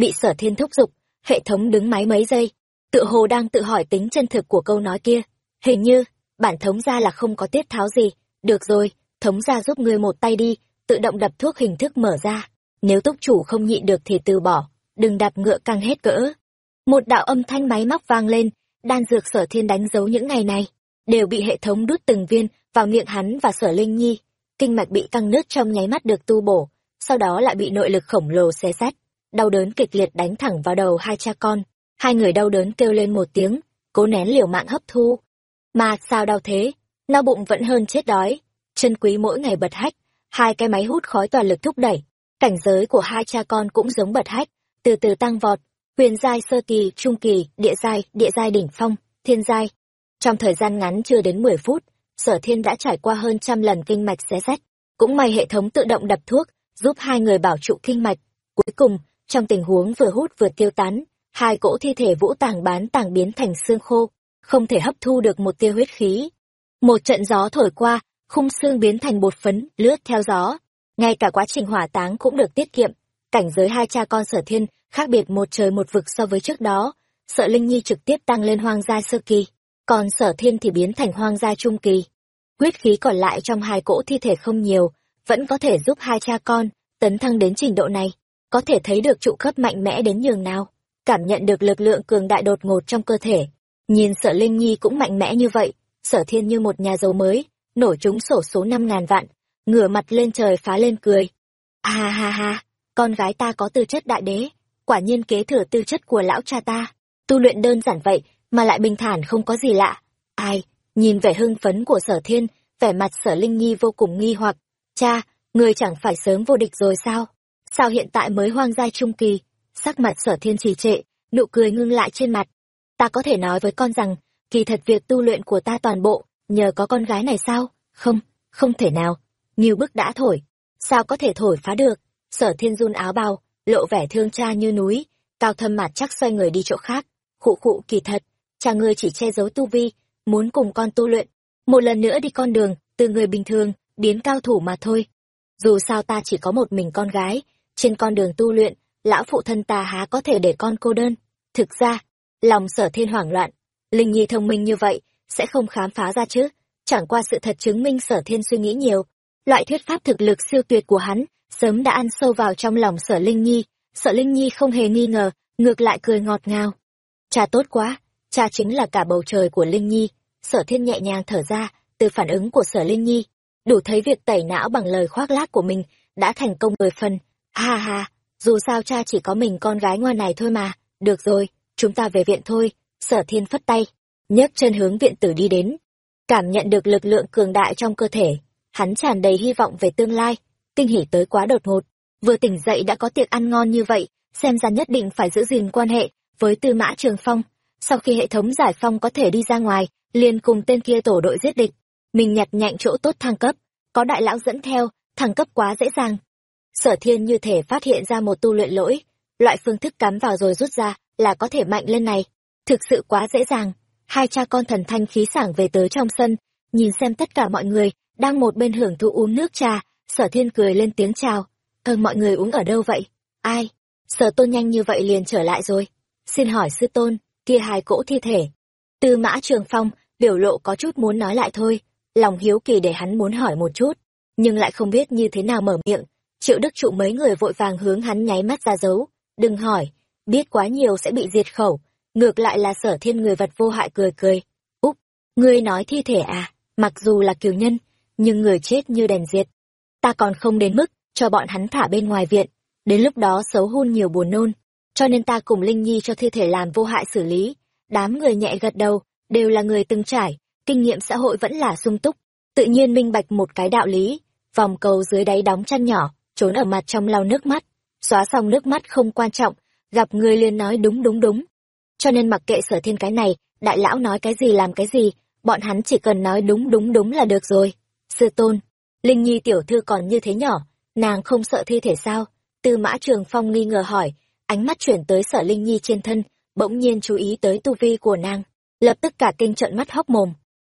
bị sở thiên thúc giục, hệ thống đứng máy mấy giây, tự hồ đang tự hỏi tính chân thực của câu nói kia. Hình như, bản thống ra là không có tiết tháo gì, được rồi, thống ra giúp ngươi một tay đi, tự động đập thuốc hình thức mở ra. Nếu túc chủ không nhịn được thì từ bỏ, đừng đạp ngựa căng hết cỡ. Một đạo âm thanh máy móc vang lên, đan dược sở thiên đánh dấu những ngày này, đều bị hệ thống đút từng viên vào miệng hắn và sở linh nhi. Kinh mạch bị căng nứt trong nháy mắt được tu bổ, sau đó lại bị nội lực khổng lồ xé rách. Đau đớn kịch liệt đánh thẳng vào đầu hai cha con. Hai người đau đớn kêu lên một tiếng, cố nén liều mạng hấp thu. Mà sao đau thế, no bụng vẫn hơn chết đói. Chân quý mỗi ngày bật hách, hai cái máy hút khói toàn lực thúc đẩy. Cảnh giới của hai cha con cũng giống bật hách, từ từ tăng vọt, huyền giai sơ kỳ, trung kỳ, địa giai, địa giai đỉnh phong, thiên giai. Trong thời gian ngắn chưa đến 10 phút, sở thiên đã trải qua hơn trăm lần kinh mạch xé rách. Cũng may hệ thống tự động đập thuốc, giúp hai người bảo trụ kinh mạch. Cuối cùng, trong tình huống vừa hút vừa tiêu tán, hai cỗ thi thể vũ tàng bán tàng biến thành xương khô, không thể hấp thu được một tia huyết khí. Một trận gió thổi qua, khung xương biến thành bột phấn, lướt theo gió. Ngay cả quá trình hỏa táng cũng được tiết kiệm. Cảnh giới hai cha con sở thiên, khác biệt một trời một vực so với trước đó. Sợ Linh Nhi trực tiếp tăng lên hoang gia sơ kỳ, còn sở thiên thì biến thành hoang gia trung kỳ. Huyết khí còn lại trong hai cỗ thi thể không nhiều, vẫn có thể giúp hai cha con tấn thăng đến trình độ này, có thể thấy được trụ cấp mạnh mẽ đến nhường nào, cảm nhận được lực lượng cường đại đột ngột trong cơ thể. Nhìn sợ Linh Nhi cũng mạnh mẽ như vậy, sở thiên như một nhà giàu mới, nổi trúng sổ số năm ngàn vạn, ngửa mặt lên trời phá lên cười. Ha ha ha, con gái ta có tư chất đại đế, quả nhiên kế thừa tư chất của lão cha ta, tu luyện đơn giản vậy mà lại bình thản không có gì lạ. Ai, nhìn vẻ hưng phấn của sở thiên, vẻ mặt sở Linh Nhi vô cùng nghi hoặc, cha, người chẳng phải sớm vô địch rồi sao? Sao hiện tại mới hoang giai trung kỳ? Sắc mặt sở thiên trì trệ, nụ cười ngưng lại trên mặt. Ta có thể nói với con rằng, kỳ thật việc tu luyện của ta toàn bộ, nhờ có con gái này sao? Không, không thể nào. Nghiêu bức đã thổi. Sao có thể thổi phá được? Sở thiên run áo bao lộ vẻ thương cha như núi, cao thâm mặt chắc xoay người đi chỗ khác. Khụ khụ kỳ thật, cha ngươi chỉ che giấu tu vi, muốn cùng con tu luyện. Một lần nữa đi con đường, từ người bình thường, đến cao thủ mà thôi. Dù sao ta chỉ có một mình con gái, trên con đường tu luyện, lão phụ thân ta há có thể để con cô đơn. Thực ra, lòng sở thiên hoảng loạn, Linh Nhi thông minh như vậy, sẽ không khám phá ra chứ. Chẳng qua sự thật chứng minh sở thiên suy nghĩ nhiều. Loại thuyết pháp thực lực siêu tuyệt của hắn, sớm đã ăn sâu vào trong lòng sở Linh Nhi. Sở Linh Nhi không hề nghi ngờ, ngược lại cười ngọt ngào. Cha tốt quá, cha chính là cả bầu trời của Linh Nhi. Sở thiên nhẹ nhàng thở ra, từ phản ứng của sở Linh Nhi, đủ thấy việc tẩy não bằng lời khoác lác của mình đã thành công mười phần. Ha ha, dù sao cha chỉ có mình con gái ngoan này thôi mà, được rồi, chúng ta về viện thôi, sở thiên phất tay, nhấc chân hướng viện tử đi đến. Cảm nhận được lực lượng cường đại trong cơ thể, hắn tràn đầy hy vọng về tương lai, Tinh hỉ tới quá đột ngột, vừa tỉnh dậy đã có tiệc ăn ngon như vậy, xem ra nhất định phải giữ gìn quan hệ với tư mã trường phong. Sau khi hệ thống giải phong có thể đi ra ngoài, liền cùng tên kia tổ đội giết địch, mình nhặt nhạnh chỗ tốt thăng cấp, có đại lão dẫn theo, thăng cấp quá dễ dàng. Sở thiên như thể phát hiện ra một tu luyện lỗi, loại phương thức cắm vào rồi rút ra là có thể mạnh lên này. Thực sự quá dễ dàng. Hai cha con thần thanh khí sảng về tới trong sân, nhìn xem tất cả mọi người đang một bên hưởng thụ uống nước trà, sở thiên cười lên tiếng chào. Ơ mọi người uống ở đâu vậy? Ai? Sở tôn nhanh như vậy liền trở lại rồi. Xin hỏi sư tôn, kia hai cỗ thi thể. Tư mã trường phong, biểu lộ có chút muốn nói lại thôi, lòng hiếu kỳ để hắn muốn hỏi một chút, nhưng lại không biết như thế nào mở miệng. Triệu Đức Trụ mấy người vội vàng hướng hắn nháy mắt ra dấu, đừng hỏi, biết quá nhiều sẽ bị diệt khẩu, ngược lại là sở thiên người vật vô hại cười cười. Úc, ngươi nói thi thể à, mặc dù là kiều nhân, nhưng người chết như đèn diệt. Ta còn không đến mức cho bọn hắn thả bên ngoài viện, đến lúc đó xấu hôn nhiều buồn nôn, cho nên ta cùng Linh Nhi cho thi thể làm vô hại xử lý. Đám người nhẹ gật đầu, đều là người từng trải, kinh nghiệm xã hội vẫn là sung túc, tự nhiên minh bạch một cái đạo lý, vòng cầu dưới đáy đóng chăn nhỏ, trốn ở mặt trong lau nước mắt, xóa xong nước mắt không quan trọng, gặp người liền nói đúng đúng đúng. Cho nên mặc kệ sở thiên cái này, đại lão nói cái gì làm cái gì, bọn hắn chỉ cần nói đúng đúng đúng là được rồi. Sư tôn, Linh Nhi tiểu thư còn như thế nhỏ, nàng không sợ thi thể sao? Tư mã trường phong nghi ngờ hỏi, ánh mắt chuyển tới sở Linh Nhi trên thân, bỗng nhiên chú ý tới tu vi của nàng, lập tức cả kinh trợn mắt hốc mồm,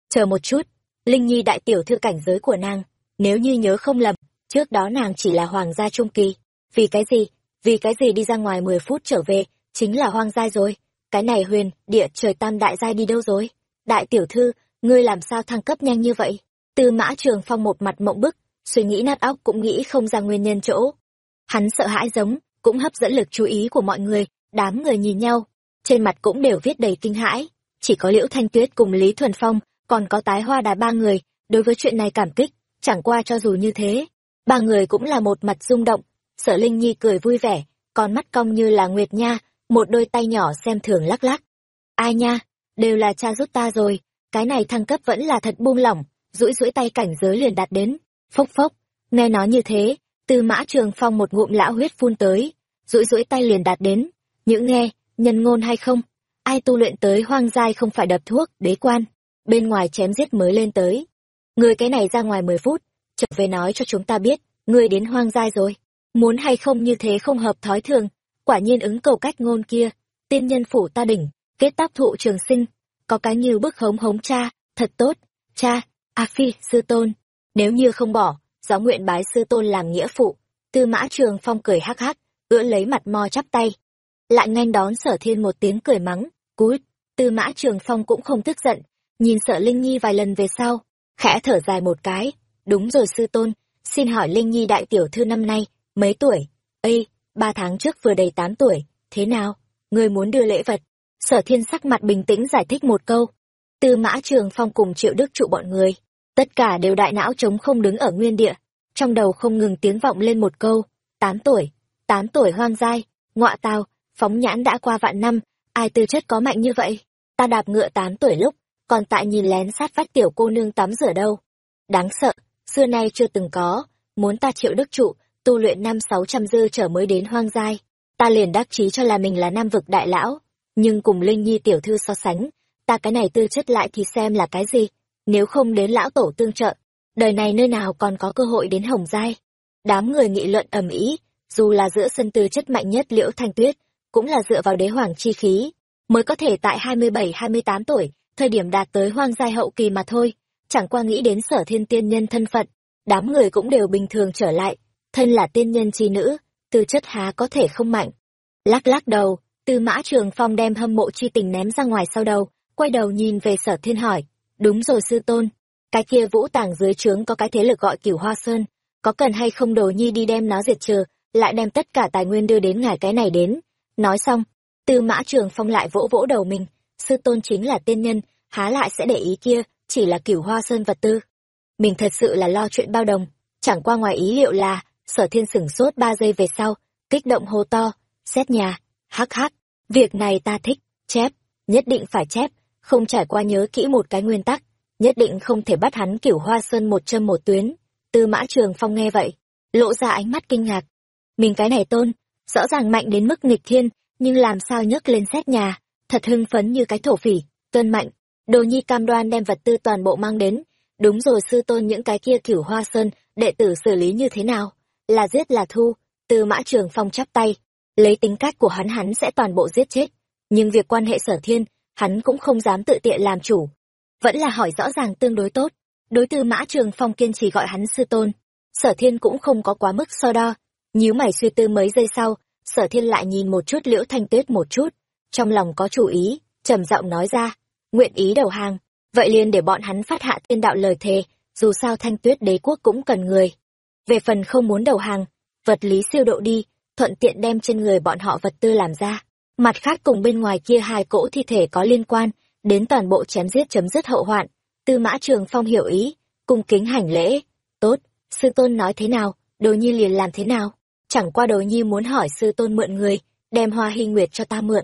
chờ một chút linh nhi đại tiểu thư cảnh giới của nàng nếu như nhớ không lầm trước đó nàng chỉ là hoàng gia trung kỳ. Vì cái gì? Vì cái gì đi ra ngoài mười phút trở về, chính là hoang giai rồi. Cái này huyền, địa, trời, tam, đại giai đi đâu rồi? Đại tiểu thư, ngươi làm sao thăng cấp nhanh như vậy? Tư mã trường phong một mặt mộng bức, suy nghĩ nát óc cũng nghĩ không ra nguyên nhân chỗ. Hắn sợ hãi giống, cũng hấp dẫn lực chú ý của mọi người, đám người nhìn nhau. Trên mặt cũng đều viết đầy kinh hãi. Chỉ có liễu thanh tuyết cùng lý thuần phong, còn có tái hoa đà ba người, đối với chuyện này cảm kích, chẳng qua cho dù như thế ba người cũng là một mặt rung động. Sở linh nhi cười vui vẻ, con mắt cong như là nguyệt nha, một đôi tay nhỏ xem thường lắc lắc. Ai nha, đều là cha giúp ta rồi, cái này thăng cấp vẫn là thật buông lỏng rũi rũi tay cảnh giới liền đạt đến. Phốc phốc, nghe nói như thế, tư mã trường phong một ngụm lão huyết phun tới rũi rũi tay liền đạt đến. Những nghe, nhân ngôn hay không? Ai tu luyện tới hoang giai không phải đập thuốc, đế quan, bên ngoài chém giết mới lên tới. Người cái này ra ngoài mười phút trở về nói cho chúng ta biết, ngươi đến hoang giai rồi. Muốn hay không như thế không hợp thói thường. Quả nhiên ứng cầu cách ngôn kia, tiên nhân phủ ta đỉnh, kết tác thụ trường sinh. Có cái như bức hống hống cha, thật tốt. Cha, a phi, sư tôn. Nếu như không bỏ, giáo nguyện bái sư tôn làm nghĩa phụ. Tư mã trường phong cười hắc hắc, ưỡn lấy mặt mo chắp tay. Lại nhanh đón sở thiên một tiếng cười mắng cút tư mã trường phong cũng không tức giận, nhìn sợ linh nhi vài lần về sau, khẽ thở dài một cái đúng rồi sư tôn, xin hỏi linh nhi đại tiểu thư năm nay, mấy tuổi? Ây ba tháng trước vừa đầy tám tuổi, thế nào? Người muốn đưa lễ vật. Sở thiên sắc mặt bình tĩnh giải thích một câu. Tư mã trường phong cùng triệu đức trụ bọn người. Tất cả đều đại não trống không đứng ở nguyên địa. Trong đầu không ngừng tiếng vọng lên một câu. Tám tuổi tám tuổi hoang dai. Ngọa tào, phóng nhãn đã qua vạn năm. Ai tư chất có mạnh như vậy? Ta đạp ngựa tám tuổi lúc, còn tại nhìn lén sát vách tiểu cô nương tắm rửa đâu. Đáng sợ xưa nay chưa từng có. Muốn ta triệu đức trụ, tu luyện năm sáu trăm dư trở mới đến hoang giai. Ta liền đắc chí cho là mình là nam vực đại lão. Nhưng cùng linh nhi tiểu thư so sánh, ta cái này tư chất lại thì xem là cái gì? Nếu không đến lão tổ tương trợ, đời này nơi nào còn có cơ hội đến hồng giai? Đám người nghị luận ầm ĩ, dù là giữa sân tư chất mạnh nhất liễu thanh tuyết, cũng là dựa vào đế hoàng chi khí, mới có thể tại hai mươi bảy, hai mươi tám tuổi, thời điểm đạt tới hoang giai hậu kỳ mà thôi chẳng qua nghĩ đến sở thiên tiên nhân thân phận, đám người cũng đều bình thường trở lại, thân là tiên nhân chi nữ, tư chất há có thể không mạnh. Lắc lắc đầu, tư mã trường phong đem hâm mộ chi tình ném ra ngoài sau đầu, quay đầu nhìn về sở thiên hỏi, đúng rồi sư tôn, cái kia vũ tàng dưới trướng có cái thế lực gọi cửu hoa sơn, có cần hay không đồ nhi đi đem nó diệt trừ, lại đem tất cả tài nguyên đưa đến ngài cái này đến? Nói xong, tư mã trường phong lại vỗ vỗ đầu mình, sư tôn chính là tiên nhân, há lại sẽ để ý kia chỉ là cửu hoa sơn vật tư. Mình thật sự là lo chuyện bao đồng. Chẳng qua ngoài ý liệu là, sở thiên sửng sốt ba giây về sau, kích động hô to, xét nhà, hắc hắc, việc này ta thích, chép, nhất định phải chép, không trải qua nhớ kỹ một cái nguyên tắc, nhất định không thể bắt hắn kiểu hoa sơn một châm một tuyến. Tư mã trường phong nghe vậy, lộ ra ánh mắt kinh ngạc. Mình cái này tôn, rõ ràng mạnh đến mức nghịch thiên, nhưng làm sao nhấc lên xét nhà, thật hưng phấn như cái thổ phỉ, cơn mạnh đồ nhi cam đoan đem vật tư toàn bộ mang đến. Đúng rồi, sư tôn, những cái kia cửu hoa sơn, đệ tử xử lý như thế nào? Là giết là thu, tư mã trường phong chắp tay. Lấy tính cách của hắn hắn sẽ toàn bộ giết chết. Nhưng việc quan hệ sở thiên, hắn cũng không dám tự tiện làm chủ. Vẫn là hỏi rõ ràng tương đối tốt. Đối tư mã trường phong kiên trì gọi hắn sư tôn, sở thiên cũng không có quá mức so đo. Nhíu mày suy tư mấy giây sau, sở thiên lại nhìn một chút liễu thanh tuyết một chút. Trong lòng có chủ ý, trầm giọng nói ra nguyện ý đầu hàng. Vậy liền để bọn hắn phát hạ tiên đạo lời thề, dù sao thanh tuyết đế quốc cũng cần người. Về phần không muốn đầu hàng, vật lý siêu độ đi, thuận tiện đem trên người bọn họ vật tư làm ra. Mặt khác cùng bên ngoài kia hai cỗ thi thể có liên quan, đến toàn bộ chém giết chấm dứt hậu hoạn. Tư mã trường phong hiểu ý, cung kính hành lễ. Tốt, sư tôn nói thế nào, đồ nhi liền làm thế nào? Chẳng qua đồ nhi muốn hỏi sư tôn mượn người, đem hoa hy nguyệt cho ta mượn.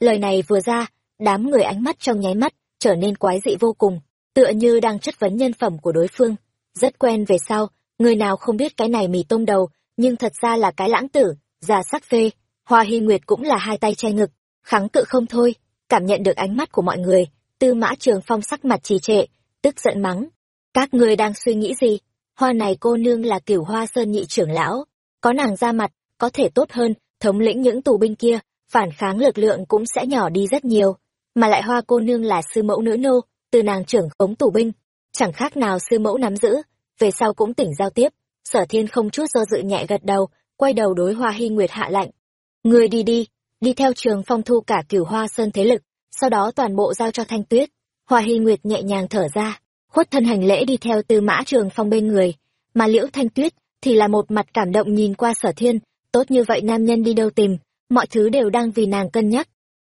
Lời này vừa ra đám người ánh mắt trong nháy mắt trở nên quái dị vô cùng, tựa như đang chất vấn nhân phẩm của đối phương. Rất quen về sau, người nào không biết cái này mì tôm đầu, nhưng thật ra là cái lãng tử, già sắc phê, hoa hy nguyệt cũng là hai tay che ngực, kháng cự không thôi, cảm nhận được ánh mắt của mọi người, tư mã trường phong sắc mặt trì trệ, tức giận mắng, các người đang suy nghĩ gì? Hoa này cô nương là cửu hoa sơn nhị trưởng lão, có nàng ra mặt, có thể tốt hơn, thống lĩnh những tù binh kia, phản kháng lực lượng cũng sẽ nhỏ đi rất nhiều mà lại hoa cô nương là sư mẫu nữ nô từ nàng trưởng khống tù binh chẳng khác nào sư mẫu nắm giữ về sau cũng tỉnh giao tiếp sở thiên không chút do dự nhẹ gật đầu quay đầu đối hoa hy nguyệt hạ lạnh Người đi đi, đi theo trường phong thu cả cửu hoa sơn thế lực, sau đó toàn bộ giao cho thanh tuyết. Hoa Hy Nguyệt nhẹ nhàng thở ra, khuất thân hành lễ đi theo tư mã trường phong bên người, mà liễu thanh tuyết thì là một mặt cảm động nhìn qua sở thiên, tốt như vậy nam nhân đi đâu tìm, mọi thứ đều đang vì nàng cân nhắc.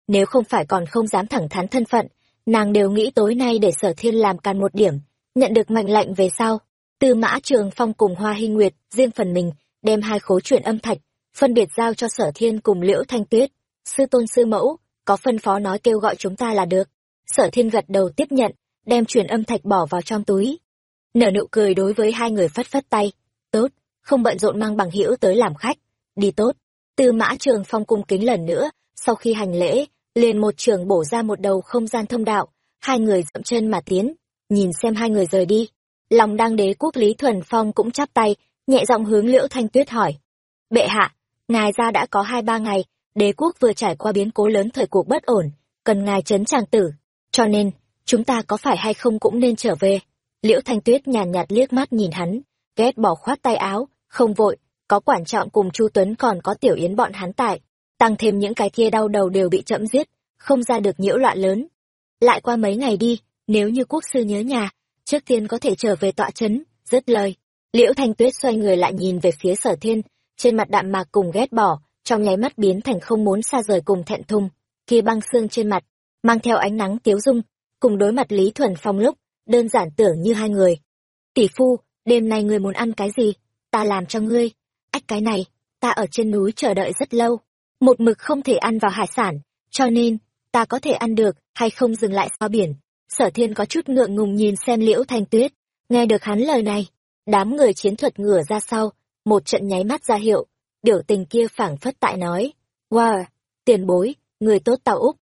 Nếu không phải còn không dám thẳng thắn thân phận, nàng đều nghĩ tối nay để sở thiên làm càn một điểm, nhận được mệnh lệnh về sau. Tư mã trường phong cùng Hoa Hy Nguyệt, riêng phần mình, đem hai khối chuyển âm thạch, phân biệt giao cho sở thiên cùng liễu thanh tuyết. Sư tôn sư mẫu, có phân phó nói kêu gọi chúng ta là được. Sở thiên gật đầu tiếp nhận, đem chuyển âm thạch bỏ vào trong túi. Nở nụ cười đối với hai người phất phất tay. Tốt, không bận rộn mang bằng hữu tới làm khách. Đi tốt. Tư mã trường phong cung kính lần nữa, sau khi hành lễ, liền một trường bổ ra một đầu không gian thông đạo, hai người dậm chân mà tiến, nhìn xem hai người rời đi. Lòng đang đế quốc Lý Thuần Phong cũng chắp tay, nhẹ giọng hướng Liễu Thanh Tuyết hỏi. Bệ hạ, ngài ra đã có hai ba ngày, đế quốc vừa trải qua biến cố lớn thời cuộc bất ổn, cần ngài chấn tràng tử. Cho nên, chúng ta có phải hay không cũng nên trở về. Liễu Thanh Tuyết nhàn nhạt, liếc mắt nhìn hắn, ghét bỏ khoát tay áo, không vội, có quản trọng cùng Chu Tuấn còn có tiểu yến bọn hắn tại. Tăng thêm những cái kia đau đầu đều bị chậm giết, không ra được nhiễu loạn lớn. Lại qua mấy ngày đi, nếu như quốc sư nhớ nhà, trước tiên có thể trở về tọa chấn, dứt lời. Liễu Thanh Tuyết xoay người lại nhìn về phía sở thiên, trên mặt đạm mạc cùng ghét bỏ, trong nháy mắt biến thành không muốn xa rời cùng thẹn thùng, kia băng xương trên mặt, mang theo ánh nắng tiếu dung, cùng đối mặt Lý Thuần Phong lúc, đơn giản tưởng như hai người. Tỷ phu, đêm nay người muốn ăn cái gì? Ta làm cho ngươi. Ách cái này, ta ở trên núi chờ đợi rất lâu, một mực không thể ăn vào hải sản, cho nên, ta có thể ăn được, hay không dừng lại sao biển. Sở thiên có chút ngượng ngùng nhìn xem liễu thanh tuyết, nghe được hắn lời này, đám người chiến thuật ngửa ra sau, một trận nháy mắt ra hiệu, biểu tình kia phảng phất tại nói, wow, tiền bối, người tốt tao úc.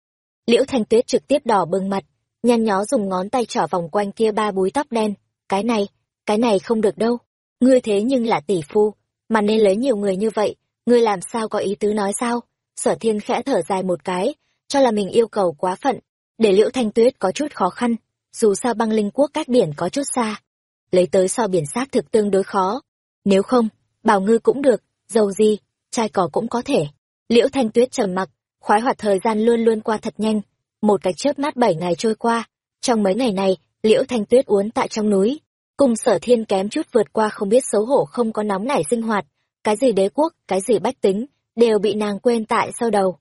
Liễu thanh tuyết trực tiếp đỏ bừng mặt, nhăn nhó dùng ngón tay trỏ vòng quanh kia ba búi tóc đen, cái này, cái này không được đâu, ngươi thế nhưng là tỷ phu, mà nên lấy nhiều người như vậy, ngươi làm sao có ý tứ nói sao? Sở thiên khẽ thở dài một cái, cho là mình yêu cầu quá phận, để liễu thanh tuyết có chút khó khăn, dù sao băng linh quốc cách biển có chút xa. Lấy tới so biển xác thực tương đối khó. Nếu không, bảo ngư cũng được, dầu gì, trai cỏ cũng có thể. Liễu thanh tuyết trầm mặc, khoái hoạt thời gian luôn luôn qua thật nhanh. Một cái chớp mắt bảy ngày trôi qua, trong mấy ngày này, liễu thanh tuyết uốn tại trong núi. Cùng sở thiên kém chút vượt qua không biết xấu hổ không có nóng nảy sinh hoạt, cái gì đế quốc, cái gì bách tính, đều bị nàng quên tại sau đầu.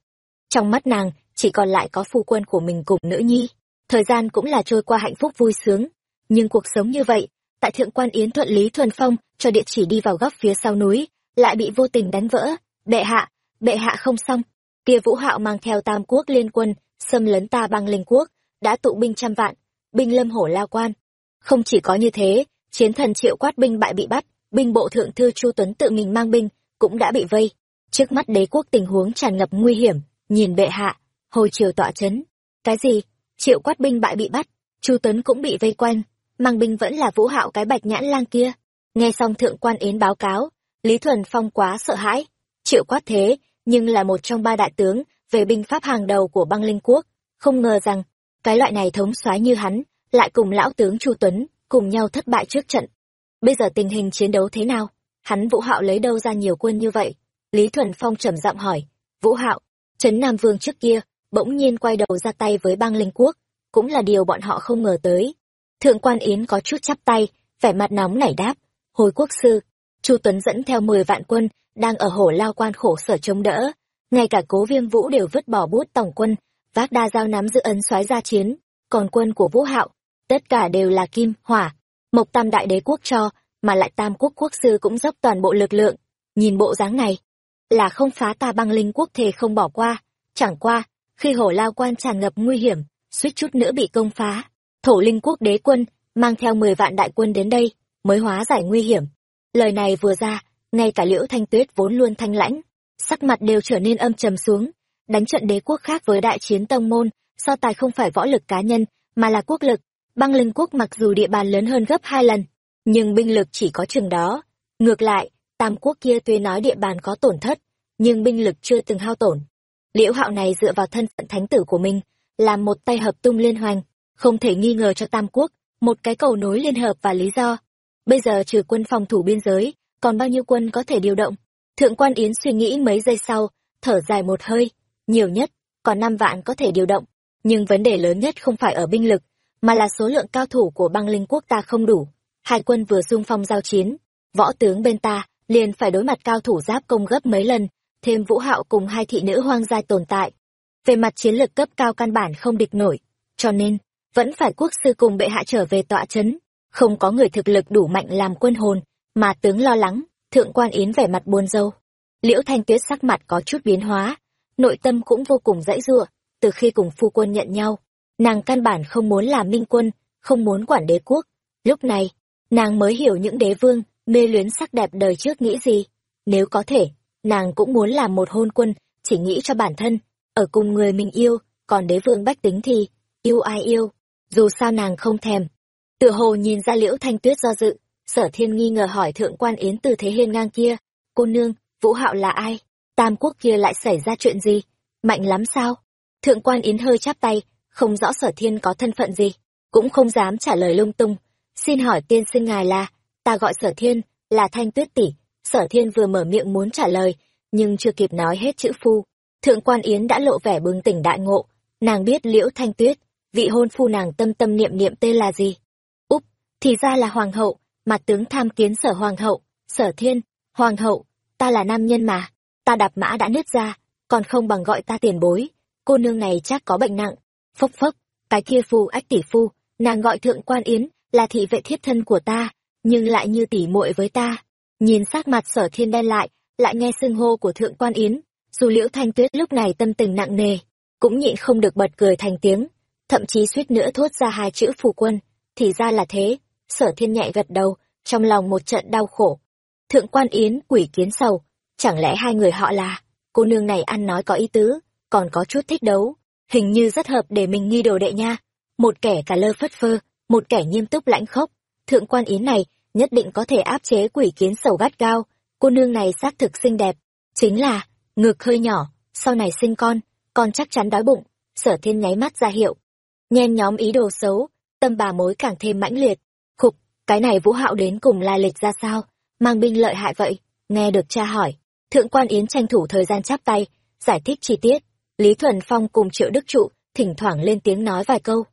Trong mắt nàng, chỉ còn lại có phu quân của mình cùng nữ nhi. Thời gian cũng là trôi qua hạnh phúc vui sướng. Nhưng cuộc sống như vậy, tại thượng quan Yến Thuận Lý Thuần Phong cho địa chỉ đi vào góc phía sau núi, lại bị vô tình đánh vỡ. Bệ hạ, bệ hạ không xong. Kia Vũ Hạo mang theo tam quốc liên quân, xâm lấn ta băng linh quốc, đã tụ binh trăm vạn, binh lâm hổ lao quan. Không chỉ có như thế, chiến thần triệu quát binh bại bị bắt, binh bộ thượng thư Chu Tuấn tự mình mang binh, cũng đã bị vây. Trước mắt đế quốc tình huống tràn ngập nguy hiểm, nhìn bệ hạ, hồi chiều tọa chấn. Cái gì? Triệu quát binh bại bị bắt, Chu Tuấn cũng bị vây quanh, mang binh vẫn là vũ hạo cái bạch nhãn lang kia. Nghe xong thượng quan yến báo cáo, Lý Thuần Phong quá sợ hãi. Triệu quát thế, nhưng là một trong ba đại tướng về binh pháp hàng đầu của băng linh quốc. Không ngờ rằng, cái loại này thống soái như hắn, lại cùng lão tướng Chu Tuấn, cùng nhau thất bại trước trận. Bây giờ tình hình chiến đấu thế nào? Hắn Vũ Hạo lấy đâu ra nhiều quân như vậy? Lý Thuần Phong trầm giọng hỏi. Vũ Hạo, Trấn Nam Vương trước kia, bỗng nhiên quay đầu ra tay với bang linh quốc, cũng là điều bọn họ không ngờ tới. Thượng quan Yến có chút chắp tay, vẻ mặt nóng nảy đáp. Hồi quốc sư, Chu Tuấn dẫn theo 10 vạn quân, đang ở hổ lao quan khổ sở chống đỡ. Ngay cả cố viêm vũ đều vứt bỏ bút tổng quân, vác đa giao nắm giữ ấn soái ra chiến. Còn quân của Vũ Hạo, tất cả đều là kim, hỏa, mộc tam đại đế quốc cho, mà lại tam quốc quốc sư cũng dốc toàn bộ lực lượng. Nhìn bộ dáng này, là không phá ta băng linh quốc thề không bỏ qua. Chẳng qua, khi hổ lao quan tràn ngập nguy hiểm, suýt chút nữa bị công phá. Thổ linh quốc đế quân, mang theo 10 vạn đại quân đến đây, mới hóa giải nguy hiểm. Lời này vừa ra, ngay cả liễu thanh tuyết vốn luôn thanh lãnh, sắc mặt đều trở nên âm trầm xuống. Đánh trận đế quốc khác với đại chiến tông môn, so tài không phải võ lực cá nhân, mà là quốc lực. Băng linh quốc mặc dù địa bàn lớn hơn gấp hai lần, nhưng binh lực chỉ có chừng đó. Ngược lại, tam quốc kia tuy nói địa bàn có tổn thất, nhưng binh lực chưa từng hao tổn. Liễu hạo này dựa vào thân phận thánh tử của mình, làm một tay hợp tung liên hoành, không thể nghi ngờ cho tam quốc, một cái cầu nối liên hợp và lý do. Bây giờ trừ quân phòng thủ biên giới, còn bao nhiêu quân có thể điều động? Thượng quan Yến suy nghĩ mấy giây sau, thở dài một hơi, nhiều nhất, còn năm vạn có thể điều động. Nhưng vấn đề lớn nhất không phải ở binh lực, mà là số lượng cao thủ của băng linh quốc ta không đủ. Hai quân vừa xung phong giao chiến, võ tướng bên ta liền phải đối mặt cao thủ giáp công gấp mấy lần, thêm vũ hạo cùng hai thị nữ hoang gia tồn tại. Về mặt chiến lược cấp cao căn bản không địch nổi, cho nên, vẫn phải quốc sư cùng bệ hạ trở về tọa chấn. Không có người thực lực đủ mạnh làm quân hồn, mà tướng lo lắng, thượng quan yến vẻ mặt buồn râu. Liễu Thanh Tuyết sắc mặt có chút biến hóa, nội tâm cũng vô cùng dãy giụa, từ khi cùng phu quân nhận nhau, nàng căn bản không muốn làm minh quân, không muốn quản đế quốc. Lúc này, nàng mới hiểu những đế vương, mê luyến sắc đẹp đời trước nghĩ gì. Nếu có thể, nàng cũng muốn làm một hôn quân, chỉ nghĩ cho bản thân, ở cùng người mình yêu, còn đế vương bách tính thì, yêu ai yêu, dù sao nàng không thèm. Tựa hồ nhìn ra liễu thanh tuyết do dự, sở thiên nghi ngờ hỏi thượng quan yến từ thế hiên ngang kia, cô nương, vũ hạo là ai? Tam quốc kia lại xảy ra chuyện gì? Mạnh lắm sao? Thượng quan yến hơi chắp tay, không rõ sở thiên có thân phận gì, cũng không dám trả lời lung tung. Xin hỏi tiên sinh ngài là, ta gọi sở thiên, là thanh tuyết tỷ. Sở thiên vừa mở miệng muốn trả lời, nhưng chưa kịp nói hết chữ phu. Thượng quan yến đã lộ vẻ bừng tỉnh đại ngộ, nàng biết liễu thanh tuyết, vị hôn phu nàng tâm tâm niệm niệm tên là gì. Úp, thì ra là hoàng hậu, mặt tướng tham kiến sở hoàng hậu, sở thiên, hoàng hậu, ta là nam nhân mà, ta đạp mã đã nứt ra, còn không bằng gọi ta tiền bối, cô nương này chắc có bệnh nặng, phốc phốc, cái kia phu ách tỷ phu, nàng gọi thượng quan yến, là thị vệ thiếp thân của ta, nhưng lại như tỉ muội với ta. Nhìn sắc mặt sở thiên đen lại, lại nghe xưng hô của thượng quan yến, dù liễu thanh tuyết lúc này tâm tình nặng nề, cũng nhịn không được bật cười thành tiếng, thậm chí suýt nữa thốt ra hai chữ phù quân, thì ra là thế, sở thiên nhẹ gật đầu, trong lòng một trận đau khổ. Thượng quan yến quỷ kiến sầu, chẳng lẽ hai người họ là, cô nương này ăn nói có ý tứ, còn có chút thích đấu, hình như rất hợp để mình nghi đồ đệ nha. Một kẻ cả lơ phất phơ, một kẻ nghiêm túc lãnh khốc, thượng quan yến này nhất định có thể áp chế quỷ kiến sầu gắt gao, cô nương này xác thực xinh đẹp, chính là, ngực hơi nhỏ, sau này sinh con, con chắc chắn đói bụng, sở thiên nháy mắt ra hiệu. Nhen nhóm ý đồ xấu, tâm bà mối càng thêm mãnh liệt. Khục, cái này vũ hạo đến cùng lai lịch ra sao, mang binh lợi hại vậy, nghe được cha hỏi. Thượng quan Yến tranh thủ thời gian chắp tay, giải thích chi tiết. Lý Thuần Phong cùng Triệu Đức Trụ, thỉnh thoảng lên tiếng nói vài câu.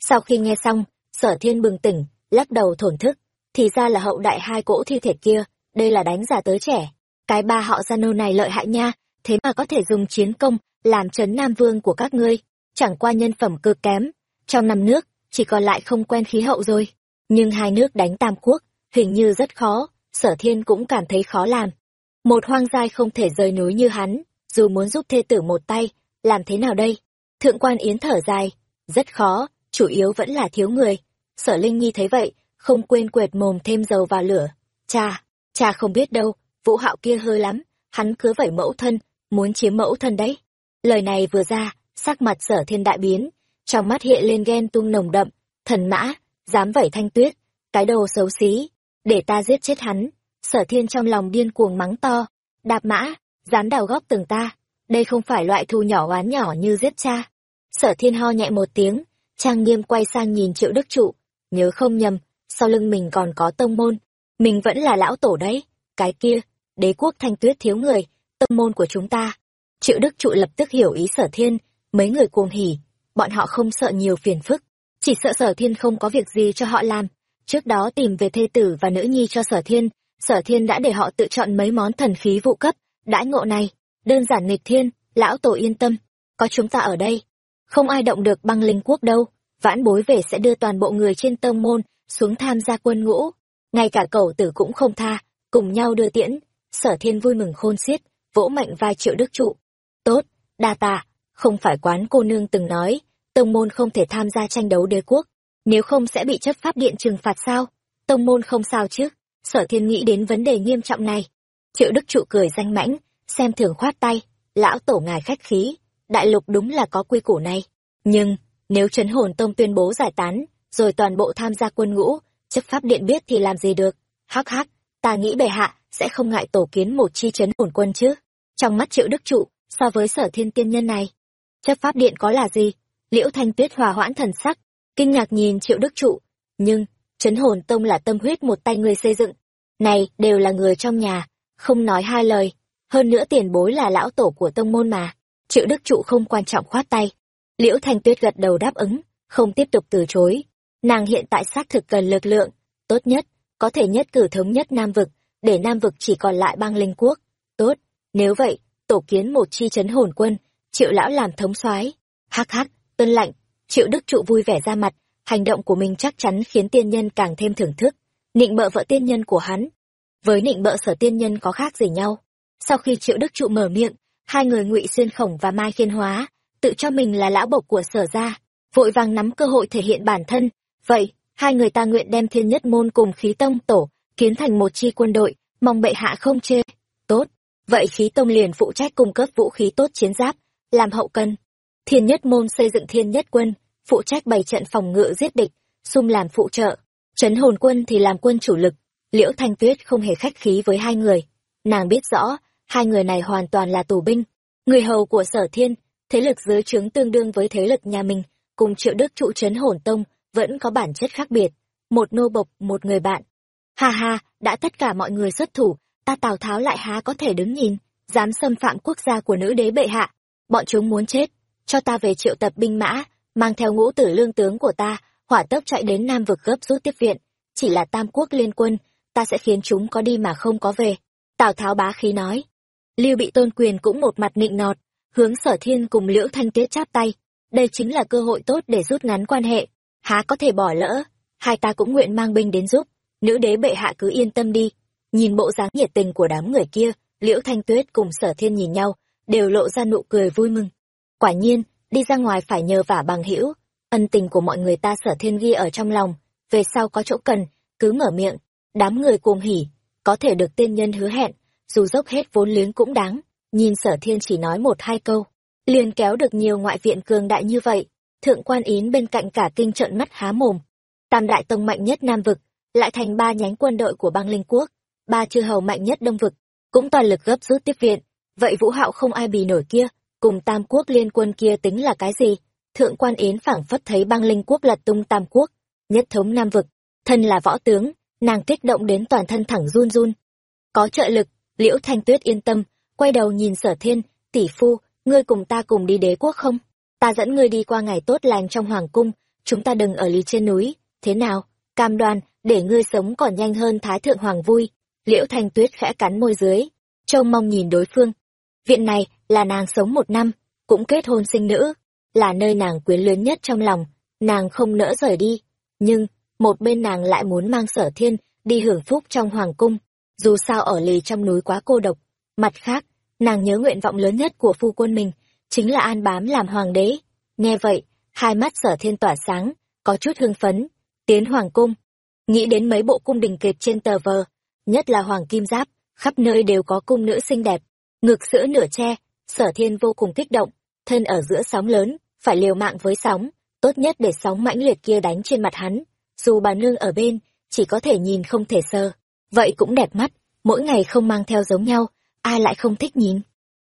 Sau khi nghe xong, sở thiên bừng tỉnh, lắc đầu thổn thức. Thì ra là hậu đại hai cỗ thi thể kia, đây là đánh giả tới trẻ. Cái ba họ gia nô này lợi hại nha, thế mà có thể dùng chiến công, làm trấn nam vương của các ngươi. Chẳng qua nhân phẩm cực kém. Trong năm nước, chỉ còn lại không quen khí hậu rồi. Nhưng hai nước đánh tam quốc, hình như rất khó, sở thiên cũng cảm thấy khó làm. Một hoang giai không thể rời núi như hắn, dù muốn giúp thê tử một tay, làm thế nào đây? Thượng quan Yến thở dài, rất khó, chủ yếu vẫn là thiếu người. Sở Linh Nhi thấy vậy, không quên quệt mồm thêm dầu vào lửa. Cha, cha không biết đâu, vũ hạo kia hơi lắm, hắn cứ vẩy mẫu thân, muốn chiếm mẫu thân đấy. Lời này vừa ra, sắc mặt sở thiên đại biến, trong mắt hiện lên ghen tung nồng đậm, thần mã, dám vẩy thanh tuyết, cái đồ xấu xí, để ta giết chết hắn. Sở thiên trong lòng điên cuồng mắng to, đạp mã, dám đào góc từng ta, đây không phải loại thu nhỏ oán nhỏ như giết cha. Sở thiên ho nhẹ một tiếng, trang nghiêm quay sang nhìn triệu đức trụ, nhớ không nhầm, sau lưng mình còn có tông môn, mình vẫn là lão tổ đấy, cái kia, đế quốc thanh tuyết thiếu người, tông môn của chúng ta. Triệu đức trụ lập tức hiểu ý sở thiên, mấy người cuồng hỉ, bọn họ không sợ nhiều phiền phức, chỉ sợ sở thiên không có việc gì cho họ làm. Trước đó tìm về thê tử và nữ nhi cho sở thiên, sở thiên đã để họ tự chọn mấy món thần khí vụ cấp, đãi ngộ này, đơn giản nghịch thiên, lão tổ yên tâm, có chúng ta ở đây. Không ai động được băng linh quốc đâu, vãn bối về sẽ đưa toàn bộ người trên tông môn xuống tham gia quân ngũ. Ngay cả cậu tử cũng không tha, cùng nhau đưa tiễn, sở thiên vui mừng khôn xiết, vỗ mạnh vai triệu đức trụ. Tốt, đa tạ, không phải quán cô nương từng nói, tông môn không thể tham gia tranh đấu đế quốc, nếu không sẽ bị chấp pháp điện trừng phạt sao? Tông môn không sao chứ? Sở thiên nghĩ đến vấn đề nghiêm trọng này. Triệu Đức Trụ cười danh mãnh, xem thường khoát tay, lão tổ ngài khách khí, đại lục đúng là có quy củ này. Nhưng, nếu chấn hồn tông tuyên bố giải tán, rồi toàn bộ tham gia quân ngũ, chấp pháp điện biết thì làm gì được. Hắc hắc, ta nghĩ bệ hạ sẽ không ngại tổ kiến một chi chấn hồn quân chứ. Trong mắt Triệu Đức Trụ, so với sở thiên tiên nhân này, chấp pháp điện có là gì? Liễu Thanh Tuyết hòa hoãn thần sắc, kinh ngạc nhìn Triệu Đức Trụ. Nhưng, chấn hồn tông là tâm huyết một tay người xây dựng. Này, đều là người trong nhà, không nói hai lời. hơn nữa tiền bối là lão tổ của tông môn mà triệu đức trụ không quan trọng khoát tay liễu thanh tuyết gật đầu đáp ứng, không tiếp tục từ chối. Nàng hiện tại xác thực cần lực lượng, tốt nhất, có thể nhất cử thống nhất nam vực, để nam vực chỉ còn lại bang linh quốc. Tốt, nếu vậy, tổ kiến một chi chấn hồn quân, triệu lão làm thống soái. Hắc hắc, tuân lạnh triệu đức trụ vui vẻ ra mặt, hành động của mình chắc chắn khiến tiên nhân càng thêm thưởng thức. Nịnh bợ vợ tiên nhân của hắn, với nịnh bợ sở tiên nhân có khác gì nhau. Sau khi triệu đức trụ mở miệng, hai người ngụy xuyên khổng và mai khiên hóa tự cho mình là lão bộc của sở gia, vội vàng nắm cơ hội thể hiện bản thân. Vậy, hai người ta nguyện đem thiên nhất môn cùng khí tông tổ kiến thành một chi quân đội, mong bệ hạ không chê. Tốt. Vậy khí tông liền phụ trách cung cấp vũ khí tốt chiến giáp, làm hậu cân thiên nhất môn xây dựng thiên nhất quân, phụ trách bày trận phòng ngự giết địch, xung làm phụ trợ. Trấn hồn quân thì làm quân chủ lực, liễu thanh tuyết không hề khách khí với hai người. Nàng biết rõ, hai người này hoàn toàn là tù binh. Người hầu của sở thiên thế lực dưới trướng tương đương với thế lực nhà mình, cùng triệu đức trụ trấn hổn tông, vẫn có bản chất khác biệt. Một nô bộc, một người bạn. Ha ha, đã tất cả mọi người xuất thủ, ta tào tháo lại há có thể đứng nhìn, dám xâm phạm quốc gia của nữ đế bệ hạ. Bọn chúng muốn chết, cho ta về triệu tập binh mã, mang theo ngũ tử lương tướng của ta, hỏa tốc chạy đến nam vực gấp rút tiếp viện. Chỉ là tam quốc liên quân, ta sẽ khiến chúng có đi mà không có về. Tào tháo bá khí nói. Lưu bị tôn quyền cũng một mặt nịnh nọt hướng sở thiên cùng liễu thanh tuyết chắp tay. Đây chính là cơ hội tốt để rút ngắn quan hệ. Há có thể bỏ lỡ. Hai ta cũng nguyện mang binh đến giúp. Nữ đế bệ hạ cứ yên tâm đi. Nhìn bộ dáng nhiệt tình của đám người kia, liễu thanh tuyết cùng sở thiên nhìn nhau, đều lộ ra nụ cười vui mừng. Quả nhiên, đi ra ngoài phải nhờ vả bằng hữu. Ân tình của mọi người ta sở thiên ghi ở trong lòng. Về sau có chỗ cần, cứ mở miệng. Đám người cuồng hỉ, có thể được tiên nhân hứa hẹn, dù dốc hết vốn liếng cũng đáng nhìn sở thiên chỉ nói một hai câu, liền kéo được nhiều ngoại viện cường đại như vậy, thượng quan yến bên cạnh cả kinh trợn mắt há mồm. Tam đại tông mạnh nhất nam vực, lại thành ba nhánh quân đội của bang linh quốc, ba chư hầu mạnh nhất đông vực, cũng toàn lực gấp rút tiếp viện. Vậy vũ hạo không ai bì nổi kia, cùng tam quốc liên quân kia tính là cái gì? Thượng quan yến phảng phất thấy băng linh quốc lật tung tam quốc, nhất thống nam vực, thân là võ tướng, nàng kích động đến toàn thân thẳng run run. Có trợ lực, liễu thanh tuyết yên tâm quay đầu nhìn sở thiên, tỷ phu, ngươi cùng ta cùng đi đế quốc không? Ta dẫn ngươi đi qua ngày tốt lành trong hoàng cung, chúng ta đừng ở lì trên núi. Thế nào, cam đoan, để ngươi sống còn nhanh hơn thái thượng hoàng vui. Liễu thanh tuyết khẽ cắn môi dưới, trông mong nhìn đối phương. Viện này là nàng sống một năm, cũng kết hôn sinh nữ, là nơi nàng quyến luyến nhất trong lòng, nàng không nỡ rời đi. Nhưng, một bên nàng lại muốn mang sở thiên đi hưởng phúc trong hoàng cung. Dù sao ở lì trong núi quá cô độc mặt khác, nàng nhớ nguyện vọng lớn nhất của phu quân mình, chính là an bám làm hoàng đế. Nghe vậy, hai mắt sở thiên tỏa sáng, có chút hưng phấn, tiến hoàng cung. Nghĩ đến mấy bộ cung đình kịch trên tờ vờ, nhất là hoàng kim giáp, khắp nơi đều có cung nữ xinh đẹp. Ngực sữa nửa che sở thiên vô cùng kích động, thân ở giữa sóng lớn, phải liều mạng với sóng, tốt nhất để sóng mãnh liệt kia đánh trên mặt hắn. Dù bà nương ở bên, chỉ có thể nhìn không thể sơ. Vậy cũng đẹp mắt, mỗi ngày không mang theo giống nhau ai lại không thích nhìn.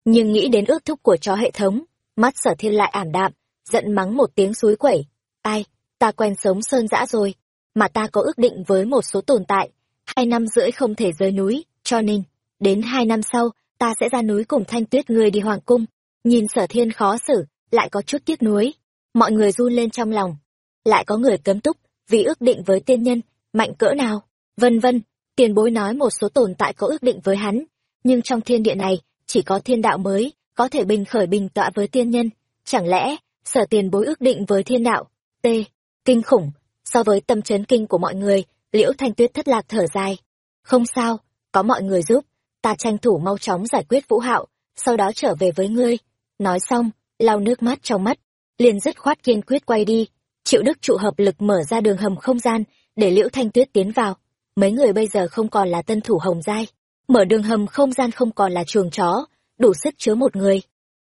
Nhưng nghĩ đến ước thúc của chó hệ thống, mắt sở thiên lại ảm đạm, giận mắng một tiếng suối quẩy. Ai, ta quen sống sơn dã rồi, mà ta có ước định với một số tồn tại. Hai năm rưỡi không thể rời núi, cho nên, đến hai năm sau, ta sẽ ra núi cùng thanh tuyết ngươi đi hoàng cung. Nhìn sở thiên khó xử, lại có chút tiếc nuối. Mọi người run lên trong lòng. Lại có người cấm túc, vì ước định với tiên nhân, mạnh cỡ nào? Vân vân, tiền bối nói một số tồn tại có ước định với hắn nhưng trong thiên địa này, chỉ có thiên đạo mới, có thể bình khởi bình tọa với tiên nhân. Chẳng lẽ, sở tiền bối ước định với thiên đạo? T. Kinh khủng. So với tâm chấn kinh của mọi người, liễu thanh tuyết thất lạc thở dài. Không sao, có mọi người giúp, ta tranh thủ mau chóng giải quyết vũ hạo, sau đó trở về với ngươi. Nói xong, lau nước mắt trong mắt, liền dứt khoát kiên quyết quay đi. Triệu đức trụ hợp lực mở ra đường hầm không gian, để liễu thanh tuyết tiến vào. Mấy người bây giờ không còn là tân thủ hồng giai mở đường hầm không gian không còn là chuồng chó, đủ sức chứa một người.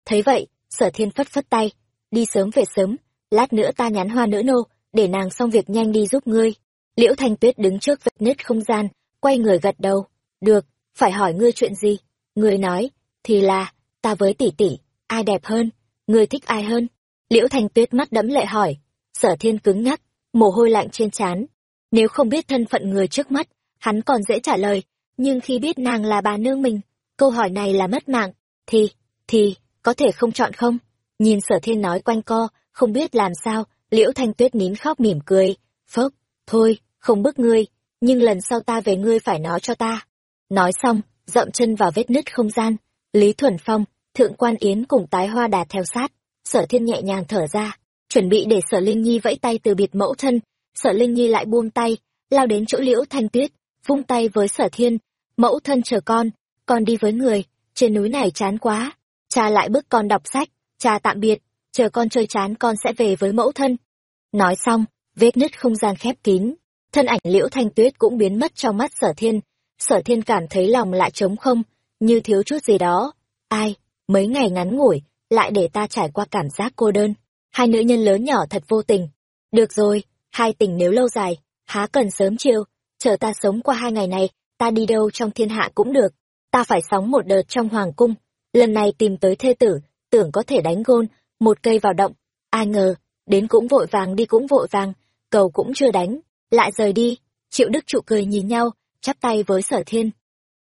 Thấy vậy, sở thiên phất phất tay, đi sớm về sớm, lát nữa ta nhắn hoa nữ nô, để nàng xong việc nhanh đi giúp ngươi. Liễu thanh tuyết đứng trước vết nứt không gian, quay người gật đầu. Được, phải hỏi ngươi chuyện gì? Ngươi nói, thì là, ta với tỷ tỷ, ai đẹp hơn? Ngươi thích ai hơn? Liễu thanh tuyết mắt đẫm lệ hỏi. Sở thiên cứng ngắc, mồ hôi lạnh trên trán. Nếu không biết thân phận người trước mắt, hắn còn dễ trả lời nhưng khi biết nàng là bà nương mình câu hỏi này là mất mạng, thì, thì, có thể không chọn không? Nhìn sở thiên nói quanh co, không biết làm sao, liễu thanh tuyết nín khóc mỉm cười, phốc, thôi, không bức ngươi, nhưng lần sau ta về ngươi phải nói cho ta. Nói xong, dậm chân vào vết nứt không gian, Lý Thuần Phong, Thượng Quan Yến cùng tái hoa đà theo sát, sở thiên nhẹ nhàng thở ra, chuẩn bị để sở Linh Nhi vẫy tay từ biệt mẫu thân, sở Linh Nhi lại buông tay, lao đến chỗ liễu thanh tuyết, vung tay với sở thiên, mẫu thân chờ con, con đi với người, trên núi này chán quá, cha lại bức con đọc sách, cha tạm biệt, chờ con chơi chán con sẽ về với mẫu thân. Nói xong, vết nứt không gian khép kín, thân ảnh liễu thanh tuyết cũng biến mất trong mắt sở thiên, sở thiên cảm thấy lòng lại trống không, như thiếu chút gì đó. Ai, mấy ngày ngắn ngủi, lại để ta trải qua cảm giác cô đơn. Hai nữ nhân lớn nhỏ thật vô tình. Được rồi, hai tình nếu lâu dài, há cần sớm chiều, chờ ta sống qua hai ngày này, ta đi đâu trong thiên hạ cũng được. Ta phải sóng một đợt trong hoàng cung, lần này tìm tới thê tử, tưởng có thể đánh gôn, một cây vào động. Ai ngờ, đến cũng vội vàng đi cũng vội vàng, cầu cũng chưa đánh, lại rời đi. Triệu Đức Trụ cười nhìn nhau, chắp tay với sở thiên.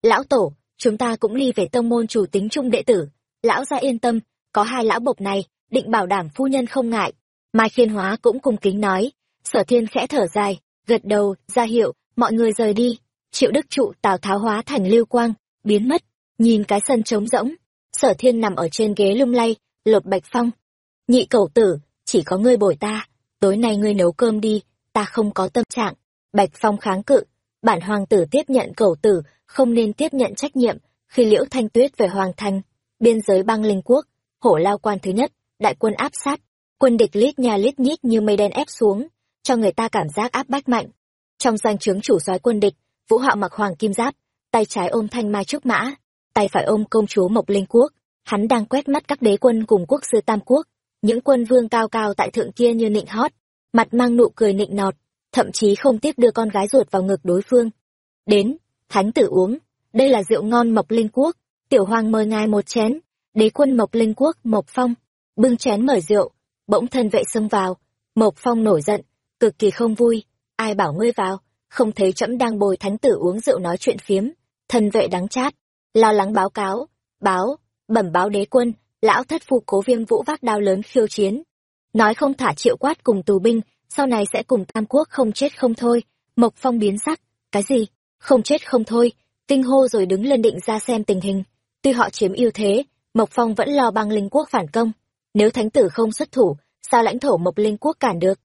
Lão Tổ, chúng ta cũng ly về tông môn chủ tính trung đệ tử. Lão ra yên tâm, có hai lão bộc này, định bảo đảm phu nhân không ngại. Mai Khiên Hóa cũng cung kính nói, sở thiên khẽ thở dài, gật đầu, ra hiệu, mọi người rời đi. Triệu Đức Trụ Tào Tháo hóa thành lưu quang, biến mất, nhìn cái sân trống rỗng. Sở thiên nằm ở trên ghế lung lay, lột bạch phong. Nhị cầu tử, chỉ có ngươi bồi ta, tối nay ngươi nấu cơm đi, ta không có tâm trạng. Bạch phong kháng cự, bản hoàng tử tiếp nhận cầu tử, không nên tiếp nhận trách nhiệm, khi liễu thanh tuyết về hoàng thành, biên giới băng linh quốc, hổ lao quan thứ nhất, đại quân áp sát, quân địch lít nhà lít nhít như mây đen ép xuống, cho người ta cảm giác áp bách mạnh. Trong doanh trướng chủ soái quân địch, Vũ Hạo mặc hoàng kim giáp, tay trái ôm thanh mai trúc mã, tay phải ôm công chúa Mộc Linh quốc, hắn đang quét mắt các đế quân cùng quốc sư Tam quốc, những quân vương cao cao tại thượng kia như nịnh hót, mặt mang nụ cười nịnh nọt, thậm chí không tiếc đưa con gái ruột vào ngực đối phương. Đến, thánh tử uống, đây là rượu ngon Mộc Linh quốc, tiểu hoàng mời ngài một chén, đế quân Mộc Linh quốc Mộc Phong, bưng chén mời rượu, bỗng thân vệ xông vào, Mộc Phong nổi giận, cực kỳ không vui, ai bảo ngươi vào, không thấy trẫm đang bồi thánh tử uống rượu nói chuyện phiếm, thân vệ đắng chát, lo lắng báo cáo, báo, bẩm báo đế quân, lão thất phu cố viêm vũ vác đao lớn khiêu chiến. Nói không thả triệu quát cùng tù binh, sau này sẽ cùng tam quốc không chết không thôi, Mộc Phong biến sắc, cái gì, không chết không thôi, kinh hô rồi đứng lên định ra xem tình hình. Tuy họ chiếm ưu thế, Mộc Phong vẫn lo băng linh quốc phản công. Nếu thánh tử không xuất thủ, sao lãnh thổ Mộc Linh quốc cản được?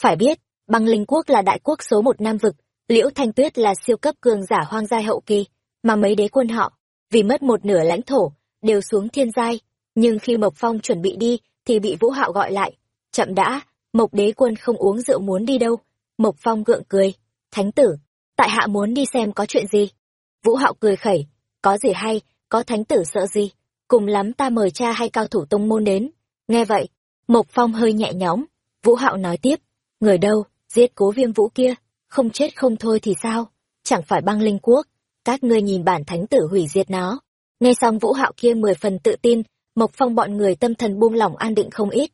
Phải biết, băng linh quốc là đại quốc số một nam vực, liễu thanh tuyết là siêu cấp cường giả hoang giai hậu kỳ, mà mấy đế quân họ, vì mất một nửa lãnh thổ, đều xuống thiên giai. Nhưng khi Mộc Phong chuẩn bị đi, thì bị Vũ Hạo gọi lại. Chậm đã, Mộc đế quân không uống rượu muốn đi đâu. Mộc Phong gượng cười. Thánh tử, tại hạ muốn đi xem có chuyện gì. Vũ Hạo cười khẩy. Có gì hay, có thánh tử sợ gì. Cùng lắm ta mời cha hay cao thủ tông môn đến. Nghe vậy, Mộc Phong hơi nhẹ nhõm. Vũ Hạo nói tiếp. Người đâu, giết cố viêm vũ kia, không chết không thôi thì sao? Chẳng phải băng linh quốc. Các ngươi nhìn bản thánh tử hủy diệt nó. Nghe xong Vũ Hạo kia mười phần tự tin, Mộc Phong bọn người tâm thần buông lỏng an định không ít.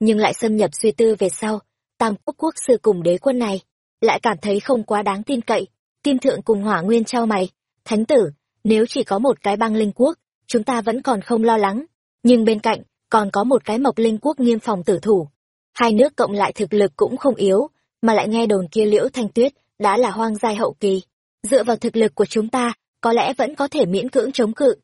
Nhưng lại xâm nhập suy tư về sau, tam quốc quốc sư cùng đế quân này, lại cảm thấy không quá đáng tin cậy. Kim Thượng cùng Hỏa Nguyên trao mày, Thánh tử, nếu chỉ có một cái băng linh quốc, chúng ta vẫn còn không lo lắng. Nhưng bên cạnh, còn có một cái mộc linh quốc nghiêm phòng tử thủ. Hai nước cộng lại thực lực cũng không yếu, mà lại nghe đồn kia liễu thanh tuyết đã là hoang giai hậu kỳ. Dựa vào thực lực của chúng ta, có lẽ vẫn có thể miễn cưỡng chống cự.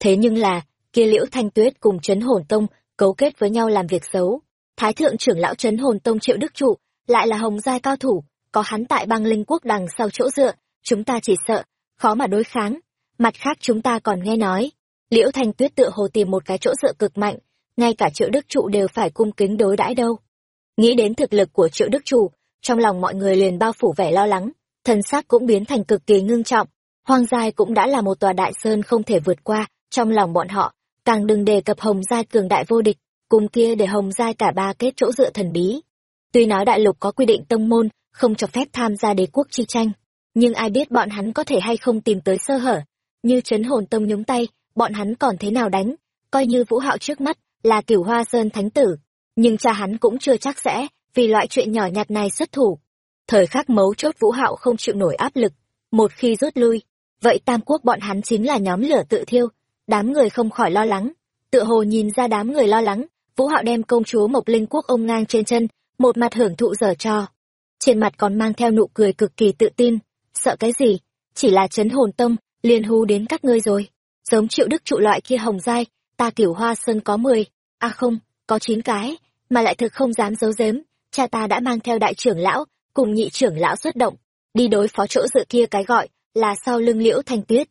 Thế nhưng là, kia liễu thanh tuyết cùng chấn hồn tông cấu kết với nhau làm việc xấu. Thái thượng trưởng lão chấn hồn tông triệu đức trụ, lại là hồng giai cao thủ, có hắn tại băng linh quốc đằng sau chỗ dựa, chúng ta chỉ sợ, khó mà đối kháng. Mặt khác chúng ta còn nghe nói, liễu thanh tuyết tựa hồ tìm một cái chỗ dựa cực mạnh, ngay cả triệu đức trụ đều phải cung kính đối đãi đâu. Nghĩ đến thực lực của triệu đức trụ, trong lòng mọi người liền bao phủ vẻ lo lắng, thần xác cũng biến thành cực kỳ ngưng trọng. Hoang giai cũng đã là một tòa đại sơn không thể vượt qua, trong lòng bọn họ, càng đừng đề cập hồng giai cường đại vô địch, cùng kia để hồng giai cả ba kết chỗ dựa thần bí. Tuy nói đại lục có quy định tông môn, không cho phép tham gia đế quốc chi tranh, nhưng ai biết bọn hắn có thể hay không tìm tới sơ hở. Như chấn hồn tông nhúng tay, bọn hắn còn thế nào đánh, coi như vũ hạo trước mắt, là cửu hoa sơn thánh tử. Nhưng cha hắn cũng chưa chắc sẽ, vì loại chuyện nhỏ nhặt này xuất thủ. Thời khắc mấu chốt vũ hạo không chịu nổi áp lực, một khi rút lui, vậy tam quốc bọn hắn chính là nhóm lửa tự thiêu, đám người không khỏi lo lắng. Tựa hồ nhìn ra đám người lo lắng vũ hạo đem công chúa mộc linh quốc ôm ngang trên chân một mặt hưởng thụ dở trò. Trên mặt còn mang theo nụ cười cực kỳ tự tin sợ cái gì chỉ là chấn hồn tông liền hú đến các ngươi rồi. Giống triệu đức trụ loại kia hồng giai ta kiểu hoa sơn có mười à không có chín cái mà lại thực không dám giấu giếm cha ta đã mang theo đại trưởng lão, cùng nhị trưởng lão xuất động, đi đối phó chỗ dựa kia cái gọi là sau lưng liễu thanh tuyết.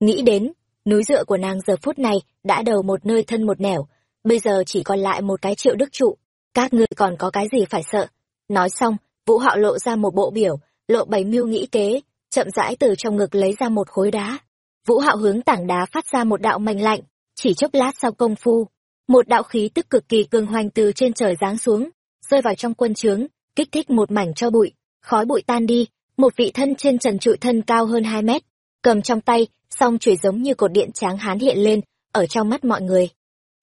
Nghĩ đến, núi dựa của nàng giờ phút này đã đầu một nơi thân một nẻo, bây giờ chỉ còn lại một cái triệu đức trụ. Các ngươi còn có cái gì phải sợ? Nói xong, vũ hạo lộ ra một bộ biểu, lộ bày mưu nghĩ kế, chậm rãi từ trong ngực lấy ra một khối đá. Vũ hạo hướng tảng đá phát ra một đạo mạnh lạnh, chỉ chốc lát sau công phu, một đạo khí tức cực kỳ cường hoành từ trên trời giáng xuống rơi vào trong quân trướng kích thích một mảnh cho bụi, khói bụi tan đi, một vị thân trên trần trụi thân cao hơn hai mét, cầm trong tay, song chùy giống như cột điện tráng hán hiện lên, ở trong mắt mọi người.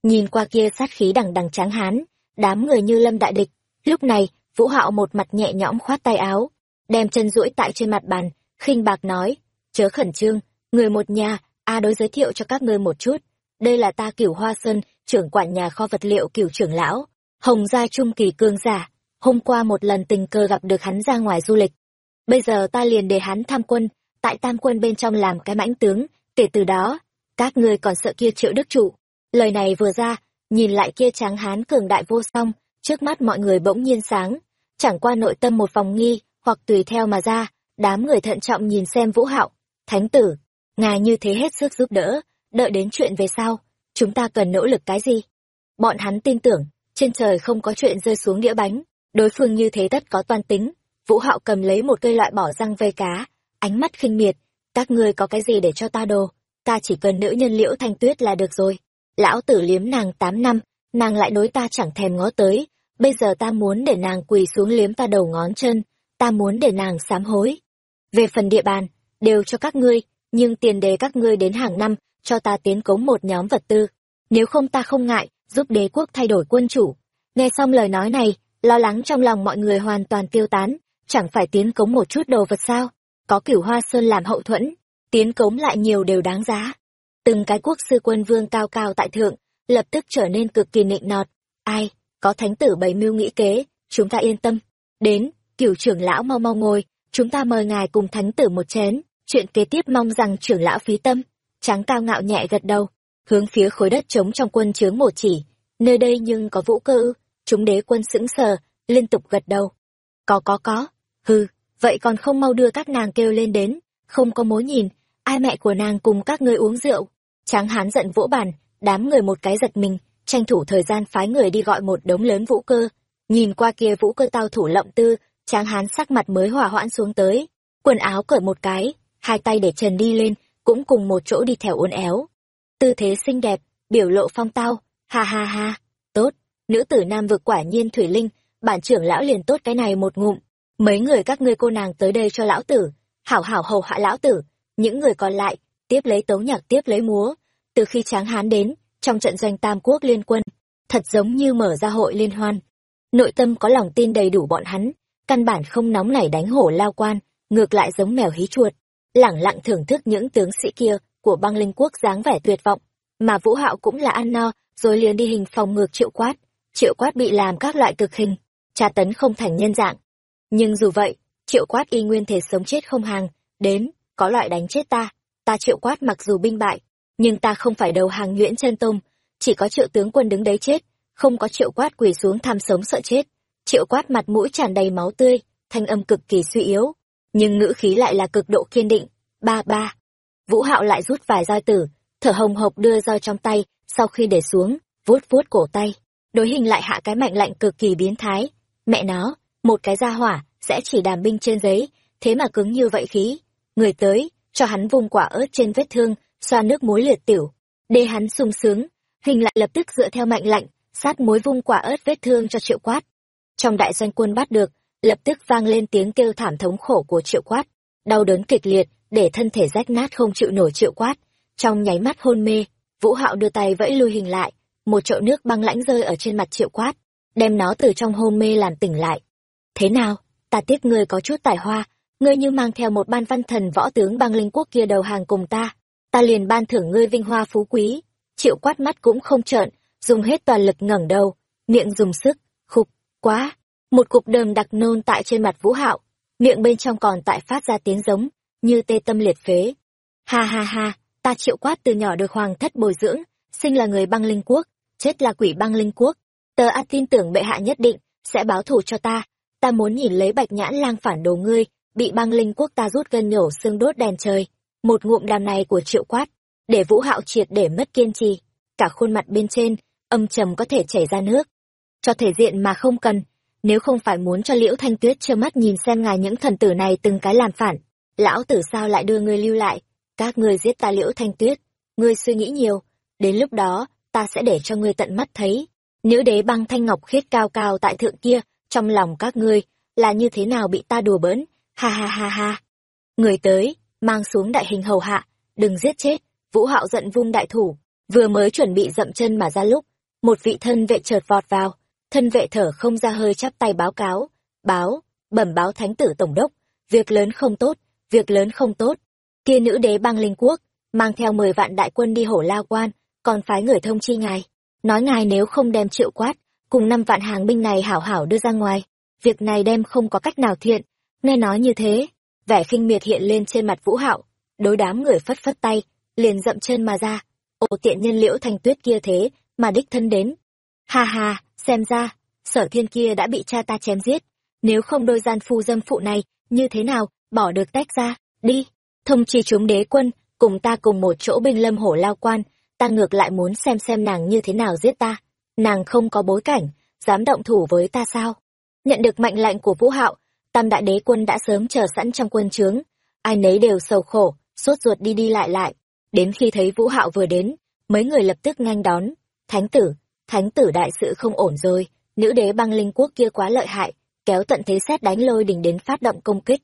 Nhìn qua kia sát khí đằng đằng tráng hán, đám người như lâm đại địch, lúc này, vũ hạo một mặt nhẹ nhõm khoát tay áo, đem chân duỗi tại trên mặt bàn, khinh bạc nói, chớ khẩn trương, người một nhà, a đối giới thiệu cho các ngươi một chút, đây là ta cửu hoa sơn, trưởng quản nhà kho vật liệu cửu trưởng lão hồng gia trung kỳ cương giả, hôm qua một lần tình cờ gặp được hắn ra ngoài du lịch. Bây giờ ta liền để hắn tham quân, tại tam quân bên trong làm cái mãnh tướng, kể từ đó, các ngươi còn sợ kia triệu đức trụ. Lời này vừa ra, nhìn lại kia tráng hán cường đại vô song, trước mắt mọi người bỗng nhiên sáng. Chẳng qua nội tâm một vòng nghi, hoặc tùy theo mà ra, đám người thận trọng nhìn xem vũ hạo, thánh tử, ngài như thế hết sức giúp đỡ, đợi đến chuyện về sau, chúng ta cần nỗ lực cái gì? Bọn hắn tin tưởng trên trời không có chuyện rơi xuống đĩa bánh. Đối phương như thế tất có toan tính. Vũ hạo cầm lấy một cây loại bỏ răng vây cá, ánh mắt khinh miệt. Các ngươi có cái gì để cho ta đồ ta chỉ cần nữ nhân liễu thanh tuyết là được rồi. Lão tử liếm nàng tám năm, nàng lại đối ta chẳng thèm ngó tới. Bây giờ ta muốn để nàng quỳ xuống liếm ta đầu ngón chân, ta muốn để nàng sám hối. Về phần địa bàn, đều cho các ngươi, nhưng tiền đề các ngươi đến hàng năm, cho ta tiến cống một nhóm vật tư. Nếu không ta không ngại giúp đế quốc thay đổi quân chủ. Nghe xong lời nói này, lo lắng trong lòng mọi người hoàn toàn tiêu tán. Chẳng phải tiến cống một chút đồ vật sao? Có cửu hoa sơn làm hậu thuẫn, tiến cống lại nhiều đều đáng giá. Từng cái quốc sư quân vương cao cao tại thượng, lập tức trở nên cực kỳ nịnh nọt. Ai, có thánh tử bày mưu nghĩ kế, chúng ta yên tâm. Đến, cửu trưởng lão mau mau ngồi, chúng ta mời ngài cùng thánh tử một chén. Chuyện kế tiếp mong rằng trưởng lão phí tâm. Tráng cao ngạo nhẹ gật đầu hướng phía khối đất trống trong quân chướng một chỉ. Nơi đây nhưng có vũ cơ ư? Chúng đế quân sững sờ, liên tục gật đầu. Có có có. Hư vậy còn không mau đưa các nàng kêu lên đến. Không có mối nhìn, ai mẹ của nàng cùng các ngươi uống rượu? Tráng hán giận vỗ bàn, đám người một cái giật mình, tranh thủ thời gian phái người đi gọi một đống lớn vũ cơ. Nhìn qua kia vũ cơ tao thủ lộng tư, tráng hán sắc mặt mới hòa hoãn xuống tới. Quần áo cởi một cái, hai tay để trần đi lên, cũng cùng một chỗ đi theo uốn éo tư thế xinh đẹp, biểu lộ phong tao. Ha ha ha, tốt. Nữ tử nam vực quả nhiên thủy linh, bản trưởng lão liền tốt cái này một ngụm. Mấy người các ngươi cô nàng tới đây cho lão tử. Hảo hảo hầu hạ lão tử. Những người còn lại, tiếp lấy tấu nhạc tiếp lấy múa. Từ khi tráng hán đến, trong trận doanh tam quốc liên quân, thật giống như mở ra hội liên hoan. Nội tâm có lòng tin đầy đủ bọn hắn, căn bản không nóng nảy đánh hổ lao quan, ngược lại giống mèo hí chuột. Lẳng lặng thưởng thức những tướng sĩ kia của băng linh quốc dáng vẻ tuyệt vọng. Mà vũ hạo cũng là ăn no, rồi liền đi hình phòng ngược triệu quát. Triệu quát bị làm các loại cực hình, tra tấn không thành nhân dạng. Nhưng dù vậy, triệu quát y nguyên thể sống chết không hàng đến, có loại đánh chết ta. Ta triệu quát mặc dù binh bại, nhưng ta không phải đầu hàng nguyễn chân tông. Chỉ có triệu tướng quân đứng đấy chết, không có triệu quát quỳ xuống tham sống sợ chết. Triệu quát mặt mũi tràn đầy máu tươi, thanh âm cực kỳ suy yếu. Nhưng ngữ khí lại là cực độ kiên định. Ba ba vũ hạo lại rút vài roi tử, thở hồng hộc đưa roi trong tay, sau khi để xuống, vuốt vuốt cổ tay. Đối hình lại hạ cái mạnh lạnh cực kỳ biến thái. Mẹ nó, một cái gia hỏa, sẽ chỉ đàm binh trên giấy, thế mà cứng như vậy khí. Người tới, cho hắn vùng quả ớt trên vết thương, xoa nước muối liệt tiểu. Để hắn sung sướng, hình lại lập tức dựa theo mạnh lạnh sát muối vung quả ớt vết thương cho triệu quát. Trong đại doanh quân bắt được, lập tức vang lên tiếng kêu thảm thống khổ của triệu quát. Đau đớn kịch liệt để thân thể rách nát không chịu nổi triệu quát trong nháy mắt hôn mê vũ hạo đưa tay vẫy lui hình lại một chậu nước băng lãnh rơi ở trên mặt triệu quát đem nó từ trong hôn mê làm tỉnh lại thế nào ta tiếc ngươi có chút tài hoa ngươi như mang theo một ban văn thần võ tướng băng linh quốc kia đầu hàng cùng ta ta liền ban thưởng ngươi vinh hoa phú quý. Triệu quát mắt cũng không trợn, dùng hết toàn lực ngẩng đầu, miệng dùng sức, khục, quá. Một cục đờm đặc nôn tại trên mặt Vũ Hạo, miệng bên trong còn tại phát ra tiếng giống, như tê tâm liệt phế. Ha ha ha, ta triệu quát từ nhỏ được hoàng thất bồi dưỡng, sinh là người băng linh quốc, chết là quỷ băng linh quốc. Tờ A tin tưởng bệ hạ nhất định, sẽ báo thù cho ta. Ta muốn nhìn lấy bạch nhãn lang phản đồ ngươi, bị băng linh quốc ta rút gân nhổ xương đốt đèn trời. Một ngụm đàm này của triệu quát, để vũ hạo triệt để mất kiên trì. Cả khuôn mặt bên trên, âm trầm có thể chảy ra nước. Cho thể diện mà không cần, nếu không phải muốn cho liễu thanh tuyết trơ mắt nhìn xem ngài những thần tử này từng cái làm phản lão tử sao lại đưa ngươi lưu lại? Các ngươi giết ta liễu thanh tuyết. Ngươi suy nghĩ nhiều. Đến lúc đó, ta sẽ để cho ngươi tận mắt thấy. Nữ đế băng thanh ngọc khiết cao cao tại thượng kia, trong lòng các ngươi là như thế nào bị ta đùa bỡn? Ha ha ha ha. Người tới, mang xuống đại hình hầu hạ. Đừng giết chết. Vũ hạo giận vung đại thủ. Vừa mới chuẩn bị dậm chân mà ra lúc, một vị thân vệ chợt vọt vào. Thân vệ thở không ra hơi chắp tay báo cáo. Báo, bẩm báo thánh tử tổng đốc. Việc lớn không tốt việc lớn không tốt. Kia nữ đế băng linh quốc, mang theo mười vạn đại quân đi hổ lao quan, còn phái người thông chi ngài. Nói ngài nếu không đem triệu quát, cùng năm vạn hàng binh này hảo hảo đưa ra ngoài, việc này đem không có cách nào thiện. Nghe nói như thế, vẻ khinh miệt hiện lên trên mặt vũ hạo, đối đám người phất phất tay, liền dậm chân mà ra. Ồ tiện nhân liễu thành tuyết kia thế mà đích thân đến. Ha ha, xem ra, sở thiên kia đã bị cha ta chém giết. Nếu không đôi gian phu dâm phụ này, như thế nào bỏ được tách ra, đi. Thông chi chúng đế quân, cùng ta cùng một chỗ binh lâm hổ lao quan, ta ngược lại muốn xem xem nàng như thế nào giết ta. Nàng không có bối cảnh, dám động thủ với ta sao? Nhận được mệnh lệnh của vũ hạo, tam đại đế quân đã sớm chờ sẵn trong quân trướng ai nấy đều sầu khổ, sốt ruột đi đi lại lại. Đến khi thấy vũ hạo vừa đến, mấy người lập tức nhanh đón. Thánh tử thánh tử đại sự không ổn rồi. Nữ đế băng linh quốc kia quá lợi hại, kéo tận thế xét đánh lôi đỉnh đến phát động công kích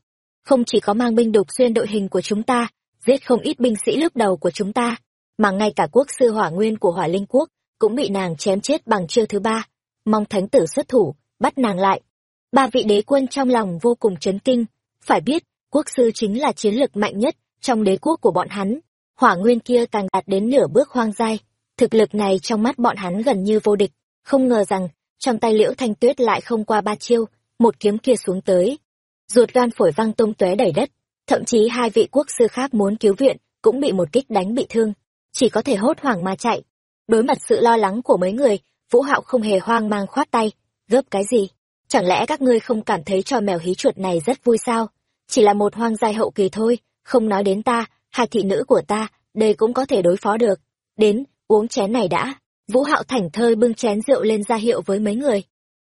không chỉ có mang binh đục xuyên đội hình của chúng ta, giết không ít binh sĩ lúc đầu của chúng ta, mà ngay cả quốc sư hỏa nguyên của hỏa linh quốc cũng bị nàng chém chết bằng chiêu thứ ba. Mong thánh tử xuất thủ, bắt nàng lại. Ba vị đế quân trong lòng vô cùng chấn kinh. Phải biết, quốc sư chính là chiến lực mạnh nhất trong đế quốc của bọn hắn. Hỏa nguyên kia càng đạt đến nửa bước hoang giai thực lực này trong mắt bọn hắn gần như vô địch. Không ngờ rằng, trong tay liễu thanh tuyết lại không qua ba chiêu, một kiếm kia xuống tới ruột gan phổi văng tung tóe đầy đất, thậm chí hai vị quốc sư khác muốn cứu viện cũng bị một kích đánh bị thương. Chỉ có thể hốt hoảng mà chạy. Đối mặt sự lo lắng của mấy người, vũ hạo không hề hoang mang khoát tay. Gấp cái gì? Chẳng lẽ các ngươi không cảm thấy trò mèo hí chuột này rất vui sao? Chỉ là một hoang giai hậu kỳ thôi, không nói đến ta, hai thị nữ của ta, đây cũng có thể đối phó được. Đến, uống chén này đã. Vũ hạo thảnh thơi bưng chén rượu lên ra hiệu với mấy người.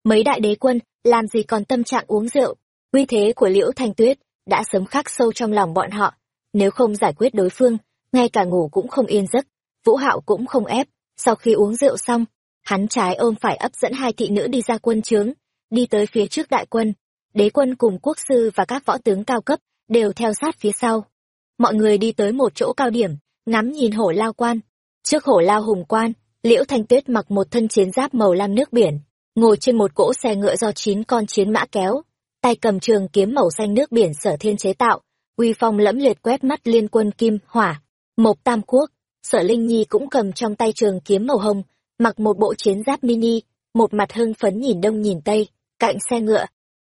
Mấy đại đế quân, làm gì còn tâm trạng uống rượu? Uy thế của liễu thanh tuyết đã sớm khắc sâu trong lòng bọn họ. Nếu không giải quyết đối phương, ngay cả ngủ cũng không yên giấc, vũ hạo cũng không ép. Sau khi uống rượu xong, hắn trái ôm phải ấp dẫn hai thị nữ đi ra quân trướng, đi tới phía trước đại quân. Đế quân cùng quốc sư và các võ tướng cao cấp đều theo sát phía sau. Mọi người đi tới một chỗ cao điểm, ngắm nhìn hổ lao quan. Trước hổ lao hùng quan, liễu thanh tuyết mặc một thân chiến giáp màu lam nước biển, ngồi trên một cỗ xe ngựa do chín con chiến mã kéo tay cầm trường kiếm màu xanh nước biển sở thiên chế tạo, uy phong lẫm liệt quét mắt liên quân kim, hỏa, mộc tam quốc. Sở linh nhi cũng cầm trong tay trường kiếm màu hồng, mặc một bộ chiến giáp mini, một mặt hưng phấn nhìn đông nhìn tây, cạnh xe ngựa.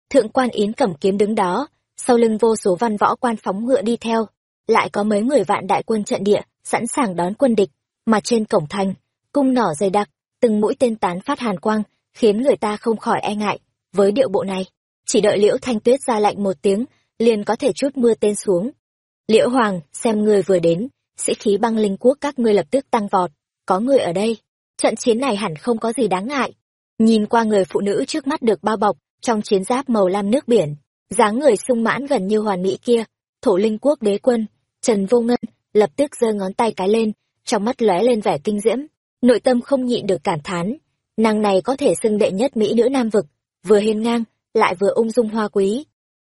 Thượng quan yến cầm kiếm đứng đó, sau lưng vô số văn võ quan phóng ngựa đi theo. Lại có mấy người vạn đại quân trận địa, sẵn sàng đón quân địch, mà trên cổng thành, cung nỏ dày đặc, từng mũi tên tán phát hàn quang, khiến người ta không khỏi e ngại với điệu bộ này chỉ đợi liễu thanh tuyết ra lạnh một tiếng, liền có thể chút mưa tên xuống. Liễu hoàng, xem ngươi vừa đến, sĩ khí băng linh quốc các ngươi lập tức tăng vọt, có người ở đây. Trận chiến này hẳn không có gì đáng ngại. Nhìn qua người phụ nữ trước mắt được bao bọc, trong chiến giáp màu lam nước biển, dáng người sung mãn gần như hoàn mỹ kia, thổ linh quốc đế quân, trần vô ngân, lập tức giơ ngón tay cái lên, trong mắt lóe lên vẻ kinh diễm, nội tâm không nhịn được cảm thán. Nàng này có thể xưng đệ nhất mỹ nữ nam vực, vừa hiên ngang lại vừa ung dung hoa quý.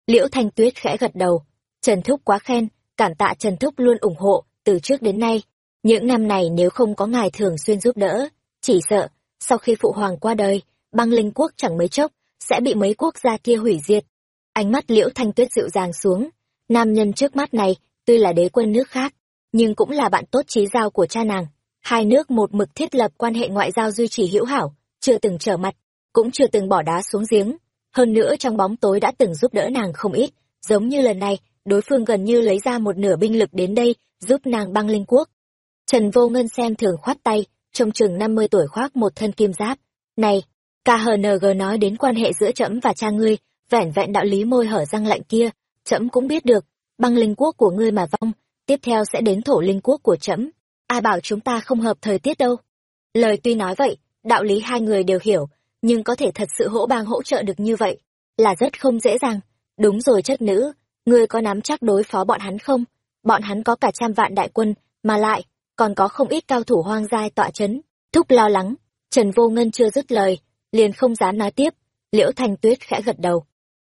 Liễu thanh tuyết khẽ gật đầu. Trần thúc quá khen cảm tạ trần thúc luôn ủng hộ từ trước đến nay. Những năm này nếu không có ngài thường xuyên giúp đỡ chỉ sợ sau khi phụ hoàng qua đời băng linh quốc chẳng mấy chốc sẽ bị mấy quốc gia kia hủy diệt. Ánh mắt liễu thanh tuyết dịu dàng xuống. Nam nhân trước mắt này tuy là đế quân nước khác nhưng cũng là bạn tốt trí giao của cha nàng. Hai nước một mực thiết lập quan hệ ngoại giao duy trì hữu hảo, chưa từng trở mặt, cũng chưa từng bỏ đá xuống giếng. Hơn nữa trong bóng tối đã từng giúp đỡ nàng không ít, giống như lần này, đối phương gần như lấy ra một nửa binh lực đến đây, giúp nàng băng linh quốc. Trần Vô Ngân xem thường khoát tay, trông chừng năm mươi tuổi khoác một thân kim giáp. Này, KHNG nói đến quan hệ giữa trẫm và cha ngươi, vẻn vẹn đạo lý môi hở răng lạnh kia, trẫm cũng biết được, băng linh quốc của ngươi mà vong, tiếp theo sẽ đến thổ linh quốc của trẫm. Ai bảo chúng ta không hợp thời tiết đâu. Lời tuy nói vậy, đạo lý hai người đều hiểu, nhưng có thể thật sự hỗ bang hỗ trợ được như vậy, là rất không dễ dàng. Đúng rồi chất nữ, ngươi có nắm chắc đối phó bọn hắn không? Bọn hắn có cả trăm vạn đại quân, mà lại, còn có không ít cao thủ hoang giai tọa chấn. Thúc lo lắng, Trần Vô Ngân chưa dứt lời, liền không dám nói tiếp, liễu thanh tuyết khẽ gật đầu.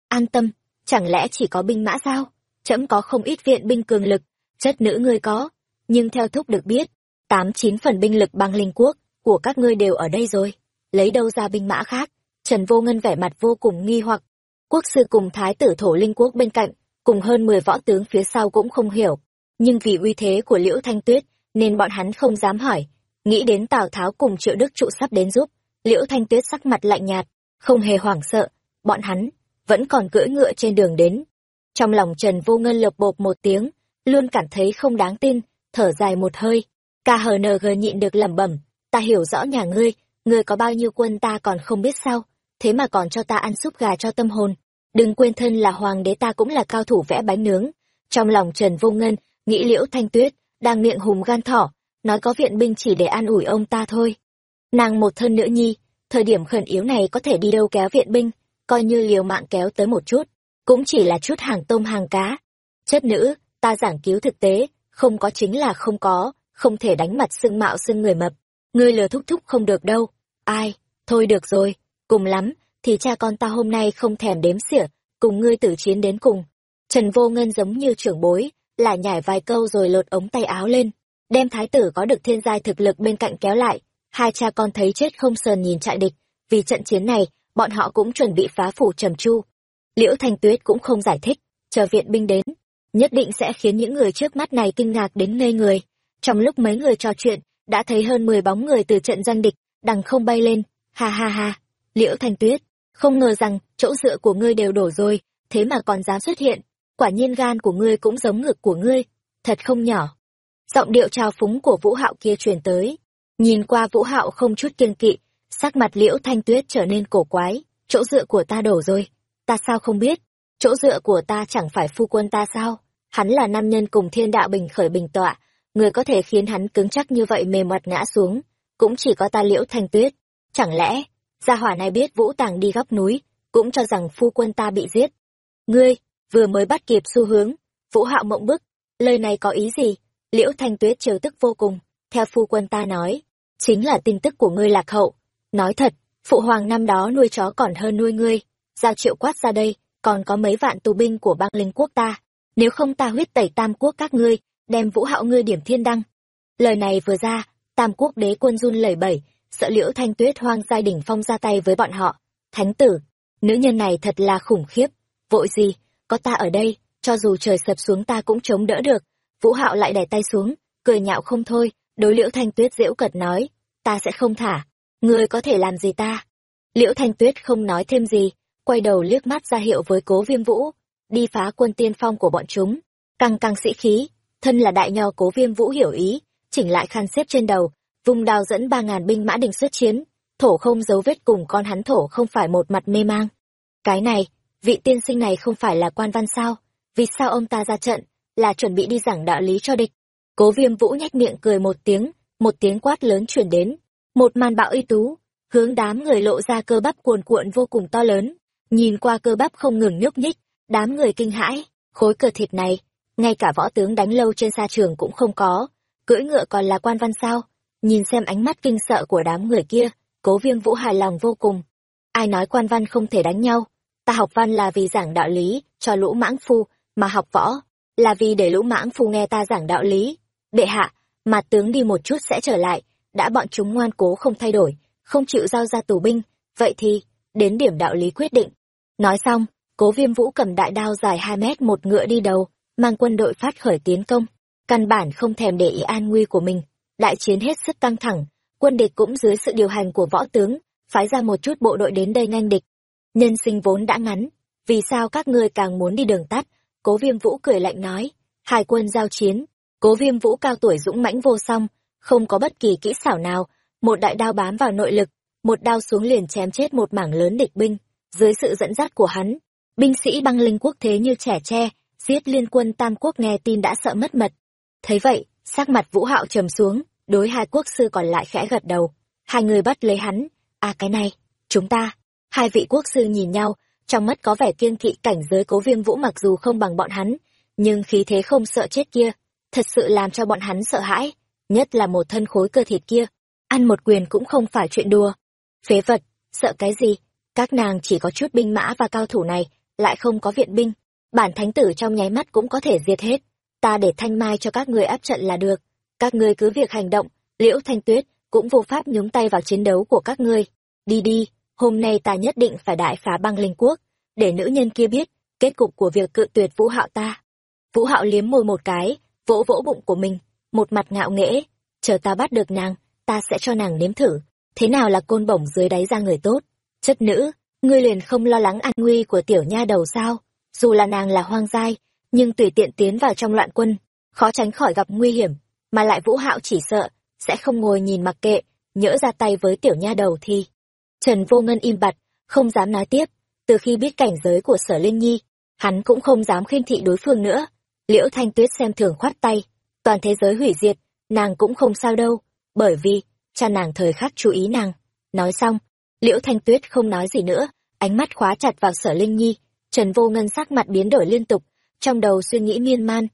An tâm, chẳng lẽ chỉ có binh mã sao? Trẫm có không ít viện binh cường lực, chất nữ ngươi có, nhưng theo thúc được biết, tám chín phần binh lực bằng linh quốc của các ngươi đều ở đây rồi, lấy đâu ra binh mã khác? Trần Vô Ngân vẻ mặt vô cùng nghi hoặc. Quốc sư cùng thái tử thổ linh quốc bên cạnh, cùng hơn mười võ tướng phía sau cũng không hiểu, nhưng vì uy thế của Liễu Thanh Tuyết, nên bọn hắn không dám hỏi. Nghĩ đến Tào Tháo cùng Triệu Đức Trụ sắp đến giúp, Liễu Thanh Tuyết sắc mặt lạnh nhạt, không hề hoảng sợ, bọn hắn vẫn còn cưỡi ngựa trên đường đến. Trong lòng Trần Vô Ngân lộc bộp một tiếng, luôn cảm thấy không đáng tin, thở dài một hơi. KHNG nhịn được lẩm bẩm, ta hiểu rõ nhà ngươi, ngươi có bao nhiêu quân ta còn không biết sao, thế mà còn cho ta ăn súp gà cho tâm hồn. Đừng quên thân là hoàng đế ta cũng là cao thủ vẽ bánh nướng. Trong lòng Trần Vô Ngân, nghĩ liễu thanh tuyết, đang miệng hùng gan thỏ, nói có viện binh chỉ để an ủi ông ta thôi. Nàng một thân nữ nhi, thời điểm khẩn yếu này có thể đi đâu kéo viện binh, coi như liều mạng kéo tới một chút, cũng chỉ là chút hàng tôm hàng cá. Chất nữ, ta giảng cứu thực tế, không có chính là không có, không thể đánh mặt xưng mạo xưng người mập. Ngươi lừa thúc thúc không được đâu. Ai, thôi được rồi, cùng lắm, thì cha con ta hôm nay không thèm đếm xỉa, cùng ngươi tử chiến đến cùng. Trần Vô Ngân giống như trưởng bối, lại nhảy vài câu rồi lột ống tay áo lên, đem thái tử có được thiên giai thực lực bên cạnh kéo lại. Hai cha con thấy chết không sờn nhìn trại địch, vì trận chiến này, bọn họ cũng chuẩn bị phá phủ trầm chu. Liễu Thanh Tuyết cũng không giải thích, chờ viện binh đến, nhất định sẽ khiến những người trước mắt này kinh ngạc đến ngây người. Trong lúc mấy người trò chuyện, đã thấy hơn 10 bóng người từ trận doanh địch, đằng không bay lên, ha ha ha, Liễu Thanh Tuyết, không ngờ rằng chỗ dựa của ngươi đều đổ rồi, thế mà còn dám xuất hiện, quả nhiên gan của ngươi cũng giống ngực của ngươi, thật không nhỏ. Giọng điệu trào phúng của Vũ Hạo kia truyền tới, nhìn qua Vũ Hạo không chút kiêng kỵ, sắc mặt Liễu Thanh Tuyết trở nên cổ quái, chỗ dựa của ta đổ rồi, ta sao không biết, chỗ dựa của ta chẳng phải phu quân ta sao, hắn là nam nhân cùng thiên đạo bình khởi bình tọa, người có thể khiến hắn cứng chắc như vậy mềm mặt ngã xuống, cũng chỉ có ta Liễu Thanh Tuyết, chẳng lẽ, gia hỏa này biết Vũ Tàng đi góc núi, cũng cho rằng phu quân ta bị giết. Ngươi, vừa mới bắt kịp xu hướng vũ hạo mộng bức lời này có ý gì? Liễu thanh tuyết trêu tức vô cùng theo phu quân ta nói. Chính là tin tức của ngươi lạc hậu. Nói thật phụ hoàng năm đó nuôi chó còn hơn nuôi ngươi. Giao triệu quát ra đây còn có mấy vạn tù binh của bang linh quốc ta. Nếu không ta huyết tẩy tam quốc các ngươi đem vũ hạo ngươi điểm thiên đăng. Lời này vừa ra tam quốc đế quân run lẩy bẩy sợ liễu thanh tuyết hoang giai đỉnh phong ra tay với bọn họ thánh tử nữ nhân này thật là khủng khiếp vội gì có ta ở đây, cho dù trời sập xuống ta cũng chống đỡ được. Vũ Hạo lại đè tay xuống, cười nhạo không thôi, đối Liễu Thanh Tuyết dễu cật nói, ta sẽ không thả, ngươi có thể làm gì ta? Liễu Thanh Tuyết không nói thêm gì, quay đầu liếc mắt ra hiệu với Cố Viêm Vũ, đi phá quân tiên phong của bọn chúng, căng căng sĩ khí, thân là đại nho Cố Viêm Vũ hiểu ý, chỉnh lại khăn xếp trên đầu, vung đao dẫn ba ngàn binh mã đình xuất chiến, thổ không dấu vết cùng con hắn thổ không phải một mặt mê mang. Cái này, vị tiên sinh này không phải là quan văn sao? Vì sao ông ta ra trận là chuẩn bị đi giảng đạo lý cho địch? Cố viêm vũ nhếch miệng cười một tiếng một tiếng quát lớn chuyển đến. Một màn bạo y tú hướng đám người lộ ra cơ bắp cuồn cuộn vô cùng to lớn. Nhìn qua cơ bắp không ngừng nhúc nhích đám người kinh hãi khối cơ thịt này ngay cả võ tướng đánh lâu trên xa trường cũng không có cưỡi ngựa còn là quan văn sao? Nhìn xem ánh mắt kinh sợ của đám người kia, cố viêm vũ hài lòng vô cùng. Ai nói quan văn không thể đánh nhau? Ta học văn là vì giảng đạo lý, cho lũ mãng phu, mà học võ là vì để lũ mãng phu nghe ta giảng đạo lý. Bệ hạ, mà tướng đi một chút sẽ trở lại. Đã bọn chúng ngoan cố không thay đổi, không chịu giao ra tù binh. Vậy thì, đến điểm đạo lý quyết định. Nói xong, cố viêm vũ cầm đại đao dài hai mét một ngựa đi đầu, mang quân đội phát khởi tiến công căn bản không thèm để ý an nguy của mình. Đại chiến hết sức căng thẳng, quân địch cũng dưới sự điều hành của võ tướng, phái ra một chút bộ đội đến đây nhanh địch. Nhân sinh vốn đã ngắn, vì sao các ngươi càng muốn đi đường tắt? Cố Viêm Vũ cười lạnh nói, hai quân giao chiến, Cố Viêm Vũ cao tuổi dũng mãnh vô song, không có bất kỳ kỹ xảo nào, một đại đao bám vào nội lực, một đao xuống liền chém chết một mảng lớn địch binh, dưới sự dẫn dắt của hắn, binh sĩ băng linh quốc thế như trẻ tre, giết liên quân tam quốc nghe tin đã sợ mất mật. Thấy vậy, sắc mặt Vũ Hạo trầm xuống, đối hai quốc sư còn lại khẽ gật đầu, hai người bắt lấy hắn, à cái này, chúng ta, hai vị quốc sư nhìn nhau, trong mắt có vẻ kiên kỵ cảnh giới cố viêm vũ mặc dù không bằng bọn hắn, nhưng khí thế không sợ chết kia, thật sự làm cho bọn hắn sợ hãi, nhất là một thân khối cơ thịt kia, ăn một quyền cũng không phải chuyện đùa. Phế vật, sợ cái gì, các nàng chỉ có chút binh mã và cao thủ này, lại không có viện binh, bản thánh tử trong nháy mắt cũng có thể diệt hết, ta để thanh mai cho các người áp trận là được, các ngươi cứ việc hành động, liễu thanh tuyết cũng vô pháp nhúng tay vào chiến đấu của các ngươi. Đi đi, hôm nay ta nhất định phải đại phá băng linh quốc, để nữ nhân kia biết, kết cục của việc cự tuyệt vũ hạo ta. Vũ hạo liếm môi một cái, vỗ vỗ bụng của mình, một mặt ngạo nghễ, chờ ta bắt được nàng, ta sẽ cho nàng nếm thử, thế nào là côn bổng dưới đáy ra người tốt. Chất nữ, ngươi liền không lo lắng an nguy của tiểu nha đầu sao, dù là nàng là hoang giai, nhưng tùy tiện tiến vào trong loạn quân, khó tránh khỏi gặp nguy hiểm, mà lại vũ hạo chỉ sợ, sẽ không ngồi nhìn mặc kệ, nhỡ ra tay với tiểu nha đầu thì. Trần Vô Ngân im bặt, không dám nói tiếp, từ khi biết cảnh giới của sở liên Nhi, hắn cũng không dám khinh thị đối phương nữa. Liễu Thanh Tuyết xem thường khoát tay, toàn thế giới hủy diệt, nàng cũng không sao đâu, bởi vì, cha nàng thời khắc chú ý nàng. Nói xong, Liễu Thanh Tuyết không nói gì nữa, ánh mắt khóa chặt vào sở Linh Nhi, Trần Vô Ngân sắc mặt biến đổi liên tục, trong đầu suy nghĩ miên man.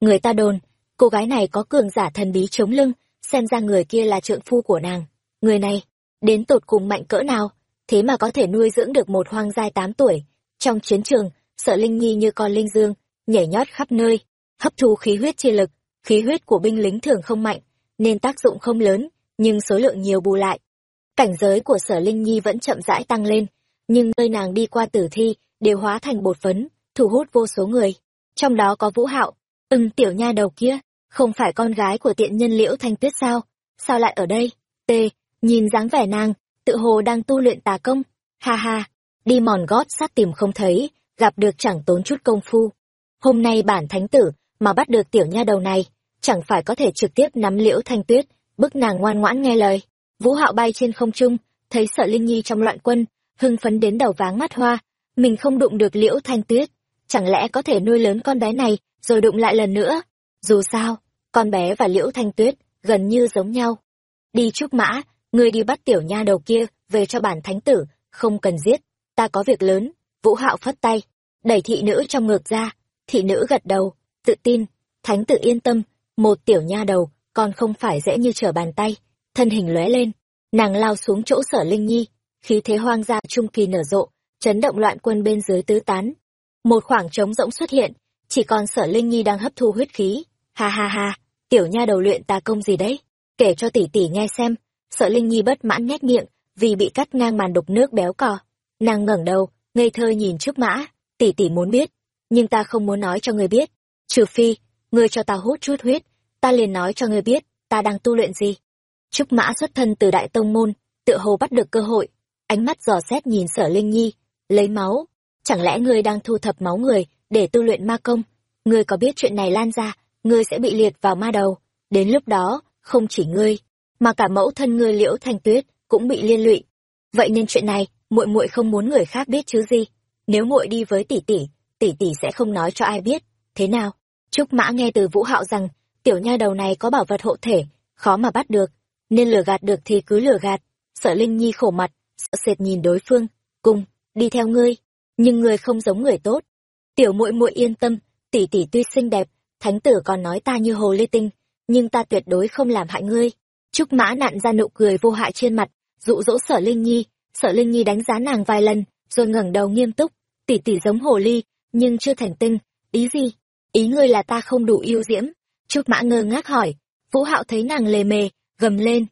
Người ta đồn, cô gái này có cường giả thần bí chống lưng, xem ra người kia là trượng phu của nàng. Người này, đến tột cùng mạnh cỡ nào, thế mà có thể nuôi dưỡng được một hoang giai tám tuổi. Trong chiến trường, sợ Linh Nhi như con linh dương, nhảy nhót khắp nơi, hấp thu khí huyết chi lực, khí huyết của binh lính thường không mạnh, nên tác dụng không lớn, nhưng số lượng nhiều bù lại. Cảnh giới của sở Linh Nhi vẫn chậm rãi tăng lên, nhưng nơi nàng đi qua tử thi, đều hóa thành bột phấn, thu hút vô số người. Trong đó có Vũ Hạo, ưng tiểu nha đầu kia, không phải con gái của tiện nhân liễu thanh tuyết sao? Sao lại ở đây? T nhìn dáng vẻ nàng tự hồ đang tu luyện tà công. Ha ha đi mòn gót sát tìm không thấy gặp được chẳng tốn chút công phu. Hôm nay bản thánh tử mà bắt được tiểu nha đầu này chẳng phải có thể trực tiếp nắm liễu thanh tuyết bức nàng ngoan ngoãn nghe lời. Vũ hạo bay trên không trung thấy sợ linh nhi trong loạn quân hưng phấn đến đầu váng mắt hoa. Mình không đụng được liễu thanh tuyết chẳng lẽ có thể nuôi lớn con bé này rồi đụng lại lần nữa dù sao, con bé và Liễu Thanh Tuyết gần như giống nhau. Đi trúc mã, ngươi đi bắt tiểu nha đầu kia về cho bản thánh tử, không cần giết, ta có việc lớn. Vũ Hạo phất tay, đẩy thị nữ trong ngược ra, thị nữ gật đầu, tự tin, thánh tử yên tâm, một tiểu nha đầu, còn không phải dễ như trở bàn tay. Thân hình lóe lên, nàng lao xuống chỗ sở Linh Nhi, khí thế hoang gia trung kỳ nở rộ, chấn động loạn quân bên dưới tứ tán. Một khoảng trống rỗng xuất hiện, chỉ còn sở Linh Nhi đang hấp thu huyết khí. Ha ha ha, tiểu nha đầu luyện tà công gì đấy? Kể cho tỷ tỷ nghe xem. Sở Linh Nhi bất mãn nhét miệng, vì bị cắt ngang màn đục nước béo cò. Nàng ngẩng đầu, ngây thơ nhìn Trúc Mã, tỷ tỷ muốn biết, nhưng ta không muốn nói cho người biết. Trừ phi, ngươi cho ta hút chút huyết, ta liền nói cho ngươi biết, ta đang tu luyện gì. Trúc Mã xuất thân từ Đại Tông Môn, tựa hồ bắt được cơ hội, ánh mắt dò xét nhìn Sở Linh Nhi, lấy máu. Chẳng lẽ ngươi đang thu thập máu người để tu luyện ma công? Ngươi có biết chuyện này lan ra, ngươi sẽ bị liệt vào ma đầu. Đến lúc đó, không chỉ ngươi, mà cả mẫu thân ngươi liễu thanh tuyết cũng bị liên lụy. Vậy nên chuyện này, muội muội không muốn người khác biết chứ gì. Nếu muội đi với tỷ tỷ, tỷ tỷ sẽ không nói cho ai biết. Thế nào? Trúc Mã nghe từ Vũ Hạo rằng, tiểu nha đầu này có bảo vật hộ thể, khó mà bắt được, nên lừa gạt được thì cứ lừa gạt. Sở Linh Nhi khổ mặt, sợ sệt nhìn đối phương, cùng, đi theo ngươi, nhưng ngươi không giống người tốt. Tiểu muội muội yên tâm, tỷ tỷ tuy xinh đẹp, thánh tử còn nói ta như hồ ly tinh, nhưng ta tuyệt đối không làm hại ngươi. Trúc mã nặn ra nụ cười vô hại trên mặt, dụ dỗ sở Linh Nhi, sở Linh Nhi đánh giá nàng vài lần, rồi ngẩng đầu nghiêm túc, tỷ tỷ giống hồ ly, nhưng chưa thành tinh, ý gì? Ý ngươi là ta không đủ yêu diễm. Trúc mã ngơ ngác hỏi, vũ hạo thấy nàng lề mề, gầm lên.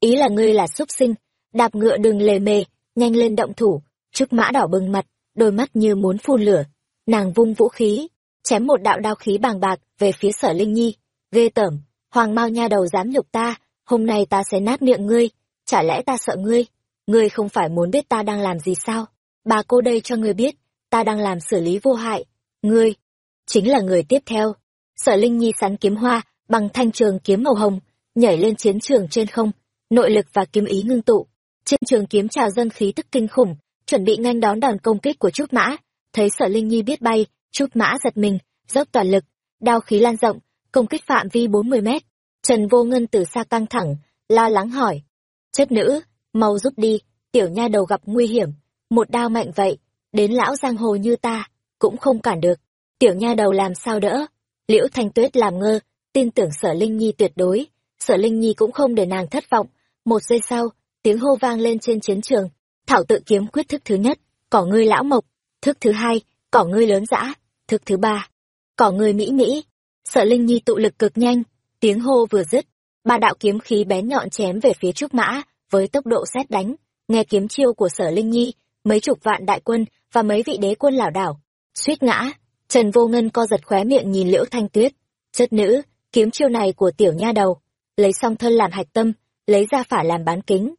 Ý là ngươi là súc sinh, đạp ngựa đừng lề mề, nhanh lên động thủ. Trúc mã đỏ bừng mặt, đôi mắt như muốn phun lửa. Nàng vung vũ khí, chém một đạo đao khí bàng bạc về phía sở Linh Nhi. ghê tởm, hoàng mau nha đầu dám nhục ta, hôm nay ta sẽ nát miệng ngươi, chả lẽ ta sợ ngươi, ngươi không phải muốn biết ta đang làm gì sao? Bà cô đây cho ngươi biết, ta đang làm xử lý vô hại, ngươi, chính là người tiếp theo. Sở Linh Nhi sắn kiếm hoa, bằng thanh trường kiếm màu hồng, nhảy lên chiến trường trên không, nội lực và kiếm ý ngưng tụ. Trên trường kiếm trào dân khí tức kinh khủng, chuẩn bị nhanh đón đòn công kích của Trúc Mã. Thấy Sở Linh Nhi biết bay, Trúc Mã giật mình, dốc toàn lực, đao khí lan rộng, công kích phạm vi 40 mét. Trần Vô Ngân từ xa căng thẳng, lo lắng hỏi. Chất nữ, mau giúp đi, tiểu nha đầu gặp nguy hiểm, một đao mạnh vậy, đến lão giang hồ như ta, cũng không cản được. Tiểu nha đầu làm sao đỡ? Liễu Thanh Tuyết làm ngơ, tin tưởng sở Linh Nhi tuyệt đối. Sở Linh Nhi cũng không để nàng thất vọng. Một giây sau, tiếng hô vang lên trên chiến trường. Thảo tự kiếm quyết thức thứ nhất, cỏ ngươi lão mộc. Thức thứ hai, cỏ ngươi lớn dã. Thức thứ ba, cỏ ngươi mỹ mỹ. sợ Linh Nhi tụ lực cực nhanh, tiếng hô vừa dứt. Ba đạo kiếm khí bén nhọn chém về phía Trúc Mã, với tốc độ xét đánh. Nghe kiếm chiêu của sở Linh Nhi, mấy chục vạn đại quân và mấy vị đế quân lảo đảo. Suýt ngã, Trần Vô Ngân co giật khóe miệng nhìn Liễu Thanh Tuyết. Chất nữ, kiếm chiêu này của tiểu nha đầu. Lấy song thân làm hạch tâm, lấy ra phả làm bán kính.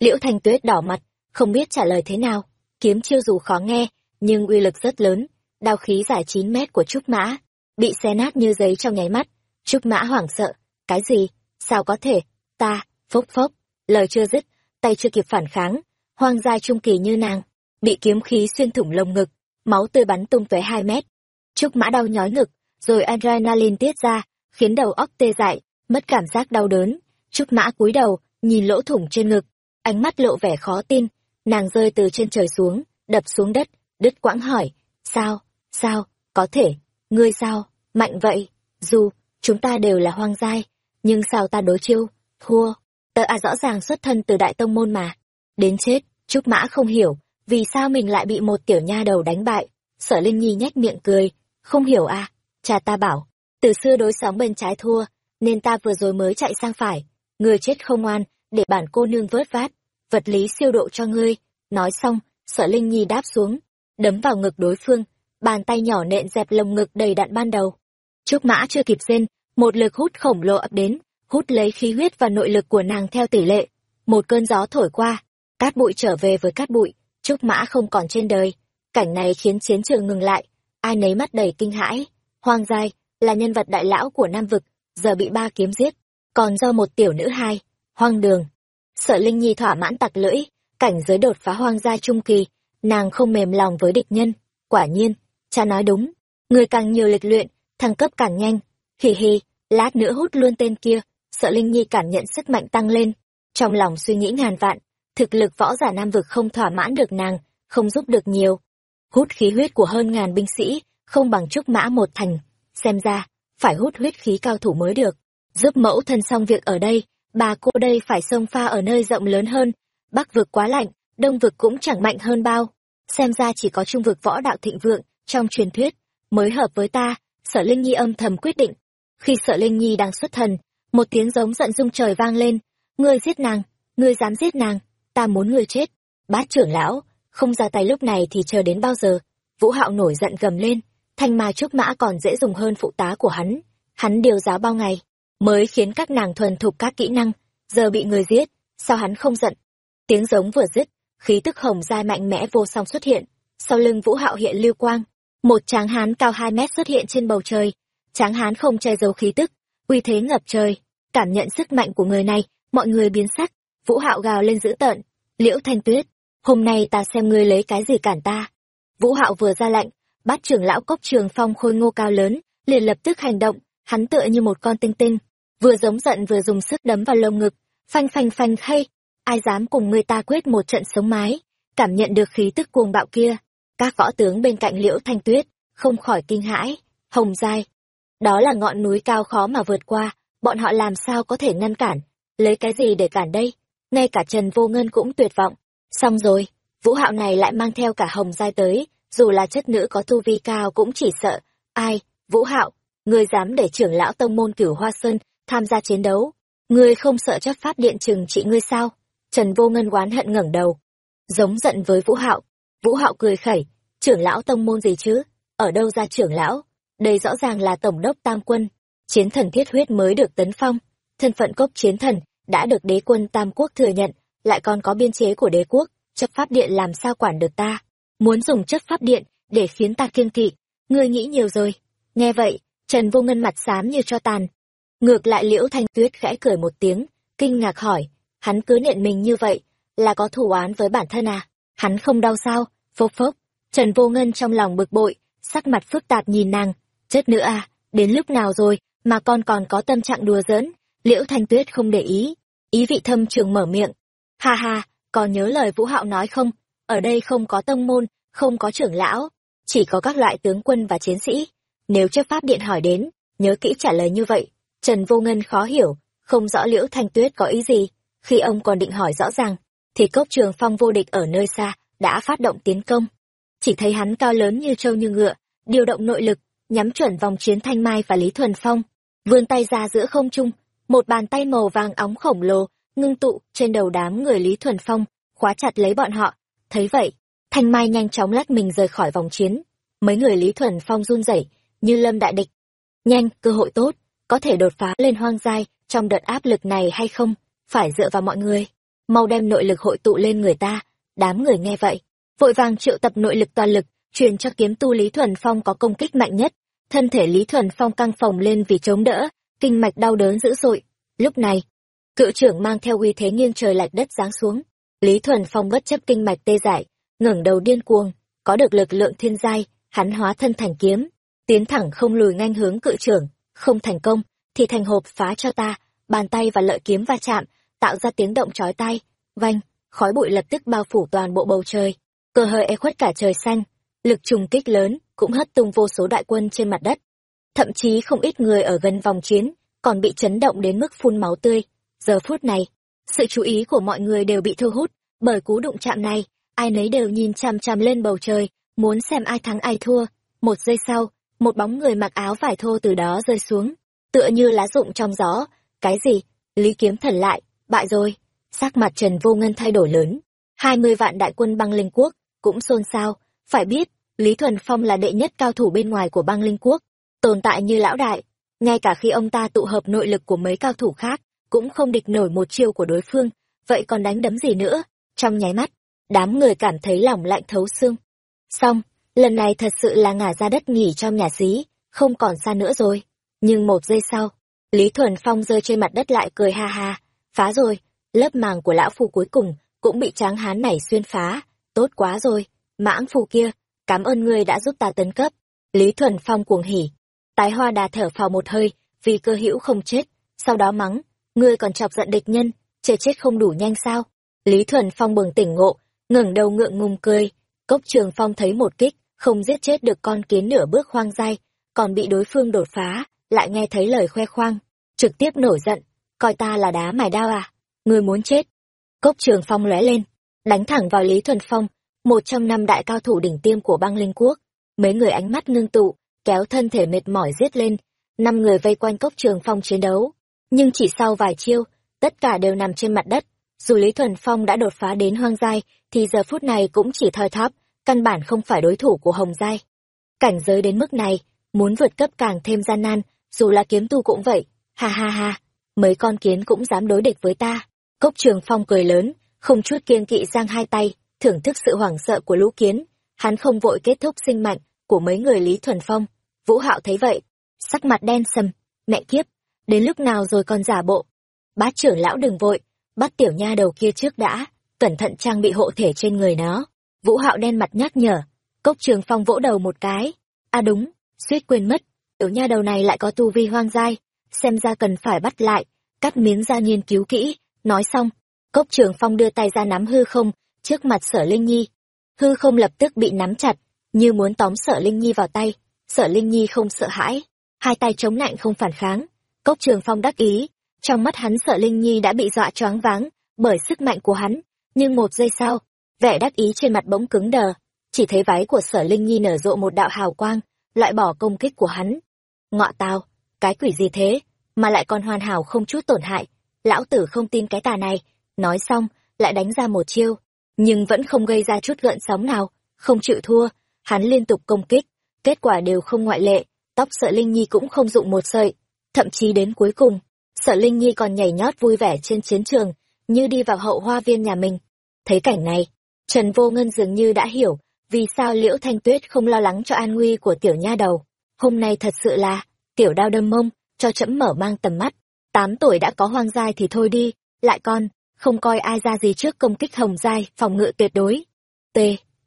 Liễu Thanh Tuyết đỏ mặt, không biết trả lời thế nào. Kiếm chiêu dù khó nghe, nhưng uy lực rất lớn. Đao khí dài 9 mét của Trúc Mã, bị xé nát như giấy trong nháy mắt. Trúc Mã hoảng sợ. Cái gì? Sao có thể? Ta, phốc phốc. Lời chưa dứt, tay chưa kịp phản kháng. Hoang gia trung kỳ như nàng, bị kiếm khí xuyên thủng lồng ngực, máu tươi bắn tung tóe hai mét Trúc mã đau nhói ngực, rồi adrenaline tiết ra, khiến đầu óc tê dại, mất cảm giác đau đớn. Trúc mã cúi đầu, nhìn lỗ thủng trên ngực, ánh mắt lộ vẻ khó tin, nàng rơi từ trên trời xuống, đập xuống đất, đứt quãng hỏi, sao, sao, có thể, ngươi sao, mạnh vậy, dù, chúng ta đều là hoang giai, nhưng sao ta đối chiêu, thua, tớ à rõ ràng xuất thân từ đại tông môn mà. Đến chết, Trúc Mã không hiểu, vì sao mình lại bị một tiểu nha đầu đánh bại. Sở Linh Nhi nhếch miệng cười, không hiểu à, cha ta bảo, từ xưa đối sóng bên trái thua, nên ta vừa rồi mới chạy sang phải, người chết không ngoan, để bản cô nương vớt vát, vật lý siêu độ cho ngươi. Nói xong, sở Linh Nhi đáp xuống, đấm vào ngực đối phương, bàn tay nhỏ nện dẹp lồng ngực đầy đạn ban đầu. Trúc mã chưa kịp rên, một lực hút khổng lồ ập đến, hút lấy khí huyết và nội lực của nàng theo tỷ lệ. Một cơn gió thổi qua, cát bụi trở về với cát bụi, Trúc mã không còn trên đời. Cảnh này khiến chiến trường ngừng lại, ai nấy mắt đầy kinh hãi. Hoang Giai là nhân vật đại lão của Nam Vực, giờ bị ba kiếm giết, còn do một tiểu nữ hai, hoang đường. Sợ Linh Nhi thỏa mãn tặc lưỡi, cảnh giới đột phá hoang gia trung kỳ, nàng không mềm lòng với địch nhân. Quả nhiên, cha nói đúng, người càng nhiều lịch luyện, thăng cấp càng nhanh. Hì hì, lát nữa hút luôn tên kia, sợ Linh Nhi cảm nhận sức mạnh tăng lên. Trong lòng suy nghĩ ngàn vạn, thực lực võ giả Nam Vực không thỏa mãn được nàng, không giúp được nhiều, hút khí huyết của hơn ngàn binh sĩ, không bằng trúc mã một thành. Xem ra, phải hút huyết khí cao thủ mới được. Giúp mẫu thân xong việc ở đây, bà cô đây phải sông pha ở nơi rộng lớn hơn. Bắc vực quá lạnh, đông vực cũng chẳng mạnh hơn bao. Xem ra chỉ có trung vực võ đạo thịnh vượng, trong truyền thuyết, mới hợp với ta, sở Linh Nhi âm thầm quyết định. Khi sở Linh Nhi đang xuất thần, một tiếng giống giận rung trời vang lên. Ngươi giết nàng, ngươi dám giết nàng, ta muốn ngươi chết. Bát trưởng lão, không ra tay lúc này thì chờ đến bao giờ vũ hạo nổi giận gầm lên thanh ma trúc mã còn dễ dùng hơn phụ tá của hắn hắn điều giáo bao ngày mới khiến các nàng thuần thục các kỹ năng, giờ bị người giết, sao hắn không giận? Tiếng giống vừa dứt, khí tức hồng dai mạnh mẽ vô song xuất hiện, sau lưng vũ hạo hiện lưu quang, một tráng hán cao hai mét xuất hiện trên bầu trời. Tráng hán không che giấu khí tức, uy thế ngập trời, cảm nhận sức mạnh của người này, mọi người biến sắc, vũ hạo gào lên dữ tợn, liễu thanh tuyết, hôm nay ta xem ngươi lấy cái gì cản ta? Vũ hạo vừa ra lệnh bát trưởng lão cốc trường phong khôi ngô cao lớn, liền lập tức hành động, hắn tựa như một con tinh tinh vừa giống giận vừa dùng sức đấm vào lồng ngực. Phanh phanh phanh hay ai dám cùng người ta quyết một trận sống mái cảm nhận được khí tức cuồng bạo kia. Các võ tướng bên cạnh liễu thanh tuyết không khỏi kinh hãi hồng giai đó là ngọn núi cao khó mà vượt qua bọn họ làm sao có thể ngăn cản lấy cái gì để cản đây? Ngay cả trần vô ngân cũng tuyệt vọng. Xong rồi, vũ hạo này lại mang theo cả hồng giai tới, dù là chất nữ có tu vi cao cũng chỉ sợ. Ai, vũ hạo, ngươi dám để trưởng lão tông môn cửu hoa sơn tham gia chiến đấu. Ngươi không sợ chấp pháp điện trừng trị ngươi sao? Trần vô ngân oán hận ngẩng đầu. Giống giận với vũ hạo. Vũ hạo cười khẩy, trưởng lão tông môn gì chứ? Ở đâu ra trưởng lão? Đây rõ ràng là tổng đốc tam quân. chiến thần thiết huyết mới được tấn phong. Thân phận cốc chiến thần đã được đế quân Tam Quốc thừa nhận, lại còn có biên chế của đế quốc, chấp pháp điện làm sao quản được ta. Muốn dùng chấp pháp điện để khiến ta kiên kỵ, ngươi nghĩ nhiều rồi. Nghe vậy, Trần Vô Ngân mặt xám như cho tàn. Ngược lại Liễu Thanh Tuyết khẽ cười một tiếng, kinh ngạc hỏi, hắn cứ niệm mình như vậy, là có thù oán với bản thân à? Hắn không đau sao? Phốc phốc. Trần Vô Ngân trong lòng bực bội, sắc mặt phức tạp nhìn nàng, chết nữa à, đến lúc nào rồi mà con còn có tâm trạng đùa giỡn? Liễu Thanh Tuyết không để ý, ý vị thâm trường mở miệng. Ha ha, còn nhớ lời Vũ Hạo nói không? Ở đây không có tông môn, không có trưởng lão, chỉ có các loại tướng quân và chiến sĩ. Nếu chấp pháp điện hỏi đến, nhớ kỹ trả lời như vậy. Trần Vô Ngân khó hiểu, không rõ Liễu Thanh Tuyết có ý gì. Khi ông còn định hỏi rõ ràng, thì cốc trường phong vô địch ở nơi xa, đã phát động tiến công. Chỉ thấy hắn cao lớn như trâu như ngựa, điều động nội lực, nhắm chuẩn vòng chiến Thanh Mai và Lý Thuần Phong, vươn tay ra giữa không trung, một bàn tay màu vàng óng khổng lồ, ngưng tụ trên đầu đám người Lý Thuần Phong, khóa chặt lấy bọn họ. Thấy vậy, Thanh Mai nhanh chóng lách mình rời khỏi vòng chiến. Mấy người Lý Thuần Phong run rẩy như lâm đại địch. Nhanh, cơ hội tốt, có thể đột phá lên hoang giai trong đợt áp lực này hay không, phải dựa vào mọi người. Mau đem nội lực hội tụ lên người ta, đám người nghe vậy. Vội vàng triệu tập nội lực toàn lực, truyền cho kiếm tu Lý Thuần Phong có công kích mạnh nhất. Thân thể Lý Thuần Phong căng phồng lên vì chống đỡ, kinh mạch đau đớn dữ dội. Lúc này, cự trưởng mang theo uy thế nghiêng trời lạch đất giáng xuống. Lý Thuần Phong bất chấp kinh mạch tê dại, ngẩng đầu điên cuồng, có được lực lượng thiên giai, hắn hóa thân thành kiếm, tiến thẳng không lùi nhanh hướng cự trưởng, không thành công, thì thành hộp phá cho ta, bàn tay và lợi kiếm va chạm, tạo ra tiếng động chói tai, vanh, khói bụi lập tức bao phủ toàn bộ bầu trời, cơ hơi e khuất cả trời xanh, lực trùng kích lớn cũng hất tung vô số đại quân trên mặt đất. Thậm chí không ít người ở gần vòng chiến, còn bị chấn động đến mức phun máu tươi. Giờ phút này, sự chú ý của mọi người đều bị thu hút bởi cú đụng chạm này, ai nấy đều nhìn chằm chằm lên bầu trời, muốn xem ai thắng ai thua. Một giây sau, một bóng người mặc áo vải thô từ đó rơi xuống, tựa như lá rụng trong gió. Cái gì? Lý kiếm thần lại, bại rồi. Sắc mặt Trần Vô Ngân thay đổi lớn. hai mươi vạn đại quân băng linh quốc, cũng xôn xao. Phải biết, Lý Thuần Phong là đệ nhất cao thủ bên ngoài của băng linh quốc, tồn tại như lão đại. Ngay cả khi ông ta tụ hợp nội lực của mấy cao thủ khác, cũng không địch nổi một chiêu của đối phương, vậy còn đánh đấm gì nữa? Trong nháy mắt, đám người cảm thấy lòng lạnh thấu xương. Xong, lần này thật sự là ngả ra đất nghỉ trong nhà xí, không còn xa nữa rồi. Nhưng một giây sau, Lý Thuần Phong rơi trên mặt đất lại cười ha ha, phá rồi, lớp màng của lão phu cuối cùng cũng bị tráng hán này xuyên phá, tốt quá rồi, mãng phu kia, cảm ơn ngươi đã giúp ta tấn cấp. Lý Thuần Phong cuồng hỉ, tái hoa đà thở phào một hơi, vì cơ hữu không chết, sau đó mắng, ngươi còn chọc giận địch nhân, chết chết không đủ nhanh sao? Lý Thuần Phong bừng tỉnh ngộ, ngẩng đầu ngượng ngùng cười, cốc trường phong thấy một kích, không giết chết được con kiến nửa bước hoang dai, còn bị đối phương đột phá, lại nghe thấy lời khoe khoang, trực tiếp nổi giận, coi ta là đá mài đao à, ngươi muốn chết. Cốc trường phong lóe lên, đánh thẳng vào Lý Thuần Phong, một trong năm đại cao thủ đỉnh tiêm của băng linh quốc. Mấy người ánh mắt ngưng tụ, kéo thân thể mệt mỏi giết lên, năm người vây quanh cốc trường phong chiến đấu. Nhưng chỉ sau vài chiêu, tất cả đều nằm trên mặt đất. Dù Lý Thuần Phong đã đột phá đến hoang dai, thì giờ phút này cũng chỉ thoi thóp, căn bản không phải đối thủ của Hồng Giai. Cảnh giới đến mức này, muốn vượt cấp càng thêm gian nan, dù là kiếm tu cũng vậy, ha ha ha, mấy con kiến cũng dám đối địch với ta. Cốc Trường Phong cười lớn, không chút kiêng kỵ giang hai tay, thưởng thức sự hoảng sợ của lũ kiến, hắn không vội kết thúc sinh mạnh của mấy người Lý Thuần Phong. Vũ Hạo thấy vậy, sắc mặt đen sầm, mẹ kiếp, đến lúc nào rồi còn giả bộ. Bát trưởng lão đừng vội, bắt tiểu nha đầu kia trước đã, cẩn thận trang bị hộ thể trên người nó. Vũ Hạo đen mặt nhắc nhở, Cốc Trường Phong vỗ đầu một cái. À đúng, suýt quên mất, tiểu nha đầu này lại có tu vi hoang dai, xem ra cần phải bắt lại, cắt miếng ra nghiên cứu kỹ, nói xong, Cốc Trường Phong đưa tay ra nắm hư không, trước mặt Sở Linh Nhi. Hư không lập tức bị nắm chặt, như muốn tóm Sở Linh Nhi vào tay, Sở Linh Nhi không sợ hãi, hai tay chống nạnh không phản kháng. Cốc Trường Phong đắc ý, trong mắt hắn Sở Linh Nhi đã bị dọa choáng váng bởi sức mạnh của hắn, nhưng một giây sau, vẻ đắc ý trên mặt bỗng cứng đờ, chỉ thấy váy của Sở Linh Nhi nở rộ một đạo hào quang, loại bỏ công kích của hắn. Ngọ tào, cái quỷ gì thế, mà lại còn hoàn hảo không chút tổn hại, lão tử không tin cái tà này, nói xong, lại đánh ra một chiêu, nhưng vẫn không gây ra chút gợn sóng nào, không chịu thua, hắn liên tục công kích, kết quả đều không ngoại lệ, tóc sợ Linh Nhi cũng không dụng một sợi. thậm chí đến cuối cùng, Sở Linh Nhi còn nhảy nhót vui vẻ trên chiến trường, như đi vào hậu hoa viên nhà mình. Thấy cảnh này, Trần Vô Ngân dường như đã hiểu vì sao Liễu Thanh Tuyết không lo lắng cho an nguy của tiểu nha đầu. Hôm nay thật sự là, tiểu đao đâm mông, cho chấm mở mang tầm mắt. Tám tuổi đã có hoang dai thì thôi đi, lại con, không coi ai ra gì trước công kích hồng dai, phòng ngự tuyệt đối. T,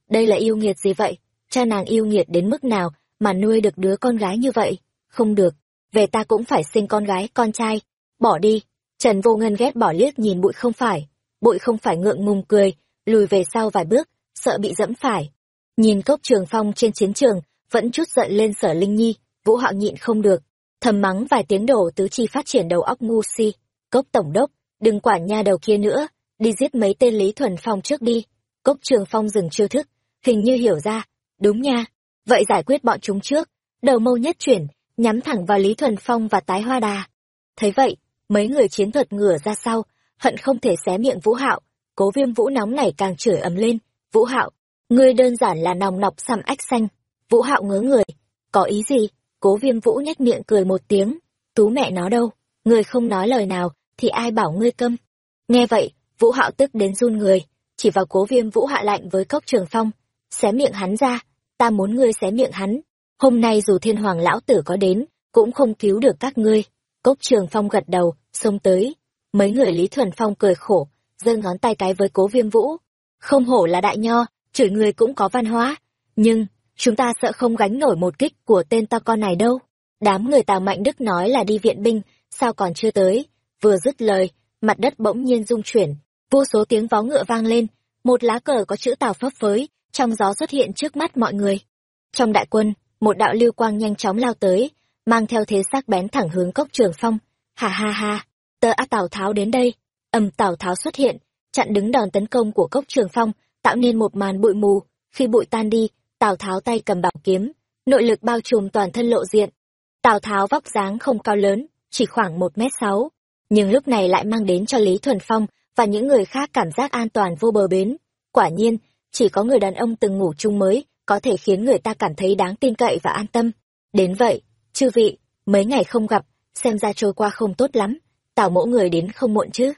đây là yêu nghiệt gì vậy? Cha nàng yêu nghiệt đến mức nào mà nuôi được đứa con gái như vậy? Không được, về ta cũng phải sinh con gái, con trai. Bỏ đi. Trần Vô Ngân ghét bỏ liếc nhìn bụi không phải. Bụi không phải ngượng ngùng cười, lùi về sau vài bước, sợ bị dẫm phải. Nhìn cốc trường phong trên chiến trường, vẫn chút giận lên sở Linh Nhi, Vũ Hạo nhịn không được. Thầm mắng vài tiếng đổ tứ chi phát triển đầu óc ngu si. Cốc tổng đốc, đừng quản nha đầu kia nữa, đi giết mấy tên Lý Thuần Phong trước đi. Cốc trường phong dừng chiêu thức, hình như hiểu ra. Đúng nha, vậy giải quyết bọn chúng trước. Đầu mâu nhất chuyển, nhắm thẳng vào Lý Thuần Phong và tái hoa đà. Thấy vậy, mấy người chiến thuật ngửa ra sau, hận không thể xé miệng Vũ Hạo, cố viêm Vũ nóng nảy càng chửi ầm lên, Vũ Hạo, ngươi đơn giản là nòng nọc xăm ách xanh. Vũ Hạo ngớ người, có ý gì? Cố viêm Vũ nhếch miệng cười một tiếng, tú mẹ nó đâu, ngươi không nói lời nào, thì ai bảo ngươi câm. Nghe vậy, Vũ Hạo tức đến run người, chỉ vào cố viêm Vũ hạ lạnh với cốc trường phong, xé miệng hắn ra, ta muốn ngươi xé miệng hắn, hôm nay dù thiên hoàng lão tử có đến, cũng không cứu được các ngươi. Cốc trường phong gật đầu, xông tới. Mấy người Lý Thuần Phong cười khổ, giơ ngón tay cái với cố viêm vũ. Không hổ là đại nho, chửi người cũng có văn hóa. Nhưng, chúng ta sợ không gánh nổi một kích của tên to con này đâu. Đám người Tào Mạnh Đức nói là đi viện binh, sao còn chưa tới. Vừa dứt lời, mặt đất bỗng nhiên rung chuyển, vô số tiếng vó ngựa vang lên, một lá cờ có chữ Tào phấp phới, trong gió xuất hiện trước mắt mọi người. Trong đại quân, một đạo lưu quang nhanh chóng lao tới, mang theo thế xác bén thẳng hướng cốc trường phong. Hà ha ha, tờ a Tào Tháo đến đây. Ầm Tào Tháo xuất hiện, chặn đứng đòn tấn công của cốc trường phong, tạo nên một màn bụi mù. Khi bụi tan đi, Tào Tháo tay cầm bảo kiếm, nội lực bao trùm toàn thân lộ diện. Tào Tháo vóc dáng không cao lớn, chỉ khoảng một mét sáu, nhưng lúc này lại mang đến cho Lý Thuần Phong và những người khác cảm giác an toàn vô bờ bến. Quả nhiên, chỉ có người đàn ông từng ngủ chung mới có thể khiến người ta cảm thấy đáng tin cậy và an tâm. Đến vậy, chư vị, mấy ngày không gặp, xem ra trôi qua không tốt lắm, tào mẫu người đến không muộn chứ.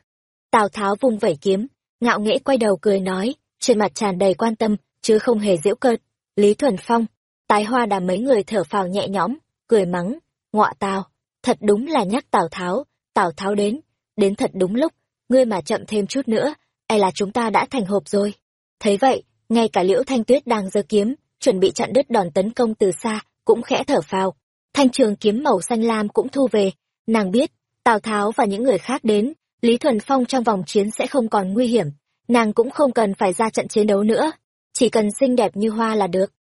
Tào Tháo vung vẩy kiếm, ngạo nghễ quay đầu cười nói, trên mặt tràn đầy quan tâm, chứ không hề giễu cợt. Lý Thuần Phong, tái hoa đàm mấy người thở phào nhẹ nhõm, cười mắng, ngọa tào, thật đúng là nhắc Tào Tháo, Tào Tháo đến, đến thật đúng lúc, ngươi mà chậm thêm chút nữa, e là chúng ta đã thành hộp rồi. Thấy vậy, ngay cả liễu thanh tuyết đang giơ kiếm chuẩn bị chặn đứt đòn tấn công từ xa cũng khẽ thở phào thanh trường kiếm màu xanh lam cũng thu về nàng biết tào tháo và những người khác đến lý thuần phong trong vòng chiến sẽ không còn nguy hiểm nàng cũng không cần phải ra trận chiến đấu nữa chỉ cần xinh đẹp như hoa là được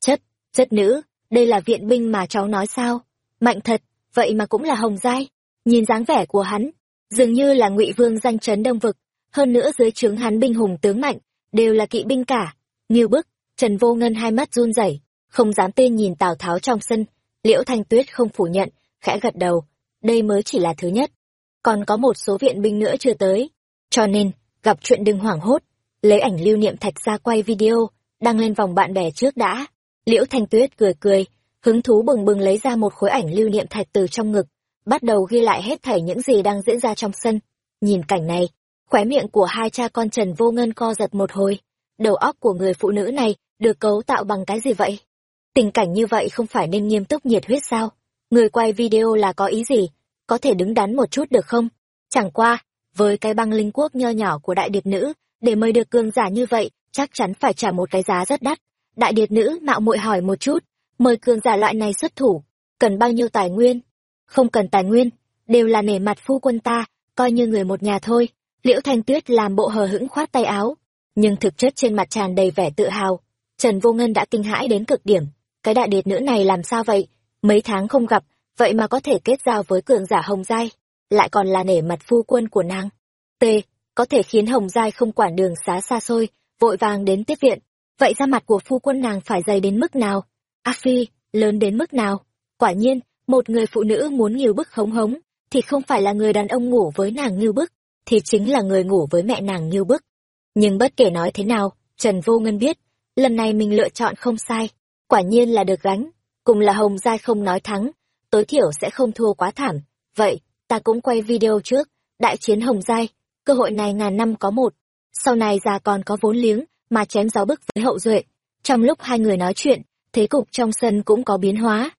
chất chất nữ đây là viện binh mà cháu nói sao mạnh thật vậy mà cũng là hồng giai nhìn dáng vẻ của hắn dường như là ngụy vương danh chấn đông vực hơn nữa dưới trướng hắn binh hùng tướng mạnh đều là kỵ binh cả. Nghiêu bức, Trần Vô Ngân hai mắt run rẩy, không dám tin nhìn Tào Tháo trong sân. Liễu Thanh Tuyết không phủ nhận, khẽ gật đầu. Đây mới chỉ là thứ nhất. Còn có một số viện binh nữa chưa tới. Cho nên, gặp chuyện đừng hoảng hốt. Lấy ảnh lưu niệm thạch ra quay video, đăng lên vòng bạn bè trước đã. Liễu Thanh Tuyết cười cười, hứng thú bừng bừng lấy ra một khối ảnh lưu niệm thạch từ trong ngực, bắt đầu ghi lại hết thảy những gì đang diễn ra trong sân. Nhìn cảnh này, Khóe miệng của hai cha con Trần Vô Ngân co giật một hồi. Đầu óc của người phụ nữ này được cấu tạo bằng cái gì vậy? Tình cảnh như vậy không phải nên nghiêm túc nhiệt huyết sao? Người quay video là có ý gì? Có thể đứng đắn một chút được không? Chẳng qua, với cái băng linh quốc nho nhỏ của đại điệp nữ, để mời được cường giả như vậy, chắc chắn phải trả một cái giá rất đắt. Đại điệp nữ mạo muội hỏi một chút, mời cường giả loại này xuất thủ, cần bao nhiêu tài nguyên? Không cần tài nguyên, đều là nể mặt phu quân ta, coi như người một nhà thôi. Liễu Thanh Tuyết làm bộ hờ hững khoát tay áo, nhưng thực chất trên mặt tràn đầy vẻ tự hào. Trần Vô Ngân đã kinh hãi đến cực điểm. Cái đại điệt nữ này làm sao vậy? Mấy tháng không gặp, vậy mà có thể kết giao với cường giả Hồng Giai, lại còn là nể mặt phu quân của nàng. T. Có thể khiến Hồng Giai không quản đường xá xa xôi, vội vàng đến tiếp viện. Vậy ra mặt của phu quân nàng phải dày đến mức nào? A Phi, lớn đến mức nào? Quả nhiên, một người phụ nữ muốn nghiêu bức hống hống, thì không phải là người đàn ông ngủ với nàng nghiêu bức, thì chính là người ngủ với mẹ nàng nghiêu bức. Nhưng bất kể nói thế nào, Trần Vô Ngân biết, lần này mình lựa chọn không sai, quả nhiên là được gánh, cùng là Hồng Giai không nói thắng, tối thiểu sẽ không thua quá thảm, vậy, ta cũng quay video trước, đại chiến hồng giai, cơ hội này ngàn năm có một. Sau này già còn có vốn liếng, mà chém gió bức với hậu duệ. Trong lúc hai người nói chuyện, thế cục trong sân cũng có biến hóa.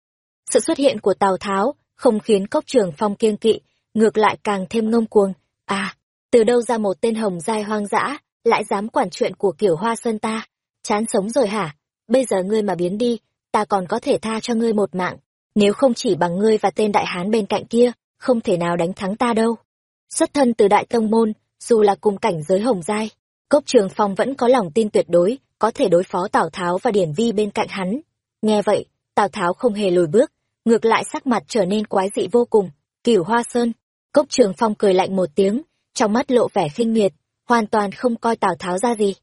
Sự xuất hiện của Tào Tháo không khiến cốc trường phong kiêng kỵ, ngược lại càng thêm ngông cuồng. À, từ đâu ra một tên hồng giai hoang dã, lại dám quản chuyện của kiểu hoa sơn ta? Chán sống rồi hả? Bây giờ ngươi mà biến đi, ta còn có thể tha cho ngươi một mạng. Nếu không chỉ bằng ngươi và tên đại hán bên cạnh kia, không thể nào đánh thắng ta đâu. Xuất thân từ đại tông môn, dù là cùng cảnh giới hồng giai, Cốc Trường Phong vẫn có lòng tin tuyệt đối, có thể đối phó Tào Tháo và Điển Vi bên cạnh hắn. Nghe vậy, Tào Tháo không hề lùi bước, ngược lại sắc mặt trở nên quái dị vô cùng. Cửu Hoa Sơn, Cốc Trường Phong cười lạnh một tiếng, trong mắt lộ vẻ khinh miệt, hoàn toàn không coi Tào Tháo ra gì.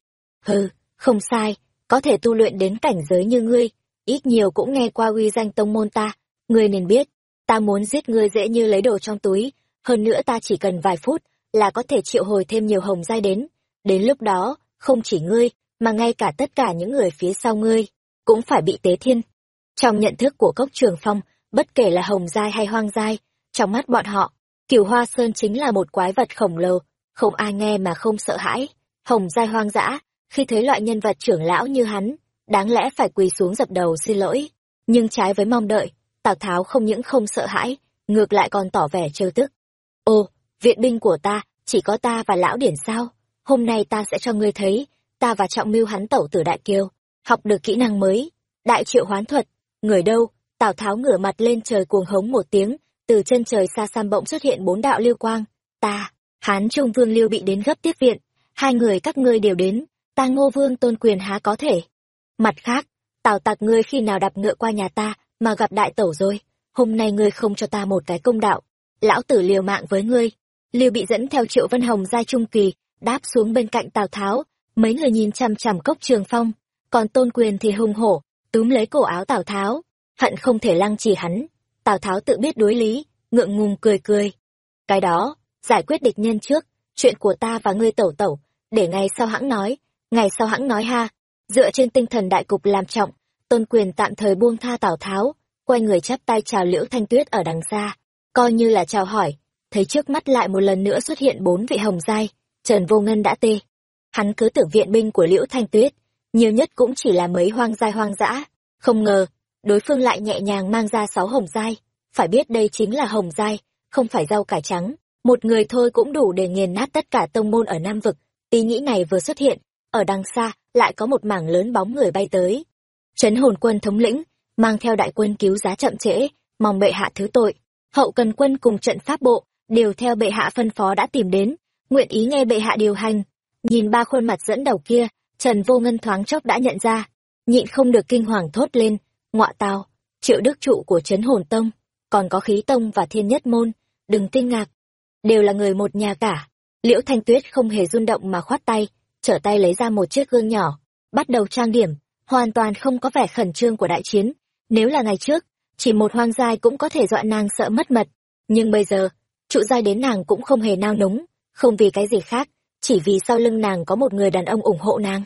Hừ, không sai, có thể tu luyện đến cảnh giới như ngươi, ít nhiều cũng nghe qua uy danh tông môn ta, ngươi nên biết, ta muốn giết ngươi dễ như lấy đồ trong túi, hơn nữa ta chỉ cần vài phút là có thể triệu hồi thêm nhiều hồng giai đến, đến lúc đó, không chỉ ngươi, mà ngay cả tất cả những người phía sau ngươi, cũng phải bị tế thiên. Trong nhận thức của cốc trường phong, bất kể là hồng giai hay hoang giai, trong mắt bọn họ, cửu hoa sơn chính là một quái vật khổng lồ, không ai nghe mà không sợ hãi. Hồng giai hoang dã, khi thấy loại nhân vật trưởng lão như hắn, đáng lẽ phải quỳ xuống dập đầu xin lỗi. Nhưng trái với mong đợi, Tào Tháo không những không sợ hãi, ngược lại còn tỏ vẻ trêu tức. Ô, viện binh của ta, chỉ có ta và lão điển sao? Hôm nay ta sẽ cho ngươi thấy, ta và trọng mưu hắn tẩu tử đại kiêu, học được kỹ năng mới, đại triệu hoán thuật. Người đâu? Tào Tháo ngửa mặt lên trời cuồng hống một tiếng, từ chân trời xa xăm bỗng xuất hiện bốn đạo lưu quang. Ta, Hán Trung Vương Lưu bị đến gấp tiếp viện, hai người các ngươi đều đến, ta Ngô Vương tôn quyền há có thể. Mặt khác, Tào Tặc ngươi khi nào đạp ngựa qua nhà ta mà gặp đại tẩu rồi, hôm nay ngươi không cho ta một cái công đạo, lão tử liều mạng với ngươi. Lưu bị dẫn theo Triệu Vân Hồng giai trung kỳ, đáp xuống bên cạnh Tào Tháo, mấy người nhìn chằm chằm cốc trường phong, còn tôn quyền thì hùng hổ, túm lấy cổ áo Tào Tháo, hận không thể lăng trì hắn. Tào Tháo tự biết đối lý, ngượng ngùng cười cười. Cái đó, giải quyết địch nhân trước, chuyện của ta và ngươi tẩu tẩu, để ngày sau hãng nói, ngày sau hãng nói ha. Dựa trên tinh thần đại cục làm trọng, tôn quyền tạm thời buông tha Tào Tháo, quay người chắp tay chào Liễu Thanh Tuyết ở đằng xa, coi như là chào hỏi, thấy trước mắt lại một lần nữa xuất hiện bốn vị hồng giai, Trần Vô Ngân đã tê. Hắn cứ tưởng viện binh của Liễu Thanh Tuyết, nhiều nhất cũng chỉ là mấy hoang giai hoang dã, không ngờ, đối phương lại nhẹ nhàng mang ra sáu hồng giai, phải biết đây chính là hồng giai, không phải rau cải trắng, một người thôi cũng đủ để nghiền nát tất cả tông môn ở Nam vực. Ý nghĩ này vừa xuất hiện, ở đằng xa lại có một mảng lớn bóng người bay tới. Trấn hồn quân thống lĩnh, mang theo đại quân cứu giá chậm trễ, mong bệ hạ thứ tội. Hậu cần quân cùng trận pháp bộ, đều theo bệ hạ phân phó đã tìm đến, nguyện ý nghe bệ hạ điều hành. Nhìn ba khuôn mặt dẫn đầu kia, Trần Vô Ngân thoáng chốc đã nhận ra, nhịn không được kinh hoàng thốt lên, ngọa tào, triệu đức trụ của Trấn Hồn Tông, còn có khí tông và thiên nhất môn, đừng kinh ngạc, đều là người một nhà cả. Liễu Thanh Tuyết không hề run động mà khoát tay, trở tay lấy ra một chiếc gương nhỏ, bắt đầu trang điểm, hoàn toàn không có vẻ khẩn trương của đại chiến. Nếu là ngày trước, chỉ một hoang giai cũng có thể dọa nàng sợ mất mật, nhưng bây giờ, trụ giai đến nàng cũng không hề nao núng, không vì cái gì khác, chỉ vì sau lưng nàng có một người đàn ông ủng hộ nàng.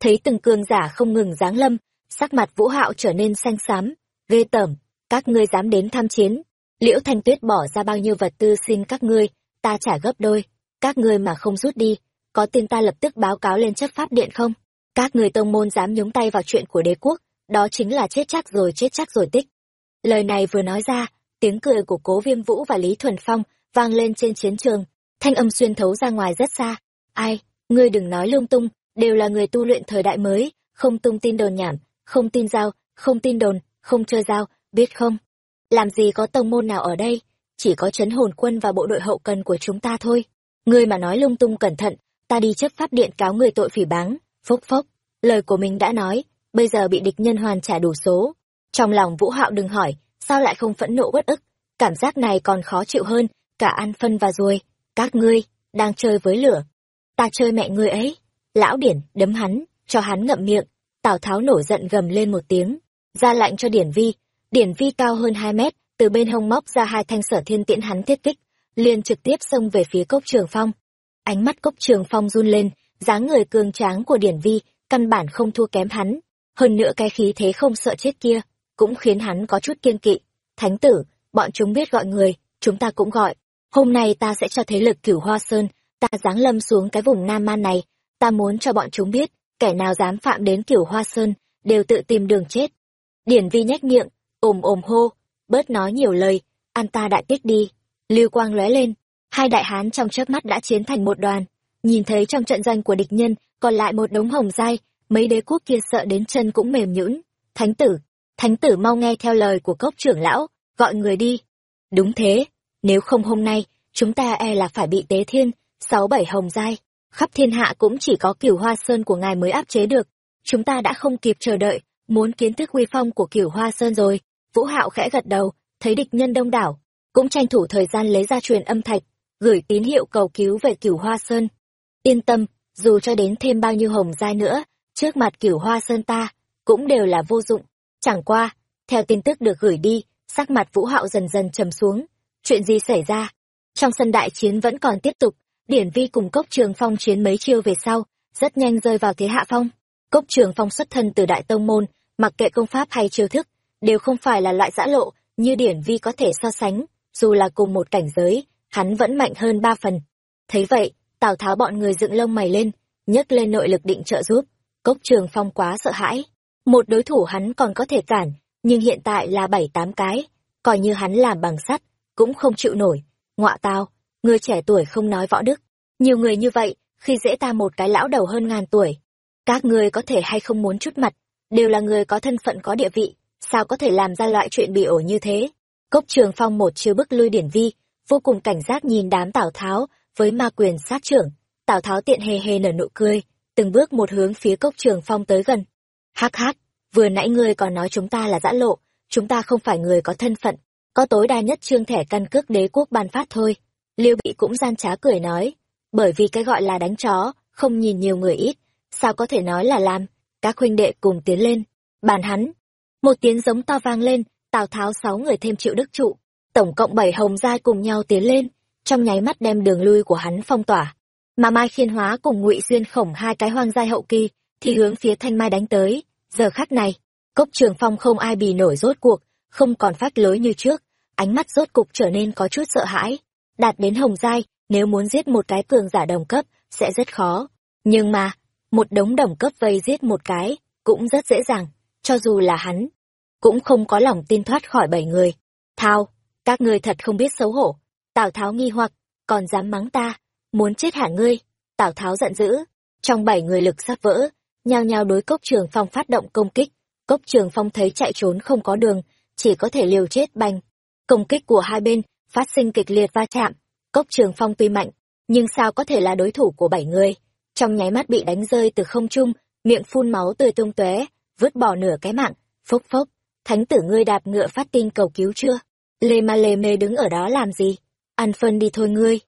Thấy từng cương giả không ngừng giáng lâm, sắc mặt Vũ Hạo trở nên xanh xám, ghê tởm, các ngươi dám đến tham chiến. Liễu Thanh Tuyết bỏ ra bao nhiêu vật tư xin các ngươi, ta trả gấp đôi, các ngươi mà không rút đi, có tin ta lập tức báo cáo lên chấp pháp điện không? Các người tông môn dám nhúng tay vào chuyện của đế quốc, đó chính là chết chắc rồi chết chắc rồi tích. Lời này vừa nói ra, tiếng cười của Cố Viêm Vũ và Lý Thuần Phong vang lên trên chiến trường, thanh âm xuyên thấu ra ngoài rất xa. Ai, ngươi đừng nói lung tung, đều là người tu luyện thời đại mới, không tung tin đồn nhảm, không tin giao, không tin đồn, không chơi giao, biết không? Làm gì có tông môn nào ở đây, chỉ có chấn hồn quân và bộ đội hậu cần của chúng ta thôi. Ngươi mà nói lung tung cẩn thận, ta đi chấp pháp điện cáo người tội phỉ báng, phốc phốc. Lời của mình đã nói, bây giờ bị địch nhân hoàn trả đủ số. Trong lòng Vũ Hạo đừng hỏi, sao lại không phẫn nộ bất ức, cảm giác này còn khó chịu hơn, cả ăn phân và ruồi. Các ngươi, đang chơi với lửa. Ta chơi mẹ ngươi ấy. Lão Điển, đấm hắn, cho hắn ngậm miệng. Tào Tháo nổi giận gầm lên một tiếng, ra lệnh cho Điển Vi. Điển Vi cao hơn hai mét, từ bên hông móc ra hai thanh sở thiên tiễn hắn thiết kích, liền trực tiếp xông về phía cốc trường phong. Ánh mắt cốc trường phong run lên, dáng người cường tráng của Điển Vi, căn bản không thua kém hắn. Hơn nữa cái khí thế không sợ chết kia, cũng khiến hắn có chút kiên kỵ. Thánh tử, bọn chúng biết gọi người, chúng ta cũng gọi. Hôm nay ta sẽ cho thế lực cửu hoa sơn, ta giáng lâm xuống cái vùng Nam Man này, ta muốn cho bọn chúng biết, kẻ nào dám phạm đến cửu hoa sơn, đều tự tìm đường chết. Điển vi nhếch miệng, ồm ồm hô, bớt nói nhiều lời, ăn ta đại tiết đi. Lưu quang lóe lên, hai đại hán trong chớp mắt đã chiến thành một đoàn. Nhìn thấy trong trận doanh của địch nhân, còn lại một đống hồng dai, mấy đế quốc kia sợ đến chân cũng mềm nhũn. Thánh tử, thánh tử mau nghe theo lời của cốc trưởng lão, gọi người đi. Đúng thế, nếu không hôm nay, chúng ta e là phải bị tế thiên, sáu bảy hồng giai, khắp thiên hạ cũng chỉ có cửu hoa sơn của ngài mới áp chế được. Chúng ta đã không kịp chờ đợi, muốn kiến thức uy phong của cửu hoa sơn rồi. Vũ hạo khẽ gật đầu, thấy địch nhân đông đảo, cũng tranh thủ thời gian lấy ra truyền âm thạch, gửi tín hiệu cầu cứu về cửu hoa sơn. Yên tâm, dù cho đến thêm bao nhiêu hồng giai nữa, trước mặt cửu hoa sơn ta, cũng đều là vô dụng. Chẳng qua, theo tin tức được gửi đi, sắc mặt vũ hạo dần dần trầm xuống. Chuyện gì xảy ra? Trong sân đại chiến vẫn còn tiếp tục, điển vi cùng cốc trường phong chiến mấy chiêu về sau, rất nhanh rơi vào thế hạ phong. Cốc trường phong xuất thân từ đại tông môn, mặc kệ công pháp hay chiêu thức, đều không phải là loại giã lộ, như điển vi có thể so sánh, dù là cùng một cảnh giới, hắn vẫn mạnh hơn ba phần. Thấy vậy, Tào Tháo bọn người dựng lông mày lên, nhấc lên nội lực định trợ giúp. Cốc Trường Phong quá sợ hãi. Một đối thủ hắn còn có thể cản, nhưng hiện tại là bảy tám cái, coi như hắn làm bằng sắt, cũng không chịu nổi. Ngọa tao, người trẻ tuổi không nói võ đức. Nhiều người như vậy, khi dễ ta một cái lão đầu hơn ngàn tuổi. Các người có thể hay không muốn chút mặt, đều là người có thân phận có địa vị, sao có thể làm ra loại chuyện bị ổ như thế. Cốc Trường Phong một chiêu bức lui điển vi, vô cùng cảnh giác nhìn đám Tào Tháo với ma quyền sát trưởng. Tào Tháo tiện hề hề nở nụ cười, từng bước một hướng phía Cốc Trường Phong tới gần. Hắc hắc, vừa nãy ngươi còn nói chúng ta là dã lộ, chúng ta không phải người có thân phận, có tối đa nhất trương thẻ căn cước đế quốc ban phát thôi. Liêu Bị cũng gian trá cười nói, bởi vì cái gọi là đánh chó, không nhìn nhiều người ít, sao có thể nói là làm, các huynh đệ cùng tiến lên, bàn hắn. Một tiếng giống to vang lên, Tào Tháo sáu người thêm triệu đức trụ, tổng cộng bảy hồng giai cùng nhau tiến lên, trong nháy mắt đem đường lui của hắn phong tỏa. Mà Mai Khiên Hóa cùng Ngụy Xuyên khổng hai cái hoang giai hậu kỳ, thì hướng phía Thanh Mai đánh tới. Giờ khắc này, cốc trường phong không ai bì nổi rốt cuộc, không còn phát lối như trước, ánh mắt rốt cục trở nên có chút sợ hãi. Đạt đến hồng giai, nếu muốn giết một cái cường giả đồng cấp, sẽ rất khó. Nhưng mà, một đống đồng cấp vây giết một cái, cũng rất dễ dàng, cho dù là hắn, cũng không có lòng tin thoát khỏi bảy người. Thao, các ngươi thật không biết xấu hổ. Tào Tháo nghi hoặc, còn dám mắng ta, muốn chết hả ngươi? Tào Tháo giận dữ, trong bảy người lực sắp vỡ, nhao nhao đối cốc trường phong phát động công kích. Cốc trường phong thấy chạy trốn không có đường, chỉ có thể liều chết bành. Công kích của hai bên, phát sinh kịch liệt va chạm. Cốc trường phong tuy mạnh, nhưng sao có thể là đối thủ của bảy người? Trong nháy mắt bị đánh rơi từ không trung, miệng phun máu tươi tung tóe, vứt bỏ nửa cái mạng, phốc phốc. Thánh tử ngươi đạp ngựa phát tin cầu cứu chưa? Lê ma lê mê đứng ở đó làm gì? Ăn phân đi thôi ngươi.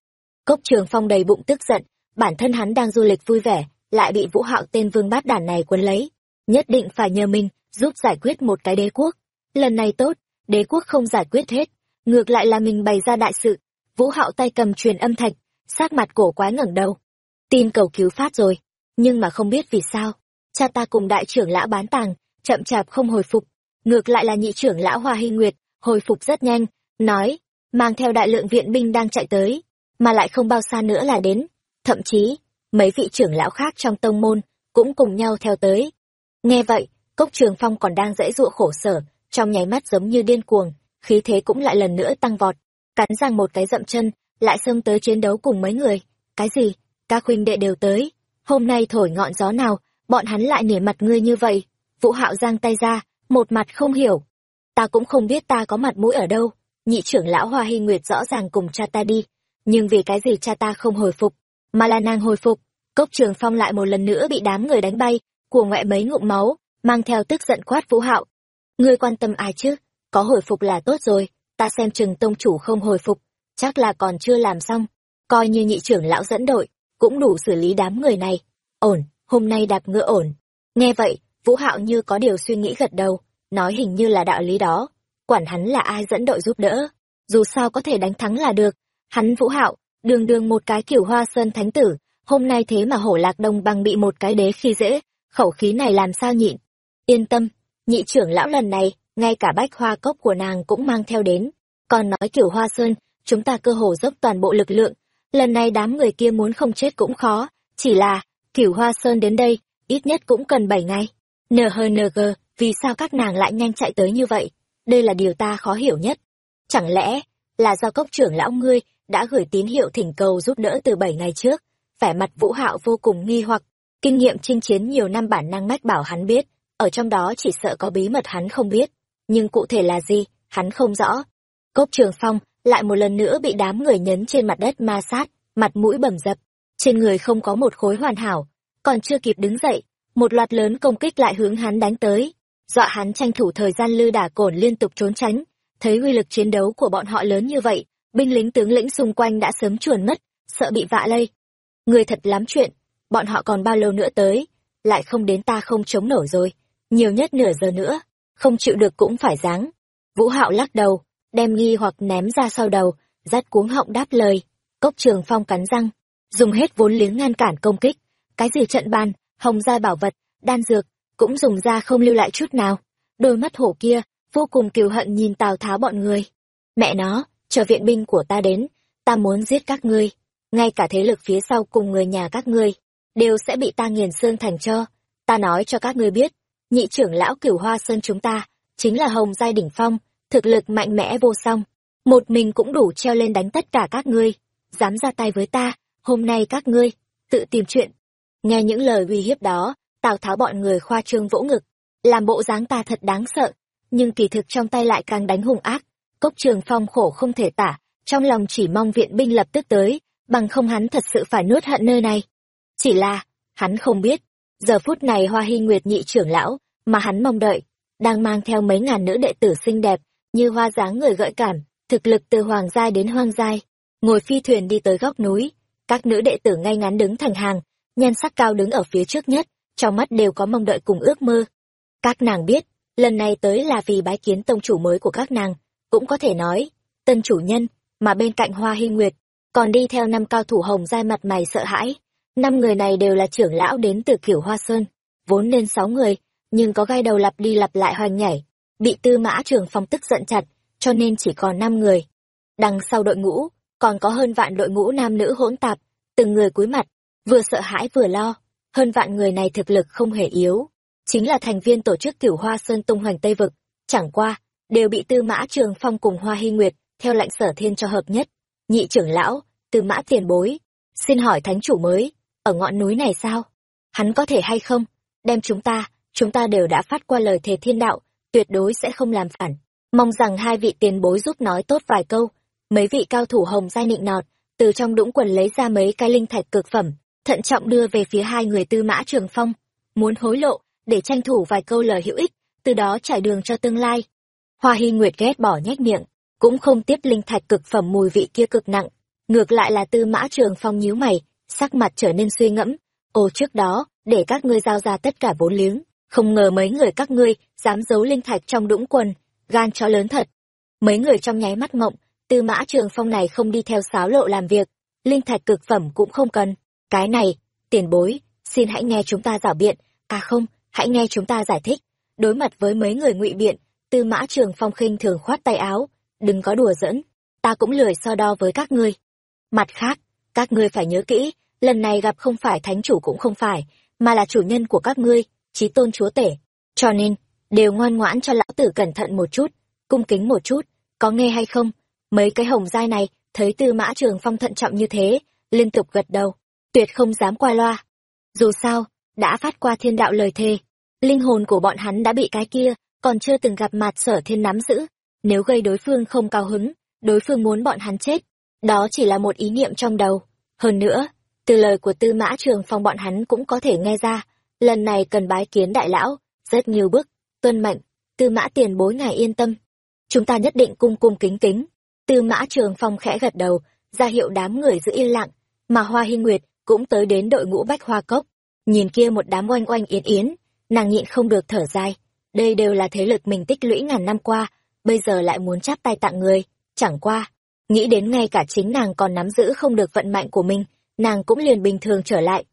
Cốc trường phong đầy bụng tức giận, bản thân hắn đang du lịch vui vẻ, lại bị vũ hạo tên vương bát đản này quấn lấy. Nhất định phải nhờ mình, giúp giải quyết một cái đế quốc. Lần này tốt, đế quốc không giải quyết hết, ngược lại là mình bày ra đại sự. Vũ hạo tay cầm truyền âm thạch, sát mặt cổ quái ngẩng đầu. Tin cầu cứu phát rồi, nhưng mà không biết vì sao. Cha ta cùng đại trưởng lão bán tàng, chậm chạp không hồi phục. Ngược lại là nhị trưởng lão Hoa Hy Nguyệt, hồi phục rất nhanh, nói, mang theo đại lượng viện binh đang chạy tới, mà lại không bao xa nữa là đến. Thậm chí, mấy vị trưởng lão khác trong tông môn cũng cùng nhau theo tới. Nghe vậy, Cốc Trường Phong còn đang dãy dụa khổ sở, trong nháy mắt giống như điên cuồng, khí thế cũng lại lần nữa tăng vọt, cắn răng một cái dậm chân, lại xông tới chiến đấu cùng mấy người. Cái gì? Các huynh đệ đều tới. Hôm nay thổi ngọn gió nào, bọn hắn lại nể mặt ngươi như vậy. Vũ Hạo giang tay ra, một mặt không hiểu. Ta cũng không biết ta có mặt mũi ở đâu, nhị trưởng lão Hoa Hy Nguyệt rõ ràng cùng cha ta đi, nhưng vì cái gì cha ta không hồi phục, mà là nàng hồi phục. Cốc Trường Phong lại một lần nữa bị đám người đánh bay, của ngoại mấy ngụm máu, mang theo tức giận quát Vũ Hạo. Ngươi quan tâm ai chứ? Có hồi phục là tốt rồi, ta xem chừng tông chủ không hồi phục, chắc là còn chưa làm xong. Coi như nhị trưởng lão dẫn đội, cũng đủ xử lý đám người này. Ổn, hôm nay đạp ngựa ổn. Nghe vậy, Vũ Hạo như có điều suy nghĩ gật đầu, nói hình như là đạo lý đó. Quản hắn là ai dẫn đội giúp đỡ, dù sao có thể đánh thắng là được. Hắn Vũ Hạo, đường đường một cái kiểu hoa sơn thánh tử, hôm nay thế mà hổ lạc đông bằng bị một cái đế khi dễ, khẩu khí này làm sao nhịn. Yên tâm, nhị trưởng lão lần này, ngay cả bách hoa cốc của nàng cũng mang theo đến. Còn nói kiểu hoa sơn, chúng ta cơ hồ dốc toàn bộ lực lượng. Lần này đám người kia muốn không chết cũng khó, chỉ là, kiểu hoa sơn đến đây, ít nhất cũng cần bảy ngày. NHNG, vì sao các nàng lại nhanh chạy tới như vậy? Đây là điều ta khó hiểu nhất. Chẳng lẽ, là do cốc trưởng lão ngươi đã gửi tín hiệu thỉnh cầu giúp đỡ từ bảy ngày trước? Vẻ mặt vũ hạo vô cùng nghi hoặc, kinh nghiệm chinh chiến nhiều năm bản năng mách bảo hắn biết, ở trong đó chỉ sợ có bí mật hắn không biết. Nhưng cụ thể là gì, hắn không rõ. Cốc trường phong lại một lần nữa bị đám người nhấn trên mặt đất ma sát, mặt mũi bầm dập. Trên người không có một khối hoàn hảo, còn chưa kịp đứng dậy, một loạt lớn công kích lại hướng hắn đánh tới. Dọa hắn tranh thủ thời gian lư đả cổn liên tục trốn tránh, thấy uy lực chiến đấu của bọn họ lớn như vậy, binh lính tướng lĩnh xung quanh đã sớm chuồn mất, sợ bị vạ lây. Người thật lắm chuyện, bọn họ còn bao lâu nữa tới, lại không đến ta không chống nổi rồi, nhiều nhất nửa giờ nữa, không chịu được cũng phải dáng. Vũ Hạo lắc đầu, đem nghi hoặc ném ra sau đầu, dắt cuống họng đáp lời. Cốc Trường Phong cắn răng, dùng hết vốn liếng ngăn cản công kích. Cái gì trận bàn, hồng gia bảo vật, đan dược, cũng dùng ra không lưu lại chút nào. Đôi mắt hổ kia, vô cùng kiều hận nhìn Tào Tháo bọn người. Mẹ nó, chờ viện binh của ta đến, ta muốn giết các ngươi. Ngay cả thế lực phía sau cùng người nhà các ngươi, đều sẽ bị ta nghiền xương thành cho. Ta nói cho các ngươi biết, nhị trưởng lão cửu hoa sơn chúng ta, chính là hồng giai đỉnh phong, thực lực mạnh mẽ vô song. Một mình cũng đủ treo lên đánh tất cả các ngươi. Dám ra tay với ta, hôm nay các ngươi, tự tìm chuyện. Nghe những lời uy hiếp đó, Tào Tháo bọn người khoa trương vỗ ngực, làm bộ dáng ta thật đáng sợ, nhưng kỳ thực trong tay lại càng đánh hung ác. Cốc trường phong khổ không thể tả, trong lòng chỉ mong viện binh lập tức tới, bằng không hắn thật sự phải nuốt hận nơi này. Chỉ là, hắn không biết, giờ phút này Hoa Hy Nguyệt nhị trưởng lão, mà hắn mong đợi, đang mang theo mấy ngàn nữ đệ tử xinh đẹp, như hoa dáng người gợi cảm, thực lực từ hoàng giai đến hoang giai, ngồi phi thuyền đi tới góc núi, các nữ đệ tử ngay ngắn đứng thành hàng, nhan sắc cao đứng ở phía trước nhất, trong mắt đều có mong đợi cùng ước mơ. Các nàng biết, lần này tới là vì bái kiến tông chủ mới của các nàng, cũng có thể nói, tân chủ nhân, mà bên cạnh Hoa Hy Nguyệt, còn đi theo năm cao thủ hồng dai mặt mày sợ hãi. Năm người này đều là trưởng lão đến từ kiểu Hoa Sơn, vốn nên sáu người, nhưng có gai đầu lặp đi lặp lại hoành nhảy, bị tư mã trường phong tức giận chặt, cho nên chỉ còn năm người. Đằng sau đội ngũ, còn có hơn vạn đội ngũ nam nữ hỗn tạp, từng người cúi mặt, vừa sợ hãi vừa lo, hơn vạn người này thực lực không hề yếu, chính là thành viên tổ chức Cửu Hoa Sơn tung hoành Tây vực, chẳng qua đều bị Tư Mã Trường Phong cùng Hoa Hy Nguyệt theo lệnh Sở Thiên cho hợp nhất. Nhị trưởng lão, Tư Mã Tiền Bối, xin hỏi thánh chủ mới, ở ngọn núi này sao? Hắn có thể hay không đem chúng ta, chúng ta đều đã phát qua lời thề thiên đạo, tuyệt đối sẽ không làm phản. Mong rằng hai vị tiền bối giúp nói tốt vài câu. Mấy vị cao thủ hồng giai nịnh nọt, từ trong đũng quần lấy ra mấy cái linh thạch cực phẩm, thận trọng đưa về phía hai người tư mã trường phong, muốn hối lộ, để tranh thủ vài câu lời hữu ích, từ đó trải đường cho tương lai. Hoa hy nguyệt ghét bỏ nhếch miệng, cũng không tiếp linh thạch cực phẩm mùi vị kia cực nặng, ngược lại là tư mã trường phong nhíu mày, sắc mặt trở nên suy ngẫm ồ trước đó, để các ngươi giao ra tất cả vốn liếng, không ngờ mấy người các ngươi dám giấu linh thạch trong đũng quần, gan chó lớn thật. Mấy người trong nháy mắt ngộng, tư mã trường phong này không đi theo sáo lộ làm việc, linh thạch cực phẩm cũng không cần cái này, tiền bối, xin hãy nghe chúng ta giả biện, à không, hãy nghe chúng ta giải thích. Đối mặt với mấy người ngụy biện, tư mã trường phong khinh thường khoát tay áo, đừng có đùa giỡn, ta cũng lười so đo với các ngươi. Mặt khác, các ngươi phải nhớ kỹ, lần này gặp không phải thánh chủ cũng không phải, mà là chủ nhân của các ngươi, trí tôn chúa tể. Cho nên, đều ngoan ngoãn cho lão tử cẩn thận một chút, cung kính một chút, có nghe hay không? Mấy cái hồng giai này, thấy tư mã trường phong thận trọng như thế, liên tục gật đầu tuyệt không dám qua loa. Dù sao, đã phát qua thiên đạo lời thề, linh hồn của bọn hắn đã bị cái kia, còn chưa từng gặp mặt sở thiên nắm giữ. Nếu gây đối phương không cao hứng, đối phương muốn bọn hắn chết, đó chỉ là một ý niệm trong đầu. Hơn nữa, từ lời của tư mã trường phong bọn hắn cũng có thể nghe ra, lần này cần bái kiến đại lão, rất nhiều bước, tuân mệnh, tư mã tiền bối ngài yên tâm. Chúng ta nhất định cung cung kính kính. Tư mã trường phong khẽ gật đầu, ra hiệu đám người giữ yên lặng, mà Hoa Hy Nguyệt cũng tới đến đội ngũ bách hoa cốc. Nhìn kia một đám oanh oanh yến yến nàng nhịn không được thở dài. Đây đều là thế lực mình tích lũy ngàn năm qua bây giờ lại muốn chắp tay tặng người. Chẳng qua nghĩ đến ngay cả chính nàng còn nắm giữ không được vận mạnh của mình nàng cũng liền bình thường trở lại.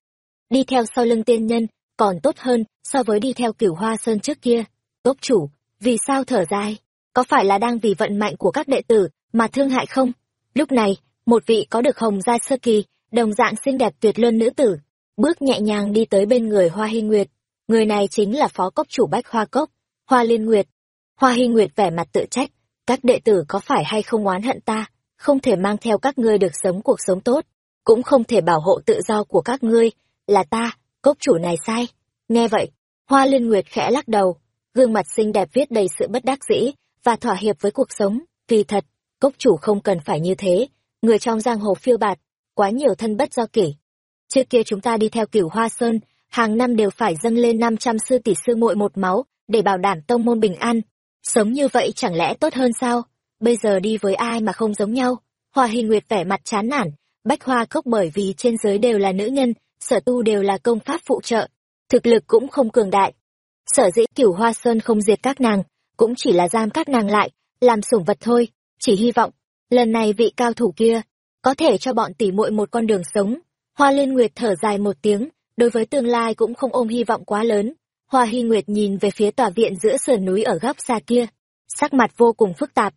Đi theo sau lưng tiên nhân còn tốt hơn so với đi theo cửu hoa sơn trước kia. Cốc chủ vì sao thở dài? Có phải là đang vì vận mạnh của các đệ tử mà thương hại không? Lúc này, một vị có được hồng gia sơ kỳ, đồng dạng xinh đẹp tuyệt luân nữ tử, bước nhẹ nhàng đi tới bên người Hoa Hy Nguyệt. Người này chính là phó cốc chủ Bách Hoa Cốc, Hoa Liên Nguyệt. Hoa Hy Nguyệt vẻ mặt tự trách, các đệ tử có phải hay không oán hận ta, không thể mang theo các ngươi được sống cuộc sống tốt, cũng không thể bảo hộ tự do của các ngươi, là ta, cốc chủ này sai. Nghe vậy, Hoa Liên Nguyệt khẽ lắc đầu, gương mặt xinh đẹp viết đầy sự bất đắc dĩ và thỏa hiệp với cuộc sống, kỳ thật, cốc chủ không cần phải như thế, người trong giang hồ phiêu bạt, quá nhiều thân bất do kỷ. Trước kia chúng ta đi theo cửu hoa sơn, hàng năm đều phải dâng lên 500 sư tỷ sư muội một máu, để bảo đảm tông môn bình an. Sống như vậy chẳng lẽ tốt hơn sao? Bây giờ đi với ai mà không giống nhau? Hoa hình Nguyệt vẻ mặt chán nản, bách hoa cốc bởi vì trên giới đều là nữ nhân, sở tu đều là công pháp phụ trợ, thực lực cũng không cường đại. Sở dĩ cửu hoa sơn không diệt các nàng, cũng chỉ là giam các nàng lại, làm sủng vật thôi, chỉ hy vọng, lần này vị cao thủ kia, có thể cho bọn tỉ muội một con đường sống. Hoa Liên Nguyệt thở dài một tiếng, đối với tương lai cũng không ôm hy vọng quá lớn. Hoa Hy Nguyệt nhìn về phía tòa viện giữa sườn núi ở góc xa kia, sắc mặt vô cùng phức tạp.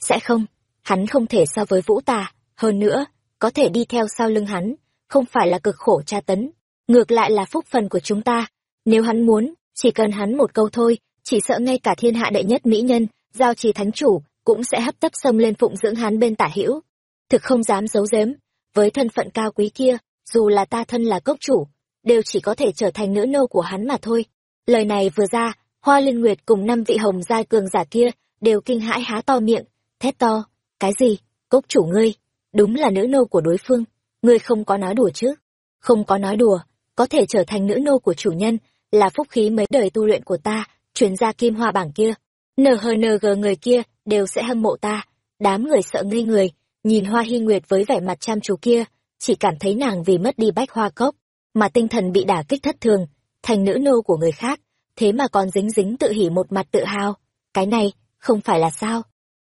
Sẽ không, hắn không thể so với vũ tà, hơn nữa, có thể đi theo sau lưng hắn, không phải là cực khổ tra tấn, ngược lại là phúc phần của chúng ta. Nếu hắn muốn, chỉ cần hắn một câu thôi, chỉ sợ ngay cả thiên hạ đệ nhất mỹ nhân, giao trì thánh chủ, cũng sẽ hấp tấp xông lên phụng dưỡng hắn bên tả hữu. Thực không dám giấu giếm, với thân phận cao quý kia, dù là ta thân là cốc chủ, đều chỉ có thể trở thành nữ nô của hắn mà thôi. Lời này vừa ra, Hoa Liên Nguyệt cùng năm vị hồng giai cường giả kia đều kinh hãi há to miệng, thét to, cái gì, cốc chủ ngươi, đúng là nữ nô của đối phương, ngươi không có nói đùa chứ? Không có nói đùa, có thể trở thành nữ nô của chủ nhân, là phúc khí mấy đời tu luyện của ta, truyền ra kim hoa bảng kia. NHNG người kia đều sẽ hâm mộ ta, đám người sợ ngây người, nhìn Hoa Hy Nguyệt với vẻ mặt chăm chú kia, chỉ cảm thấy nàng vì mất đi bách hoa cốc, mà tinh thần bị đả kích thất thường, thành nữ nô của người khác, thế mà còn dính dính tự hỉ một mặt tự hào. Cái này, không phải là sao?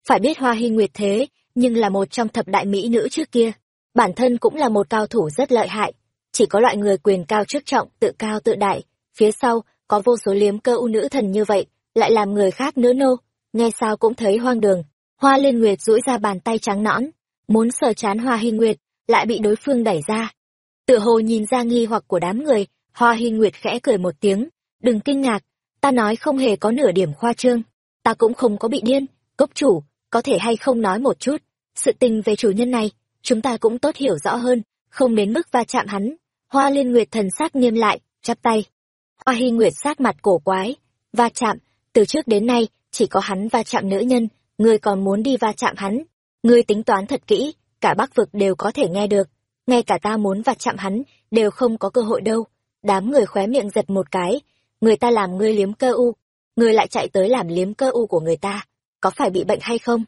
Phải biết Hoa Hy Nguyệt thế, nhưng là một trong thập đại mỹ nữ trước kia. Bản thân cũng là một cao thủ rất lợi hại. Chỉ có loại người quyền cao chức trọng, tự cao tự đại. Phía sau, có vô số liếm cơ u nữ thần như vậy, lại làm người khác nữ nô. Nghe sao cũng thấy hoang đường. Hoa Liên Nguyệt duỗi ra bàn tay trắng nõn, muốn sờ chán Hoa Hy Nguyệt, lại bị đối phương đẩy ra. Tựa hồ nhìn ra nghi hoặc của đám người, Hoa Hy Nguyệt khẽ cười một tiếng, đừng kinh ngạc, ta nói không hề có nửa điểm khoa trương, ta cũng không có bị điên, cốc chủ, có thể hay không nói một chút, sự tình về chủ nhân này, chúng ta cũng tốt hiểu rõ hơn, không đến mức va chạm hắn. Hoa Liên Nguyệt thần sắc nghiêm lại, chắp tay. Hoa Hy Nguyệt sát mặt cổ quái, va chạm, từ trước đến nay, chỉ có hắn va chạm nữ nhân, ngươi còn muốn đi va chạm hắn. Ngươi tính toán thật kỹ, cả bắc vực đều có thể nghe được. Ngay cả ta muốn vặt chạm hắn, đều không có cơ hội đâu. Đám người khóe miệng giật một cái, người ta làm ngươi liếm cơ u, ngươi lại chạy tới làm liếm cơ u của người ta, có phải bị bệnh hay không?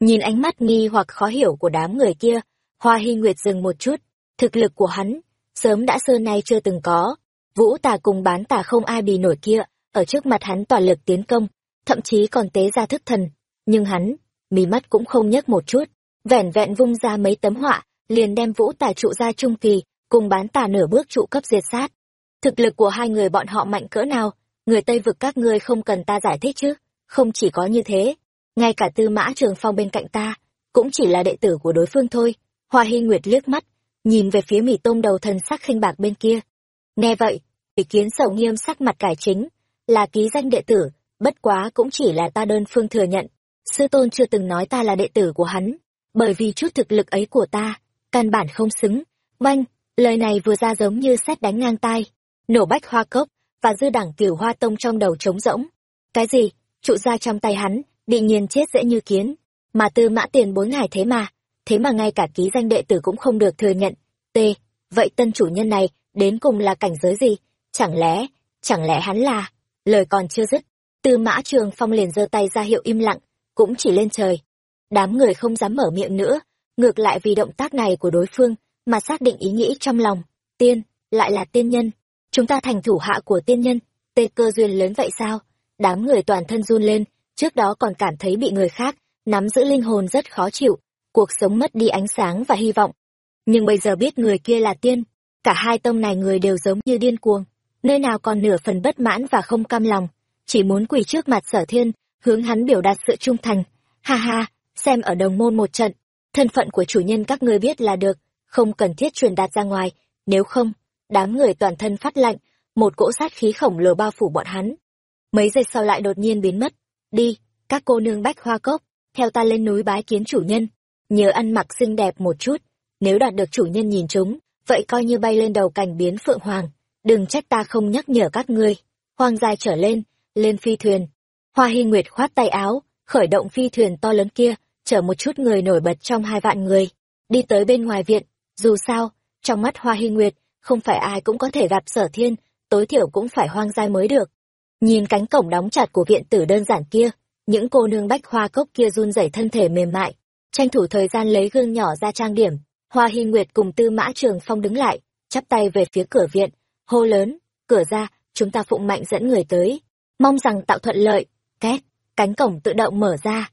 Nhìn ánh mắt nghi hoặc khó hiểu của đám người kia, Hoa Hy Nguyệt dừng một chút, thực lực của hắn, sớm đã xưa nay chưa từng có. Vũ tà cùng bán tà không ai bì nổi kia, ở trước mặt hắn toàn lực tiến công, thậm chí còn tế ra thức thần. Nhưng hắn, mí mắt cũng không nhấc một chút, vẻn vẹn vung ra mấy tấm họa, liền đem vũ tà trụ ra trung kỳ, cùng bán tà nửa bước trụ cấp diệt sát. Thực lực của hai người bọn họ mạnh cỡ nào, người Tây vực các ngươi không cần ta giải thích chứ, không chỉ có như thế, ngay cả tư mã trường phong bên cạnh ta, cũng chỉ là đệ tử của đối phương thôi. Hoa Hy Nguyệt liếc mắt, nhìn về phía mì tôm đầu thần sắc khinh bạc bên kia. Nghe vậy, ý kiến sầu nghiêm sắc mặt cải chính, là ký danh đệ tử, bất quá cũng chỉ là ta đơn phương thừa nhận. Sư tôn chưa từng nói ta là đệ tử của hắn, bởi vì chút thực lực ấy của ta, căn bản không xứng. Manh, lời này vừa ra giống như xét đánh ngang tai, nổ bách hoa cốc, và dư đảng cửu hoa tông trong đầu trống rỗng. Cái gì? Trụ ra trong tay hắn, định nhiên chết dễ như kiến. Mà tư mã tiền bối ngài thế mà, thế mà ngay cả ký danh đệ tử cũng không được thừa nhận. T. Vậy tân chủ nhân này, đến cùng là cảnh giới gì? Chẳng lẽ, chẳng lẽ hắn là... Lời còn chưa dứt, tư mã trường phong liền giơ tay ra hiệu im lặng, cũng chỉ lên trời. Đám người không dám mở miệng nữa, ngược lại vì động tác này của đối phương, mà xác định ý nghĩ trong lòng. Tiên, lại là tiên nhân. Chúng ta thành thủ hạ của tiên nhân, tê cơ duyên lớn vậy sao? Đám người toàn thân run lên, trước đó còn cảm thấy bị người khác nắm giữ linh hồn rất khó chịu, cuộc sống mất đi ánh sáng và hy vọng. Nhưng bây giờ biết người kia là tiên, cả hai tông này người đều giống như điên cuồng, nơi nào còn nửa phần bất mãn và không cam lòng, chỉ muốn quỳ trước mặt sở thiên, hướng hắn biểu đạt sự trung thành. Ha ha, xem ở đồng môn một trận, thân phận của chủ nhân các ngươi biết là được không cần thiết truyền đạt ra ngoài nếu không đám người toàn thân phát lạnh một cỗ sát khí khổng lồ bao phủ bọn hắn. Mấy giây sau lại đột nhiên biến mất. Đi các cô nương bách hoa cốc theo ta lên núi bái kiến chủ nhân nhớ ăn mặc xinh đẹp một chút nếu đạt được chủ nhân nhìn chúng vậy coi như bay lên đầu cảnh biến phượng hoàng đừng trách ta không nhắc nhở các ngươi. Hoang dài trở lên lên phi thuyền hoa hy nguyệt khoát tay áo, khởi động phi thuyền to lớn kia, chở một chút người nổi bật trong hai vạn người. Đi tới bên ngoài viện, dù sao, trong mắt hoa hy nguyệt, không phải ai cũng có thể gặp sở thiên, tối thiểu cũng phải hoang dai mới được. Nhìn cánh cổng đóng chặt của viện tử đơn giản kia, những cô nương bách hoa cốc kia run rẩy thân thể mềm mại. Tranh thủ thời gian lấy gương nhỏ ra trang điểm, hoa hy nguyệt cùng tư mã trường phong đứng lại, chắp tay về phía cửa viện, hô lớn, cửa ra, chúng ta phụng mạnh dẫn người tới. Mong rằng tạo thuận lợi két, cánh cổng tự động mở ra.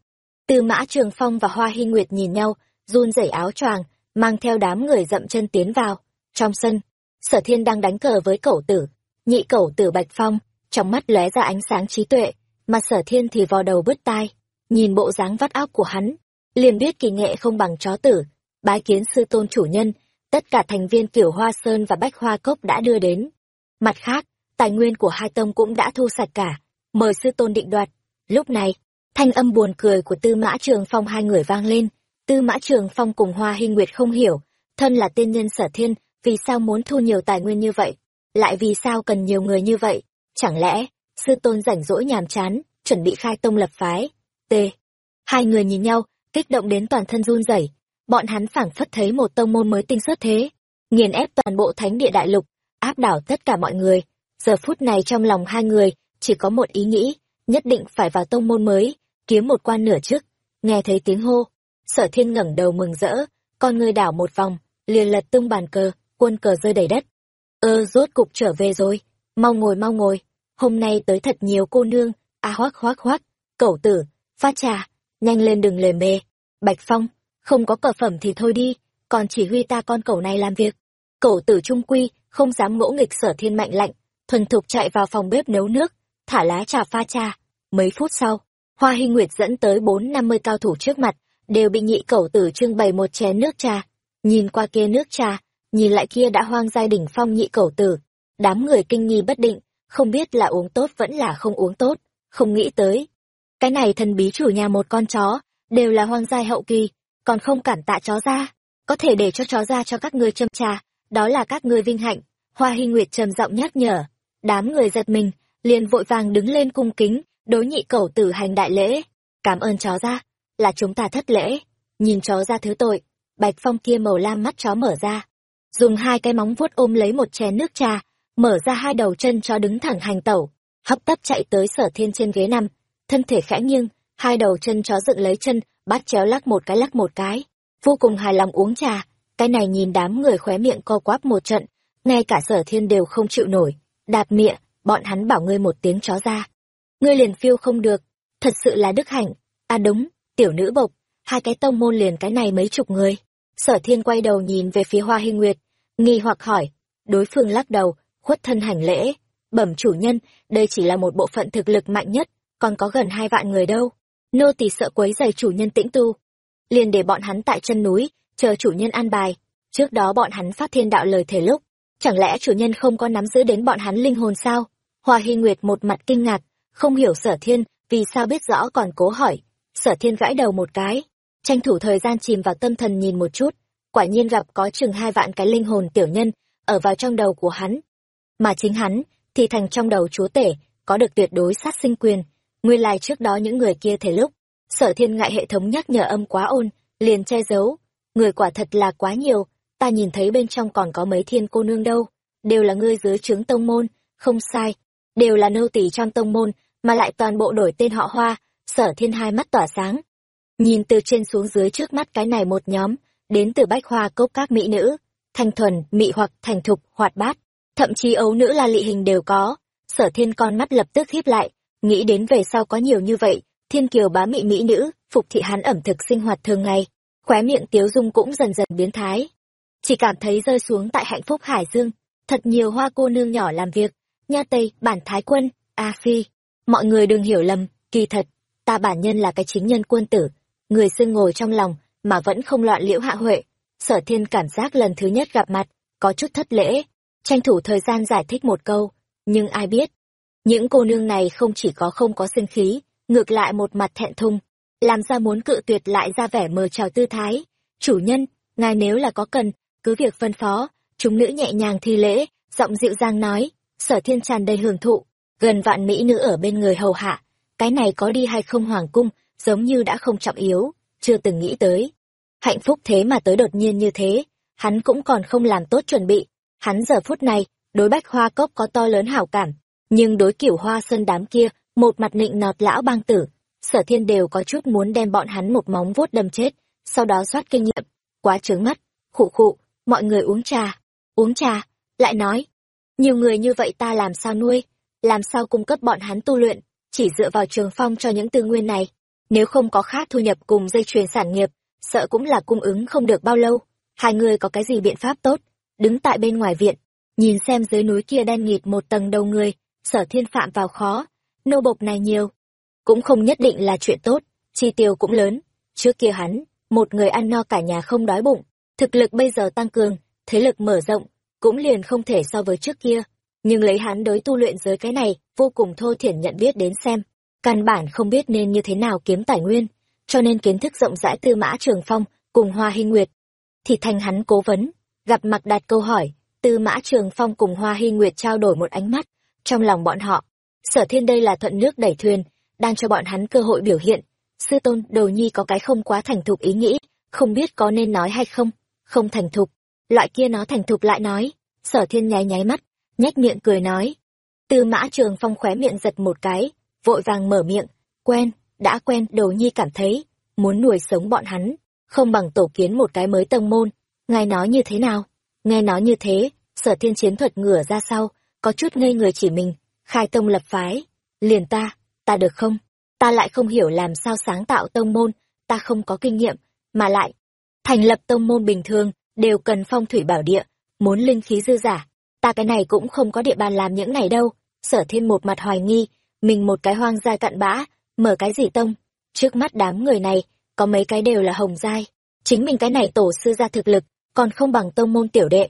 Tư mã trường phong và hoa hy nguyệt nhìn nhau, run rẩy áo choàng, mang theo đám người dậm chân tiến vào. Trong sân, sở thiên đang đánh cờ với cẩu tử. Nhị cẩu tử bạch phong, trong mắt lóe ra ánh sáng trí tuệ, mà sở thiên thì vò đầu bứt tai, nhìn bộ dáng vắt óc của hắn, liền biết kỳ nghệ không bằng chó tử. Bái kiến sư tôn chủ nhân, tất cả thành viên kiểu hoa sơn và bách hoa cốc đã đưa đến. Mặt khác, tài nguyên của hai tông cũng đã thu sạch cả mời sư tôn định đoạt. Lúc này, thanh âm buồn cười của tư mã trường phong hai người vang lên. Tư mã trường phong cùng hoa hinh nguyệt không hiểu, thân là tiên nhân sở thiên, vì sao muốn thu nhiều tài nguyên như vậy? Lại vì sao cần nhiều người như vậy? Chẳng lẽ, sư tôn rảnh rỗi nhàm chán, chuẩn bị khai tông lập phái? T. Hai người nhìn nhau, kích động đến toàn thân run rẩy. Bọn hắn phảng phất thấy một tông môn mới tinh xuất thế. Nghiền ép toàn bộ thánh địa đại lục, áp đảo tất cả mọi người. Giờ phút này trong lòng hai người chỉ có một ý nghĩ nhất định phải vào tông môn mới kiếm một quan nửa chức nghe thấy tiếng hô sở thiên ngẩng đầu mừng rỡ con người đảo một vòng liền lật tung bàn cờ quân cờ rơi đầy đất. Ơ rốt cục trở về rồi mau ngồi mau ngồi hôm nay tới thật nhiều cô nương a à, hoác hoác hoác cẩu tử phát trà nhanh lên đừng lề mề. Bạch phong không có cờ phẩm thì thôi đi còn chỉ huy ta con cẩu này làm việc. Cẩu tử trung quy không dám ngỗ nghịch sở thiên mạnh lạnh thuần thục chạy vào phòng bếp nấu nước thả lá trà pha trà. Mấy phút sau, hoa hy nguyệt dẫn tới bốn năm mươi cao thủ trước mặt, đều bị nhị cẩu tử trưng bày một chén nước trà. Nhìn qua kia nước trà, nhìn lại kia đã hoang giai đỉnh phong nhị cẩu tử. Đám người kinh nghi bất định, không biết là uống tốt vẫn là không uống tốt, không nghĩ tới. Cái này thần bí chủ nhà một con chó, đều là hoang giai hậu kỳ, còn không cản tạ chó ra. Có thể để cho chó ra cho các ngươi châm trà, đó là các ngươi vinh hạnh. Hoa hy nguyệt trầm giọng nhắc nhở. Đám người giật mình liền vội vàng đứng lên cung kính, đối nhị cẩu tử hành đại lễ. Cảm ơn chó ra, là chúng ta thất lễ. Nhìn chó ra thứ tội, bạch phong kia màu lam mắt chó mở ra. Dùng hai cái móng vuốt ôm lấy một chén nước trà, mở ra hai đầu chân chó đứng thẳng hành tẩu, hấp tấp chạy tới sở thiên trên ghế nằm. Thân thể khẽ nghiêng, hai đầu chân chó dựng lấy chân, bắt chéo lắc một cái lắc một cái. Vô cùng hài lòng uống trà, cái này nhìn đám người khóe miệng co quắp một trận, ngay cả sở thiên đều không chịu nổi, đạp miệng bọn hắn bảo ngươi một tiếng chó ra. Ngươi liền phiêu không được. Thật sự là đức hạnh. À đúng, tiểu nữ bộc. Hai cái tông môn liền cái này mấy chục người. Sở thiên quay đầu nhìn về phía hoa hinh nguyệt, nghi hoặc hỏi. Đối phương lắc đầu, khuất thân hành lễ. Bẩm chủ nhân, đây chỉ là một bộ phận thực lực mạnh nhất, còn có gần hai vạn người đâu. Nô tỳ sợ quấy giày chủ nhân tĩnh tu. Liền để bọn hắn tại chân núi, chờ chủ nhân an bài. Trước đó bọn hắn phát thiên đạo lời thể lúc. Chẳng lẽ chủ nhân không có nắm giữ đến bọn hắn linh hồn sao? Hoa hy nguyệt một mặt kinh ngạc, không hiểu sở thiên vì sao biết rõ còn cố hỏi. Sở thiên gãi đầu một cái, tranh thủ thời gian chìm vào tâm thần nhìn một chút. Quả nhiên gặp có chừng hai vạn cái linh hồn tiểu nhân ở vào trong đầu của hắn. Mà chính hắn thì thành trong đầu chúa tể, có được tuyệt đối sát sinh quyền. Nguyên lai trước đó những người kia thể lúc, sở thiên ngại hệ thống nhắc nhở âm quá ôn, liền che giấu. Người quả thật là quá nhiều, ta nhìn thấy bên trong còn có mấy thiên cô nương đâu. Đều là ngươi dưới trướng tông môn, không sai đều là nô tỳ trong tông môn, mà lại toàn bộ đổi tên họ hoa, sở thiên hai mắt tỏa sáng. Nhìn từ trên xuống dưới trước mắt cái này một nhóm, đến từ bách hoa cốc các mỹ nữ thanh thuần, mị hoặc, thành thục, hoạt bát, thậm chí ấu nữ là lị hình đều có. Sở thiên con mắt lập tức hiếp lại, nghĩ đến về sau có nhiều như vậy, thiên kiều bá mị mỹ nữ, phục thị hắn ẩm thực sinh hoạt thường ngày, khóe miệng tiếu dung cũng dần dần biến thái. Chỉ cảm thấy rơi xuống tại hạnh phúc hải dương, thật nhiều hoa cô nương nhỏ làm việc nha tây bản thái quân a phi mọi người đừng hiểu lầm kỳ thật ta bản nhân là cái chính nhân quân tử người xưng ngồi trong lòng mà vẫn không loạn liễu hạ huệ. Sở thiên cảm giác lần thứ nhất gặp mặt, có chút thất lễ, tranh thủ thời gian giải thích một câu, nhưng ai biết. Những cô nương này không chỉ có không có sinh khí, ngược lại một mặt thẹn thùng, làm ra muốn cự tuyệt lại ra vẻ mờ trào tư thái. Chủ nhân, ngài nếu là có cần, cứ việc phân phó, chúng nữ nhẹ nhàng thi lễ, giọng dịu dàng nói, sở thiên tràn đầy hưởng thụ, gần vạn mỹ nữ ở bên người hầu hạ, cái này có đi hay không hoàng cung, giống như đã không trọng yếu, chưa từng nghĩ tới. Hạnh phúc thế mà tới đột nhiên như thế, hắn cũng còn không làm tốt chuẩn bị, hắn giờ phút này, đối bách hoa cốc có to lớn hảo cảm, nhưng đối kiểu hoa sơn đám kia, một mặt nịnh nọt lão bang tử, sở thiên đều có chút muốn đem bọn hắn một móng vuốt đâm chết, sau đó soát kinh nghiệm, quá trướng mắt, khụ khụ, mọi người uống trà, uống trà, lại nói, nhiều người như vậy ta làm sao nuôi, làm sao cung cấp bọn hắn tu luyện, chỉ dựa vào trường phong cho những tư nguyên này, nếu không có khác thu nhập cùng dây chuyền sản nghiệp, sợ cũng là cung ứng không được bao lâu, hai người có cái gì biện pháp tốt, đứng tại bên ngoài viện, nhìn xem dưới núi kia đen nghịt một tầng đầu người, sở thiên phạm vào khó, nô bộc này nhiều, cũng không nhất định là chuyện tốt, chi tiêu cũng lớn, trước kia hắn, một người ăn no cả nhà không đói bụng, thực lực bây giờ tăng cường, thế lực mở rộng, cũng liền không thể so với trước kia, nhưng lấy hắn đối tu luyện giới cái này, vô cùng thô thiển nhận biết đến xem, căn bản không biết nên như thế nào kiếm tài nguyên, cho nên kiến thức rộng rãi tư mã trường phong cùng hoa hy nguyệt. Thì thành hắn cố vấn gặp mặt đặt câu hỏi tư mã trường phong cùng hoa hy nguyệt trao đổi một ánh mắt trong lòng bọn họ. Sở thiên đây là thuận nước đẩy thuyền đang cho bọn hắn cơ hội biểu hiện. Sư tôn đầu nhi có cái không quá thành thục ý nghĩ không biết có nên nói hay không? Không thành thục loại kia nó thành thục lại nói. Sở thiên nháy nháy mắt, nhếch miệng cười nói. Tư mã trường phong khóe miệng giật một cái, vội vàng mở miệng. Quen, đã quen, đầu nhi cảm thấy, muốn nuôi sống bọn hắn, không bằng tổ kiến một cái mới tông môn. Ngài nói như thế nào? Nghe nói như thế, sở thiên chiến thuật ngửa ra sau, có chút ngây người chỉ mình. Khai tông lập phái, liền ta ta được không? Ta lại không hiểu làm sao sáng tạo tông môn, ta không có kinh nghiệm, mà lại thành lập tông môn bình thường đều cần phong thủy bảo địa, muốn linh khí dư giả. Ta cái này cũng không có địa bàn làm những này đâu. Sở thiên một mặt hoài nghi, mình một cái hoang gia cặn bã, mở cái gì tông? Trước mắt đám người này, có mấy cái đều là hồng giai. Chính mình cái này tổ sư gia thực lực, còn không bằng tông môn tiểu đệ.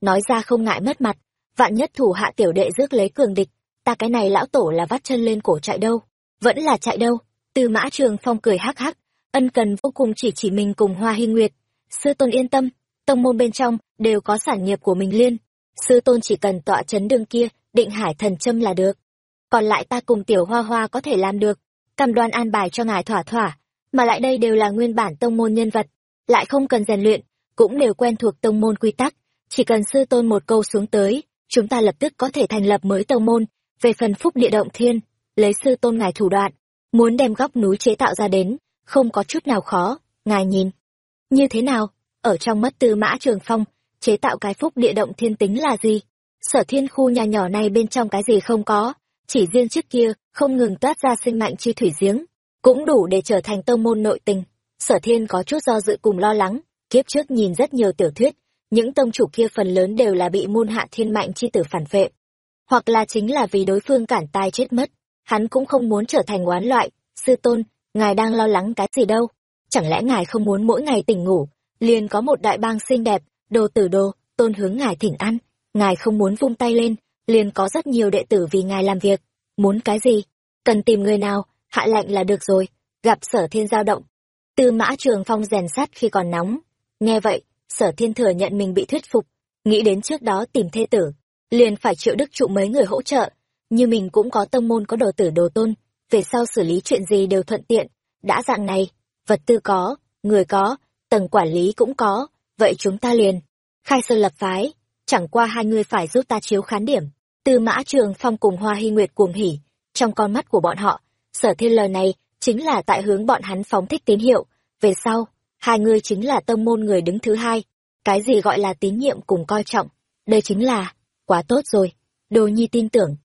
Nói ra không ngại mất mặt, vạn nhất thủ hạ tiểu đệ rước lấy cường địch, ta cái này lão tổ là vắt chân lên cổ chạy đâu? Vẫn là chạy đâu? Tư mã trường phong cười hắc hắc, ân cần vô cùng chỉ chỉ mình cùng hoa hy nguyệt. Sư tôn yên tâm tông môn bên trong đều có sản nghiệp của mình liên. Sư tôn chỉ cần tọa chấn đường kia định hải thần châm là được. Còn lại ta cùng tiểu hoa hoa có thể làm được. Cam đoan an bài cho ngài thỏa thỏa, mà lại đây đều là nguyên bản tông môn nhân vật, lại không cần rèn luyện, cũng đều quen thuộc tông môn quy tắc, chỉ cần sư tôn một câu xuống tới, chúng ta lập tức có thể thành lập mới tông môn, về phần phúc địa động thiên, lấy sư tôn ngài thủ đoạn, muốn đem góc núi chế tạo ra đến, không có chút nào khó, ngài nhìn. Như thế nào, ở trong mất tư mã trường phong, chế tạo cái phúc địa động thiên tính là gì? Sở thiên khu nhà nhỏ này bên trong cái gì không có, chỉ riêng trước kia không ngừng toát ra sinh mạnh chi thủy giếng cũng đủ để trở thành tông môn nội tình. Sở thiên có chút do dự cùng lo lắng kiếp trước nhìn rất nhiều tiểu thuyết những tông chủ kia phần lớn đều là bị môn hạ thiên mạnh chi tử phản vệ. Hoặc là chính là vì đối phương cản tai chết mất hắn cũng không muốn trở thành oán loại. Sư tôn ngài đang lo lắng cái gì đâu? Chẳng lẽ ngài không muốn mỗi ngày tỉnh ngủ liền có một đại bang xinh đẹp, đồ tử đồ, tôn hướng ngài thỉnh ăn. Ngài không muốn vung tay lên, liền có rất nhiều đệ tử vì ngài làm việc. Muốn cái gì? Cần tìm người nào? Hạ lệnh là được rồi. Gặp sở thiên giao động. Tư mã trường phong rèn sắt khi còn nóng. Nghe vậy, sở thiên thừa nhận mình bị thuyết phục. Nghĩ đến trước đó tìm thê tử, liền phải triệu đức trụ mấy người hỗ trợ. Như mình cũng có tông môn có đồ tử đồ tôn, về sau xử lý chuyện gì đều thuận tiện. Đã dạng này, vật tư có, người có tầng quản lý cũng có vậy chúng ta liền. Khai sơn lập phái chẳng qua hai người phải giúp ta chiếu khán điểm. Tư Mã Trường Phong cùng Hoa Hy Nguyệt cuồng hỉ, trong con mắt của bọn họ, sở thiên lời này chính là tại hướng bọn hắn phóng thích tín hiệu, về sau, hai người chính là tông môn người đứng thứ hai, cái gì gọi là tín nhiệm cùng coi trọng, đây chính là, quá tốt rồi, đồ nhi tin tưởng,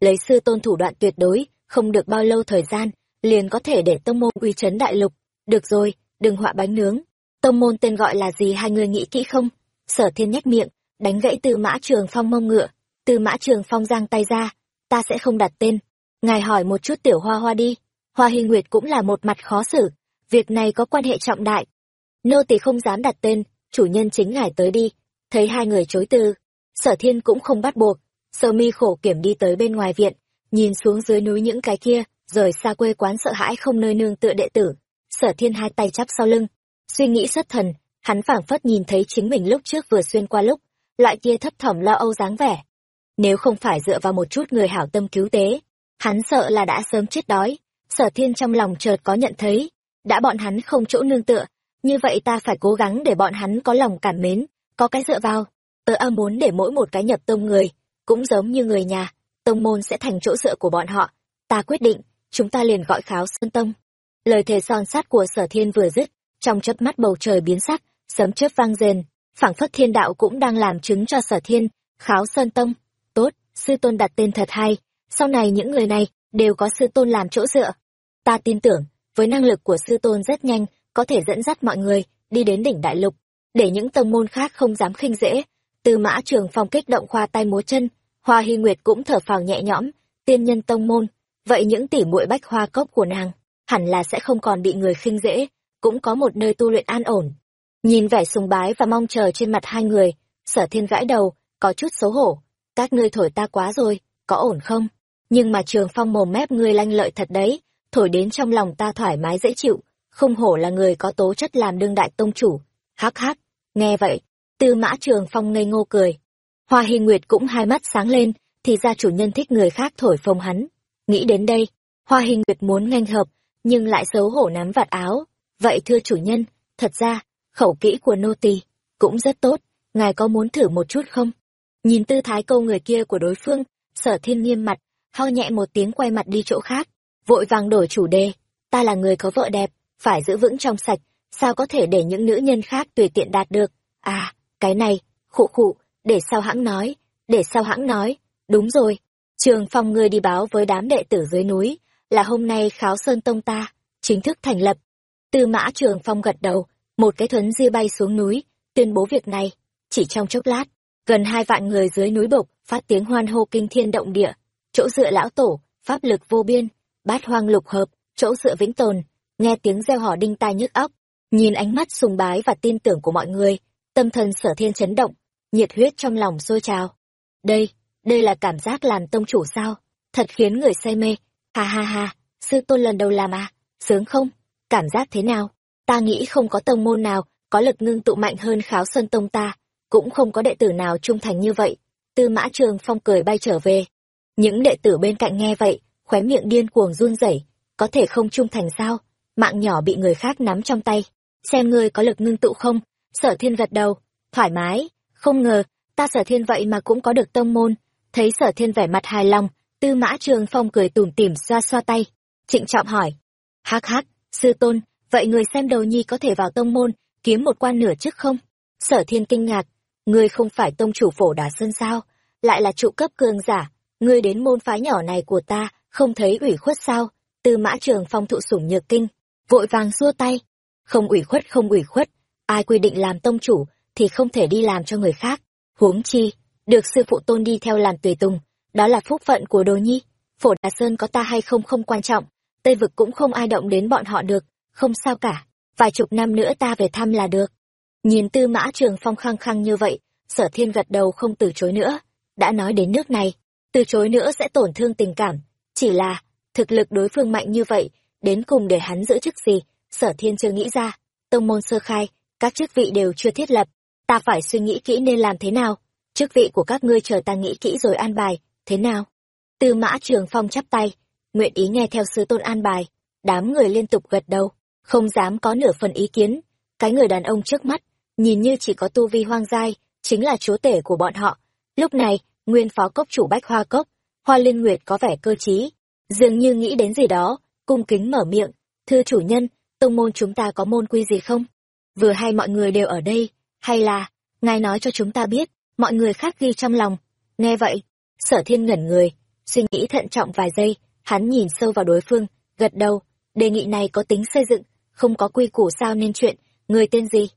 lấy sư tôn thủ đoạn tuyệt đối, không được bao lâu thời gian, liền có thể để tông môn uy chấn đại lục, được rồi, đừng họa bánh nướng, tông môn tên gọi là gì hai người nghĩ kỹ không, sở thiên nhếch miệng, đánh gãy từ mã trường phong mông ngựa, từ mã trường phong giang tay ra ta sẽ không đặt tên. Ngài hỏi một chút tiểu hoa hoa đi. Hoa hy nguyệt cũng là một mặt khó xử. Việc này có quan hệ trọng đại. Nô tỳ không dám đặt tên chủ nhân chính ngài tới đi. Thấy hai người chối từ sở thiên cũng không bắt buộc. Sơ mi khổ kiểm đi tới bên ngoài viện nhìn xuống dưới núi những cái kia rời xa quê quán sợ hãi không nơi nương tựa đệ tử. Sở thiên hai tay chắp sau lưng suy nghĩ xuất thần, hắn phảng phất nhìn thấy chính mình lúc trước vừa xuyên qua lúc, loại kia thấp thỏm lo âu dáng vẻ. Nếu không phải dựa vào một chút người hảo tâm cứu tế, hắn sợ là đã sớm chết đói, sở thiên trong lòng chợt có nhận thấy, đã bọn hắn không chỗ nương tựa, như vậy ta phải cố gắng để bọn hắn có lòng cảm mến, có cái dựa vào. Tớ âm muốn để mỗi một cái nhập tông người, cũng giống như người nhà, tông môn sẽ thành chỗ dựa của bọn họ. Ta quyết định, chúng ta liền gọi kháo sơn tông. Lời thề son sắt của sở thiên vừa dứt trong chớp mắt bầu trời biến sắc, sấm chớp vang rền, phảng phất thiên đạo cũng đang làm chứng cho sở thiên, kháo sơn tông. Tốt, sư tôn đặt tên thật hay, sau này những người này đều có sư tôn làm chỗ dựa. Ta tin tưởng, với năng lực của sư tôn rất nhanh, có thể dẫn dắt mọi người đi đến đỉnh đại lục. Để những tông môn khác không dám khinh dễ từ mã trường phong kích động khoa tay múa chân, hoa hy nguyệt cũng thở phào nhẹ nhõm, tiên nhân tông môn, vậy những tỷ muội bách hoa cốc của nàng hẳn là sẽ không còn bị người khinh dễ cũng có một nơi tu luyện an ổn. Nhìn vẻ sùng bái và mong chờ trên mặt hai người, sở thiên gãi đầu, có chút xấu hổ. Các ngươi thổi ta quá rồi, có ổn không? Nhưng mà trường phong mồm mép ngươi lanh lợi thật đấy, thổi đến trong lòng ta thoải mái dễ chịu. Không hổ là người có tố chất làm đương đại tông chủ. Hắc hắc, nghe vậy, tư mã trường phong ngây ngô cười. Hoa hy nguyệt cũng hai mắt sáng lên, thì ra chủ nhân thích người khác thổi phồng hắn. Nghĩ đến đây, hoa hy nguyệt muốn nghênh hợp, nhưng lại xấu hổ nắm vạt áo vậy thưa chủ nhân, thật ra, khẩu kỹ của nô tỳ cũng rất tốt, ngài có muốn thử một chút không? Nhìn tư thái câu người kia của đối phương, sở thiên nghiêm mặt, ho nhẹ một tiếng quay mặt đi chỗ khác, vội vàng đổi chủ đề. Ta là người có vợ đẹp, phải giữ vững trong sạch, sao có thể để những nữ nhân khác tùy tiện đạt được? À cái này, khụ khụ, để sao hãng nói, để sao hãng nói. Đúng rồi, trường phong ngươi đi báo với đám đệ tử dưới núi, là hôm nay kháo sơn tông ta, chính thức thành lập tư mã trường phong gật đầu, một cái thuấn di bay xuống núi, tuyên bố việc này. Chỉ trong chốc lát, gần hai vạn người dưới núi bộc phát tiếng hoan hô kinh thiên động địa. Chỗ dựa lão tổ, pháp lực vô biên, bát hoang lục hợp, chỗ dựa vĩnh tồn, nghe tiếng reo hò đinh tai nhức óc, nhìn ánh mắt sùng bái và tin tưởng của mọi người, tâm thần sở thiên chấn động, nhiệt huyết trong lòng sôi trào. Đây đây là cảm giác làm tông chủ sao? Thật khiến người say mê. Ha ha ha, sư tôn lần đầu làm à? Sướng không? Cảm giác thế nào? Ta nghĩ không có tông môn nào có lực ngưng tụ mạnh hơn kháo sơn tông ta, cũng không có đệ tử nào trung thành như vậy. Tư mã trường phong cười bay trở về. Những đệ tử bên cạnh nghe vậy, khóe miệng điên cuồng run rẩy. Có thể không trung thành sao? Mạng nhỏ bị người khác nắm trong tay. Xem ngươi có lực ngưng tụ không? Sở thiên gật đầu. Thoải mái. Không ngờ, ta sở thiên vậy mà cũng có được tông môn. Thấy sở thiên vẻ mặt hài lòng, tư mã trường phong cười tủm tỉm xoa xoa tay. Trịnh trọng hỏi. Hắc hắc sư tôn, vậy người xem đầu nhi có thể vào tông môn, kiếm một quan nửa chức không? Sở thiên kinh ngạc, ngươi không phải tông chủ phổ đà sơn sao? Lại là trụ cấp cường giả, ngươi đến môn phái nhỏ này của ta, không thấy ủy khuất sao? Tư mã trường phong thụ sủng nhược kinh, vội vàng xua tay. Không ủy khuất, không ủy khuất, ai quy định làm tông chủ thì không thể đi làm cho người khác. Huống chi, được sư phụ tôn đi theo làm tùy tùng, đó là phúc phận của đồ nhi. Phổ đà sơn có ta hay không không quan trọng tây vực cũng không ai động đến bọn họ được, không sao cả, vài chục năm nữa ta về thăm là được. Nhìn tư mã trường phong khăng khăng như vậy, sở thiên gật đầu không từ chối nữa, đã nói đến nước này, từ chối nữa sẽ tổn thương tình cảm, chỉ là, thực lực đối phương mạnh như vậy, đến cùng để hắn giữ chức gì, sở thiên chưa nghĩ ra, tông môn sơ khai, các chức vị đều chưa thiết lập, ta phải suy nghĩ kỹ nên làm thế nào, chức vị của các ngươi chờ ta nghĩ kỹ rồi an bài, thế nào? Tư mã trường phong chắp tay nguyện ý nghe theo sư tôn an bài. Đám người liên tục gật đầu, không dám có nửa phần ý kiến. Cái người đàn ông trước mắt, nhìn như chỉ có tu vi hoang giai chính là chúa tể của bọn họ. Lúc này, nguyên phó cốc chủ bách hoa cốc, hoa liên nguyệt có vẻ cơ t dường như nghĩ đến gì đó, cung kính mở miệng. Thưa chủ nhân, tông môn chúng ta có môn quy gì không? Vừa hay mọi người đều ở đây, hay là, ngài nói cho chúng ta biết, mọi người khác ghi trong lòng. Nghe vậy, sở thiên ngẩn người, suy nghĩ thận trọng vài giây hắn nhìn sâu vào đối phương, gật đầu, đề nghị này có tính xây dựng, không có quy củ sao nên chuyện, người tên gì?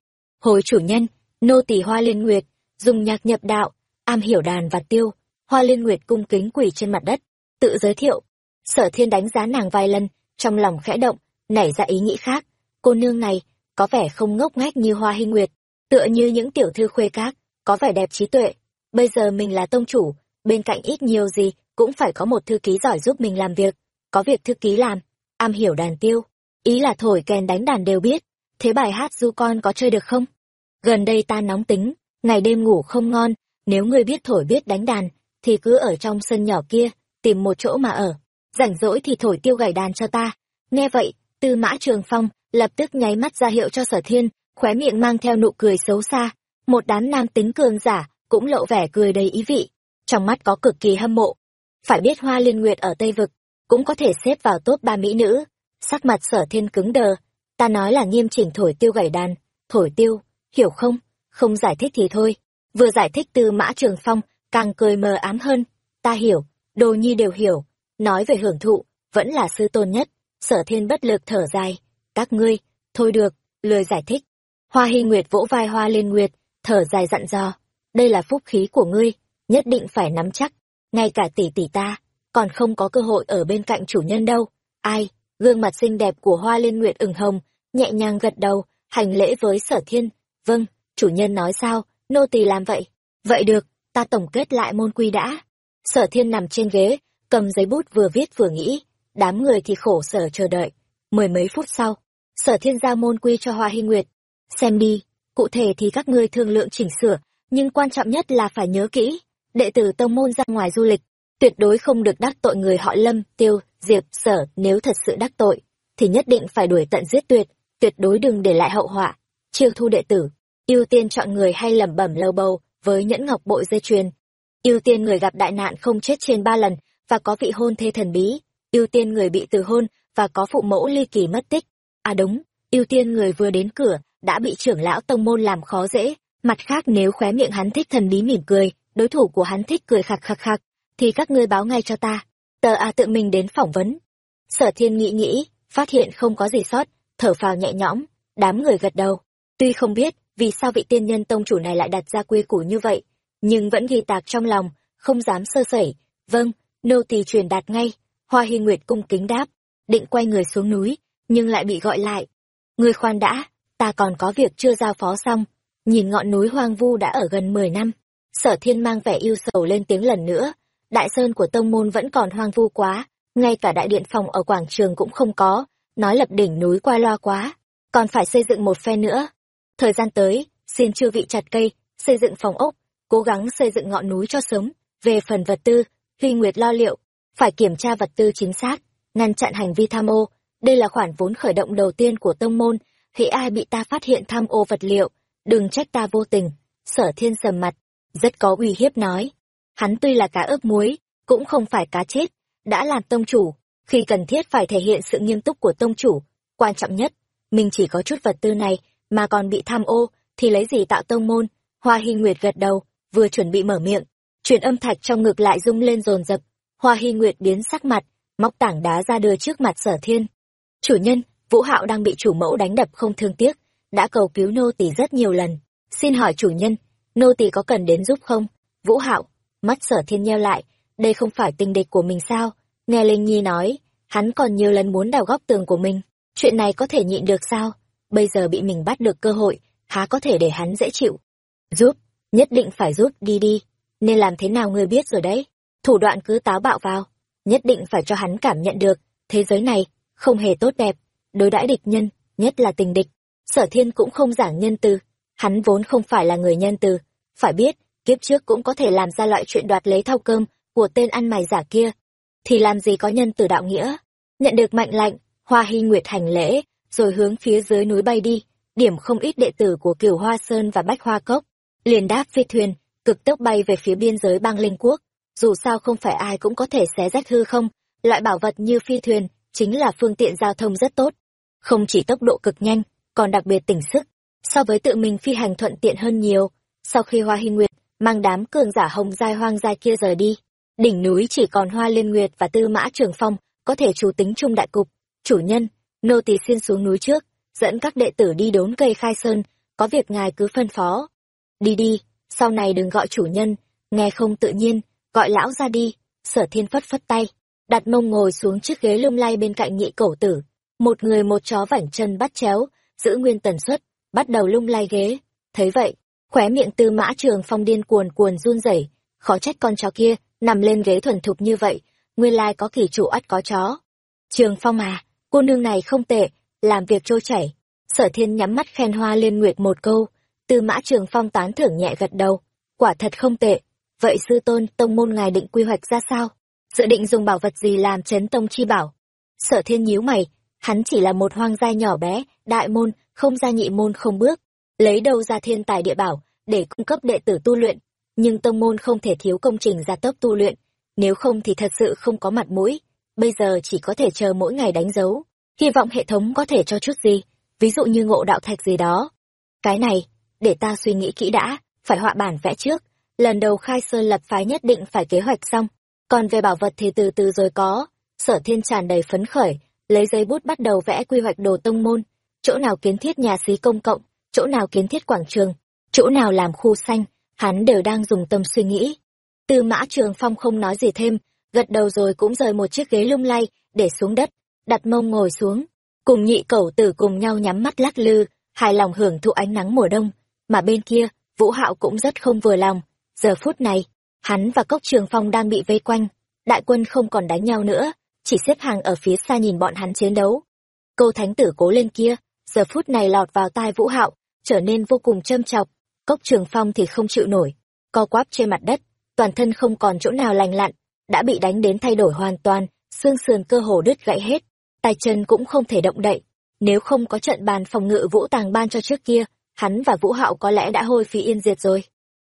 Hồi chủ nhân, nô tỳ hoa liên nguyệt, dùng nhạc nhập đạo, am hiểu đàn và tiêu, hoa liên nguyệt cung kính quỳ trên mặt đất, tự giới thiệu. Sở thiên đánh giá nàng vài lần, trong lòng khẽ động, nảy ra ý nghĩ khác, cô nương này, có vẻ không ngốc nghếch như hoa hinh nguyệt, tựa như những tiểu thư khuê các, có vẻ đẹp trí tuệ, bây giờ mình là tông chủ, bên cạnh ít nhiều gì cũng phải có một thư ký giỏi giúp mình làm việc. Có việc thư ký làm, am hiểu đàn tiêu. Ý là thổi kèn đánh đàn đều biết. Thế bài hát du con có chơi được không? Gần đây ta nóng tính, ngày đêm ngủ không ngon, nếu ngươi biết thổi biết đánh đàn, thì cứ ở trong sân nhỏ kia, tìm một chỗ mà ở. Rảnh rỗi thì thổi tiêu gảy đàn cho ta. Nghe vậy, tư mã trường phong lập tức nháy mắt ra hiệu cho sở thiên, khóe miệng mang theo nụ cười xấu xa. Một đám nam tính cường giả cũng lộ vẻ cười đầy ý vị. Trong mắt có cực kỳ hâm mộ phải biết hoa liên nguyệt ở tây vực, cũng có thể xếp vào top ba mỹ nữ. Sắc mặt sở thiên cứng đờ. Ta nói là nghiêm chỉnh thổi tiêu gảy đàn. Thổi tiêu, hiểu không? Không giải thích thì thôi. Vừa giải thích từ mã trường phong, càng cười mờ ám hơn. Ta hiểu, đồ nhi đều hiểu. Nói về hưởng thụ, vẫn là sư tôn nhất. Sở thiên bất lực thở dài. Các ngươi, thôi được lười giải thích. Hoa hy nguyệt vỗ vai hoa liên nguyệt, thở dài dặn dò. Đây là phúc khí của ngươi, nhất định phải nắm chắc ngay cả tỷ tỷ ta, còn không có cơ hội ở bên cạnh chủ nhân đâu. Ai, gương mặt xinh đẹp của hoa liên nguyệt ửng hồng, nhẹ nhàng gật đầu, hành lễ với sở thiên. Vâng chủ nhân nói sao, nô tỳ làm vậy? Vậy được, ta tổng kết lại môn quy đã. Sở thiên nằm trên ghế, cầm giấy bút vừa viết vừa nghĩ. Đám người thì khổ sở chờ đợi. Mười mấy phút sau, sở thiên giao môn quy cho hoa hy nguyệt. Xem đi, cụ thể thì các ngươi thương lượng chỉnh sửa, nhưng quan trọng nhất là phải nhớ kỹ đệ tử tông môn ra ngoài du lịch, tuyệt đối không được đắc tội người họ lâm, tiêu, diệp, sở, nếu thật sự đắc tội, thì nhất định phải đuổi tận giết tuyệt tuyệt đối đừng để lại hậu họa. Chiêu thu đệ tử, ưu tiên chọn người hay lẩm bẩm lâu bầu với nhẫn ngọc bội dây chuyền. Ưu tiên người gặp đại nạn không chết trên ba lần và có vị hôn thê thần bí. Ưu tiên người bị từ hôn và có phụ mẫu ly kỳ mất tích. À đúng, ưu tiên người vừa đến cửa đã bị trưởng lão tông môn làm khó dễ. Mặt khác nếu khóe miệng hắn thích thần bí mỉm cười đối thủ của hắn thích cười khạc khạc khạc, thì các ngươi báo ngay cho ta. Tờ a tự mình đến phỏng vấn. Sở thiên nghĩ nghĩ, phát hiện không có gì sót, thở phào nhẹ nhõm, đám người gật đầu. Tuy không biết vì sao vị tiên nhân tông chủ này lại đặt ra quy củ như vậy, nhưng vẫn ghi tạc trong lòng, không dám sơ sẩy. Vâng nô tỳ truyền đạt ngay. Hoa hy nguyệt cung kính đáp, định quay người xuống núi, nhưng lại bị gọi lại. Người khoan đã, ta còn có việc chưa giao phó xong. Nhìn ngọn núi hoang vu đã ở gần mười năm sở thiên mang vẻ yêu sầu lên tiếng lần nữa. Đại sơn của tông môn vẫn còn hoang vu quá. Ngay cả đại điện phòng ở quảng trường cũng không có. Nói lập đỉnh núi qua loa quá. Còn phải xây dựng một phe nữa. Thời gian tới, xin chư vị chặt cây, xây dựng phòng ốc. Cố gắng xây dựng ngọn núi cho sớm. Về phần vật tư, huy nguyệt lo liệu. Phải kiểm tra vật tư chính xác, ngăn chặn hành vi tham ô. Đây là khoản vốn khởi động đầu tiên của tông môn. Khi ai bị ta phát hiện tham ô vật liệu, đừng trách ta vô tình. Sở thiên sầm mặt rất có uy hiếp nói. Hắn tuy là cá ướp muối, cũng không phải cá chết, đã làm tông chủ. Khi cần thiết phải thể hiện sự nghiêm túc của tông chủ, quan trọng nhất, mình chỉ có chút vật tư này mà còn bị tham ô, thì lấy gì tạo tông môn? Hoa hy nguyệt gật đầu, vừa chuẩn bị mở miệng, truyền âm thạch trong ngực lại rung lên rồn rập. Hoa hy nguyệt biến sắc mặt, móc tảng đá ra đưa trước mặt sở thiên. Chủ nhân, vũ hạo đang bị chủ mẫu đánh đập không thương tiếc, đã cầu cứu nô tỳ rất nhiều lần. Xin hỏi chủ nhân nô tỳ có cần đến giúp không? Vũ hạo, mắt sở thiên nheo lại, đây không phải tình địch của mình sao? Nghe linh nhi nói, hắn còn nhiều lần muốn đào góc tường của mình, chuyện này có thể nhịn được sao? Bây giờ bị mình bắt được cơ hội, há có thể để hắn dễ chịu? Giúp, nhất định phải giúp, đi đi, nên làm thế nào ngươi biết rồi đấy? Thủ đoạn cứ táo bạo vào, nhất định phải cho hắn cảm nhận được, thế giới này, không hề tốt đẹp, đối đãi địch nhân, nhất là tình địch. Sở thiên cũng không giảng nhân từ hắn vốn không phải là người nhân từ. Phải biết, kiếp trước cũng có thể làm ra loại chuyện đoạt lấy thau cơm của tên ăn mày giả kia. Thì làm gì có nhân từ đạo nghĩa? Nhận được mạnh lạnh hoa hy nguyệt hành lễ, rồi hướng phía dưới núi bay đi. Điểm không ít đệ tử của cửu hoa sơn và bách hoa cốc liền đáp phi thuyền, cực tốc bay về phía biên giới bang linh quốc. Dù sao không phải ai cũng có thể xé rách hư không. Loại bảo vật như phi thuyền chính là phương tiện giao thông rất tốt. Không chỉ tốc độ cực nhanh, còn đặc biệt tỉnh sức so với tự mình phi hành thuận tiện hơn nhiều. Sau khi hoa hy nguyệt mang đám cường giả hồng giai hoang giai kia rời đi đỉnh núi chỉ còn hoa liên nguyệt và tư mã trường phong có thể chủ tính chung đại cục. Chủ nhân nô tỳ xin xuống núi trước dẫn các đệ tử đi đốn cây khai sơn có việc ngài cứ phân phó. Đi đi sau này đừng gọi chủ nhân nghe không tự nhiên gọi lão ra đi. Sở thiên phất phất tay đặt mông ngồi xuống chiếc ghế lung lay bên cạnh nhị cổ tử. Một người một chó vảnh chân bắt chéo giữ nguyên tần suất, bắt đầu lung lay ghế. Thấy vậy, khóe miệng tư mã trường phong điên cuồn cuồn run rẩy. Khó trách con chó kia nằm lên ghế thuần thục như vậy nguyên lai có kỳ chủ ắt có chó. Trường phong à cô nương này không tệ làm việc trôi chảy. Sở thiên nhắm mắt khen hoa liên nguyệt một câu. Tư mã trường phong tán thưởng nhẹ gật đầu. Quả thật không tệ. Vậy sư tôn tông môn ngài định quy hoạch ra sao? Dự định dùng bảo vật gì làm chấn tông chi bảo? Sở thiên nhíu mày. Hắn chỉ là một hoang gia nhỏ bé đại môn không ra nhị môn không bước, lấy đâu ra thiên tài địa bảo để cung cấp đệ tử tu luyện, nhưng tông môn không thể thiếu công trình gia tốc tu luyện, nếu không thì thật sự không có mặt mũi, bây giờ chỉ có thể chờ mỗi ngày đánh dấu, hy vọng hệ thống có thể cho chút gì, ví dụ như ngộ đạo thạch gì đó. Cái này, để ta suy nghĩ kỹ đã, phải họa bản vẽ trước, lần đầu khai sơn lập phái nhất định phải kế hoạch xong, còn về bảo vật thì từ từ rồi có, sở thiên tràn đầy phấn khởi, lấy giấy bút bắt đầu vẽ quy hoạch đồ tông môn chỗ nào kiến thiết nhà xí công cộng, chỗ nào kiến thiết quảng trường, chỗ nào làm khu xanh, hắn đều đang dùng tâm suy nghĩ. Tư mã trường phong không nói gì thêm, gật đầu rồi cũng rời một chiếc ghế lung lay để xuống đất, đặt mông ngồi xuống. Cùng nhị cẩu tử cùng nhau nhắm mắt lắc lư, hài lòng hưởng thụ ánh nắng mùa đông. Mà bên kia, vũ hạo cũng rất không vừa lòng. Giờ phút này, hắn và cốc trường phong đang bị vây quanh. Đại quân không còn đánh nhau nữa, chỉ xếp hàng ở phía xa nhìn bọn hắn chiến đấu. Câu thánh tử cố lên kia giờ phút này lọt vào tai vũ hạo, trở nên vô cùng châm chọc, cốc trường phong thì không chịu nổi, co quắp trên mặt đất, toàn thân không còn chỗ nào lành lặn, đã bị đánh đến thay đổi hoàn toàn, xương sườn cơ hồ đứt gãy hết, tay chân cũng không thể động đậy. Nếu không có trận bàn phòng ngự vũ tàng ban cho trước kia, hắn và vũ hạo có lẽ đã hôi phí yên diệt rồi.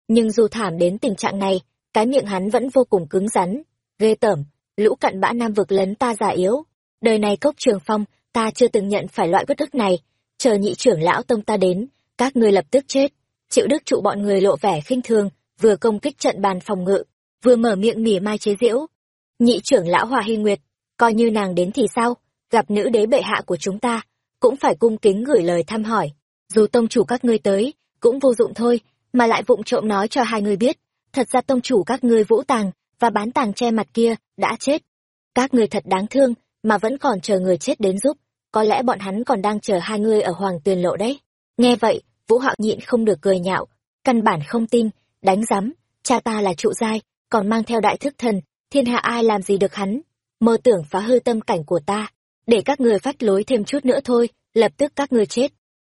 Nhưng dù thảm đến tình trạng này, cái miệng hắn vẫn vô cùng cứng rắn, ghê tởm, lũ cặn bã nam vực lấn ta già yếu. Đời này cốc trường phong, ta chưa từng nhận phải loại bất ức này chờ nhị trưởng lão tông ta đến, các ngươi lập tức chết. Triệu đức trụ bọn người lộ vẻ khinh thường, vừa công kích trận bàn phòng ngự, vừa mở miệng mỉa mai chế giễu. Nhị trưởng lão hòa hy nguyệt, coi như nàng đến thì sao? Gặp nữ đế bệ hạ của chúng ta, cũng phải cung kính gửi lời thăm hỏi. Dù tông chủ các ngươi tới, cũng vô dụng thôi, mà lại vụng trộm nói cho hai người biết. Thật ra tông chủ các ngươi vũ tàng và bán tàng che mặt kia đã chết. Các ngươi thật đáng thương, mà vẫn còn chờ người chết đến giúp có lẽ bọn hắn còn đang chờ hai ngươi ở hoàng tuyền lộ đấy. Nghe vậy, vũ hạo nhịn không được cười nhạo. Căn bản không tin, đánh rắm cha ta là trụ giai, còn mang theo đại thức thần, thiên hạ ai làm gì được hắn? Mơ tưởng phá hư tâm cảnh của ta, để các người phách lối thêm chút nữa thôi, lập tức các ngươi chết.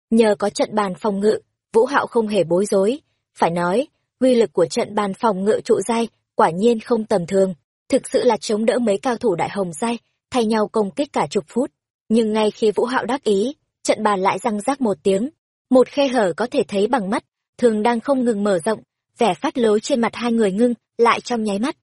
Nhờ có trận bàn phòng ngự, vũ hạo không hề bối rối. Phải nói, uy lực của trận bàn phòng ngự trụ giai quả nhiên không tầm thường. Thực sự là chống đỡ mấy cao thủ đại hồng giai, thay nhau công kích cả chục phút nhưng ngay khi vũ hạo đắc ý, trận bàn lại răng rác một tiếng. Một khe hở có thể thấy bằng mắt, thường đang không ngừng mở rộng, vẻ phát lối trên mặt hai người ngưng lại trong nháy mắt.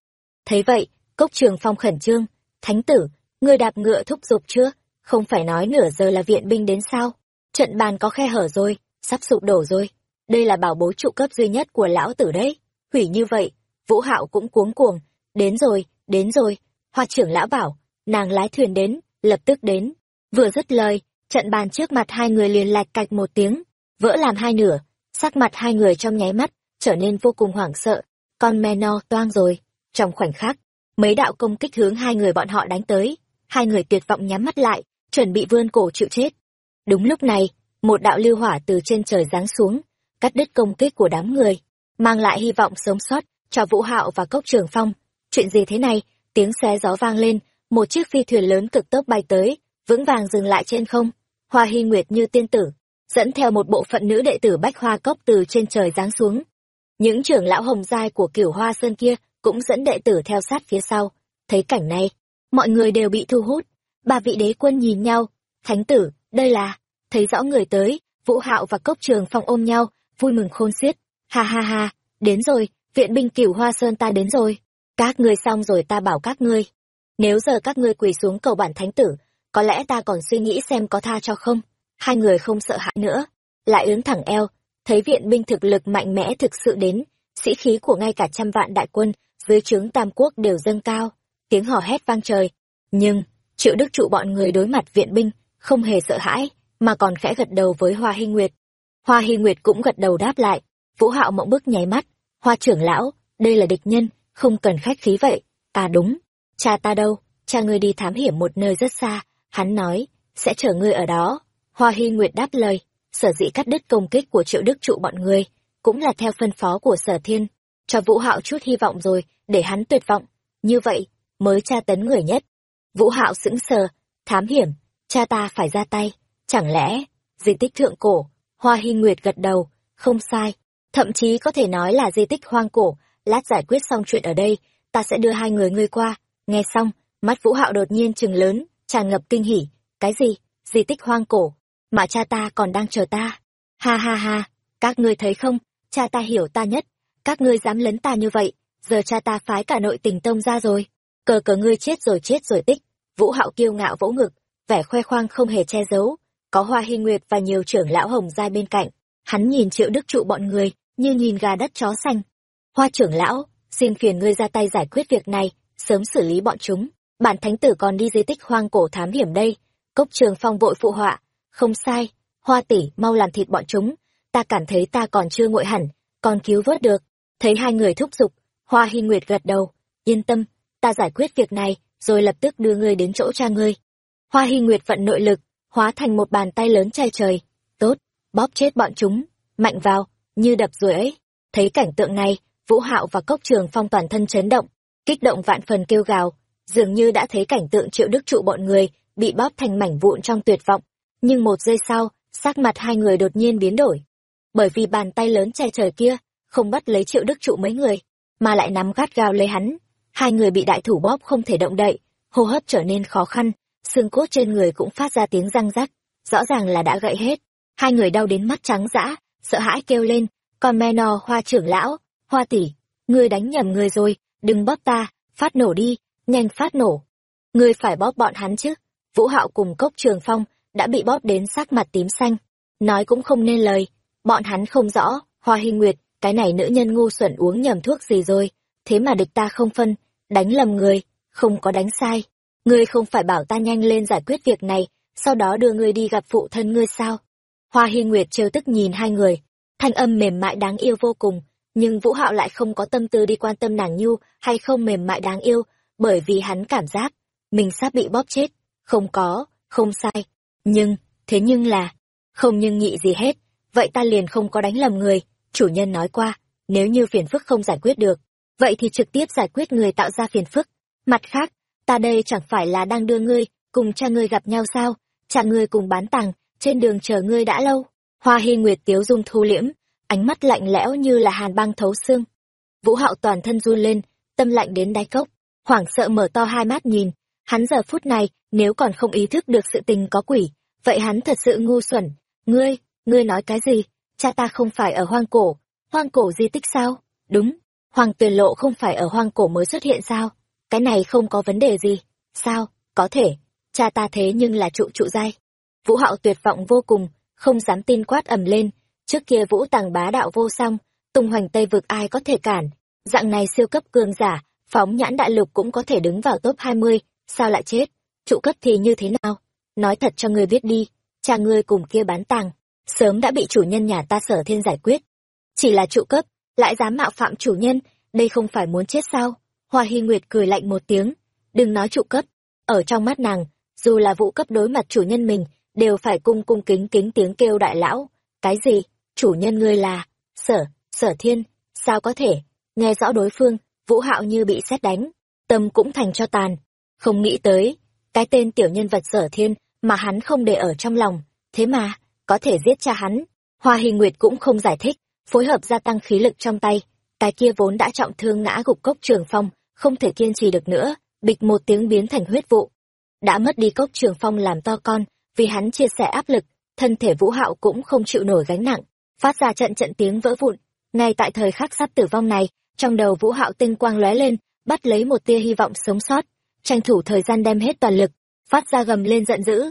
Thấy vậy, cốc trường phong khẩn trương, thánh tử, ngươi đạp ngựa thúc giục chưa? Không phải nói nửa giờ là viện binh đến sao? Trận bàn có khe hở rồi, sắp sụp đổ rồi. Đây là bảo bối trụ cấp duy nhất của lão tử đấy. Hủy như vậy, vũ hạo cũng cuống cuồng, đến rồi đến rồi. Hoa trưởng lão bảo, nàng lái thuyền đến, lập tức đến vừa dứt lời, trận bàn trước mặt hai người liền lạch cạch một tiếng, vỡ làm hai nửa, sắc mặt hai người trong nháy mắt trở nên vô cùng hoảng sợ, con me no toang rồi. Trong khoảnh khắc, mấy đạo công kích hướng hai người bọn họ đánh tới, hai người tuyệt vọng nhắm mắt lại, chuẩn bị vươn cổ chịu chết. Đúng lúc này, một đạo lưu hỏa từ trên trời giáng xuống, cắt đứt công kích của đám người, mang lại hy vọng sống sót cho vũ hạo và cốc trường phong. Chuyện gì thế này? Tiếng xé gió vang lên, một chiếc phi thuyền lớn cực tốc bay tới vững vàng dừng lại trên không. Hoa hy nguyệt như tiên tử, dẫn theo một bộ phận nữ đệ tử bách hoa cốc từ trên trời giáng xuống. Những trưởng lão hồng giai của kiểu hoa sơn kia cũng dẫn đệ tử theo sát phía sau. Thấy cảnh này, mọi người đều bị thu hút. Ba vị đế quân nhìn nhau, thánh tử, đây là thấy rõ người tới, vũ hạo và cốc trường phong ôm nhau, vui mừng khôn xiết. Ha ha ha, đến rồi, viện binh cửu hoa sơn ta đến rồi. Các ngươi xong rồi ta bảo các ngươi. Nếu giờ các ngươi quỳ xuống cầu bản thánh tử có lẽ ta còn suy nghĩ xem có tha cho không? Hai người không sợ hãi nữa, lại ướn thẳng eo, thấy viện binh thực lực mạnh mẽ thực sự đến, sĩ khí của ngay cả trăm vạn đại quân dưới trướng tam quốc đều dâng cao, tiếng hò hét vang trời. Nhưng, triệu đức trụ bọn người đối mặt viện binh, không hề sợ hãi, mà còn khẽ gật đầu với hoa hy nguyệt. Hoa hy nguyệt cũng gật đầu đáp lại, vũ hạo mộng bức nháy mắt, hoa trưởng lão, đây là địch nhân, không cần khách khí vậy. À đúng, cha ta đâu, cha ngươi đi thám hiểm một nơi rất xa hắn nói sẽ chở ngươi ở đó Hoa Hy Nguyệt đáp lời, sở dĩ cắt đứt công kích của triệu đức trụ bọn người, cũng là theo phân phó của sở thiên, cho Vũ Hạo chút hy vọng rồi, để hắn tuyệt vọng. Như vậy, mới tra tấn người nhất. Vũ Hạo sững sờ, thám hiểm, cha ta phải ra tay. Chẳng lẽ, di tích thượng cổ, Hoa Hy Nguyệt gật đầu, không sai. Thậm chí có thể nói là di tích hoang cổ, lát giải quyết xong chuyện ở đây, ta sẽ đưa hai người ngươi qua. Nghe xong, mắt Vũ Hạo đột nhiên trừng lớn, tràn ngập kinh hỉ. Cái gì? Di tích hoang cổ? Mà cha ta còn đang chờ ta. Ha ha ha, các ngươi thấy không, cha ta hiểu ta nhất. Các ngươi dám lấn ta như vậy, giờ cha ta phái cả nội tình tông ra rồi. Cờ cờ ngươi chết rồi chết rồi tích. Vũ Hạo kiêu ngạo vỗ ngực, vẻ khoe khoang không hề che giấu. Có Hoa Hy Nguyệt và nhiều trưởng lão hồng giai bên cạnh. Hắn nhìn triệu đức trụ bọn người, như nhìn gà đất chó xanh. Hoa trưởng lão, xin phiền ngươi ra tay giải quyết việc này, sớm xử lý bọn chúng. Bản thánh tử còn đi di tích hoang cổ thám hiểm đây. Cốc trường phong vội phụ họa. Không sai, hoa tỷ, mau làm thịt bọn chúng. Ta cảm thấy ta còn chưa nguội hẳn, còn cứu vớt được. Thấy hai người thúc giục, Hoa Hy Nguyệt gật đầu. Yên tâm, ta giải quyết việc này, rồi lập tức đưa ngươi đến chỗ cha ngươi. Hoa Hy Nguyệt vận nội lực, hóa thành một bàn tay lớn che trời. Tốt, bóp chết bọn chúng, mạnh vào, như đập rồi ấy. Thấy cảnh tượng này, Vũ Hạo và Cốc Trường Phong toàn thân chấn động, kích động vạn phần kêu gào, dường như đã thấy cảnh tượng triệu đức trụ bọn người bị bóp thành mảnh vụn trong tuyệt vọng. Nhưng một giây sau, sắc mặt hai người đột nhiên biến đổi. Bởi vì bàn tay lớn che trời kia, không bắt lấy triệu đức trụ mấy người, mà lại nắm gắt gao lấy hắn. Hai người bị đại thủ bóp không thể động đậy, hô hấp trở nên khó khăn, xương cốt trên người cũng phát ra tiếng răng rắc, rõ ràng là đã gãy hết. Hai người đau đến mắt trắng dã, sợ hãi kêu lên, còn me no hoa trưởng lão, hoa tỷ, ngươi đánh nhầm người rồi, đừng bóp ta, phát nổ đi, nhanh phát nổ. Ngươi phải bóp bọn hắn chứ. Vũ Hạo cùng cốc trường phong, đã bị bóp đến sắc mặt tím xanh. Nói cũng không nên lời, bọn hắn không rõ, hoa hy nguyệt, cái này nữ nhân ngu xuẩn uống nhầm thuốc gì rồi, thế mà địch ta không phân, đánh lầm người, không có đánh sai. Ngươi không phải bảo ta nhanh lên giải quyết việc này, sau đó đưa ngươi đi gặp phụ thân ngươi sao? Hoa Hy Nguyệt trêu tức nhìn hai người, thanh âm mềm mại đáng yêu vô cùng, nhưng Vũ Hạo lại không có tâm tư đi quan tâm nàng nhu hay không mềm mại đáng yêu, bởi vì hắn cảm giác mình sắp bị bóp chết. Không có, không sai. Nhưng, thế nhưng là, không nhưng nhị gì hết, vậy ta liền không có đánh lầm người, chủ nhân nói qua, nếu như phiền phức không giải quyết được, vậy thì trực tiếp giải quyết người tạo ra phiền phức. Mặt khác, ta đây chẳng phải là đang đưa ngươi, cùng cha ngươi gặp nhau sao, cha ngươi cùng bán tàng, trên đường chờ ngươi đã lâu. Hoa Hy Nguyệt tiếu dung thu liễm, ánh mắt lạnh lẽo như là hàn băng thấu xương. Vũ Hạo toàn thân run lên, tâm lạnh đến đáy cốc, hoảng sợ mở to hai mắt nhìn, hắn giờ phút này, nếu còn không ý thức được sự tình có quỷ, vậy hắn thật sự ngu xuẩn. Ngươi, ngươi nói cái gì? Cha ta không phải ở hoang cổ, hoang cổ di tích sao? Đúng, hoàng tuyền lộ không phải ở hoang cổ mới xuất hiện sao? Cái này không có vấn đề gì. Sao? Có thể. Cha ta thế nhưng là trụ trụ giai. Vũ Hạo tuyệt vọng vô cùng, không dám tin quát ầm lên. Trước kia Vũ Tàng bá đạo vô song, tung hoành Tây vực ai có thể cản. Dạng này siêu cấp cường giả, phóng nhãn đại lục cũng có thể đứng vào top 20, sao lại chết? Trụ cấp thì như thế nào? Nói thật cho ngươi biết đi, cha ngươi cùng kia bán tàng, sớm đã bị chủ nhân nhà ta sở thiên giải quyết. Chỉ là trụ cấp, lại dám mạo phạm chủ nhân, đây không phải muốn chết sao? Hoa Hy Nguyệt cười lạnh một tiếng, đừng nói trụ cấp, ở trong mắt nàng, dù là vụ cấp đối mặt chủ nhân mình, đều phải cung cung kính kính tiếng kêu đại lão. Cái gì? Chủ nhân ngươi là... Sở, sở thiên, sao có thể? Nghe rõ đối phương, vũ hạo như bị xét đánh, tâm cũng thành cho tàn. Không nghĩ tới, cái tên tiểu nhân vật sở thiên mà hắn không để ở trong lòng, thế mà, có thể giết cha hắn. Hoa Hình Nguyệt cũng không giải thích, phối hợp gia tăng khí lực trong tay. Cái kia vốn đã trọng thương ngã gục cốc trường phong, không thể kiên trì được nữa, bịch một tiếng biến thành huyết vụ. Đã mất đi cốc trường phong làm to con, vì hắn chia sẻ áp lực, thân thể vũ hạo cũng không chịu nổi gánh nặng, phát ra trận trận tiếng vỡ vụn. Ngay tại thời khắc sắp tử vong này, trong đầu vũ hạo tinh quang lóe lên, bắt lấy một tia hy vọng sống sót, tranh thủ thời gian đem hết toàn lực, phát ra gầm lên giận dữ.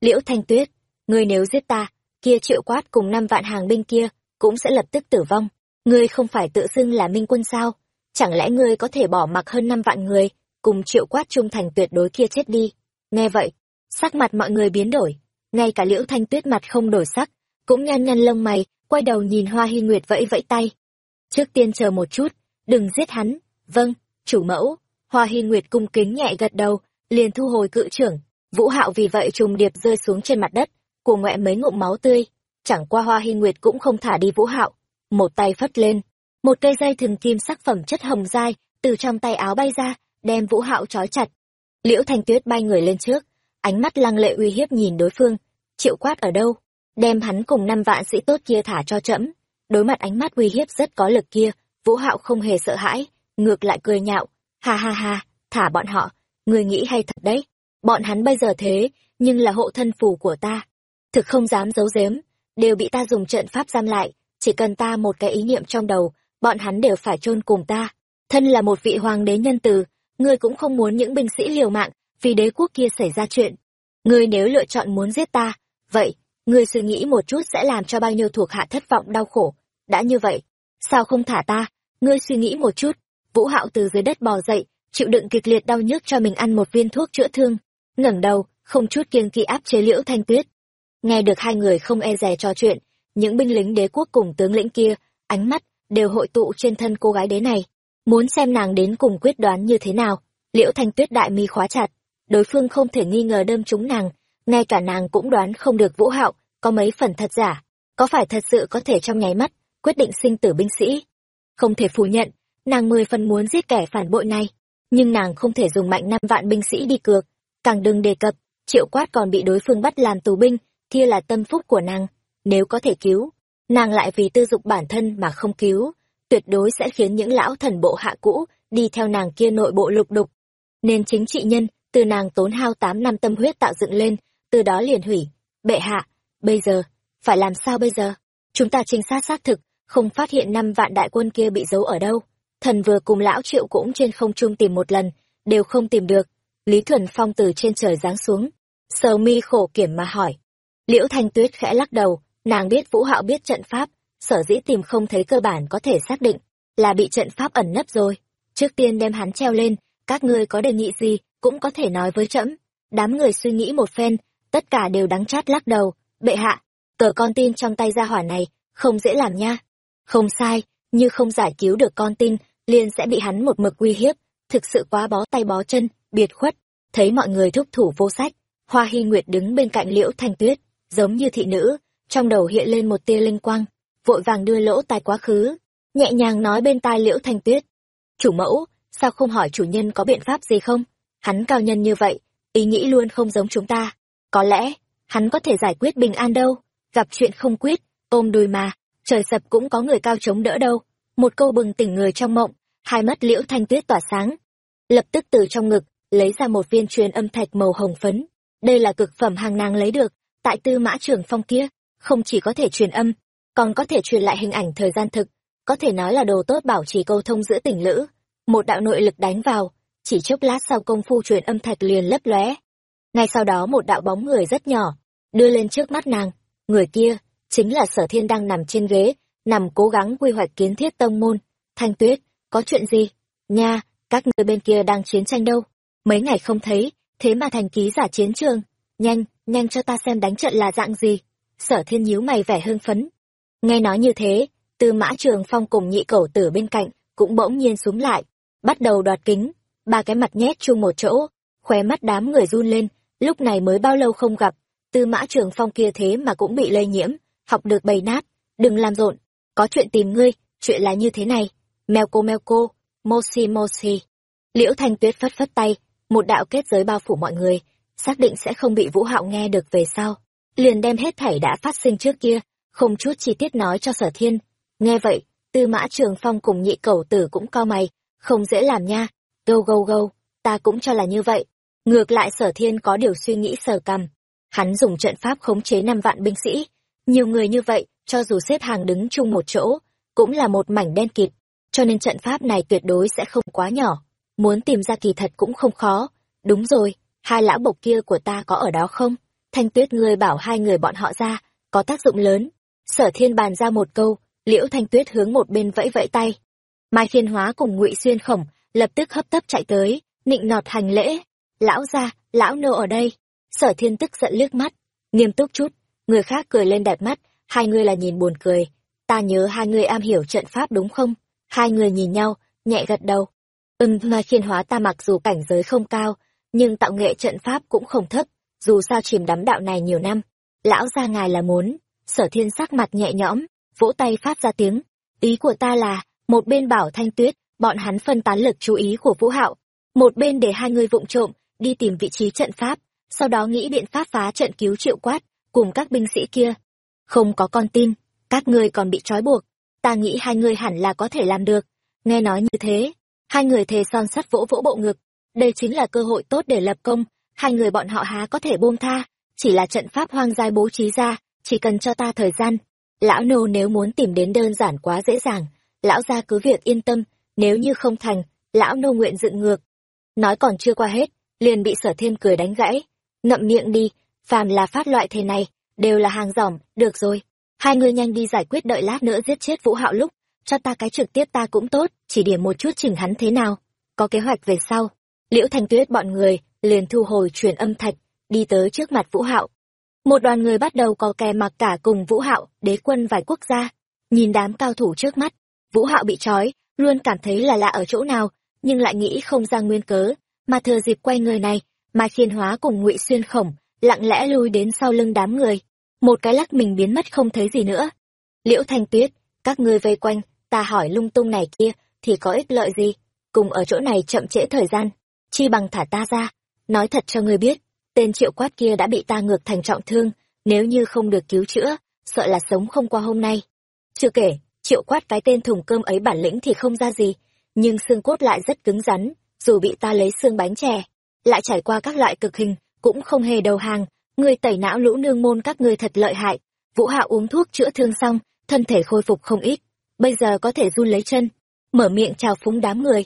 Liễu Thanh Tuyết, ngươi nếu giết ta, kia triệu quát cùng năm vạn hàng binh kia, cũng sẽ lập tức tử vong. Ngươi không phải tự xưng là minh quân sao? Chẳng lẽ ngươi có thể bỏ mặc hơn năm vạn người, cùng triệu quát trung thành tuyệt đối kia chết đi? Nghe vậy, sắc mặt mọi người biến đổi, ngay cả liễu thanh tuyết mặt không đổi sắc, cũng nhăn nhăn lông mày, quay đầu nhìn hoa hy nguyệt vẫy vẫy tay. Trước tiên chờ một chút, đừng giết hắn, vâng, chủ mẫu, hoa hy nguyệt cung kính nhẹ gật đầu, liền thu hồi cự trưởng, vũ hạo vì vậy trùng điệp rơi xuống trên mặt đất, của ngoẹ mấy ngụm máu tươi. Chẳng qua hoa hy nguyệt cũng không thả đi vũ hạo. Một tay phất lên một cây dây thừng kim sắc phẩm chất hồng dai từ trong tay áo bay ra đem vũ hạo trói chặt. Liễu thanh tuyết bay người lên trước ánh mắt lăng lệ uy hiếp nhìn đối phương. Triệu quát ở đâu? Đem hắn cùng năm vạn sĩ tốt kia thả cho trẫm đối mặt ánh mắt uy hiếp rất có lực kia vũ hạo không hề sợ hãi, ngược lại cười nhạo. Ha ha ha, thả bọn họ, người nghĩ hay thật đấy. Bọn hắn bây giờ thế, nhưng là hộ thân phù của ta. Thực không dám giấu giếm, đều bị ta dùng trận pháp giam lại. Chỉ cần ta một cái ý niệm trong đầu, bọn hắn đều phải chôn cùng ta. Thân là một vị hoàng đế nhân từ, ngươi cũng không muốn những binh sĩ liều mạng, vì đế quốc kia xảy ra chuyện. Ngươi nếu lựa chọn muốn giết ta, vậy, ngươi suy nghĩ một chút sẽ làm cho bao nhiêu thuộc hạ thất vọng đau khổ. Đã như vậy sao không thả ta? Ngươi suy nghĩ một chút. Vũ hạo từ dưới đất bò dậy, chịu đựng kịch liệt đau nhức cho mình ăn một viên thuốc chữa thương. Ngẩng đầu, không chút kiêng kỵ áp chế liễu thanh tuyết. Nghe được hai người không e dè trò chuyện, những binh lính đế quốc cùng tướng lĩnh kia, ánh mắt đều hội tụ trên thân cô gái đế này. Muốn xem nàng đến cùng quyết đoán như thế nào, liễu thanh tuyết đại mi khóa chặt. Đối phương không thể nghi ngờ đâm trúng nàng, ngay cả nàng cũng đoán không được vũ hạo có mấy phần thật giả. Có phải thật sự có thể trong nháy mắt quyết định sinh tử binh sĩ. Không thể phủ nhận, nàng mười phần muốn giết kẻ phản bội này, nhưng nàng không thể dùng mạnh năm vạn binh sĩ đi cược. Càng đừng đề cập, triệu quát còn bị đối phương bắt làm tù binh, kia là tâm phúc của nàng, nếu có thể cứu, nàng lại vì tư dục bản thân mà không cứu, tuyệt đối sẽ khiến những lão thần bộ hạ cũ đi theo nàng kia nội bộ lục đục. Nên chính trị nhân, từ nàng tốn hao tám năm tâm huyết tạo dựng lên, từ đó liền hủy. Bệ hạ, bây giờ, phải làm sao bây giờ? Chúng ta trinh sát xác thực không phát hiện năm vạn đại quân kia bị giấu ở đâu. Thần vừa cùng lão triệu cũng trên không trung tìm một lần, đều không tìm được. Lý thuần phong từ trên trời giáng xuống. Sờ mi khổ kiểm mà hỏi. Liễu thanh tuyết khẽ lắc đầu, nàng biết vũ hạo biết trận pháp, sở dĩ tìm không thấy cơ bản có thể xác định là bị trận pháp ẩn nấp rồi. Trước tiên đem hắn treo lên, các ngươi có đề nghị gì cũng có thể nói với trẫm. Đám người suy nghĩ một phen, tất cả đều đắng chát lắc đầu. Bệ hạ tờ con tin trong tay gia hỏa này không dễ làm nha không sai, như không giải cứu được con tin, liền sẽ bị hắn một mực uy hiếp, thực sự quá bó tay bó chân, biệt khuất. Thấy mọi người thúc thủ vô sách, hoa hy nguyệt đứng bên cạnh liễu thanh tuyết, giống như thị nữ, trong đầu hiện lên một tia linh quang, vội vàng đưa lỗ tai quá khứ, nhẹ nhàng nói bên tai liễu thanh tuyết. Chủ mẫu, sao không hỏi chủ nhân có biện pháp gì không? Hắn cao nhân như vậy, ý nghĩ luôn không giống chúng ta. Có lẽ, hắn có thể giải quyết bình an đâu, gặp chuyện không quyết, ôm đùi mà trời sập cũng có người cao chống đỡ đâu. Một câu bừng tỉnh người trong mộng, hai mắt liễu thanh tuyết tỏa sáng. Lập tức từ trong ngực, lấy ra một viên truyền âm thạch màu hồng phấn. Đây là cực phẩm hàng nàng lấy được, tại tư mã trưởng phong kia, không chỉ có thể truyền âm, còn có thể truyền lại hình ảnh thời gian thực, có thể nói là đồ tốt bảo trì câu thông giữa tỉnh lữ. Một đạo nội lực đánh vào, chỉ chốc lát sau công phu truyền âm thạch liền lấp lóe. Ngay sau đó một đạo bóng người rất nhỏ, đưa lên trước mắt nàng. Người kia chính là sở thiên đang nằm trên ghế, nằm cố gắng quy hoạch kiến thiết tông môn. Thanh tuyết, có chuyện gì? Nha, các người bên kia đang chiến tranh đâu? Mấy ngày không thấy, thế mà thành ký giả chiến trường. Nhanh nhanh cho ta xem đánh trận là dạng gì. Sở thiên nhíu mày vẻ hưng phấn. Nghe nói như thế, tư mã trường phong cùng nhị cẩu tử bên cạnh cũng bỗng nhiên xuống lại, bắt đầu đoạt kính. Ba cái mặt nhét chung một chỗ, khóe mắt đám người run lên, lúc này mới bao lâu không gặp, tư mã trường phong kia thế mà cũng bị lây nhiễm học được bày nát. Đừng làm rộn. Có chuyện tìm ngươi. Chuyện là như thế này. Mèo cô mèo cô. Moshi moshi liễu thanh tuyết phất phất tay. Một đạo kết giới bao phủ mọi người. Xác định sẽ không bị vũ hạo nghe được về sau. Liền đem hết thảy đã phát sinh trước kia. Không chút chi tiết nói cho sở thiên. Nghe vậy, tư mã trường phong cùng nhị cầu tử cũng cao mày. Không dễ làm nha. Gâu gâu gâu. Ta cũng cho là như vậy. Ngược lại sở thiên có điều suy nghĩ sờ cằm. Hắn dùng trận pháp khống chế năm vạn binh sĩ nhiều người như vậy, cho dù xếp hàng đứng chung một chỗ, cũng là một mảnh đen kịt, cho nên trận pháp này tuyệt đối sẽ không quá nhỏ. Muốn tìm ra kỳ thật cũng không khó. Đúng rồi, hai lão bộc kia của ta có ở đó không? Thanh tuyết ngươi bảo hai người bọn họ ra, có tác dụng lớn. Sở thiên bàn ra một câu, liễu thanh tuyết hướng một bên vẫy vẫy tay. Mai thiên hóa cùng ngụy xuyên khổng lập tức hấp tấp chạy tới, nịnh nọt hành lễ. Lão gia lão nô ở đây. Sở thiên tức giận liếc mắt, nghiêm túc chút người khác cười lên đẹp mắt, hai người là nhìn buồn cười. Ta nhớ hai người am hiểu trận pháp đúng không? Hai người nhìn nhau, nhẹ gật đầu. Ừm, mà thiên hóa ta mặc dù cảnh giới không cao, nhưng tạo nghệ trận pháp cũng không thấp, dù sao chìm đắm đạo này nhiều năm. Lão gia ngài là muốn, sở thiên sắc mặt nhẹ nhõm, vỗ tay phát ra tiếng. Ý của ta là, một bên bảo thanh tuyết, bọn hắn phân tán lực chú ý của vũ hạo. Một bên để hai người vụng trộm, đi tìm vị trí trận pháp, sau đó nghĩ biện pháp phá trận cứu triệu quát cùng các binh sĩ kia. Không có con tin, các ngươi còn bị trói buộc. Ta nghĩ hai người hẳn là có thể làm được. Nghe nói như thế, hai người thề son sắt vỗ vỗ bộ ngực. Đây chính là cơ hội tốt để lập công. Hai người bọn họ há có thể buông tha. Chỉ là trận pháp hoang dai bố trí ra, chỉ cần cho ta thời gian. Lão nô nếu muốn tìm đến đơn giản quá dễ dàng, lão gia cứ việc yên tâm. Nếu như không thành, lão nô nguyện dựng ngược. Nói còn chưa qua hết, liền bị sở thiên cười đánh gãy. Ngậm miệng đi phàm là phát loại thế này đều là hàng giỏm, được rồi. Hai người nhanh đi giải quyết đợi lát nữa giết chết vũ hạo lúc cho ta cái trực tiếp ta cũng tốt chỉ điểm một chút chỉnh hắn thế nào. Có kế hoạch về sau liễu thanh tuyết bọn người liền thu hồi truyền âm thạch đi tới trước mặt vũ hạo. Một đoàn người bắt đầu có kè mặc cả cùng vũ hạo đế quân vài quốc gia. Nhìn đám cao thủ trước mắt vũ hạo bị trói luôn cảm thấy là lạ ở chỗ nào nhưng lại nghĩ không ra nguyên cớ mà thừa dịp quay người này mà khiên hóa cùng ngụy xuyên khổng lặng lẽ lui đến sau lưng đám người. Một cái lắc mình biến mất không thấy gì nữa. Liễu thanh tuyết, các ngươi vây quanh, ta hỏi lung tung này kia, thì có ích lợi gì? Cùng ở chỗ này chậm trễ thời gian. Chi bằng thả ta ra. Nói thật cho ngươi biết, tên triệu quát kia đã bị ta ngược thành trọng thương, nếu như không được cứu chữa, sợ là sống không qua hôm nay. Chưa kể, triệu quát cái tên thùng cơm ấy bản lĩnh thì không ra gì, nhưng xương cốt lại rất cứng rắn, dù bị ta lấy xương bánh chè, lại trải qua các loại cực hình cũng không hề đầu hàng. Người tẩy não lũ nương môn các ngươi thật lợi hại. Vũ hạ uống thuốc chữa thương xong, thân thể khôi phục không ít. Bây giờ có thể run lấy chân, mở miệng chào phúng đám người.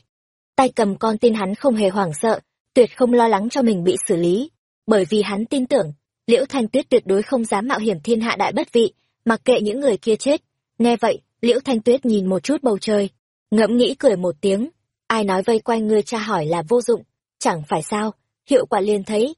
Tay cầm con tin hắn không hề hoảng sợ, tuyệt không lo lắng cho mình bị xử lý. Bởi vì hắn tin tưởng, liễu thanh tuyết tuyệt đối không dám mạo hiểm thiên hạ đại bất vị, mặc kệ những người kia chết. Nghe vậy, liễu thanh tuyết nhìn một chút bầu trời, ngẫm nghĩ cười một tiếng. Ai nói vây quanh ngươi cha hỏi là vô dụng, chẳng phải sao? Hiệu quả liền thấy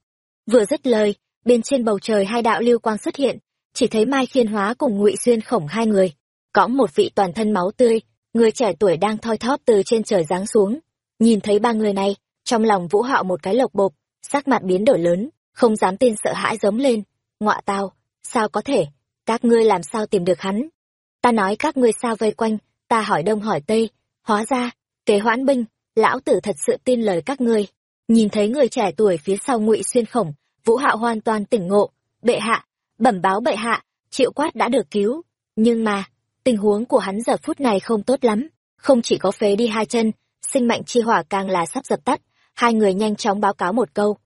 vừa dứt lời, bên trên bầu trời hai đạo lưu quang xuất hiện, chỉ thấy mai khiên hóa cùng ngụy xuyên khổng hai người, cõng một vị toàn thân máu tươi, người trẻ tuổi đang thoi thóp từ trên trời giáng xuống. Nhìn thấy ba người này, trong lòng vũ hạo một cái lộc bộp sắc mặt biến đổi lớn, không dám tin sợ hãi giống lên. Ngọa tao sao có thể? Các ngươi làm sao tìm được hắn? Ta nói các ngươi sao vây quanh, ta hỏi đông hỏi tây. Hóa ra, kế hoãn binh, lão tử thật sự tin lời các ngươi nhìn thấy người trẻ tuổi phía sau ngụy xuyên khổng, vũ hạo hoàn toàn tỉnh ngộ. Bệ hạ, bẩm báo bệ hạ, triệu quát đã được cứu. Nhưng mà, tình huống của hắn giờ phút này không tốt lắm. Không chỉ có phế đi hai chân, sinh mệnh chi hỏa càng là sắp dập tắt. Hai người nhanh chóng báo cáo một câu.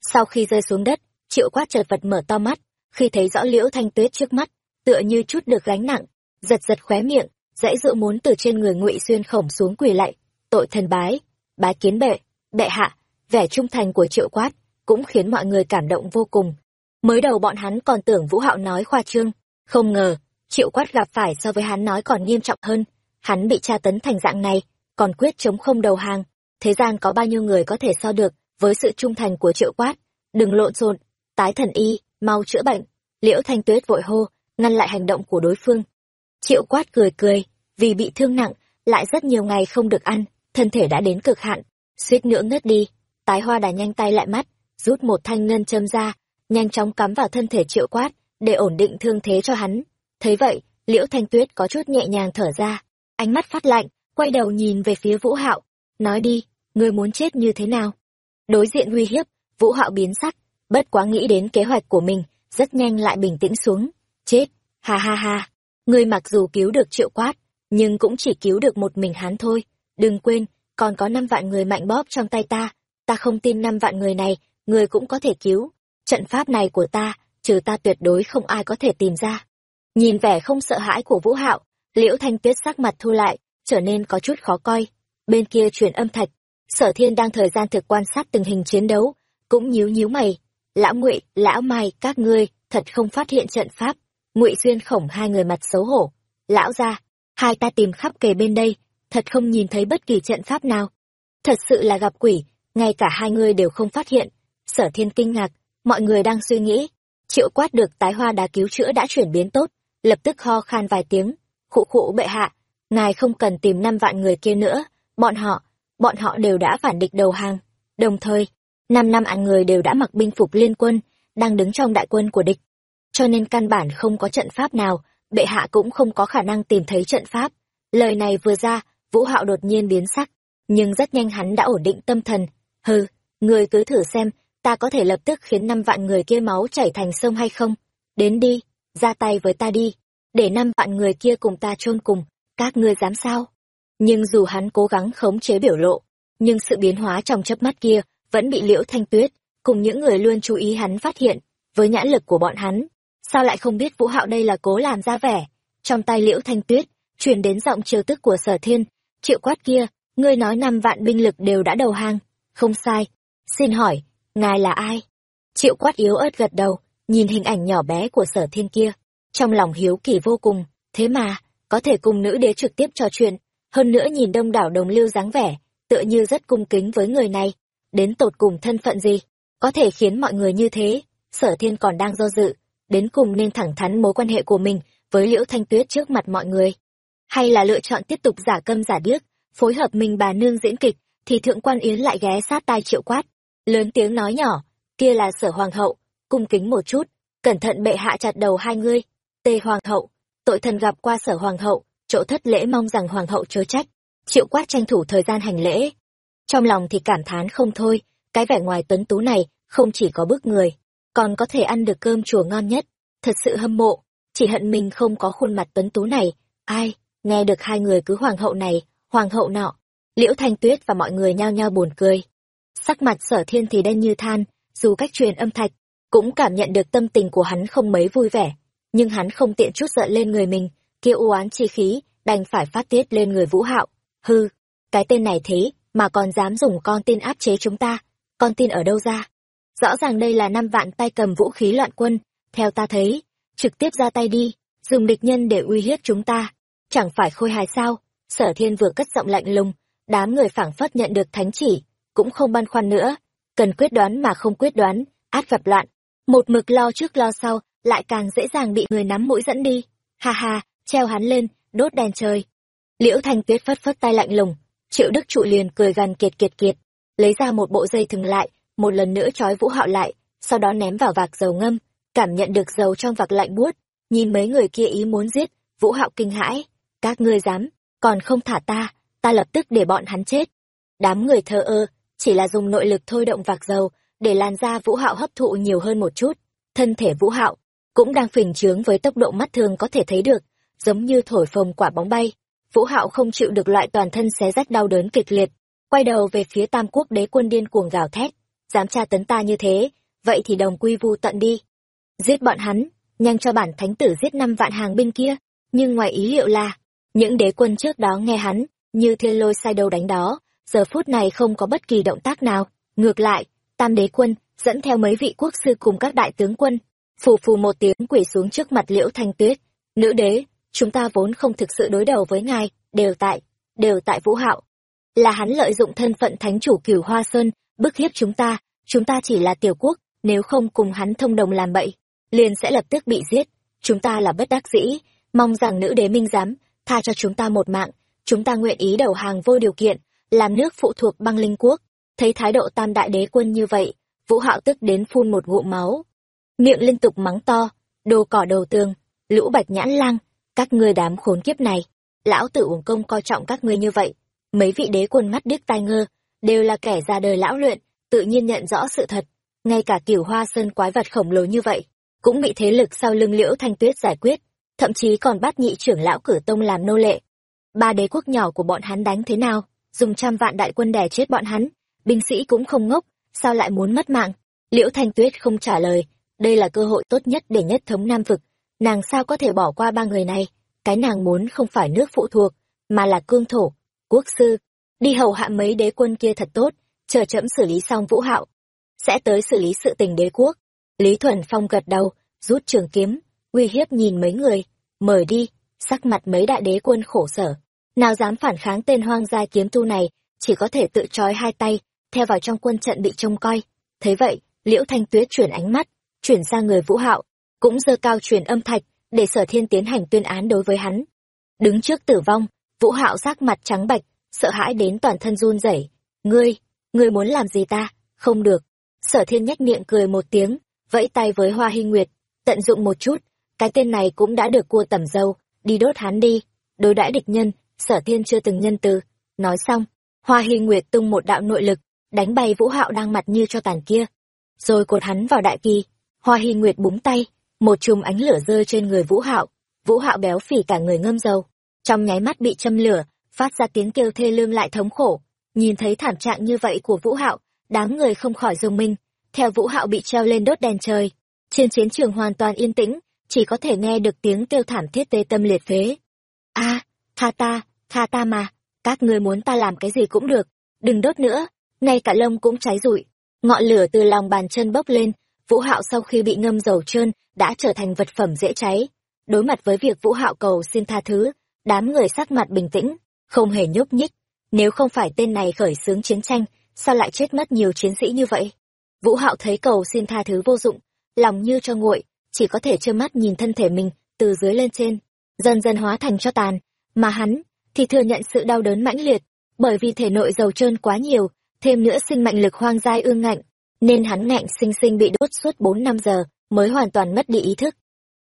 Sau khi rơi xuống đất, triệu quát chợt vật mở to mắt. Khi thấy rõ liễu thanh tuyết trước mắt, tựa như chút được gánh nặng, giật giật khóe miệng, dãy dụ muốn từ trên người ngụy xuyên khổng xuống quỳ lạy. Tội thần bái bái kiến bệ bệ hạ vẻ trung thành của triệu quát cũng khiến mọi người cảm động vô cùng. Mới đầu bọn hắn còn tưởng vũ hạo nói khoa trương. Không ngờ, triệu quát gặp phải so với hắn nói còn nghiêm trọng hơn. Hắn bị tra tấn thành dạng này, còn quyết chống không đầu hàng. Thế gian có bao nhiêu người có thể so được với sự trung thành của triệu quát? Đừng lộn xộn, tái thần y, mau chữa bệnh. Liễu thanh tuyết vội hô, ngăn lại hành động của đối phương. Triệu quát cười cười, vì bị thương nặng, lại rất nhiều ngày không được ăn, thân thể đã đến cực hạn. Suýt nữa ngất đi tái hoa đà nhanh tay lại mắt, rút một thanh ngân châm ra, nhanh chóng cắm vào thân thể triệu quát, để ổn định thương thế cho hắn. Thấy vậy, liễu thanh tuyết có chút nhẹ nhàng thở ra, ánh mắt phát lạnh, quay đầu nhìn về phía vũ hạo, nói đi, ngươi muốn chết như thế nào? Đối diện uy hiếp, vũ hạo biến sắc, bất quá nghĩ đến kế hoạch của mình, rất nhanh lại bình tĩnh xuống, chết, ha ha ha. Ngươi mặc dù cứu được triệu quát, nhưng cũng chỉ cứu được một mình hắn thôi, đừng quên, còn có năm vạn người mạnh bóp trong tay ta ta không tin năm vạn người này, người cũng có thể cứu. Trận pháp này của ta, trừ ta tuyệt đối không ai có thể tìm ra. Nhìn vẻ không sợ hãi của vũ hạo, liễu thanh tuyết sắc mặt thu lại, trở nên có chút khó coi. Bên kia truyền âm thạch, sở thiên đang thời gian thực quan sát tình hình chiến đấu, cũng nhíu nhíu mày. Lão ngụy, lão mai, các ngươi, thật không phát hiện trận pháp. Ngụy xuyên khổng hai người mặt xấu hổ. Lão ra hai ta tìm khắp kề bên đây, thật không nhìn thấy bất kỳ trận pháp nào. Thật sự là gặp quỷ ngay cả hai người đều không phát hiện. Sở thiên kinh ngạc mọi người đang suy nghĩ. Triệu quát được tái hoa đá cứu chữa đã chuyển biến tốt lập tức ho khan vài tiếng. Khụ khụ bệ hạ ngài không cần tìm năm vạn người kia nữa bọn họ bọn họ đều đã phản địch đầu hàng. Đồng thời năm năm ạn người đều đã mặc binh phục liên quân đang đứng trong đại quân của địch. Cho nên căn bản không có trận pháp nào, bệ hạ cũng không có khả năng tìm thấy trận pháp. Lời này vừa ra, Vũ Hạo đột nhiên biến sắc, nhưng rất nhanh hắn đã ổn định tâm thần. Hừ, người cứ thử xem, ta có thể lập tức khiến năm vạn người kia máu chảy thành sông hay không? Đến đi, ra tay với ta đi, để năm vạn người kia cùng ta chôn cùng, các ngươi dám sao? Nhưng dù hắn cố gắng khống chế biểu lộ, nhưng sự biến hóa trong chớp mắt kia vẫn bị Liễu Thanh Tuyết cùng những người luôn chú ý hắn phát hiện, với nhãn lực của bọn hắn, sao lại không biết Vũ Hạo đây là cố làm ra vẻ? Trong tay Liễu Thanh Tuyết, truyền đến giọng chiêu tức của Sở Thiên, "Triệu Quát kia, ngươi nói năm vạn binh lực đều đã đầu hàng?" "Không sai, xin hỏi, ngài là ai?" Triệu Quát yếu ớt gật đầu, nhìn hình ảnh nhỏ bé của Sở Thiên kia, trong lòng hiếu kỳ vô cùng, thế mà, có thể cùng nữ đế trực tiếp trò chuyện, hơn nữa nhìn đông đảo đồng lưu dáng vẻ, tựa như rất cung kính với người này, đến tột cùng thân phận gì, có thể khiến mọi người như thế, sở thiên còn đang do dự, đến cùng nên thẳng thắn mối quan hệ của mình với liễu thanh tuyết trước mặt mọi người. Hay là lựa chọn tiếp tục giả câm giả điếc, phối hợp mình bà nương diễn kịch, thì thượng quan yến lại ghé sát tai triệu quát, lớn tiếng nói nhỏ, kia là sở hoàng hậu, cung kính một chút, cẩn thận bệ hạ chặt đầu hai ngươi, tề hoàng hậu, tội thần gặp qua sở hoàng hậu, chỗ thất lễ mong rằng hoàng hậu chớ trách, triệu quát tranh thủ thời gian hành lễ. Trong lòng thì cảm thán không thôi, cái vẻ ngoài tuấn tú này không chỉ có bức người, còn có thể ăn được cơm chùa ngon nhất, thật sự hâm mộ, chỉ hận mình không có khuôn mặt tuấn tú này, ai, nghe được hai người cứ hoàng hậu này, hoàng hậu nọ, liễu thanh tuyết và mọi người nhao nhao buồn cười. Sắc mặt sở thiên thì đen như than, dù cách truyền âm thạch, cũng cảm nhận được tâm tình của hắn không mấy vui vẻ, nhưng hắn không tiện chút giận lên người mình, kia u oán chi khí, đành phải phát tiết lên người Vũ Hạo. Hư, cái tên này thế, mà còn dám dùng con tin áp chế chúng ta, con tin ở đâu ra? Rõ ràng đây là năm vạn tay cầm vũ khí loạn quân, theo ta thấy, trực tiếp ra tay đi, dùng địch nhân để uy hiếp chúng ta, chẳng phải khôi hài sao? Sở Thiên vừa cất giọng lạnh lùng, đám người phảng phất nhận được thánh chỉ, cũng không băn khoăn nữa, cần quyết đoán mà không quyết đoán, át gặp loạn, một mực lo trước lo sau, lại càng dễ dàng bị người nắm mũi dẫn đi. Ha ha, treo hắn lên, đốt đèn trời. Liễu Thanh Tuyết phất phất tay lạnh lùng, Triệu Đức Trụ liền cười gần kiệt kiệt kiệt, lấy ra một bộ dây thừng lại, một lần nữa trói Vũ Hạo lại, sau đó ném vào vạc dầu ngâm, cảm nhận được dầu trong vạc lạnh buốt, nhìn mấy người kia ý muốn giết, Vũ Hạo kinh hãi, các ngươi dám, còn không thả ta, ta lập tức để bọn hắn chết. Đám người thờ ơ, chỉ là dùng nội lực thôi động vạc dầu, để làn da Vũ Hạo hấp thụ nhiều hơn một chút. Thân thể Vũ Hạo cũng đang phình trướng với tốc độ mắt thường có thể thấy được, giống như thổi phồng quả bóng bay. Vũ Hạo không chịu được loại toàn thân xé rách đau đớn kịch liệt, quay đầu về phía Tam Quốc đế quân điên cuồng gào thét, dám tra tấn ta như thế, vậy thì đồng quy vu tận đi. Giết bọn hắn, nhanh cho bản thánh tử giết năm vạn hàng binh kia, nhưng ngoài ý liệu là, những đế quân trước đó nghe hắn, như thiên lôi sai đầu đánh đó, giờ phút này không có bất kỳ động tác nào, ngược lại, tam đế quân, dẫn theo mấy vị quốc sư cùng các đại tướng quân, phù phù một tiếng quỳ xuống trước mặt liễu thanh tuyết, nữ đế, chúng ta vốn không thực sự đối đầu với ngài, đều tại, đều tại vũ hạo. Là hắn lợi dụng thân phận thánh chủ cửu hoa sơn, bức hiếp chúng ta, chúng ta chỉ là tiểu quốc, nếu không cùng hắn thông đồng làm bậy, liền sẽ lập tức bị giết, chúng ta là bất đắc dĩ, mong rằng nữ đế minh giám, tha cho chúng ta một mạng, chúng ta nguyện ý đầu hàng vô điều kiện, làm nước phụ thuộc băng linh quốc. Thấy thái độ tam đại đế quân như vậy, Vũ Hạo tức đến phun một ngụm máu. Miệng liên tục mắng to, đồ cỏ đầu tường, lũ bạch nhãn lang, các ngươi đám khốn kiếp này. Lão tử uổng công coi trọng các ngươi như vậy. Mấy vị đế quân mắt điếc tai ngơ, đều là kẻ ra đời lão luyện, tự nhiên nhận rõ sự thật. Ngay cả kiểu hoa sơn quái vật khổng lồ như vậy, cũng bị thế lực sau lưng liễu thanh tuyết giải quyết, thậm chí còn bắt nhị trưởng lão cử tông làm nô lệ. Ba đế quốc nhỏ của bọn hắn đánh thế nào, dùng trăm vạn đại quân đè chết bọn hắn, binh sĩ cũng không ngốc, sao lại muốn mất mạng? Liễu Thanh Tuyết không trả lời, đây là cơ hội tốt nhất để nhất thống Nam Vực, nàng sao có thể bỏ qua ba người này? Cái nàng muốn không phải nước phụ thuộc, mà là cương thổ, quốc sư. Đi hầu hạ mấy đế quân kia thật tốt, chờ chậm xử lý xong Vũ Hạo. Sẽ tới xử lý sự tình đế quốc. Lý Thuần Phong gật đầu, rút trường kiếm, uy hiếp nhìn mấy người, mời đi, sắc mặt mấy đại đế quân khổ sở. Nào dám phản kháng tên hoang gia kiếm tu này, chỉ có thể tự trói hai tay, theo vào trong quân trận bị trông coi. Thấy vậy, Liễu Thanh Tuyết chuyển ánh mắt, chuyển sang người Vũ Hạo, cũng dơ cao truyền âm thạch, để Sở Thiên tiến hành tuyên án đối với hắn. Đứng trước tử vong, Vũ Hạo sắc mặt trắng bạch, sợ hãi đến toàn thân run rẩy. "Ngươi, ngươi muốn làm gì ta? Không được." Sở Thiên nhếch miệng cười một tiếng, vẫy tay với Hoa Hy Nguyệt, tận dụng một chút, cái tên này cũng đã được cua tẩm dâu, đi đốt hắn đi, đối đãi địch nhân, sở thiên chưa từng nhân từ. Nói xong, Hoa Hy Nguyệt tung một đạo nội lực, đánh bay Vũ Hạo đang mặt như cho tàn kia. Rồi cột hắn vào đại kỳ, Hoa Hy Nguyệt búng tay, một chùm ánh lửa rơi trên người Vũ Hạo. Vũ Hạo béo phì cả người ngâm dầu, trong nháy mắt bị châm lửa, phát ra tiếng kêu thê lương lại thống khổ. Nhìn thấy thảm trạng như vậy của Vũ Hạo, đám người không khỏi dùng mình. Theo Vũ Hạo bị treo lên đốt đèn trời, trên chiến trường hoàn toàn yên tĩnh, chỉ có thể nghe được tiếng kêu thảm thiết tê tâm liệt phế. A, tha ta, tha ta mà, các ngươi muốn ta làm cái gì cũng được, đừng đốt nữa, ngay cả lông cũng cháy rụi. Ngọn lửa từ lòng bàn chân bốc lên, Vũ Hạo sau khi bị ngâm dầu trơn đã trở thành vật phẩm dễ cháy. Đối mặt với việc Vũ Hạo cầu xin tha thứ, đám người sắc mặt bình tĩnh, không hề nhúc nhích. Nếu không phải tên này khởi xướng chiến tranh, sao lại chết mất nhiều chiến sĩ như vậy? Vũ Hạo thấy cầu xin tha thứ vô dụng, lòng như cho nguội, chỉ có thể trơ mắt nhìn thân thể mình từ dưới lên trên, dần dần hóa thành cho tàn, mà hắn thì thừa nhận sự đau đớn mãnh liệt, bởi vì thể nội dầu trơn quá nhiều, thêm nữa sinh mệnh lực hoang dai ương ngạnh, nên hắn ngạnh sinh sinh bị đốt suốt bốn năm giờ, mới hoàn toàn mất đi ý thức.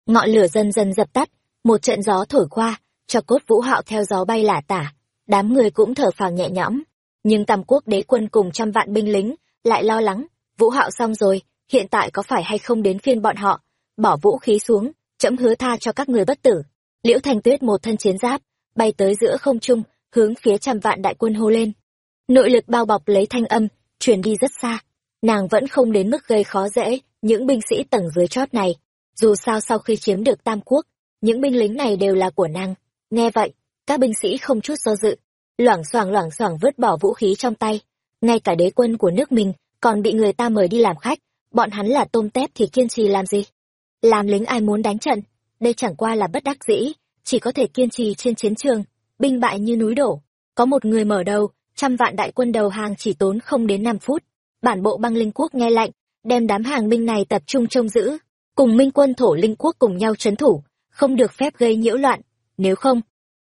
Ngọn lửa dần dần dập tắt, một trận gió thổi qua, cho cốt vũ hạo theo gió bay lả tả, đám người cũng thở phào nhẹ nhõm. Nhưng tam quốc đế quân cùng trăm vạn binh lính lại lo lắng, vũ hạo xong rồi, hiện tại có phải hay không đến phiên bọn họ, bỏ vũ khí xuống, trẫm hứa tha cho các người bất tử. Liễu Thanh Tuyết một thân chiến giáp, bay tới giữa không trung, hướng phía trăm vạn đại quân hô lên. Nội lực bao bọc lấy thanh âm, truyền đi rất xa. Nàng vẫn không đến mức gây khó dễ những binh sĩ tầng dưới chót này. Dù sao sau khi chiếm được Tam Quốc, những binh lính này đều là của nàng. Nghe vậy, các binh sĩ không chút do dự, loảng xoảng loảng xoảng vứt bỏ vũ khí trong tay. Ngay cả đế quân của nước mình còn bị người ta mời đi làm khách, bọn hắn là tôm tép thì kiên trì làm gì? Làm lính ai muốn đánh trận, đây chẳng qua là bất đắc dĩ, chỉ có thể kiên trì trên chiến trường, binh bại như núi đổ. Có một người mở đầu, trăm vạn đại quân đầu hàng chỉ tốn không đến năm phút. Bản bộ băng linh quốc nghe lệnh, đem đám hàng binh này tập trung trông giữ, cùng minh quân thổ linh quốc cùng nhau trấn thủ, không được phép gây nhiễu loạn, nếu không.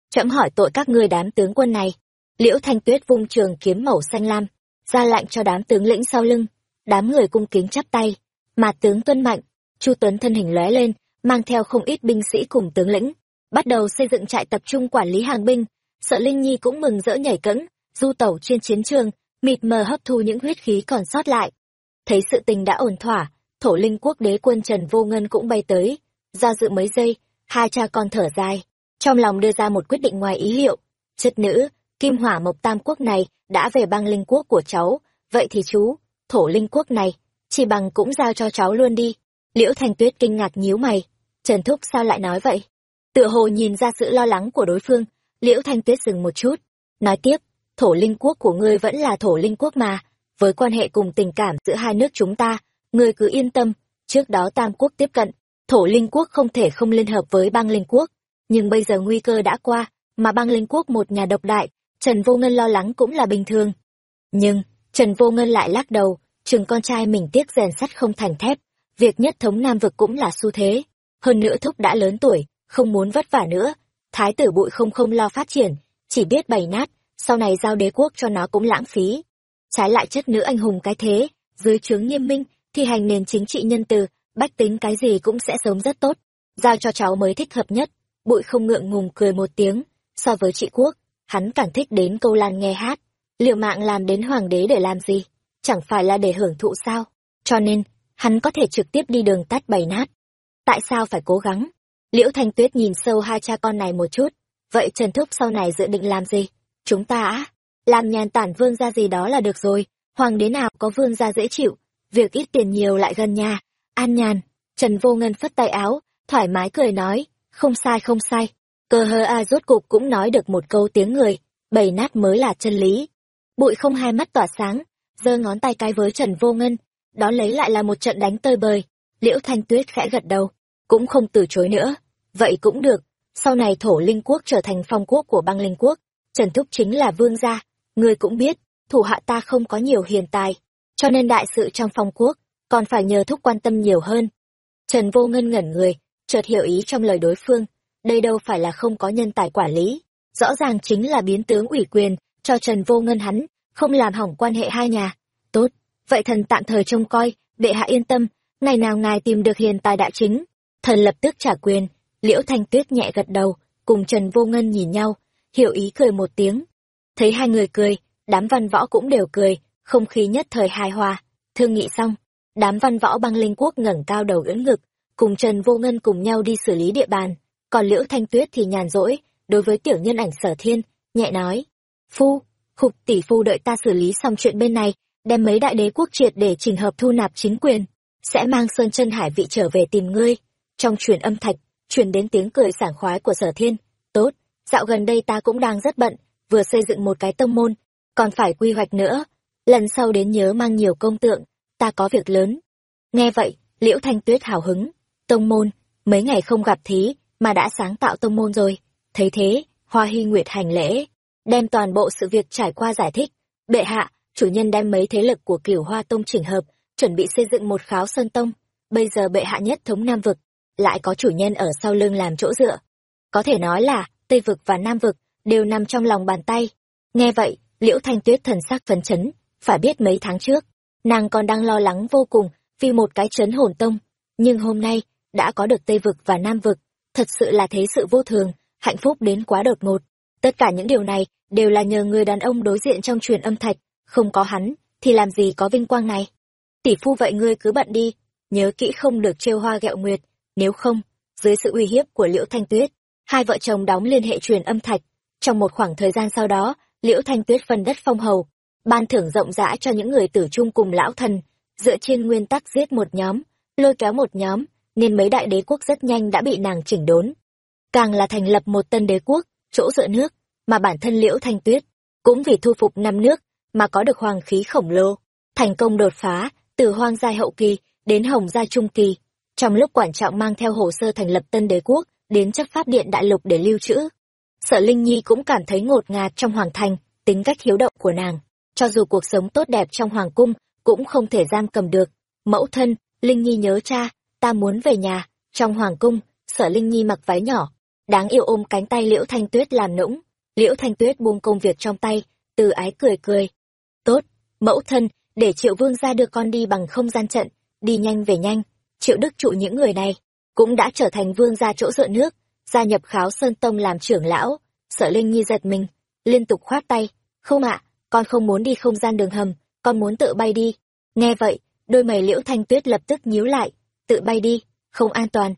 Trẫm hỏi tội các ngươi đám tướng quân này. Liễu Thanh Tuyết vung trường kiếm màu xanh lam, ra lệnh cho đám tướng lĩnh sau lưng, đám người cung kính chắp tay, mà tướng tuân mạnh, Chu Tuấn thân hình lóe lên, mang theo không ít binh sĩ cùng tướng lĩnh, bắt đầu xây dựng trại tập trung quản lý hàng binh. Sợ Linh Nhi cũng mừng rỡ nhảy cẫng, du tẩu trên chiến trường, mịt mờ hấp thu những huyết khí còn sót lại. Thấy sự tình đã ổn thỏa, thổ linh quốc đế quân Trần Vô Ngân cũng bay tới. Do dự mấy giây, hai cha con thở dài, trong lòng đưa ra một quyết định ngoài ý liệu. Chất nữ, kim hỏa mộc tam quốc này đã về băng linh quốc của cháu, vậy thì chú, thổ linh quốc này, chỉ bằng cũng giao cho cháu luôn đi. Liễu Thanh Tuyết kinh ngạc nhíu mày. Trần Thúc sao lại nói vậy? Tựa hồ nhìn ra sự lo lắng của đối phương, Liễu Thanh Tuyết dừng một chút. Nói tiếp, thổ linh quốc của ngươi vẫn là thổ linh quốc mà. Với quan hệ cùng tình cảm giữa hai nước chúng ta, ngươi cứ yên tâm. Trước đó Tam Quốc tiếp cận, thổ linh quốc không thể không liên hợp với Bang linh quốc. Nhưng bây giờ nguy cơ đã qua, mà Bang linh quốc một nhà độc đại, Trần Vô Ngân lo lắng cũng là bình thường. Nhưng, Trần Vô Ngân lại lắc đầu, chừng con trai mình tiếc rèn sắt không thành thép, việc nhất thống Nam vực cũng là xu thế. Hơn nữa thúc đã lớn tuổi, không muốn vất vả nữa. Thái tử bụi không không lo phát triển, chỉ biết bày nát, sau này giao đế quốc cho nó cũng lãng phí. Trái lại chất nữ anh hùng cái thế, dưới trướng nghiêm minh, thi hành nền chính trị nhân từ, bách tính cái gì cũng sẽ sống rất tốt. Giao cho cháu mới thích hợp nhất. Bụi không ngượng ngùng cười một tiếng, so với chị quốc, hắn càng thích đến câu lan nghe hát. Liệu mạng làm đến hoàng đế để làm gì? Chẳng phải là để hưởng thụ sao? Cho nên, hắn có thể trực tiếp đi đường tắt bày nát. Tại sao phải cố gắng? Liễu Thanh Tuyết nhìn sâu hai cha con này một chút. Vậy Trần Thúc sau này dự định làm gì? Chúng ta á? Làm nhàn tản vương gia gì đó là được rồi. Hoàng đế nào có vương gia dễ chịu. Việc ít tiền nhiều lại gần nhà. An nhàn. Trần Vô Ngân phất tay áo, thoải mái cười nói. Không sai không sai. Cơ hơ a rốt cục cũng nói được một câu tiếng người. Bày nát mới là chân lý. Bụi không hai mắt tỏa sáng, giơ ngón tay cái với Trần Vô Ngân đó lấy lại là một trận đánh tơi bời. Liễu thanh tuyết khẽ gật đầu, cũng không từ chối nữa. Vậy cũng được, sau này thổ linh quốc trở thành phong quốc của băng linh quốc, trần thúc chính là vương gia, ngươi cũng biết, thủ hạ ta không có nhiều hiền tài, cho nên đại sự trong phong quốc, còn phải nhờ thúc quan tâm nhiều hơn. Trần vô ngân ngẩn người, chợt hiểu ý trong lời đối phương, đây đâu phải là không có nhân tài quản lý, rõ ràng chính là biến tướng ủy quyền, cho trần vô ngân hắn, không làm hỏng quan hệ hai nhà. Tốt vậy thần tạm thời trông coi, bệ hạ yên tâm, ngày nào ngài tìm được hiền tài đại chính. Thần lập tức trả quyền, liễu thanh tuyết nhẹ gật đầu, cùng trần vô ngân nhìn nhau, hiểu ý cười một tiếng. Thấy hai người cười, đám văn võ cũng đều cười, không khí nhất thời hài hòa. Thương nghị xong, đám văn võ băng linh quốc ngẩng cao đầu ưỡn ngực, cùng trần vô ngân cùng nhau đi xử lý địa bàn. Còn liễu thanh tuyết thì nhàn rỗi, đối với tiểu nhân ảnh sở thiên, nhẹ nói. Phu, khục tỷ phu đợi ta xử lý xong chuyện bên này đem mấy đại đế quốc triệt để trình hợp thu nạp chính quyền, sẽ mang sơn chân hải vị trở về tìm ngươi. Trong truyền âm thạch, truyền đến tiếng cười sảng khoái của sở thiên. Tốt, dạo gần đây ta cũng đang rất bận, vừa xây dựng một cái tông môn, còn phải quy hoạch nữa. Lần sau đến nhớ mang nhiều công tượng, ta có việc lớn. Nghe vậy, liễu thanh tuyết hào hứng. Tông môn, mấy ngày không gặp thí, mà đã sáng tạo tông môn rồi. Thấy thế, hoa Hi nguyệt hành lễ, đem toàn bộ sự việc trải qua giải thích. Bệ hạ chủ nhân đem mấy thế lực của cửu hoa tông chỉnh hợp, chuẩn bị xây dựng một kháo sơn tông. Bây giờ bệ hạ nhất thống nam vực, lại có chủ nhân ở sau lưng làm chỗ dựa. Có thể nói là, tây vực và nam vực đều nằm trong lòng bàn tay. Nghe vậy, liễu thanh tuyết thần sắc phấn chấn, phải biết mấy tháng trước, nàng còn đang lo lắng vô cùng vì một cái chấn hồn tông. Nhưng hôm nay, đã có được tây vực và nam vực, thật sự là thế sự vô thường, hạnh phúc đến quá đột ngột. Tất cả những điều này đều là nhờ người đàn ông đối diện trong truyền âm thạch không có hắn, thì làm gì có vinh quang này? Tỷ phu vậy ngươi cứ bận đi, nhớ kỹ không được trêu hoa ghẹo nguyệt, nếu không, dưới sự uy hiếp của liễu thanh tuyết, hai vợ chồng đóng liên hệ truyền âm thạch. Trong một khoảng thời gian sau đó, liễu thanh tuyết phân đất phong hầu, ban thưởng rộng rãi cho những người tử trung cùng lão thần, dựa trên nguyên tắc giết một nhóm, lôi kéo một nhóm, nên mấy đại đế quốc rất nhanh đã bị nàng chỉnh đốn. Càng là thành lập một tân đế quốc, chỗ dựa nước, mà bản thân liễu thanh tuyết cũng vì thu phục năm nước mà có được hoàng khí khổng lồ. Thành công đột phá từ hoang giai hậu kỳ đến hồng giai trung kỳ. Trong lúc quản trọng mang theo hồ sơ thành lập tân đế quốc, đến chấp pháp điện đại lục để lưu trữ. Sở linh nhi cũng cảm thấy ngột ngạt trong hoàng thành, tính cách hiếu động của nàng. Cho dù cuộc sống tốt đẹp trong hoàng cung cũng không thể giam cầm được. Mẫu thân, linh nhi nhớ cha, ta muốn về nhà. Trong hoàng cung, sở linh nhi mặc váy nhỏ, đáng yêu ôm cánh tay liễu thanh tuyết làm nũng. Liễu thanh tuyết buông công việc trong tay, từ ái cười cười tốt, mẫu thân, để triệu vương ra đưa con đi bằng không gian trận, đi nhanh về nhanh. Triệu đức trụ những người này cũng đã trở thành vương gia chỗ dựa nước, gia nhập kháo sơn tông làm trưởng lão. Sợ linh nhi giật mình, liên tục khoát tay. Không ạ, con không muốn đi không gian đường hầm, con muốn tự bay đi. Nghe vậy, đôi mày liễu thanh tuyết lập tức nhíu lại, tự bay đi, không an toàn.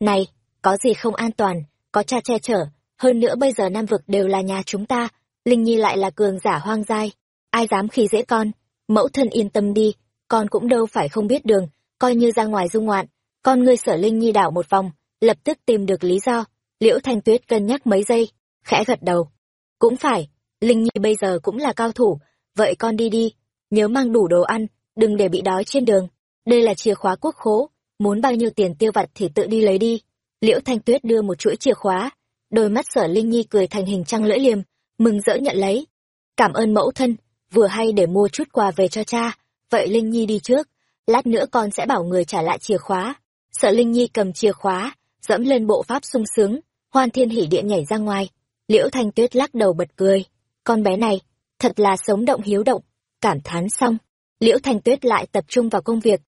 Này, có gì không an toàn, có cha che chở, hơn nữa bây giờ nam vực đều là nhà chúng ta, linh nhi lại là cường giả hoang dai ai dám khi dễ con, mẫu thân yên tâm đi, con cũng đâu phải không biết đường, coi như ra ngoài dung ngoạn, con ngươi sở linh nhi đảo một vòng, lập tức tìm được lý do. Liễu thanh tuyết cân nhắc mấy giây, khẽ gật đầu. Cũng phải, linh nhi bây giờ cũng là cao thủ, vậy con đi đi, nhớ mang đủ đồ ăn, đừng để bị đói trên đường. Đây là chìa khóa quốc khố, muốn bao nhiêu tiền tiêu vặt thì tự đi lấy đi. Liễu thanh tuyết đưa một chuỗi chìa khóa, đôi mắt sở linh nhi cười thành hình trăng lưỡi liềm, mừng rỡ nhận lấy. Cảm ơn mẫu thân vừa hay để mua chút quà về cho cha. Vậy linh nhi đi trước. Lát nữa con sẽ bảo người trả lại chìa khóa. Sợ linh nhi cầm chìa khóa, dẫm lên bộ pháp sung sướng. Hoan thiên hỉ điện nhảy ra ngoài. Liễu thanh tuyết lắc đầu bật cười. Con bé này, thật là sống động hiếu động. Cảm thán xong, liễu thanh tuyết lại tập trung vào công việc.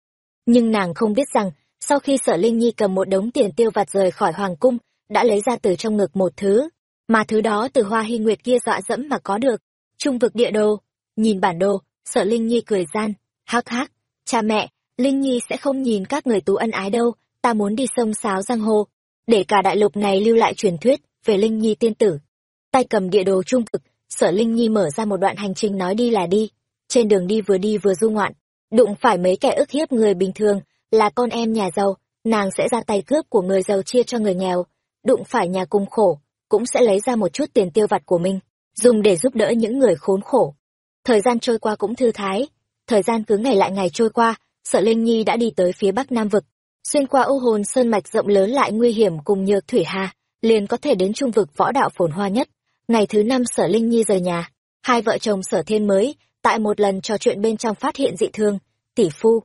Nhưng nàng không biết rằng, sau khi sở linh nhi cầm một đống tiền tiêu vặt rời khỏi hoàng cung, đã lấy ra từ trong ngực một thứ. Mà thứ đó từ hoa hy nguyệt kia dọa dẫm mà có được. Trung vực địa đồ nhìn bản đồ, sợ linh nhi cười gian. Hắc hắc, cha mẹ, linh nhi sẽ không nhìn các người tú ân ái đâu, ta muốn đi sông sáo giang hồ. Để cả đại lục này lưu lại truyền thuyết về linh nhi tiên tử. Tay cầm địa đồ trung cực sở linh nhi mở ra một đoạn hành trình nói đi là đi. Trên đường đi vừa đi vừa du ngoạn, đụng phải mấy kẻ ức hiếp người bình thường, là con em nhà giàu. Nàng sẽ ra tay cướp của người giàu chia cho người nghèo. Đụng phải nhà cùng khổ, cũng sẽ lấy ra một chút tiền tiêu vặt của mình, dùng để giúp đỡ những người khốn khổ thời gian trôi qua cũng thư thái. Thời gian cứ ngày lại ngày trôi qua, sợ linh nhi đã đi tới phía bắc nam vực. Xuyên qua u hồn sơn mạch rộng lớn lại nguy hiểm cùng nhược thủy hà, liền có thể đến trung vực võ đạo phồn hoa nhất. Ngày thứ năm sở linh nhi rời nhà, hai vợ chồng sở thiên mới, tại một lần trò chuyện bên trong phát hiện dị thương. Tỷ phu,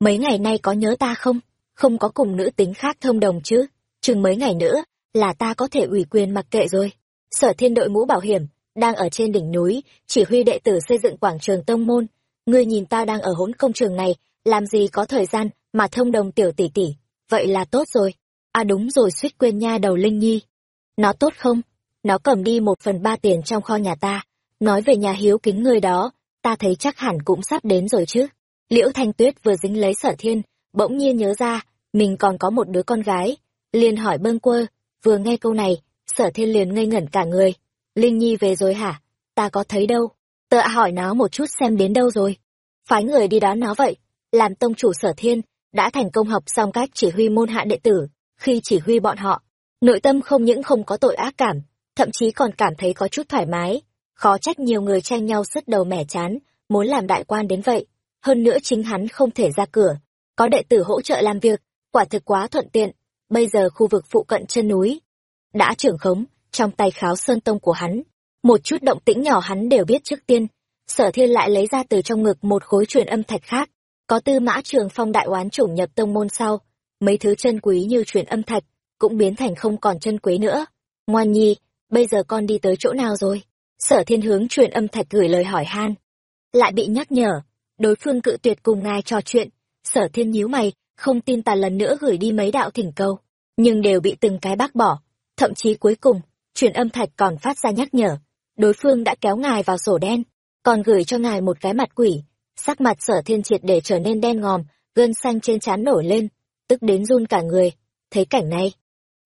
mấy ngày nay có nhớ ta không? Không có cùng nữ tính khác thông đồng chứ? Chừng mấy ngày nữa là ta có thể ủy quyền mặc kệ rồi. Sở thiên đội mũ bảo hiểm đang ở trên đỉnh núi chỉ huy đệ tử xây dựng quảng trường tông môn ngươi nhìn ta đang ở hỗn công trường này làm gì có thời gian mà thông đồng tiểu tỷ tỷ vậy là tốt rồi À đúng rồi suýt quên nha đầu Linh Nhi. Nó tốt không? Nó cầm đi một phần ba tiền trong kho nhà ta. Nói về nhà hiếu kính người đó, ta thấy chắc hẳn cũng sắp đến rồi chứ. Liễu Thanh Tuyết vừa dính lấy sở thiên, bỗng nhiên nhớ ra, mình còn có một đứa con gái. liền hỏi bâng quơ, vừa nghe câu này, sở thiên liền ngây ngẩn cả người. Linh Nhi về rồi hả? Ta có thấy đâu. Tớ hỏi nó một chút xem đến đâu rồi. Phái người đi đón nó vậy. Làm tông chủ sở thiên, đã thành công học xong cách chỉ huy môn hạ đệ tử, khi chỉ huy bọn họ. Nội tâm không những không có tội ác cảm, thậm chí còn cảm thấy có chút thoải mái. Khó trách nhiều người tranh nhau sứt đầu mẻ chán, muốn làm đại quan đến vậy. Hơn nữa chính hắn không thể ra cửa. Có đệ tử hỗ trợ làm việc, quả thực quá thuận tiện. Bây giờ khu vực phụ cận chân núi, đã trưởng khống, trong tay kháo sơn tông của hắn. Một chút động tĩnh nhỏ hắn đều biết trước tiên. Sở thiên lại lấy ra từ trong ngực một khối truyền âm thạch khác. Có tư mã trường phong đại oán chủng nhập tông môn sau. Mấy thứ chân quý như truyền âm thạch, cũng biến thành không còn chân quý nữa. Ngoan nhi, bây giờ con đi tới chỗ nào rồi? Sở thiên hướng truyền âm thạch gửi lời hỏi han. Lại bị nhắc nhở, đối phương cự tuyệt cùng ngài trò chuyện. Sở thiên nhíu mày, không tin tà lần nữa gửi đi mấy đạo thỉnh cầu nhưng đều bị từng cái bác bỏ. Thậm chí cuối cùng, truyền âm thạch còn phát ra nhắc nhở. Đối phương đã kéo ngài vào sổ đen, còn gửi cho ngài một cái mặt quỷ. Sắc mặt sở thiên triệt để trở nên đen ngòm, gân xanh trên trán nổi lên, tức đến run cả người. Thấy cảnh này,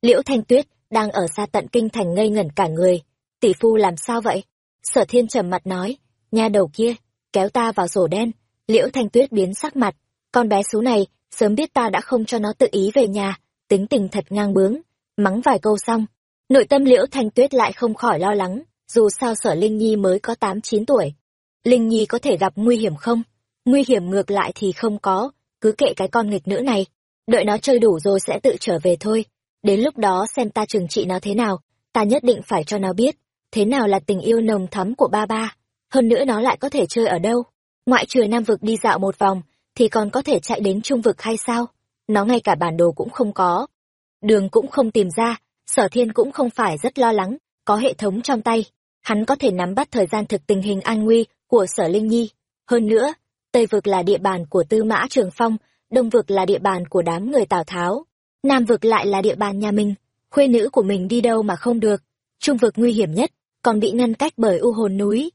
liễu thanh tuyết đang ở xa tận kinh thành ngây ngẩn cả người. Tỷ phu làm sao vậy? Sở thiên trầm mặt nói, nha đầu kia, kéo ta vào sổ đen. Liễu thanh tuyết biến sắc mặt, con bé xú này, sớm biết ta đã không cho nó tự ý về nhà, tính tình thật ngang bướng mắng vài câu xong nội tâm liễu thanh tuyết lại không khỏi lo lắng dù sao sở linh nhi mới có tám chín tuổi. Linh nhi có thể gặp nguy hiểm không? Nguy hiểm ngược lại thì không có cứ kệ cái con nghịch nữ này. Đợi nó chơi đủ rồi sẽ tự trở về thôi. Đến lúc đó xem ta trừng trị nó thế nào ta nhất định phải cho nó biết thế nào là tình yêu nồng thắm của ba ba. Hơn nữa nó lại có thể chơi ở đâu? Ngoại trừ nam vực đi dạo một vòng thì còn có thể chạy đến trung vực hay sao? Nó ngay cả bản đồ cũng không có. Đường cũng không tìm ra, sở thiên cũng không phải rất lo lắng, có hệ thống trong tay, hắn có thể nắm bắt thời gian thực tình hình an nguy của sở Linh Nhi. Hơn nữa, Tây vực là địa bàn của Tư Mã Trường Phong, Đông vực là địa bàn của đám người Tào Tháo, Nam vực lại là địa bàn nhà mình, khuê nữ của mình đi đâu mà không được, Trung vực nguy hiểm nhất, còn bị ngăn cách bởi u hồn núi.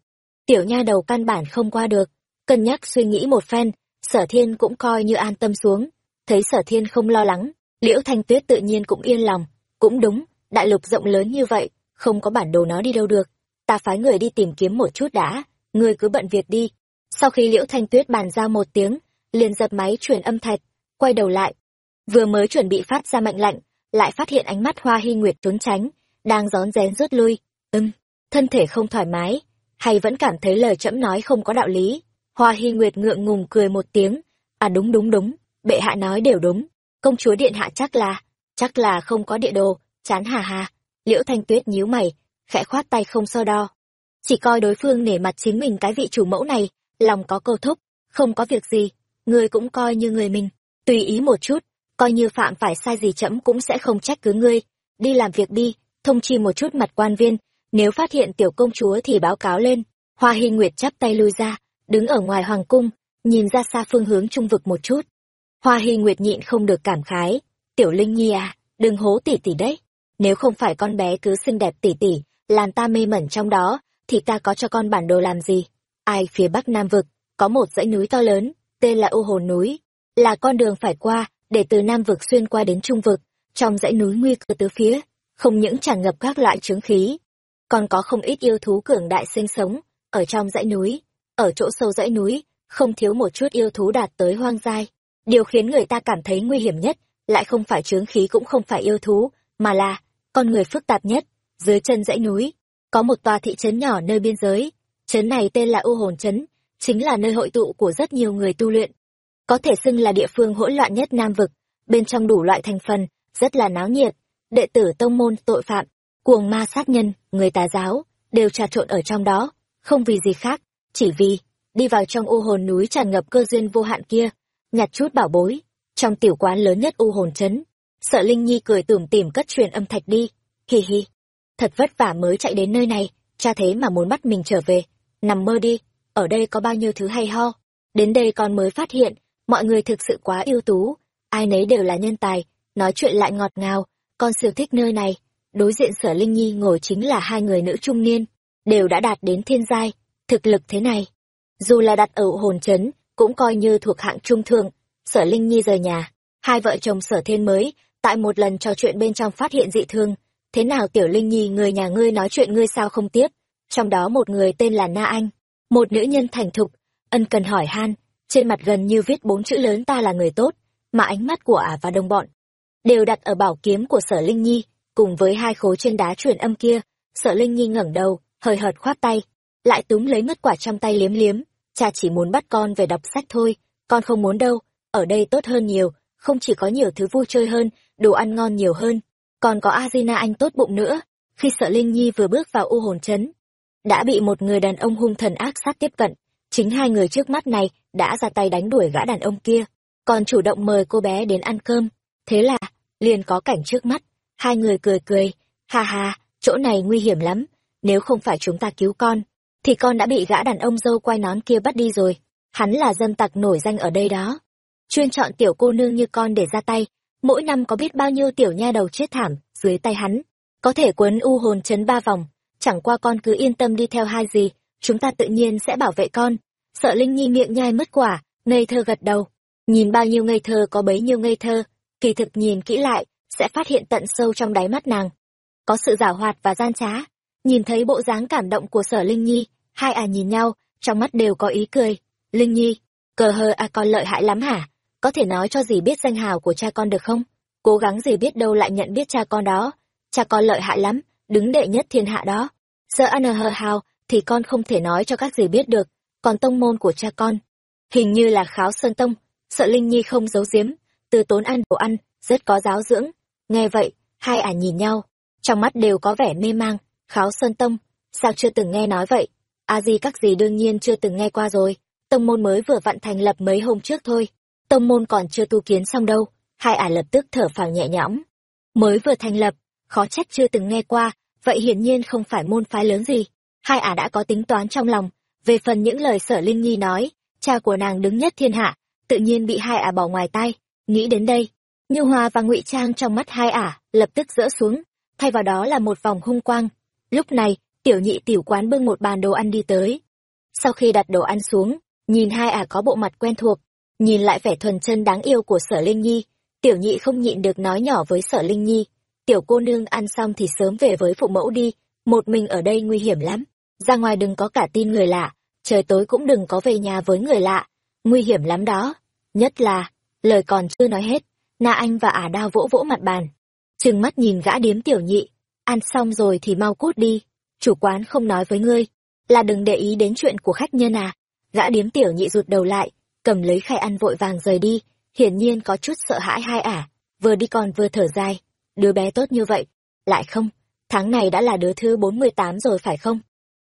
Tiểu nha đầu căn bản không qua được, cân nhắc suy nghĩ một phen, sở thiên cũng coi như an tâm xuống, thấy sở thiên không lo lắng, Liễu Thanh Tuyết tự nhiên cũng yên lòng, cũng đúng, đại lục rộng lớn như vậy, không có bản đồ nó đi đâu được. Ta phái người đi tìm kiếm một chút đã, ngươi cứ bận việc đi. Sau khi Liễu Thanh Tuyết bàn giao một tiếng, liền dập máy truyền âm thạch, quay đầu lại. Vừa mới chuẩn bị phát ra mệnh lệnh, lại phát hiện ánh mắt Hoa Hy Nguyệt trốn tránh, đang rón rén rút lui. Ừm, thân thể không thoải mái, hay vẫn cảm thấy lời trẫm nói không có đạo lý. Hoa Hy Nguyệt ngượng ngùng cười một tiếng, à đúng đúng đúng, bệ hạ nói đều đúng, công chúa điện hạ chắc là chắc là không có địa đồ. Chán hà hà. Liễu thanh tuyết nhíu mày khẽ khoát tay không so đo. Chỉ coi đối phương nể mặt chính mình cái vị chủ mẫu này lòng có câu thúc không có việc gì. Người cũng coi như người mình. Tùy ý một chút coi như phạm phải sai gì chậm cũng sẽ không trách cứ ngươi. Đi làm việc đi thông chi một chút mặt quan viên. Nếu phát hiện tiểu công chúa thì báo cáo lên. Hoa hy nguyệt chắp tay lui ra đứng ở ngoài hoàng cung nhìn ra xa phương hướng trung vực một chút. Hoa Hy Nguyệt nhịn không được cảm khái, "Tiểu Linh Nhi à, đừng hố tỷ tỷ đấy, nếu không phải con bé cứ xinh đẹp tỷ tỷ, làm ta mê mẩn trong đó, thì ta có cho con bản đồ làm gì?" Ai phía Bắc Nam vực, có một dãy núi to lớn, tên là Ô Hồn núi, là con đường phải qua để từ Nam vực xuyên qua đến Trung vực, trong dãy núi nguy cơ tứ phía, không những tràn ngập các loại chứng khí, còn có không ít yêu thú cường đại sinh sống ở trong dãy núi, ở chỗ sâu dãy núi, không thiếu một chút yêu thú đạt tới hoang giai. Điều khiến người ta cảm thấy nguy hiểm nhất, lại không phải chướng khí cũng không phải yêu thú, mà là con người phức tạp nhất. Dưới chân dãy núi, có một tòa thị trấn nhỏ nơi biên giới. Trấn này tên là U Hồn Trấn, chính là nơi hội tụ của rất nhiều người tu luyện. Có thể xưng là địa phương hỗn loạn nhất Nam Vực, bên trong đủ loại thành phần, rất là náo nhiệt. Đệ tử tông môn, tội phạm, cuồng ma sát nhân, người tà giáo, đều trà trộn ở trong đó, không vì gì khác, chỉ vì, đi vào trong u hồn núi tràn ngập cơ duyên vô hạn kia, nhặt chút bảo bối trong tiểu quán lớn nhất u hồn trấn. Sợ linh nhi cười tủm tỉm cất truyền âm thạch đi. Hi hi. Thật vất vả mới chạy đến nơi này cha thế mà muốn bắt mình trở về. Nằm mơ đi ở đây có bao nhiêu thứ hay ho. Đến đây con mới phát hiện mọi người thực sự quá ưu tú. Ai nấy đều là nhân tài nói chuyện lại ngọt ngào, con siêu thích nơi này. Đối diện sở Linh Nhi ngồi chính là hai người nữ trung niên, đều đã đạt đến thiên giai, thực lực thế này. Dù là đặt ở hồn chấn, cũng coi như thuộc hạng trung thượng, sở Linh Nhi rời nhà, hai vợ chồng sở thiên mới, tại một lần trò chuyện bên trong phát hiện dị thương, thế nào tiểu Linh Nhi người nhà ngươi nói chuyện ngươi sao không tiếp, trong đó một người tên là Na Anh, một nữ nhân thành thục, ân cần hỏi han, trên mặt gần như viết bốn chữ lớn ta là người tốt, mà ánh mắt của ả và đồng bọn đều đặt ở bảo kiếm của sở Linh Nhi, cùng với hai khối trên đá truyền âm kia, sở Linh Nhi ngẩng đầu, hơi hợt khoát tay, lại túm lấy mất quả trong tay liếm liếm, cha chỉ muốn bắt con về đọc sách thôi, con không muốn đâu, ở đây tốt hơn nhiều, không chỉ có nhiều thứ vui chơi hơn, đồ ăn ngon nhiều hơn, còn có Azina anh tốt bụng nữa. Khi sợ Linh Nhi vừa bước vào u hồn chấn, đã bị một người đàn ông hung thần ác sát tiếp cận, chính hai người trước mắt này đã ra tay đánh đuổi gã đàn ông kia, còn chủ động mời cô bé đến ăn cơm. Thế là, liền có cảnh trước mắt, hai người cười cười, ha ha, chỗ này nguy hiểm lắm, nếu không phải chúng ta cứu con, thì con đã bị gã đàn ông dâu quay nón kia bắt đi rồi. Hắn là dân tặc nổi danh ở đây đó. Chuyên chọn tiểu cô nương như con để ra tay, mỗi năm có biết bao nhiêu tiểu nha đầu chết thảm dưới tay hắn. Có thể quấn u hồn chấn ba vòng, chẳng qua con cứ yên tâm đi theo hai gì, chúng ta tự nhiên sẽ bảo vệ con. Sợ Linh Nhi miệng nhai mất quả, ngây thơ gật đầu. Nhìn bao nhiêu ngây thơ có bấy nhiêu ngây thơ, kỳ thực nhìn kỹ lại, sẽ phát hiện tận sâu trong đáy mắt nàng. Có sự giả hoạt và gian trá. Nhìn thấy bộ dáng cảm động của sở Linh Nhi, hai à nhìn nhau, trong mắt đều có ý cười. Linh Nhi, cờ hờ à con lợi hại lắm hả? Có thể nói cho gì biết danh hào của cha con được không? Cố gắng gì biết đâu lại nhận biết cha con đó. Cha con lợi hại lắm, đứng đệ nhất thiên hạ đó. Giờ ăn hờ hào thì con không thể nói cho các gì biết được. Còn tông môn của cha con, hình như là kháo sơn tông. Sợ Linh Nhi không giấu giếm, từ tốn ăn đồ ăn, rất có giáo dưỡng. Nghe vậy, hai ả nhìn nhau, trong mắt đều có vẻ mê mang. Kháo sơn tông, sao chưa từng nghe nói vậy? a di các gì đương nhiên chưa từng nghe qua rồi tông môn mới vừa vặn thành lập mấy hôm trước thôi tông môn còn chưa tu kiến xong đâu hai ả lập tức thở phào nhẹ nhõm. Mới vừa thành lập khó trách chưa từng nghe qua vậy hiển nhiên không phải môn phái lớn gì. Hai ả đã có tính toán trong lòng về phần những lời sở linh nhi nói cha của nàng đứng nhất thiên hạ tự nhiên bị hai ả bỏ ngoài tay. Nghĩ đến đây như hòa và ngụy trang trong mắt hai ả lập tức rỡ xuống thay vào đó là một vòng hung quang. Lúc này tiểu nhị tiểu quán bưng một bàn đồ ăn đi tới. Sau khi đặt đồ ăn xuống, nhìn hai ả có bộ mặt quen thuộc, nhìn lại vẻ thuần chân đáng yêu của sở Linh Nhi, tiểu nhị không nhịn được nói nhỏ với sở Linh Nhi, tiểu cô nương ăn xong thì sớm về với phụ mẫu đi, một mình ở đây nguy hiểm lắm, ra ngoài đừng có cả tin người lạ, trời tối cũng đừng có về nhà với người lạ, nguy hiểm lắm đó. Nhất là, lời còn chưa nói hết, Na Anh và ả đao vỗ vỗ mặt bàn, trừng mắt nhìn gã điếm tiểu nhị, ăn xong rồi thì mau cút đi chủ quán không nói với ngươi, là đừng để ý đến chuyện của khách nhân à. Gã điếm tiểu nhị rụt đầu lại, cầm lấy khay ăn vội vàng rời đi, hiển nhiên có chút sợ hãi hai ả, vừa đi còn vừa thở dài. Đứa bé tốt như vậy, lại không, tháng này đã là đứa thứ bốn mươi tám rồi phải không?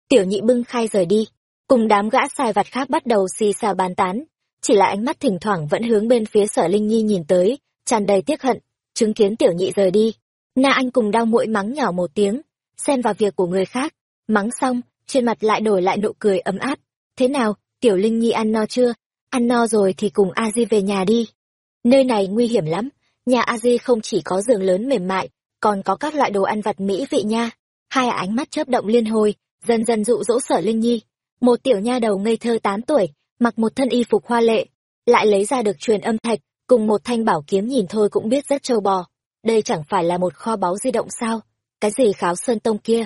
Tiểu nhị bưng khay rời đi, cùng đám gã sai vặt khác bắt đầu xì xào bàn tán, chỉ là ánh mắt thỉnh thoảng vẫn hướng bên phía sở Linh Nhi nhìn tới, tràn đầy tiếc hận, chứng kiến tiểu nhị rời đi. Na Anh cùng đau mũi mắng nhỏ một tiếng, xen vào việc của người khác. Mắng xong trên mặt lại đổi lại nụ cười ấm áp. Thế nào tiểu linh nhi ăn no chưa? Ăn no rồi thì cùng a di về nhà đi. Nơi này nguy hiểm lắm. Nhà a di không chỉ có giường lớn mềm mại, còn có các loại đồ ăn vặt mỹ vị nha. Hai ánh mắt chớp động liên hồi, dần dần dụ dỗ sở linh nhi. Một tiểu nha đầu ngây thơ tám tuổi, mặc một thân y phục hoa lệ, lại lấy ra được truyền âm thạch, cùng một thanh bảo kiếm nhìn thôi cũng biết rất trâu bò. Đây chẳng phải là một kho báu di động sao? Cái gì kháo sơn tông kia?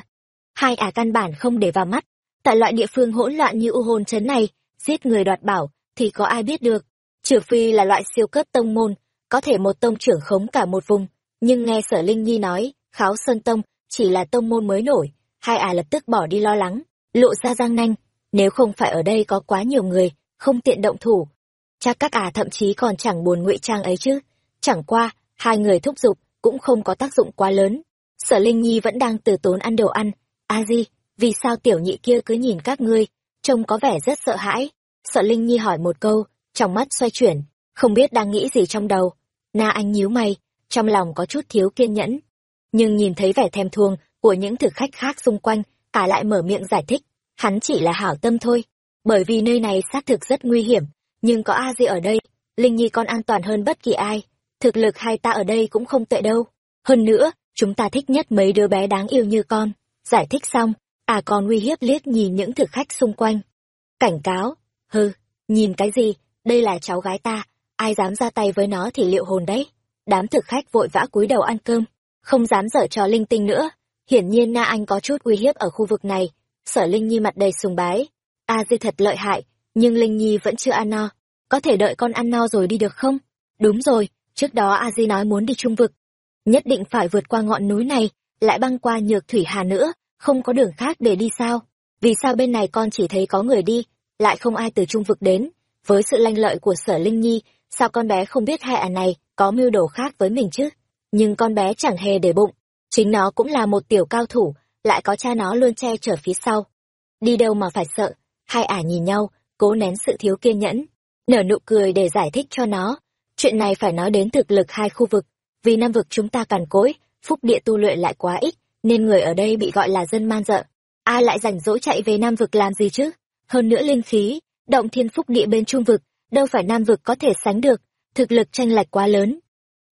Hai ả căn bản không để vào mắt. Tại loại địa phương hỗn loạn như u hồn trấn này, giết người đoạt bảo thì có ai biết được, trừ phi là loại siêu cấp tông môn, có thể một tông trưởng khống cả một vùng. Nhưng nghe sở linh nhi nói, kháo sơn tông chỉ là tông môn mới nổi, hai ả lập tức bỏ đi lo lắng, lộ ra giang nanh. Nếu không phải ở đây có quá nhiều người, không tiện động thủ, chắc các ả thậm chí còn chẳng buồn ngụy trang ấy chứ. Chẳng qua, hai người thúc giục cũng không có tác dụng quá lớn. Sở linh nhi vẫn đang từ tốn ăn đồ ăn. A di, vì sao tiểu nhị kia cứ nhìn các ngươi, trông có vẻ rất sợ hãi sợ linh nhi hỏi một câu trong mắt xoay chuyển không biết đang nghĩ gì trong đầu na anh nhíu mày trong lòng có chút thiếu kiên nhẫn nhưng nhìn thấy vẻ thèm thuồng của những thực khách khác xung quanh cả lại mở miệng giải thích hắn chỉ là hảo tâm thôi bởi vì nơi này xác thực rất nguy hiểm nhưng có a di ở đây linh nhi con an toàn hơn bất kỳ ai thực lực hai ta ở đây cũng không tệ đâu. Hơn nữa, chúng ta thích nhất mấy đứa bé đáng yêu như con. Giải thích xong, à còn uy hiếp liếc nhìn những thực khách xung quanh. Cảnh cáo, hừ, nhìn cái gì, đây là cháu gái ta, ai dám ra tay với nó thì liệu hồn đấy. Đám thực khách vội vã cúi đầu ăn cơm, không dám dở trò linh tinh nữa. Hiển nhiên Na Anh có chút uy hiếp ở khu vực này. Sở Linh Nhi mặt đầy sùng bái. A Di thật lợi hại, nhưng Linh Nhi vẫn chưa ăn no. Có thể đợi con ăn no rồi đi được không? Đúng rồi, trước đó A Di nói muốn đi trung vực. Nhất định phải vượt qua ngọn núi này, lại băng qua nhược thủy hà nữa, không có đường khác để đi sao? Vì sao bên này con chỉ thấy có người đi, lại không ai từ trung vực đến? Với sự lanh lợi của sở Linh Nhi, sao con bé không biết hai ả này có mưu đồ khác với mình chứ? Nhưng con bé chẳng hề để bụng, chính nó cũng là một tiểu cao thủ, lại có cha nó luôn che chở phía sau. Đi đâu mà phải sợ, hai ả nhìn nhau, cố nén sự thiếu kiên nhẫn, nở nụ cười để giải thích cho nó. Chuyện này phải nói đến thực lực hai khu vực, vì năm vực chúng ta càn cỗi, phúc địa tu luyện lại quá ít, nên người ở đây bị gọi là dân man dợ. Ai lại rảnh rỗi chạy về nam vực làm gì chứ? Hơn nữa linh khí, động thiên phúc địa bên trung vực, đâu phải nam vực có thể sánh được, thực lực tranh lệch quá lớn.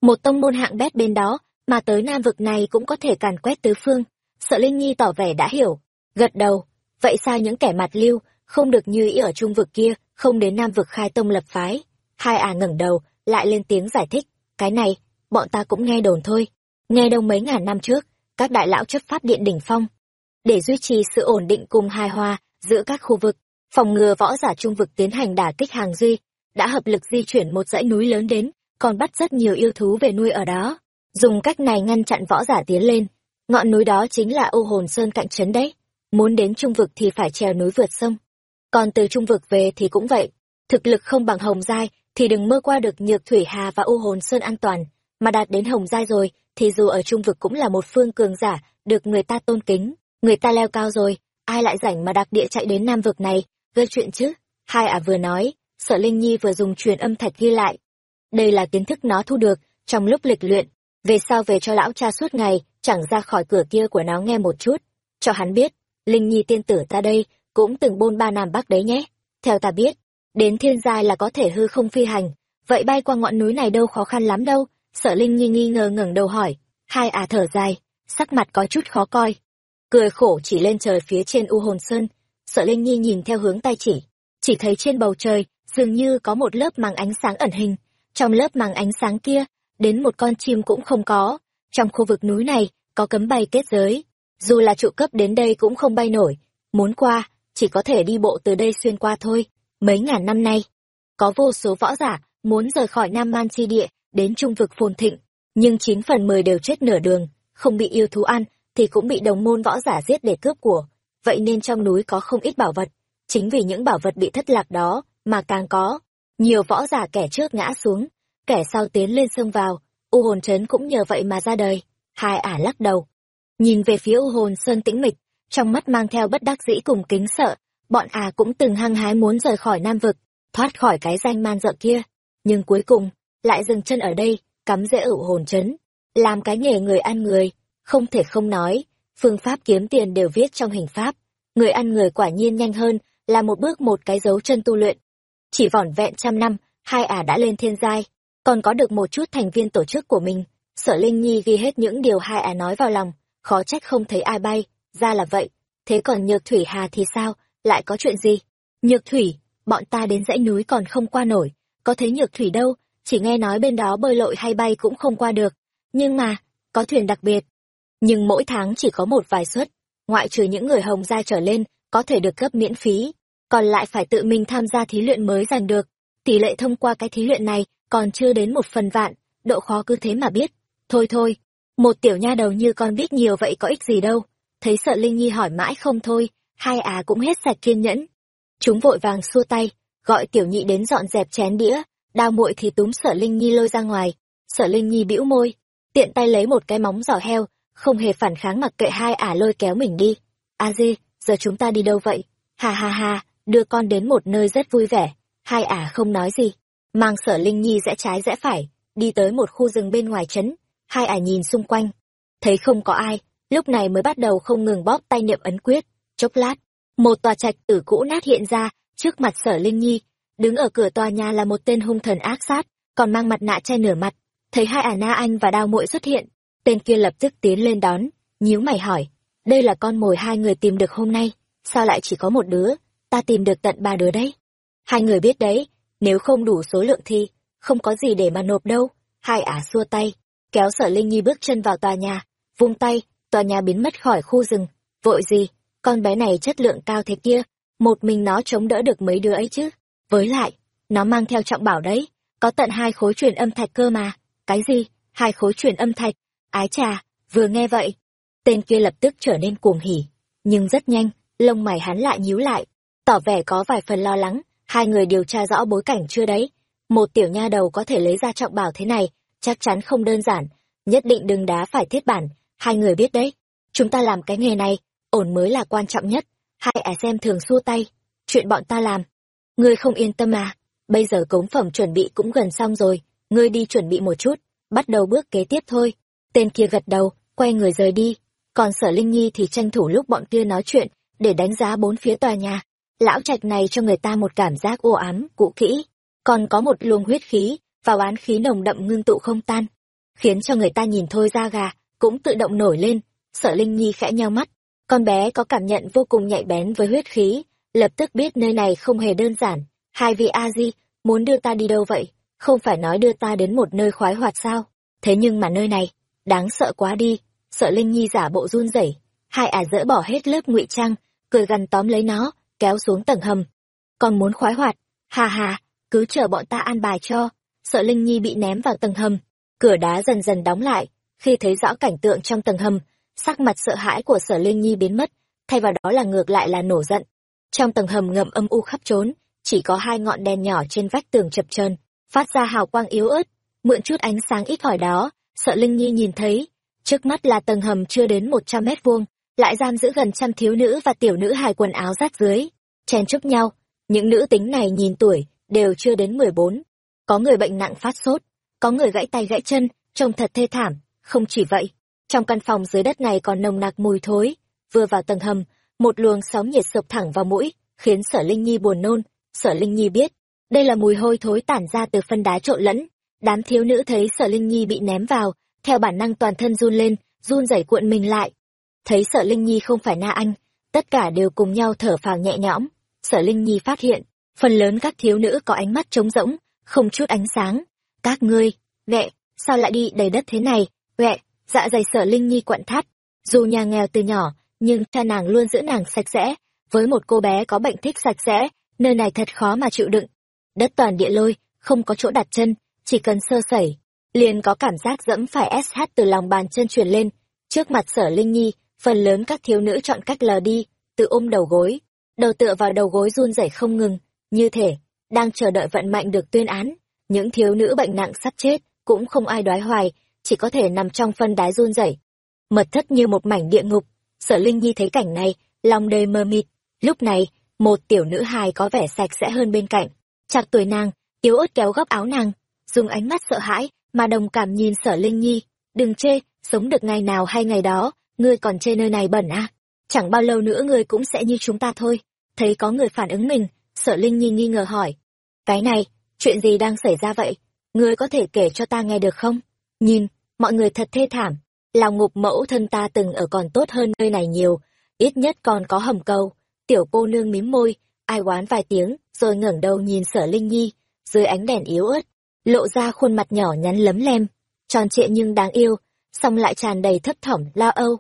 Một tông môn hạng bét bên đó, mà tới nam vực này cũng có thể càn quét tứ phương. Sợ Linh Nhi tỏ vẻ đã hiểu, gật đầu. Vậy sao những kẻ mặt lưu, không được như ý ở trung vực kia, không đến nam vực khai tông lập phái? Hai à ngẩng đầu, lại lên tiếng giải thích. Cái này, bọn ta cũng nghe đồn thôi. Nghe đông mấy ngàn năm trước, các đại lão chấp pháp điện đỉnh phong. Để duy trì sự ổn định cùng hài hòa giữa các khu vực, phòng ngừa võ giả trung vực tiến hành đả kích hàng duy, đã hợp lực di chuyển một dãy núi lớn đến, còn bắt rất nhiều yêu thú về nuôi ở đó. Dùng cách này ngăn chặn võ giả tiến lên. Ngọn núi đó chính là ô Hồn Sơn cạnh trấn đấy. Muốn đến trung vực thì phải trèo núi vượt sông. Còn từ trung vực về thì cũng vậy. Thực lực không bằng Hồng Giai thì đừng mơ qua được Nhược Thủy Hà và ô Hồn Sơn an toàn. Mà đạt đến Hồng Giai rồi thì dù ở trung vực cũng là một phương cường giả, được người ta tôn kính. Người ta leo cao rồi, ai lại rảnh mà đặc địa chạy đến nam vực này, gây chuyện chứ? Hai ả vừa nói, sợ Linh Nhi vừa dùng truyền âm thạch ghi lại. Đây là kiến thức nó thu được, trong lúc lịch luyện, về sau về cho lão cha suốt ngày, chẳng ra khỏi cửa kia của nó nghe một chút. Cho hắn biết, Linh Nhi tiên tử ta đây, cũng từng bôn ba Nam Bắc đấy nhé. Theo ta biết, đến thiên giai là có thể hư không phi hành, vậy bay qua ngọn núi này đâu khó khăn lắm đâu. sợ Linh Nhi nghi ngờ ngẩng đầu hỏi, hai à thở dài, sắc mặt có chút khó coi. Cười khổ chỉ lên trời phía trên U Hồn Sơn, sợ Linh Nhi nhìn theo hướng tay chỉ, chỉ thấy trên bầu trời, dường như có một lớp màng ánh sáng ẩn hình. Trong lớp màng ánh sáng kia, đến một con chim cũng không có. Trong khu vực núi này, có cấm bay kết giới. Dù là trụ cấp đến đây cũng không bay nổi. Muốn qua, chỉ có thể đi bộ từ đây xuyên qua thôi. Mấy ngàn năm nay, có vô số võ giả muốn rời khỏi Nam Man Chi Địa đến trung vực phồn thịnh, nhưng chín phần mười đều chết nửa đường, không bị yêu thú ăn, thì cũng bị đồng môn võ giả giết để cướp của. Vậy nên trong núi có không ít bảo vật. Chính vì những bảo vật bị thất lạc đó, mà càng có. Nhiều võ giả kẻ trước ngã xuống, kẻ sau tiến lên sông vào, U hồn trấn cũng nhờ vậy mà ra đời. Hai ả lắc đầu. Nhìn về phía U hồn sơn tĩnh mịch, trong mắt mang theo bất đắc dĩ cùng kính sợ, bọn à cũng từng hăng hái muốn rời khỏi Nam Vực, thoát khỏi cái danh man dợ kia. Nhưng cuối cùng, lại dừng chân ở đây, cắm rễ ở hồn chấn, làm cái nghề người ăn người, không thể không nói, phương pháp kiếm tiền đều viết trong hình pháp, người ăn người quả nhiên nhanh hơn, là một bước một cái dấu chân tu luyện. Chỉ vỏn vẹn trăm năm, hai ả đã lên thiên giai, còn có được một chút thành viên tổ chức của mình. Sở Linh Nhi ghi hết những điều hai ả nói vào lòng, khó trách không thấy ai bay, ra là vậy. Thế còn Nhược Thủy Hà thì sao, lại có chuyện gì? Nhược Thủy, bọn ta đến dãy núi còn không qua nổi, có thấy Nhược Thủy đâu, chỉ nghe nói bên đó bơi lội hay bay cũng không qua được. Nhưng mà, có thuyền đặc biệt. Nhưng mỗi tháng chỉ có một vài suất, ngoại trừ những người hồng gia trở lên, có thể được cấp miễn phí, còn lại phải tự mình tham gia thí luyện mới giành được. Tỷ lệ thông qua cái thí luyện này còn chưa đến một phần vạn, độ khó cứ thế mà biết. Thôi thôi, một tiểu nha đầu như con biết nhiều vậy có ích gì đâu. Thấy sợ Linh Nhi hỏi mãi không thôi, hai à cũng hết sạch kiên nhẫn. Chúng vội vàng xua tay, gọi tiểu nhị đến dọn dẹp chén đĩa, đao muội thì túm sợ Linh Nhi lôi ra ngoài. Sợ Linh Nhi bĩu môi, tiện tay lấy một cái móng giỏ heo, không hề phản kháng mặc kệ hai ả lôi kéo mình đi. A dê, giờ chúng ta đi đâu vậy? Ha ha ha, đưa con đến một nơi rất vui vẻ. Hai ả không nói gì, mang sở Linh Nhi rẽ trái rẽ phải, đi tới một khu rừng bên ngoài trấn. Hai ả nhìn xung quanh, thấy không có ai, lúc này mới bắt đầu không ngừng bóp tay niệm ấn quyết. Chốc lát, một tòa trạch tử cũ nát hiện ra, trước mặt sở Linh Nhi. Đứng ở cửa tòa nhà là một tên hung thần ác sát, còn mang mặt nạ che nửa mặt. thấy hai ả na anh và đao muội xuất hiện tên kia lập tức tiến lên đón, nhíu mày hỏi, đây là con mồi hai người tìm được hôm nay, sao lại chỉ có một đứa? Ta tìm được tận ba đứa đấy. Hai người biết đấy, nếu không đủ số lượng thì không có gì để mà nộp đâu. Hai ả xua tay, kéo sở linh nhi bước chân vào tòa nhà, vung tay, tòa nhà biến mất khỏi khu rừng. Vội gì? Con bé này chất lượng cao thế kia, một mình nó chống đỡ được mấy đứa ấy chứ? Với lại, nó mang theo trọng bảo đấy, có tận hai khối truyền âm thạch cơ mà. Cái gì? Hai khối truyền âm thạch? Ái trà vừa nghe vậy. Tên kia lập tức trở nên cuồng hỉ, nhưng rất nhanh, lông mày hắn lại nhíu lại, tỏ vẻ có vài phần lo lắng. Hai người điều tra rõ bối cảnh chưa đấy. Một tiểu nha đầu có thể lấy ra trọng bảo thế này, chắc chắn không đơn giản. Nhất định đừng đá phải thiết bản. Hai người biết đấy. Chúng ta làm cái nghề này, ổn mới là quan trọng nhất. Hai ẻ xem thường xua tay. Chuyện bọn ta làm. Ngươi không yên tâm à? Bây giờ cống phẩm chuẩn bị cũng gần xong rồi. Ngươi đi chuẩn bị một chút, bắt đầu bước kế tiếp thôi tên kia gật đầu, quay người rời đi. Còn sở linh nhi thì tranh thủ lúc bọn kia nói chuyện, để đánh giá bốn phía tòa nhà. Lão trạch này cho người ta một cảm giác u ám, cũ kỹ. Còn có một luồng huyết khí và oán khí nồng đậm ngưng tụ không tan. Khiến cho người ta nhìn thôi da gà, cũng tự động nổi lên. Sở linh nhi khẽ nheo mắt. Con bé có cảm nhận vô cùng nhạy bén với huyết khí, lập tức biết nơi này không hề đơn giản. Hai vị a di, muốn đưa ta đi đâu vậy? Không phải nói đưa ta đến một nơi khoái hoạt sao? Thế nhưng mà nơi này đáng sợ quá đi, sợ linh nhi giả bộ run rẩy. Hai ả dỡ bỏ hết lớp ngụy trang, cười gằn tóm lấy nó, kéo xuống tầng hầm. Còn muốn khoái hoạt hà hà cứ chờ bọn ta an bài cho. Sợ linh nhi bị ném vào tầng hầm. Cửa đá dần dần đóng lại, khi thấy rõ cảnh tượng trong tầng hầm, sắc mặt sợ hãi của sở linh nhi biến mất, thay vào đó là ngược lại là nổ giận. Trong tầng hầm ngầm âm u khắp trốn, chỉ có hai ngọn đèn nhỏ trên vách tường chập trơn phát ra hào quang yếu ớt, mượn chút ánh sáng ít ỏi đó sợ linh nhi nhìn thấy, trước mắt là tầng hầm chưa đến một trăm mét vuông, lại giam giữ gần trăm thiếu nữ và tiểu nữ hài quần áo rách dưới chen chúc nhau. Những nữ tính này nhìn tuổi đều chưa đến mười bốn. Có người bệnh nặng phát sốt, có người gãy tay gãy chân, trông thật thê thảm, không chỉ vậy. Trong căn phòng dưới đất này còn nồng nặc mùi thối, vừa vào tầng hầm, một luồng sóng nhiệt sộc thẳng vào mũi, khiến sở linh nhi buồn nôn. Sở linh nhi biết, đây là mùi hôi thối tản ra từ phân đá trộn lẫn đám thiếu nữ thấy sở linh nhi bị ném vào, theo bản năng toàn thân run lên, run rẩy cuộn mình lại. Thấy sở linh nhi không phải na anh, tất cả đều cùng nhau thở phào nhẹ nhõm. Sở linh nhi phát hiện, phần lớn các thiếu nữ có ánh mắt trống rỗng, không chút ánh sáng. Các ngươi ghẹ sao lại đi đầy đất thế này? Ghẹ dạ dày sở linh nhi quặn thắt. Dù nhà nghèo từ nhỏ, nhưng cha nàng luôn giữ nàng sạch sẽ. Với một cô bé có bệnh thích sạch sẽ, nơi này thật khó mà chịu đựng. Đất toàn địa lôi, không có chỗ đặt chân chỉ cần sơ sẩy, liền có cảm giác dẫm phải sh từ lòng bàn chân truyền lên. Trước mặt sở linh nhi, phần lớn các thiếu nữ chọn cách lờ đi, tự ôm đầu gối. Đầu tựa vào đầu gối run rẩy không ngừng. Như thể, đang chờ đợi vận mạnh được tuyên án. Những thiếu nữ bệnh nặng sắp chết cũng không ai đoái hoài, chỉ có thể nằm trong phân đái run rẩy. Mật thất như một mảnh địa ngục. Sở linh nhi thấy cảnh này, lòng đầy mơ mịt. Lúc này, một tiểu nữ hài có vẻ sạch sẽ hơn bên cạnh. Chặt tuổi nàng, yếu ớt kéo góc áo nàng dùng ánh mắt sợ hãi mà đồng cảm nhìn sở linh nhi. Đừng chê, sống được ngày nào hay ngày đó, ngươi còn chê nơi này bẩn à? Chẳng bao lâu nữa ngươi cũng sẽ như chúng ta thôi. Thấy có người phản ứng mình, sở linh nhi nghi ngờ hỏi. Cái này, chuyện gì đang xảy ra vậy? Ngươi có thể kể cho ta nghe được không? Nhìn, mọi người thật thê thảm. Lòng ngục mẫu thân ta từng ở còn tốt hơn nơi này nhiều. Ít nhất còn có hầm cầu. Tiểu cô nương mím môi, ai oán vài tiếng, rồi ngẩng đầu nhìn sở linh nhi. Dưới ánh đèn yếu ớt lộ ra khuôn mặt nhỏ nhắn lấm lem, tròn trịa nhưng đáng yêu, song lại tràn đầy thấp thỏm, lo âu.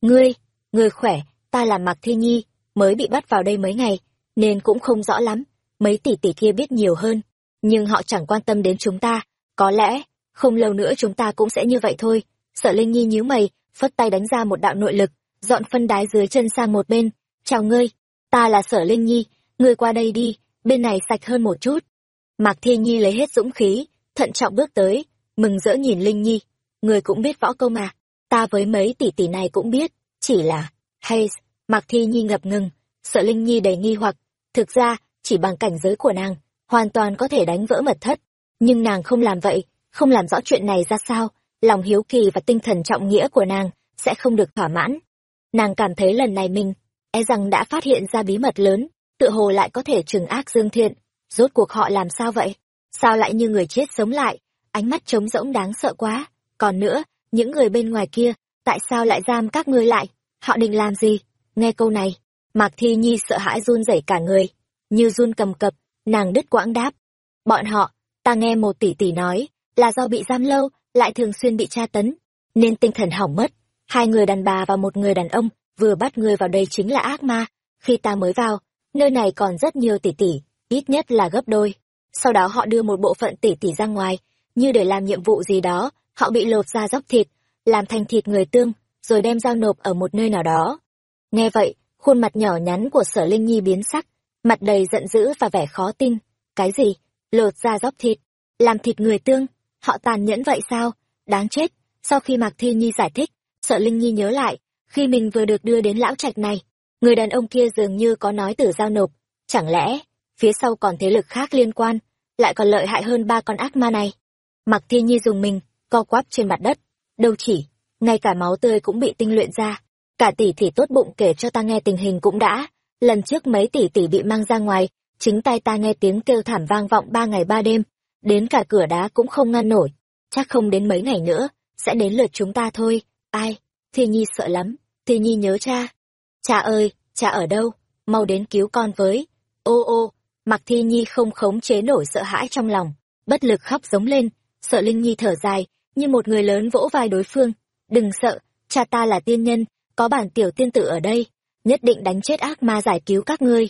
Ngươi ngươi khỏe, ta là mặc thi nhi, mới bị bắt vào đây mấy ngày, nên cũng không rõ lắm, mấy tỷ tỷ kia biết nhiều hơn. Nhưng họ chẳng quan tâm đến chúng ta, có lẽ, không lâu nữa chúng ta cũng sẽ như vậy thôi. Sở linh nhi nhíu mày, phất tay đánh ra một đạo nội lực, dọn phân đái dưới chân sang một bên. Chào ngươi, ta là sở linh nhi, ngươi qua đây đi, bên này sạch hơn một chút. Mạc thi nhi lấy hết dũng khí thận trọng bước tới, mừng rỡ nhìn linh nhi. Người cũng biết võ công à ta với mấy tỷ tỷ này cũng biết, chỉ là, hay, mạc thi nhi ngập ngừng, sợ linh nhi đầy nghi hoặc. Thực ra, chỉ bằng cảnh giới của nàng, hoàn toàn có thể đánh vỡ mật thất. Nhưng nàng không làm vậy, không làm rõ chuyện này ra sao, lòng hiếu kỳ và tinh thần trọng nghĩa của nàng sẽ không được thỏa mãn. Nàng cảm thấy lần này mình e rằng đã phát hiện ra bí mật lớn, tự hồ lại có thể trừng ác dương thiện. Rốt cuộc họ làm sao vậy? Sao lại như người chết sống lại ánh mắt trống rỗng đáng sợ quá. Còn nữa, những người bên ngoài kia, tại sao lại giam các ngươi lại? Họ định làm gì? Nghe câu này, Mạc Thi Nhi sợ hãi run rẩy cả người, như run cầm cập, nàng đứt quãng đáp. Bọn họ, ta nghe một tỷ tỷ nói, là do bị giam lâu, lại thường xuyên bị tra tấn, nên tinh thần hỏng mất. Hai người đàn bà và một người đàn ông, vừa bắt người vào đây chính là ác ma. Khi ta mới vào, nơi này còn rất nhiều tỷ tỷ, ít nhất là gấp đôi. Sau đó họ đưa một bộ phận tỷ tỷ ra ngoài, như để làm nhiệm vụ gì đó, họ bị lột ra dốc thịt, làm thành thịt người tương, rồi đem giao nộp ở một nơi nào đó. Nghe vậy, khuôn mặt nhỏ nhắn của sở Linh Nhi biến sắc, mặt đầy giận dữ và vẻ khó tin. Cái gì? Lột ra dốc thịt? Làm thịt người tương? Họ tàn nhẫn vậy sao? Đáng chết! Sau khi Mạc Thi Nhi giải thích, sợ Linh Nhi nhớ lại, khi mình vừa được đưa đến lão trạch này, người đàn ông kia dường như có nói từ giao nộp. Chẳng lẽ, phía sau còn thế lực khác liên quan, lại còn lợi hại hơn ba con ác ma này? Mặc Thi Nhi dùng mình, co quắp trên mặt đất. Đâu chỉ, ngay cả máu tươi cũng bị tinh luyện ra. Cả tỷ tỷ tốt bụng kể cho ta nghe tình hình cũng đã. Lần trước mấy tỷ tỷ bị mang ra ngoài, chính tay ta nghe tiếng kêu thảm vang vọng ba ngày ba đêm, đến cả cửa đá cũng không ngăn nổi. Chắc không đến mấy ngày nữa, sẽ đến lượt chúng ta thôi. Ai? Thi Nhi sợ lắm. Thi Nhi nhớ cha. Cha ơi, cha ở đâu? Mau đến cứu con với. Ô ô, Mạc Thi Nhi không khống chế nổi sợ hãi trong lòng. Bất lực khóc giống lên. Sợ Linh Nhi thở dài, như một người lớn vỗ vai đối phương. Đừng sợ, cha ta là tiên nhân, có bản tiểu tiên tử ở đây. Nhất định đánh chết ác ma giải cứu các ngươi.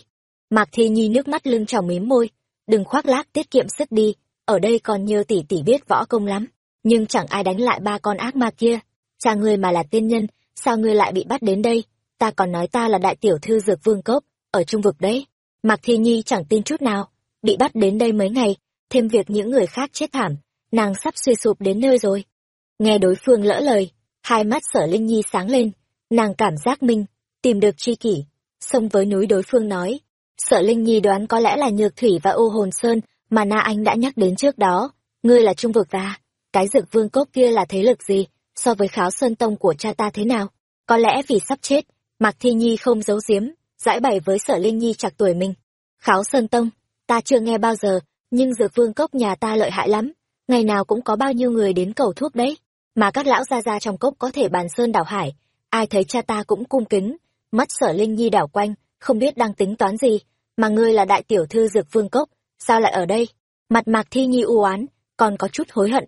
Mạc Thi Nhi nước mắt lưng tròng mím môi. Đừng khoác lác tiết kiệm sức đi, ở đây còn nhiều tỷ tỷ biết võ công lắm nhưng chẳng ai đánh lại ba con ác ma kia cha ngươi mà là tiên nhân sao ngươi lại bị bắt đến đây ta còn nói ta là đại tiểu thư dược vương cốc ở trung vực đấy mạc thi nhi chẳng tin chút nào bị bắt đến đây mấy ngày thêm việc những người khác chết thảm nàng sắp suy sụp đến nơi rồi nghe đối phương lỡ lời hai mắt sở linh nhi sáng lên nàng cảm giác minh tìm được tri kỷ xông với núi đối phương nói sở linh nhi đoán có lẽ là nhược thủy và ô hồn sơn mà na anh đã nhắc đến trước đó ngươi là trung vực ta cái dược vương cốc kia là thế lực gì, so với kháo sơn tông của cha ta thế nào? Có lẽ vì sắp chết, Mạc Thi Nhi không giấu giếm, giải bày với sở Linh Nhi chặt tuổi mình. Kháo sơn tông, ta chưa nghe bao giờ, nhưng dược vương cốc nhà ta lợi hại lắm, ngày nào cũng có bao nhiêu người đến cầu thuốc đấy. Mà các lão gia gia trong cốc có thể bàn sơn đảo hải, ai thấy cha ta cũng cung kính, mắt sở Linh Nhi đảo quanh, không biết đang tính toán gì, mà ngươi là đại tiểu thư dược vương cốc, sao lại ở đây? Mặt Mạc Thi Nhi u oán, còn có chút hối hận,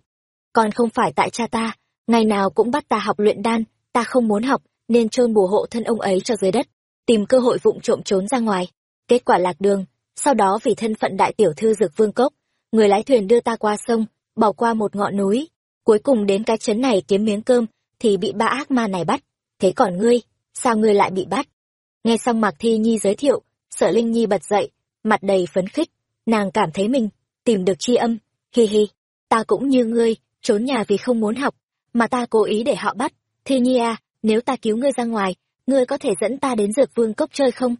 còn không phải tại cha ta ngày nào cũng bắt ta học luyện đan ta không muốn học nên chôn bùa hộ thân ông ấy cho dưới đất tìm cơ hội vụng trộm trốn ra ngoài. Kết quả lạc đường sau đó vì thân phận đại tiểu thư dược vương cốc người lái thuyền đưa ta qua sông bỏ qua một ngọn núi. Cuối cùng đến cái trấn này kiếm miếng cơm thì bị ba ác ma này bắt. Thế còn ngươi sao ngươi lại bị bắt? Nghe xong mạc thi nhi giới thiệu sợ linh nhi bật dậy mặt đầy phấn khích. Nàng cảm thấy mình tìm được tri âm hi hi. Ta cũng như ngươi trốn nhà vì không muốn học, mà ta cố ý để họ bắt. Thi Nhi à, nếu ta cứu ngươi ra ngoài, ngươi có thể dẫn ta đến dược vương cốc chơi không?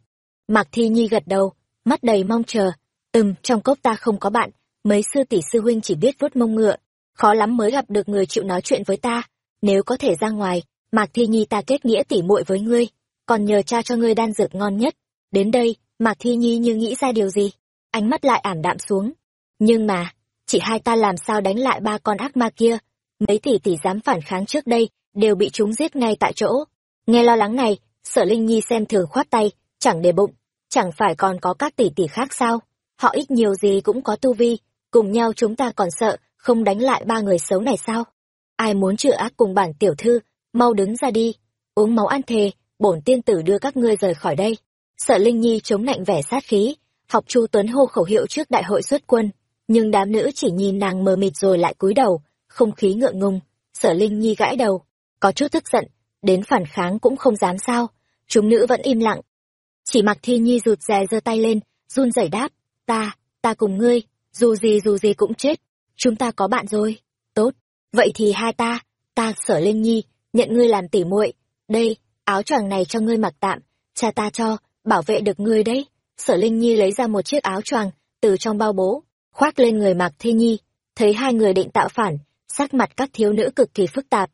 Mạc Thi Nhi gật đầu, mắt đầy mong chờ. Ừm, trong cốc ta không có bạn, mấy sư tỷ sư huynh chỉ biết vuốt mông ngựa. Khó lắm mới gặp được người chịu nói chuyện với ta. Nếu có thể ra ngoài, Mạc Thi Nhi ta kết nghĩa tỉ muội với ngươi, còn nhờ cha cho ngươi đan dược ngon nhất. Đến đây, Mạc Thi Nhi như nghĩ ra điều gì, ánh mắt lại ảm đạm xuống. Nhưng mà, chị hai ta làm sao đánh lại ba con ác ma kia mấy tỷ tỷ dám phản kháng trước đây đều bị chúng giết ngay tại chỗ nghe lo lắng này, sở linh nhi xem thường khoát tay, chẳng để bụng, chẳng phải còn có các tỷ tỷ khác sao? Họ ít nhiều gì cũng có tu vi, cùng nhau chúng ta còn sợ không đánh lại ba người xấu này sao? Ai muốn trừ ác cùng bản tiểu thư, mau đứng ra đi, uống máu ăn thề, bổn tiên tử đưa các ngươi rời khỏi đây. Sợ linh nhi chống lạnh vẻ sát khí, học chu tuấn hô khẩu hiệu trước đại hội xuất quân, nhưng đám nữ chỉ nhìn nàng mờ mịt rồi lại cúi đầu, không khí ngượng ngùng. Sở linh nhi gãi đầu, có chút tức giận đến phản kháng cũng không dám sao. Chúng nữ vẫn im lặng. Chỉ mặc thi nhi rụt rè giơ tay lên run rẩy đáp ta ta cùng ngươi dù gì dù gì cũng chết chúng ta có bạn rồi. Tốt vậy thì hai ta ta sở linh nhi nhận ngươi làm tỉ muội. Đây áo choàng này cho ngươi mặc tạm cha ta cho bảo vệ được ngươi đấy. Sở linh nhi lấy ra một chiếc áo choàng từ trong bao bố khoác lên người Mạc Thi Nhi, thấy hai người định tạo phản, sắc mặt các thiếu nữ cực kỳ phức tạp.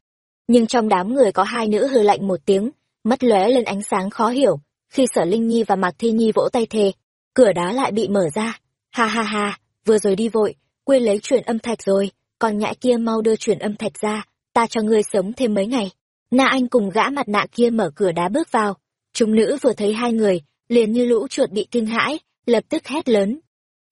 Nhưng trong đám người có hai nữ hư lạnh một tiếng, mắt lóe lên ánh sáng khó hiểu, khi Sở Linh Nhi và Mạc Thi Nhi vỗ tay thề, cửa đá lại bị mở ra. Ha ha ha, vừa rồi đi vội, quên lấy chuyện âm thạch rồi, còn nhãi kia mau đưa truyền âm thạch ra, ta cho ngươi sống thêm mấy ngày. Na Anh cùng gã mặt nạ kia mở cửa đá bước vào. Chúng nữ vừa thấy hai người, liền như lũ chuột bị kinh hãi, lập tức hét lớn.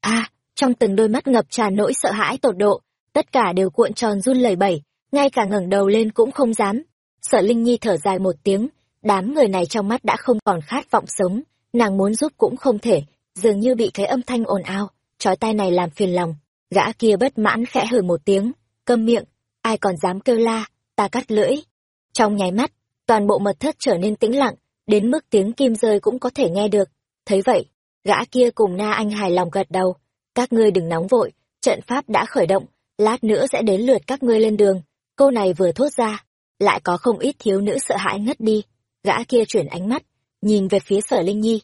a trong từng đôi mắt ngập tràn nỗi sợ hãi tột độ, tất cả đều cuộn tròn run lẩy bẩy, ngay cả ngẩng đầu lên cũng không dám. Sở Linh Nhi thở dài một tiếng, đám người này trong mắt đã không còn khát vọng sống, nàng muốn giúp cũng không thể, dường như bị cái âm thanh ồn ào, chói tai này làm phiền lòng. Gã kia bất mãn khẽ hừ một tiếng, câm miệng, ai còn dám kêu la, ta cắt lưỡi. Trong nháy mắt, toàn bộ mật thất trở nên tĩnh lặng, đến mức tiếng kim rơi cũng có thể nghe được. Thấy vậy, gã kia cùng Na Anh hài lòng gật đầu, các ngươi đừng nóng vội, trận pháp đã khởi động, lát nữa sẽ đến lượt các ngươi lên đường. Câu này vừa thốt ra, lại có không ít thiếu nữ sợ hãi ngất đi. Gã kia chuyển ánh mắt, nhìn về phía sở Linh Nhi.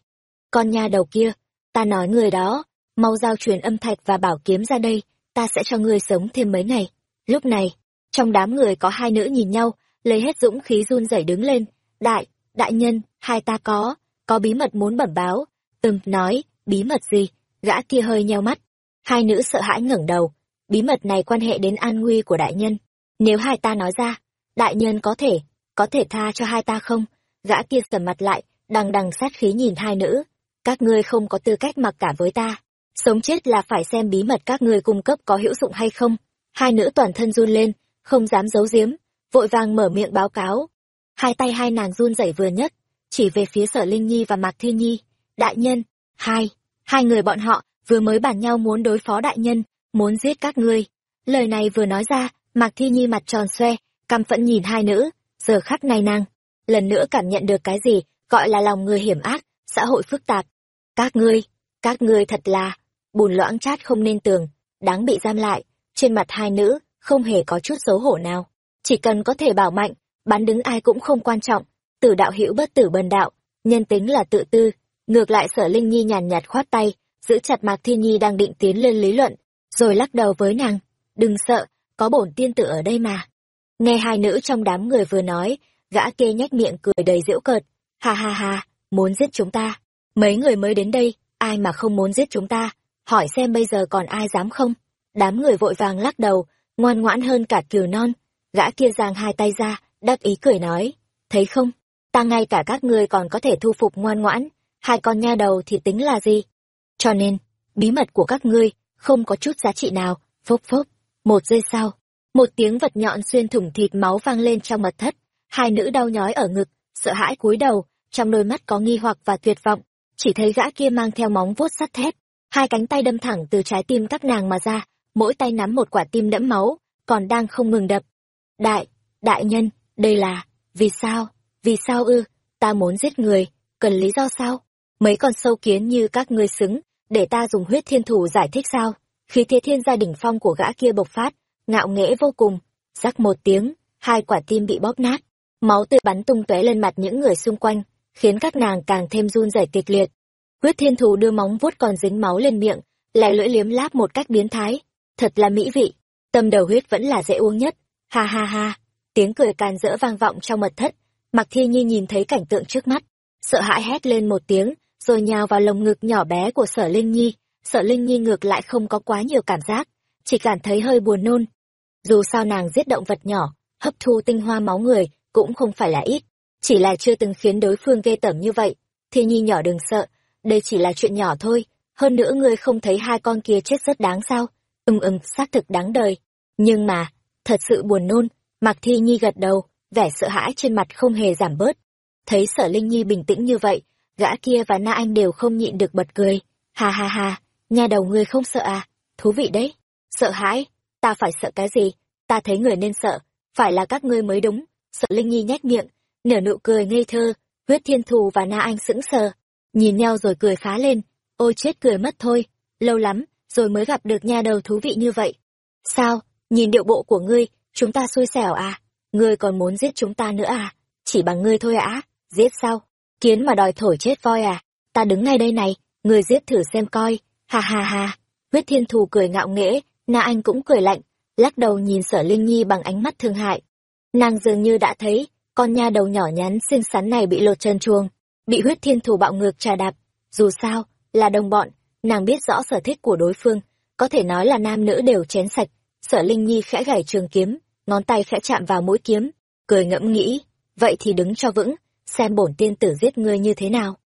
Con nha đầu kia, ta nói người đó, mau giao truyền âm thạch và bảo kiếm ra đây, ta sẽ cho ngươi sống thêm mấy ngày. Lúc này, trong đám người có hai nữ nhìn nhau, lấy hết dũng khí run rẩy đứng lên. Đại, đại nhân, hai ta có, có bí mật muốn bẩm báo. Ừm, nói, bí mật gì? Gã kia hơi nheo mắt. Hai nữ sợ hãi ngẩng đầu. Bí mật này quan hệ đến an nguy của đại nhân. Nếu hai ta nói ra, đại nhân có thể, có thể tha cho hai ta không? Gã kia sầm mặt lại, đằng đằng sát khí nhìn hai nữ. Các ngươi không có tư cách mặc cả với ta. Sống chết là phải xem bí mật các ngươi cung cấp có hữu dụng hay không. Hai nữ toàn thân run lên, không dám giấu giếm, vội vàng mở miệng báo cáo. Hai tay hai nàng run rẩy vừa nhất, chỉ về phía sở Linh Nhi và Mạc Thiên Nhi. Đại nhân, hai, hai người bọn họ vừa mới bàn nhau muốn đối phó đại nhân, muốn giết các ngươi. Lời này vừa nói ra, Mạc Thi Nhi mặt tròn xoe, căm phẫn nhìn hai nữ, giờ khắc này nàng, lần nữa cảm nhận được cái gì gọi là lòng người hiểm ác, xã hội phức tạp. Các ngươi, các ngươi thật là, bùn loãng chát không nên tường, đáng bị giam lại, trên mặt hai nữ, không hề có chút xấu hổ nào. Chỉ cần có thể bảo mạnh, bán đứng ai cũng không quan trọng, tử đạo hữu bất tử bần đạo, nhân tính là tự tư. Ngược lại sở Linh Nhi nhàn nhạt khoát tay, giữ chặt Mạc Thi Nhi đang định tiến lên lý luận, rồi lắc đầu với nàng, đừng sợ, có bổn tiên tử ở đây mà. Nghe hai nữ trong đám người vừa nói, gã kê nhách miệng cười đầy giễu cợt, ha ha ha, muốn giết chúng ta. Mấy người mới đến đây, ai mà không muốn giết chúng ta, hỏi xem bây giờ còn ai dám không? Đám người vội vàng lắc đầu, ngoan ngoãn hơn cả kiều non. Gã kia giang hai tay ra, đắc ý cười nói, thấy không, ta ngay cả các ngươi còn có thể thu phục ngoan ngoãn, hai con nha đầu thì tính là gì? Cho nên, bí mật của các ngươi không có chút giá trị nào, phốc phốc. Một giây sau, một tiếng vật nhọn xuyên thủng thịt máu vang lên trong mật thất, hai nữ đau nhói ở ngực, sợ hãi cúi đầu, trong đôi mắt có nghi hoặc và tuyệt vọng, chỉ thấy gã kia mang theo móng vuốt sắt thép, hai cánh tay đâm thẳng từ trái tim các nàng mà ra, mỗi tay nắm một quả tim đẫm máu, còn đang không ngừng đập. Đại, đại nhân, đây là, vì sao, vì sao ư, ta muốn giết người, cần lý do sao? Mấy con sâu kiến như các ngươi xứng, để ta dùng huyết thiên thủ giải thích sao? Khi thế thiên gia đỉnh phong của gã kia bộc phát, ngạo nghễ vô cùng, rắc một tiếng, hai quả tim bị bóp nát, máu tươi bắn tung tóe lên mặt những người xung quanh, khiến các nàng càng thêm run rẩy kịch liệt. Huyết thiên thù đưa móng vuốt còn dính máu lên miệng, lại lưỡi liếm láp một cách biến thái, thật là mỹ vị, tâm đầu huyết vẫn là dễ uống nhất, ha ha ha, tiếng cười càn rỡ vang vọng trong mật thất, Mặc Thi Nhi nhìn thấy cảnh tượng trước mắt, sợ hãi hét lên một tiếng, rồi nhào vào lồng ngực nhỏ bé của Sở Linh Nhi, sợ Linh Nhi ngược lại không có quá nhiều cảm giác, chỉ cảm thấy hơi buồn nôn. Dù sao nàng giết động vật nhỏ, hấp thu tinh hoa máu người cũng không phải là ít, chỉ là chưa từng khiến đối phương ghê tởm như vậy. thì Nhi nhỏ đừng sợ, đây chỉ là chuyện nhỏ thôi, hơn nữa ngươi không thấy hai con kia chết rất đáng sao? Ừm ừm, xác thực đáng đời. Nhưng mà, thật sự buồn nôn, Mạc Thi Nhi gật đầu, vẻ sợ hãi trên mặt không hề giảm bớt. Thấy sở Linh Nhi bình tĩnh như vậy, gã kia và Na Anh đều không nhịn được bật cười. Ha ha ha, nhà đầu ngươi không sợ à? Thú vị đấy. Sợ hãi? Ta phải sợ cái gì? Ta thấy người nên sợ, phải là các ngươi mới đúng. Sợ Linh Nhi nhếch miệng, nở nụ cười ngây thơ, huyết thiên thù và Na Anh sững sờ. Nhìn nhau rồi cười phá lên, ôi chết cười mất thôi, lâu lắm, rồi mới gặp được nha đầu thú vị như vậy. Sao, nhìn điệu bộ của ngươi, chúng ta xui xẻo à? Ngươi còn muốn giết chúng ta nữa à? Chỉ bằng ngươi thôi ạ? Giết sao? Kiến mà đòi thổi chết voi à? Ta đứng ngay đây này, ngươi giết thử xem coi. Ha ha ha. Huyết thiên thù cười ngạo nghễ, Na Anh cũng cười lạnh, lắc đầu nhìn sở Linh Nhi bằng ánh mắt thương hại. Nàng dường như đã thấy, con nha đầu nhỏ nhắn xinh xắn này bị lột chân chuông, bị huyết thiên thù bạo ngược trà đạp. Dù sao, là đồng bọn, nàng biết rõ sở thích của đối phương, có thể nói là nam nữ đều chén sạch, Sở Linh Nhi khẽ gảy trường kiếm, ngón tay khẽ chạm vào mũi kiếm, cười ngẫm nghĩ, vậy thì đứng cho vững, xem bổn tiên tử giết ngươi như thế nào.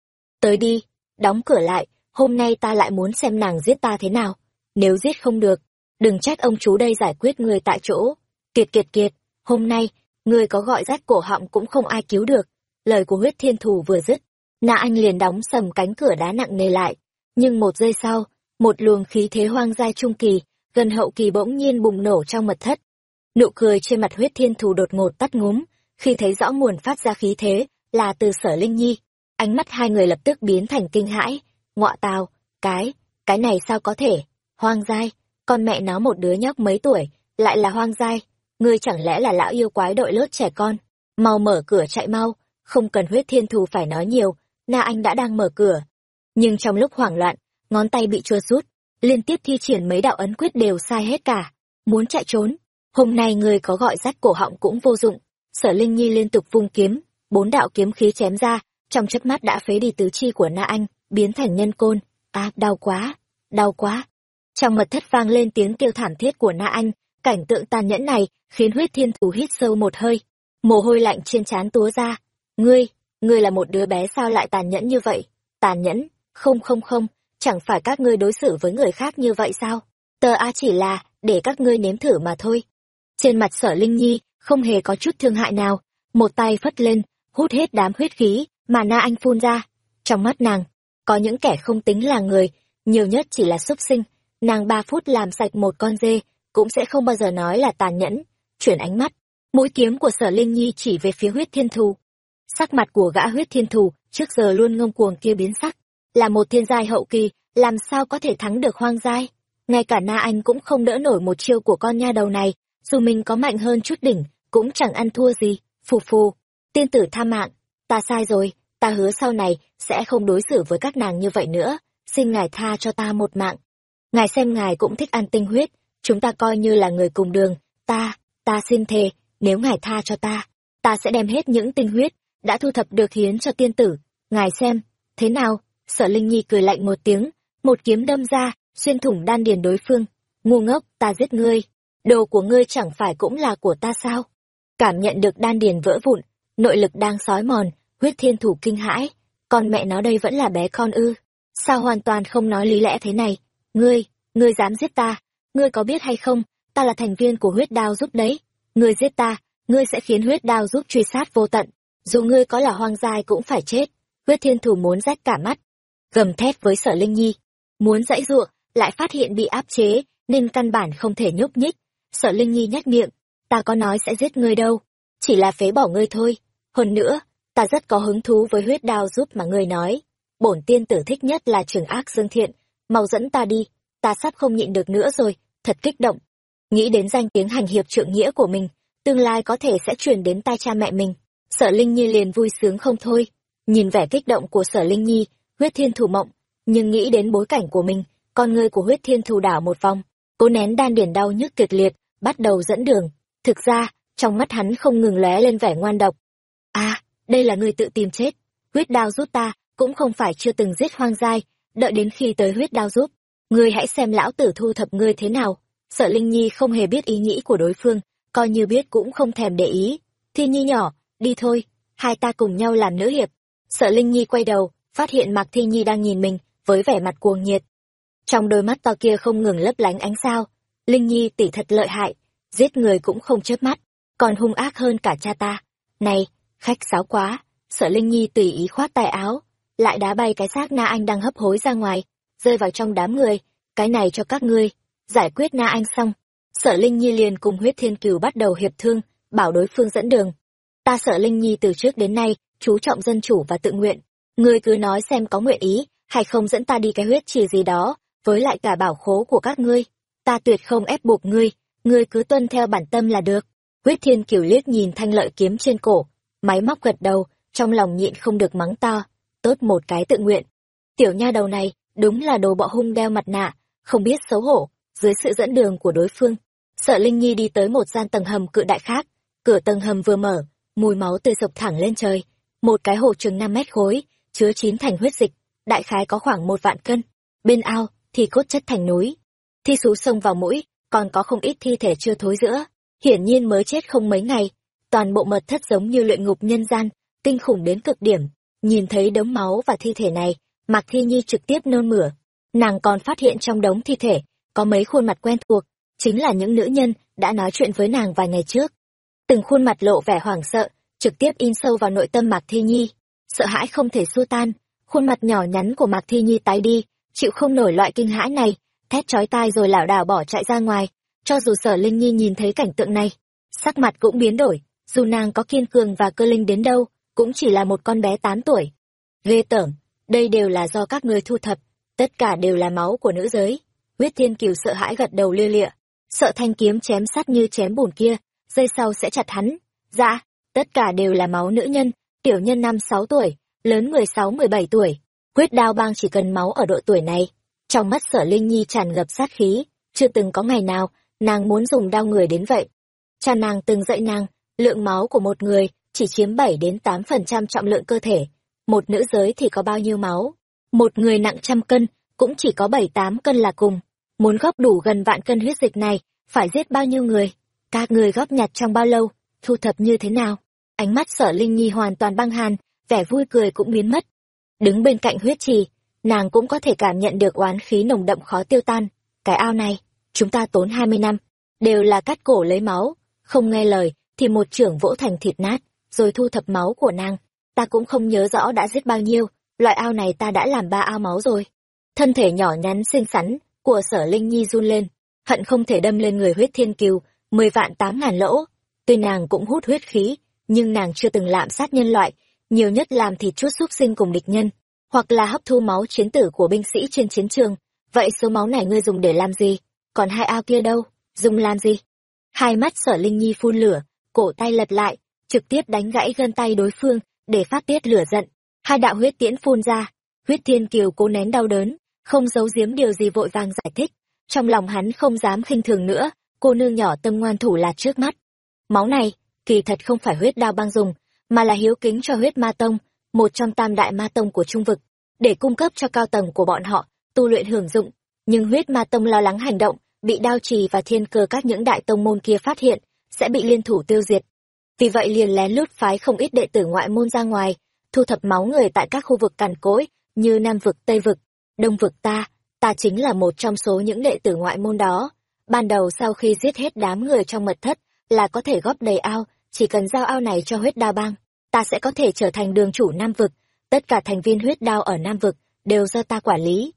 Tới đi, đóng cửa lại, hôm nay ta lại muốn xem nàng giết ta thế nào. Nếu giết không được, đừng trách ông chú đây giải quyết ngươi tại chỗ. Kiệt kiệt kiệt, hôm nay, ngươi có gọi rách cổ họng cũng không ai cứu được. Lời của huyết thiên thù vừa dứt, Na Anh liền đóng sầm cánh cửa đá nặng nề lại. Nhưng một giây sau, một luồng khí thế hoang dai trung kỳ, gần hậu kỳ bỗng nhiên bùng nổ trong mật thất. Nụ cười trên mặt huyết thiên thù đột ngột tắt ngúm, khi thấy rõ nguồn phát ra khí thế, là từ sở Linh Nhi. Ánh mắt hai người lập tức biến thành kinh hãi, ngọa tào, cái, cái này sao có thể, hoang dai, con mẹ nó một đứa nhóc mấy tuổi, lại là hoang dai, ngươi chẳng lẽ là lão yêu quái đội lốt trẻ con, mau mở cửa chạy mau, không cần huyết thiên thù phải nói nhiều, Na Anh đã đang mở cửa. Nhưng trong lúc hoảng loạn, ngón tay bị chua rút, liên tiếp thi triển mấy đạo ấn quyết đều sai hết cả, muốn chạy trốn. Hôm nay người có gọi rách cổ họng cũng vô dụng, sở Linh Nhi liên tục vung kiếm, bốn đạo kiếm khí chém ra, trong chớp mắt đã phế đi tứ chi của Na Anh, biến thành nhân côn. À, đau quá, đau quá. Trong mật thất vang lên tiếng kêu thảm thiết của Na Anh, cảnh tượng tàn nhẫn này khiến huyết thiên thủ hít sâu một hơi, mồ hôi lạnh trên trán túa ra. Ngươi, ngươi là một đứa bé sao lại tàn nhẫn như vậy? Tàn nhẫn? Không không không, chẳng phải các ngươi đối xử với người khác như vậy sao? Tờ A chỉ là, để các ngươi nếm thử mà thôi. Trên mặt sở Linh Nhi, không hề có chút thương hại nào, một tay phất lên, hút hết đám huyết khí, mà Na Anh phun ra. Trong mắt nàng, có những kẻ không tính là người, nhiều nhất chỉ là súc sinh, nàng ba phút làm sạch một con dê, cũng sẽ không bao giờ nói là tàn nhẫn. Chuyển ánh mắt, mũi kiếm của sở Linh Nhi chỉ về phía huyết thiên thù. Sắc mặt của gã huyết thiên thù, trước giờ luôn ngông cuồng kia biến sắc. Là một thiên giai hậu kỳ, làm sao có thể thắng được hoang giai? Ngay cả Na Anh cũng không đỡ nổi một chiêu của con nha đầu này, dù mình có mạnh hơn chút đỉnh, cũng chẳng ăn thua gì. Phù phù, tiên tử tha mạng, ta sai rồi, ta hứa sau này sẽ không đối xử với các nàng như vậy nữa, xin ngài tha cho ta một mạng. Ngài xem ngài cũng thích ăn tinh huyết, chúng ta coi như là người cùng đường, ta, ta xin thề, nếu ngài tha cho ta, ta sẽ đem hết những tinh huyết đã thu thập được hiến cho tiên tử. Ngài xem, thế nào? Sở Linh Nhi cười lạnh một tiếng, một kiếm đâm ra, xuyên thủng đan điền đối phương. Ngu ngốc, ta giết ngươi. Đồ của ngươi chẳng phải cũng là của ta sao? Cảm nhận được đan điền vỡ vụn, nội lực đang sói mòn, huyết thiên thủ kinh hãi. Con mẹ nó đây vẫn là bé con ư. Sao hoàn toàn không nói lý lẽ thế này? Ngươi, ngươi dám giết ta, ngươi có biết hay không, ta là thành viên của huyết đao giúp đấy. Ngươi giết ta, ngươi sẽ khiến huyết đao giúp truy sát vô tận. Dù ngươi có là hoang giai cũng phải chết. Huyết thiên thủ muốn rách cả mắt. Gầm thét với sở Linh Nhi. Muốn dãy ruộng, lại phát hiện bị áp chế, nên căn bản không thể nhúc nhích. Sở Linh Nhi nhếch miệng. Ta có nói sẽ giết ngươi đâu. Chỉ là phế bỏ ngươi thôi. Hơn nữa, ta rất có hứng thú với huyết đao giúp mà ngươi nói. Bổn tiên tử thích nhất là trường ác dương thiện. Mau dẫn ta đi, ta sắp không nhịn được nữa rồi, thật kích động. Nghĩ đến danh tiếng hành hiệp trượng nghĩa của mình, tương lai có thể sẽ truyền đến tai cha mẹ mình. Sở Linh Nhi liền vui sướng không thôi. Nhìn vẻ kích động của Sở Linh Nhi, huyết thiên thủ mộng, nhưng nghĩ đến bối cảnh của mình, con ngươi của huyết thiên thủ đảo một vòng, cố nén đan điển đau nhức kịch liệt, bắt đầu dẫn đường. Thực ra, trong mắt hắn không ngừng lóe lên vẻ ngoan độc. À, đây là người tự tìm chết. Huyết đao giúp ta, cũng không phải chưa từng giết hoang giai, đợi đến khi tới huyết đao giúp. Ngươi hãy xem lão tử thu thập ngươi thế nào. Sợ Linh Nhi không hề biết ý nghĩ của đối phương, coi như biết cũng không thèm để ý. Thi Nhi nhỏ, đi thôi, hai ta cùng nhau làm nữ hiệp. Sợ Linh Nhi quay đầu, phát hiện Mạc Thi Nhi đang nhìn mình, với vẻ mặt cuồng nhiệt. Trong đôi mắt to kia không ngừng lấp lánh ánh sao. Linh Nhi tỷ thật lợi hại, giết người cũng không chớp mắt, còn hung ác hơn cả cha ta. Này, khách sáo quá, sợ Linh Nhi tùy ý khoát tay áo, lại đá bay cái xác Na Anh đang hấp hối ra ngoài, rơi vào trong đám người, cái này cho các ngươi. Giải quyết Na Anh xong, sợ Linh Nhi liền cùng huyết thiên cửu bắt đầu hiệp thương, bảo đối phương dẫn đường. Ta sợ Linh Nhi từ trước đến nay, chú trọng dân chủ và tự nguyện. Ngươi cứ nói xem có nguyện ý, hay không dẫn ta đi cái huyết trì gì đó, với lại cả bảo khố của các ngươi. Ta tuyệt không ép buộc ngươi, ngươi cứ tuân theo bản tâm là được. Huyết thiên cửu liếc nhìn thanh lợi kiếm trên cổ, máy móc gật đầu, trong lòng nhịn không được mắng to, tốt một cái tự nguyện. Tiểu nha đầu này, đúng là đồ bọ hung đeo mặt nạ, không biết xấu hổ, dưới sự dẫn đường của đối phương. Sợ Linh Nhi đi tới một gian tầng hầm cự đại khác, cửa tầng hầm vừa mở, mùi máu tươi sộc thẳng lên trời, một cái hồ chừng năm mét khối, chứa chín thành huyết dịch, đại khái có khoảng một vạn cân. Bên ao thì cốt chất thành núi. Thi sú sông vào mũi, còn có không ít thi thể chưa thối giữa, hiển nhiên mới chết không mấy ngày. Toàn bộ mật thất giống như luyện ngục nhân gian, kinh khủng đến cực điểm. Nhìn thấy đống máu và thi thể này, Mạc Thi Nhi trực tiếp nôn mửa. Nàng còn phát hiện trong đống thi thể, có mấy khuôn mặt quen thuộc, chính là những nữ nhân đã nói chuyện với nàng vài ngày trước. Từng khuôn mặt lộ vẻ hoảng sợ, trực tiếp in sâu vào nội tâm Mạc Thi Nhi. Sợ hãi không thể xua tan, khuôn mặt nhỏ nhắn của Mạc Thi Nhi tái đi, chịu không nổi loại kinh hãi này, thét chói tai rồi lảo đảo bỏ chạy ra ngoài. Cho dù sở Linh Nhi nhìn thấy cảnh tượng này, sắc mặt cũng biến đổi, dù nàng có kiên cường và cơ linh đến đâu, cũng chỉ là một con bé tám tuổi. Ghê tởm, đây đều là do các ngươi thu thập, tất cả đều là máu của nữ giới. Huyết Thiên Kiều sợ hãi gật đầu lia lịa, sợ thanh kiếm chém sắt như chém bùn kia, dây sau sẽ chặt hắn. Dạ, tất cả đều là máu nữ nhân, tiểu nhân năm sáu tuổi, lớn mười sáu mười bảy tuổi. Quyết đao bang chỉ cần máu ở độ tuổi này. Trong mắt sở Linh Nhi tràn ngập sát khí, chưa từng có ngày nào, nàng muốn dùng đao người đến vậy. Cha nàng từng dạy nàng, lượng máu của một người chỉ chiếm bảy đến tám phần trăm trọng lượng cơ thể. Một nữ giới thì có bao nhiêu máu? Một người nặng trăm cân, cũng chỉ có bảy tám cân là cùng. Muốn góp đủ gần vạn cân huyết dịch này, phải giết bao nhiêu người? Các người góp nhặt trong bao lâu? Thu thập như thế nào? Ánh mắt sở Linh Nhi hoàn toàn băng hàn, vẻ vui cười cũng biến mất. Đứng bên cạnh huyết trì, nàng cũng có thể cảm nhận được oán khí nồng đậm khó tiêu tan. Cái ao này, chúng ta tốn hai mươi năm, đều là cắt cổ lấy máu, không nghe lời, thì một trưởng vỗ thành thịt nát, rồi thu thập máu của nàng. Ta cũng không nhớ rõ đã giết bao nhiêu, loại ao này ta đã làm ba ao máu rồi. Thân thể nhỏ nhắn xinh xắn của sở Linh Nhi run lên, hận không thể đâm lên người huyết thiên kiều, mười vạn tám ngàn lỗ. Tuy nàng cũng hút huyết khí, nhưng nàng chưa từng lạm sát nhân loại, nhiều nhất làm thịt chút xúc sinh cùng địch nhân, hoặc là hấp thu máu chiến tử của binh sĩ trên chiến trường. Vậy số máu này ngươi dùng để làm gì? Còn hai ao kia đâu? Dùng làm gì? Hai mắt sở Linh Nhi phun lửa, cổ tay lật lại, trực tiếp đánh gãy gân tay đối phương, để phát tiết lửa giận. Hai đạo huyết tiễn phun ra, huyết thiên kiều cố nén đau đớn, không giấu giếm điều gì vội vàng giải thích. Trong lòng hắn không dám khinh thường nữa, cô nương nhỏ tâm ngoan thủ là trước mắt. Máu này, kỳ thật không phải huyết đao băng dùng, mà là hiếu kính cho huyết ma tông, một trong tam đại ma tông của trung vực, để cung cấp cho cao tầng của bọn họ, tu luyện hưởng dụng. Nhưng huyết ma tông lo lắng hành động, bị đao trì và thiên cơ các những đại tông môn kia phát hiện, sẽ bị liên thủ tiêu diệt. Vì vậy liền lén lút phái không ít đệ tử ngoại môn ra ngoài, thu thập máu người tại các khu vực cằn cỗi, như Nam vực, Tây vực, Đông vực ta, ta chính là một trong số những đệ tử ngoại môn đó. Ban đầu sau khi giết hết đám người trong mật thất, là có thể góp đầy ao, chỉ cần giao ao này cho huyết đao bang, ta sẽ có thể trở thành đường chủ Nam vực, tất cả thành viên huyết đao ở Nam vực đều do ta quản lý.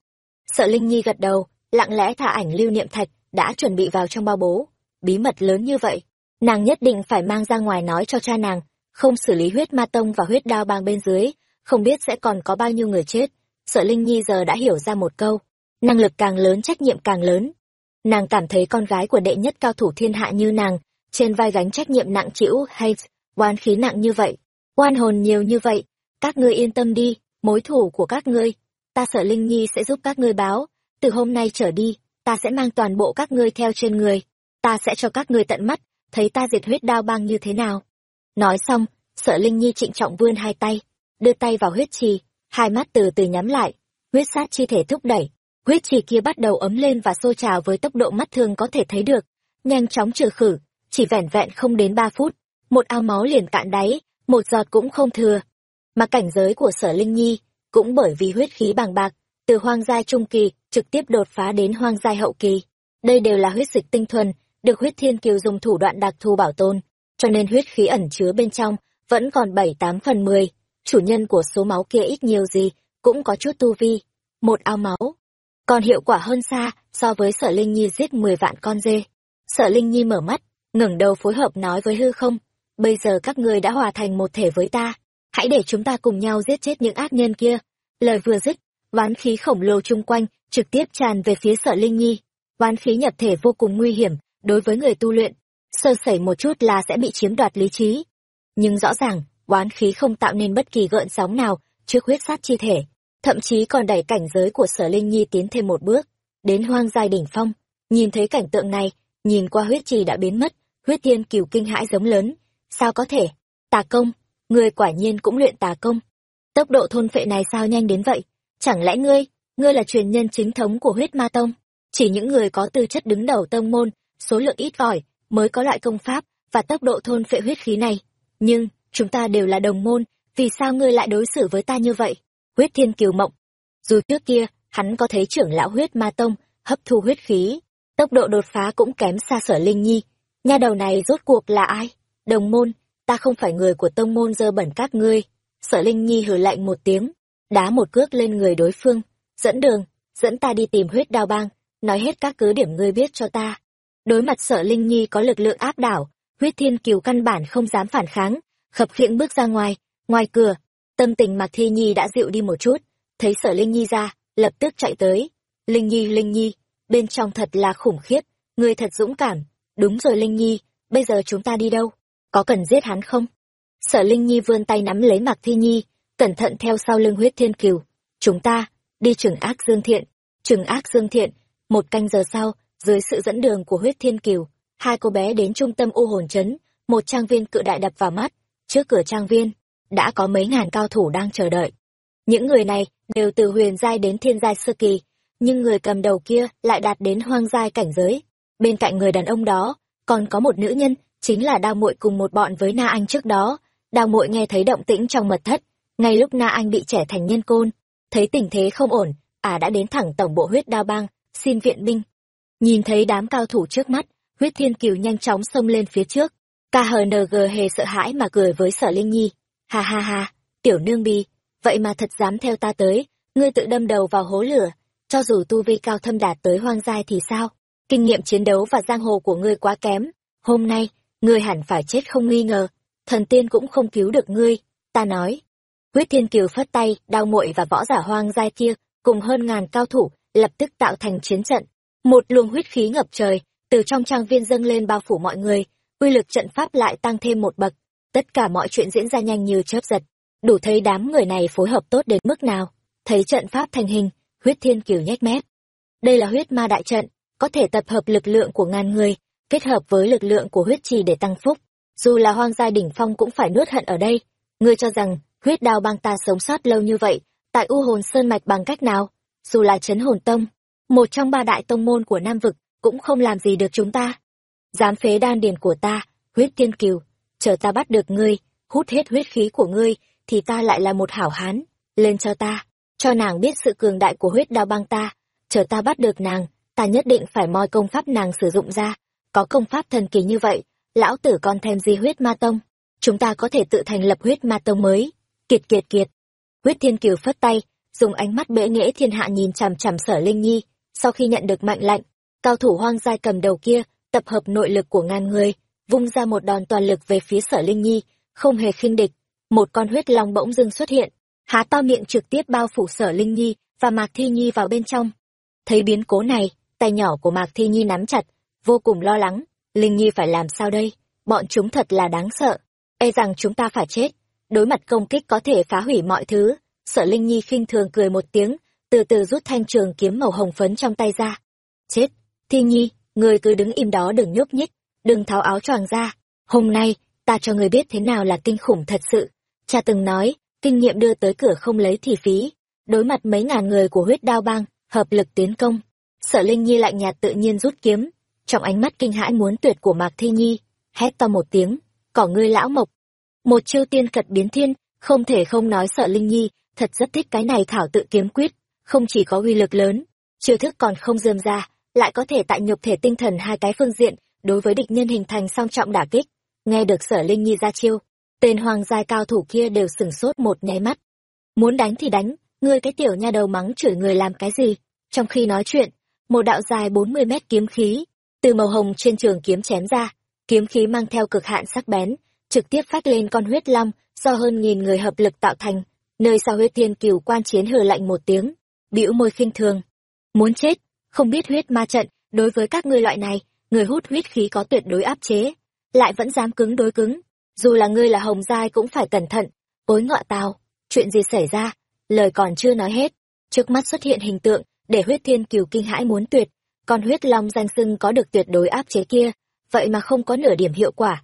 Sợ Linh Nhi gật đầu, lặng lẽ thả ảnh lưu niệm thạch đã chuẩn bị vào trong bao bố. Bí mật lớn như vậy, nàng nhất định phải mang ra ngoài nói cho cha nàng, không xử lý huyết ma tông và huyết đao bang bên dưới, không biết sẽ còn có bao nhiêu người chết. Sợ Linh Nhi giờ đã hiểu ra một câu, năng lực càng lớn trách nhiệm càng lớn. Nàng cảm thấy con gái của đệ nhất cao thủ thiên hạ như nàng, trên vai gánh trách nhiệm nặng trĩu hay oan khí nặng như vậy, oan hồn nhiều như vậy, các ngươi yên tâm đi, mối thủ của các ngươi, ta sợ Linh Nhi sẽ giúp các ngươi báo, từ hôm nay trở đi, ta sẽ mang toàn bộ các ngươi theo trên người, ta sẽ cho các ngươi tận mắt, thấy ta diệt huyết đao băng như thế nào. Nói xong, sợ Linh Nhi trịnh trọng vươn hai tay, đưa tay vào huyết trì, hai mắt từ từ nhắm lại, huyết sát chi thể thúc đẩy, huyết trì kia bắt đầu ấm lên và sôi trào với tốc độ mắt thường có thể thấy được, nhanh chóng trừ khử, chỉ vẻn vẹn không đến ba phút, một ao máu liền cạn đáy, một giọt cũng không thừa. Mà cảnh giới của sở Linh Nhi, cũng bởi vì huyết khí bàng bạc, từ hoang giai trung kỳ trực tiếp đột phá đến hoang giai hậu kỳ. Đây đều là huyết dịch tinh thuần, được huyết thiên kiều dùng thủ đoạn đặc thù bảo tồn, cho nên huyết khí ẩn chứa bên trong vẫn còn bảy tám phần mười. Chủ nhân của số máu kia ít nhiều gì, cũng có chút tu vi. Một ao máu, còn hiệu quả hơn xa so với sở Linh Nhi giết mười vạn con dê. Sở Linh Nhi mở mắt, ngẩng đầu phối hợp nói với hư không, bây giờ các ngươi đã hòa thành một thể với ta, hãy để chúng ta cùng nhau giết chết những ác nhân kia. Lời vừa dứt, oán khí khổng lồ chung quanh trực tiếp tràn về phía sở Linh Nhi. Oán khí nhập thể vô cùng nguy hiểm đối với người tu luyện, sơ sẩy một chút là sẽ bị chiếm đoạt lý trí. Nhưng rõ ràng, oán khí không tạo nên bất kỳ gợn sóng nào trước huyết sát chi thể, thậm chí còn đẩy cảnh giới của sở Linh Nhi tiến thêm một bước, đến hoang giai đỉnh phong. Nhìn thấy cảnh tượng này, nhìn qua huyết trì đã biến mất, huyết thiên cửu kinh hãi giống lớn. Sao có thể? Tà công, ngươi quả nhiên cũng luyện tà công. Tốc độ thôn phệ này sao nhanh đến vậy? Chẳng lẽ ngươi, ngươi là truyền nhân chính thống của huyết ma tông? Chỉ những người có tư chất đứng đầu tông môn số lượng ít ỏi, mới có loại công pháp và tốc độ thôn phệ huyết khí này. Nhưng, chúng ta đều là đồng môn, vì sao ngươi lại đối xử với ta như vậy? Huyết thiên kiều mộng. Dù trước kia, hắn có thấy trưởng lão huyết ma tông, hấp thu huyết khí, tốc độ đột phá cũng kém xa sở linh nhi. Nha đầu này rốt cuộc là ai? Đồng môn, ta không phải người của tông môn dơ bẩn các ngươi. Sở linh nhi hừ lạnh một tiếng, đá một cước lên người đối phương, dẫn đường, dẫn ta đi tìm huyết đao bang, nói hết các cứ điểm ngươi biết cho ta. Đối mặt sợ linh nhi có lực lượng áp đảo, huyết thiên kiều căn bản không dám phản kháng, khập khiễng bước ra ngoài, ngoài cửa, tâm tình mạc thi nhi đã dịu đi một chút, thấy sở linh nhi ra, lập tức chạy tới. Linh nhi, linh nhi, bên trong thật là khủng khiếp, người thật dũng cảm. Đúng rồi Linh Nhi, bây giờ chúng ta đi đâu? Có cần giết hắn không? Sở Linh Nhi vươn tay nắm lấy Mạc Thi Nhi, cẩn thận theo sau lưng huyết thiên kiều. Chúng ta, đi trừng ác dương thiện. Trừng ác dương thiện, một canh giờ sau, dưới sự dẫn đường của huyết thiên kiều, hai cô bé đến trung tâm u hồn chấn, một trang viên cự đại đập vào mắt. Trước cửa trang viên, đã có mấy ngàn cao thủ đang chờ đợi. Những người này đều từ huyền giai đến thiên giai sơ kỳ, nhưng người cầm đầu kia lại đạt đến hoang giai cảnh giới. Bên cạnh người đàn ông đó, còn có một nữ nhân, chính là đao muội cùng một bọn với Na Anh trước đó. Đao muội nghe thấy động tĩnh trong mật thất, ngay lúc Na Anh bị trẻ thành nhân côn, thấy tình thế không ổn, ả à đã đến thẳng tổng bộ huyết đao bang, xin viện binh. Nhìn thấy đám cao thủ trước mắt, huyết thiên kiều nhanh chóng xông lên phía trước. KHNG hề sợ hãi mà cười với sở Linh Nhi. Ha ha ha, tiểu nương bi, vậy mà thật dám theo ta tới, ngươi tự đâm đầu vào hố lửa, cho dù tu vi cao thâm đạt tới hoang giai thì sao? Kinh nghiệm chiến đấu và giang hồ của ngươi quá kém. Hôm nay, ngươi hẳn phải chết không nghi ngờ. Thần tiên cũng không cứu được ngươi. Ta nói. Huyết Thiên Kiều phất tay, đao muội và võ giả hoang giai kia, cùng hơn ngàn cao thủ, lập tức tạo thành chiến trận. Một luồng huyết khí ngập trời, từ trong trang viên dâng lên bao phủ mọi người, uy lực trận pháp lại tăng thêm một bậc. Tất cả mọi chuyện diễn ra nhanh như chớp giật. Đủ thấy đám người này phối hợp tốt đến mức nào. Thấy trận pháp thành hình, huyết thiên kiều nhếch mép. Đây là huyết ma đại trận, có thể tập hợp lực lượng của ngàn người, kết hợp với lực lượng của huyết trì để tăng phúc. Dù là hoang gia đỉnh phong cũng phải nuốt hận ở đây. Ngươi cho rằng, huyết đao bang ta sống sót lâu như vậy, tại u hồn sơn mạch bằng cách nào? Dù là chấn hồn tông, một trong ba đại tông môn của Nam Vực, cũng không làm gì được chúng ta. Dám phế đan điền của ta, huyết thiên kiều, chờ ta bắt được ngươi, hút hết huyết khí của ngươi, thì ta lại là một hảo hán, lên cho ta. Cho nàng biết sự cường đại của huyết đao băng ta chờ ta bắt được nàng ta nhất định phải moi công pháp nàng sử dụng ra. Có công pháp thần kỳ như vậy lão tử còn thêm gì huyết ma tông? Chúng ta có thể tự thành lập huyết ma tông mới. Kiệt kiệt kiệt. Huyết thiên kiều phất tay dùng ánh mắt bệ nghễ thiên hạ nhìn chằm chằm sở linh nhi sau khi nhận được mệnh lệnh, cao thủ hoang giai cầm đầu kia tập hợp nội lực của ngàn người, vung ra một đòn toàn lực về phía sở linh nhi, không hề khinh địch. Một con huyết long bỗng dưng xuất hiện, há to miệng trực tiếp bao phủ sở linh nhi và mạc thi nhi vào bên trong. Thấy biến cố này, tay nhỏ của mạc thi nhi nắm chặt, vô cùng lo lắng. Linh nhi phải làm sao đây? Bọn chúng thật là đáng sợ. E rằng chúng ta phải chết. Đối mặt công kích có thể phá hủy mọi thứ. Sở linh nhi khinh thường cười một tiếng từ từ rút thanh trường kiếm màu hồng phấn trong tay ra. Chết, thi nhi, người cứ đứng im đó đừng nhúc nhích, đừng tháo áo choàng ra. Hôm nay, ta cho người biết thế nào là kinh khủng thật sự. Cha từng nói, kinh nghiệm đưa tới cửa không lấy thì phí. Đối mặt mấy ngàn người của huyết đao bang, hợp lực tiến công. Sở linh nhi lạnh nhạt tự nhiên rút kiếm. Trong ánh mắt kinh hãi muốn tuyệt của mạc thi nhi, hét to một tiếng, cỏ ngươi lão mộc. Một chiêu tiên cật biến thiên, không thể không nói sợ linh nhi, thật rất thích cái này thảo tự kiếm quyết không chỉ có uy lực lớn, chiêu thức còn không dườm ra, lại có thể tại nhục thể tinh thần hai cái phương diện, đối với địch nhân hình thành song trọng đả kích, nghe được sở linh nhi ra chiêu, tên hoàng giai cao thủ kia đều sửng sốt một nháy mắt. Muốn đánh thì đánh, ngươi cái tiểu nha đầu mắng chửi người làm cái gì? Trong khi nói chuyện, một đạo dài bốn mươi mét kiếm khí, từ màu hồng trên trường kiếm chém ra, kiếm khí mang theo cực hạn sắc bén, trực tiếp phát lên con huyết long, do hơn nghìn người hợp lực tạo thành, nơi sau huyết thiên cửu quan chiến hừ lạnh một tiếng bĩu môi khinh thường. Muốn chết, không biết huyết ma trận, đối với các ngươi loại này, người hút huyết khí có tuyệt đối áp chế, lại vẫn dám cứng đối cứng. Dù là ngươi là hồng giai cũng phải cẩn thận, ối ngọa tào, chuyện gì xảy ra, lời còn chưa nói hết. Trước mắt xuất hiện hình tượng để huyết thiên kiều kinh hãi muốn tuyệt, còn huyết long danh sưng có được tuyệt đối áp chế kia, vậy mà không có nửa điểm hiệu quả.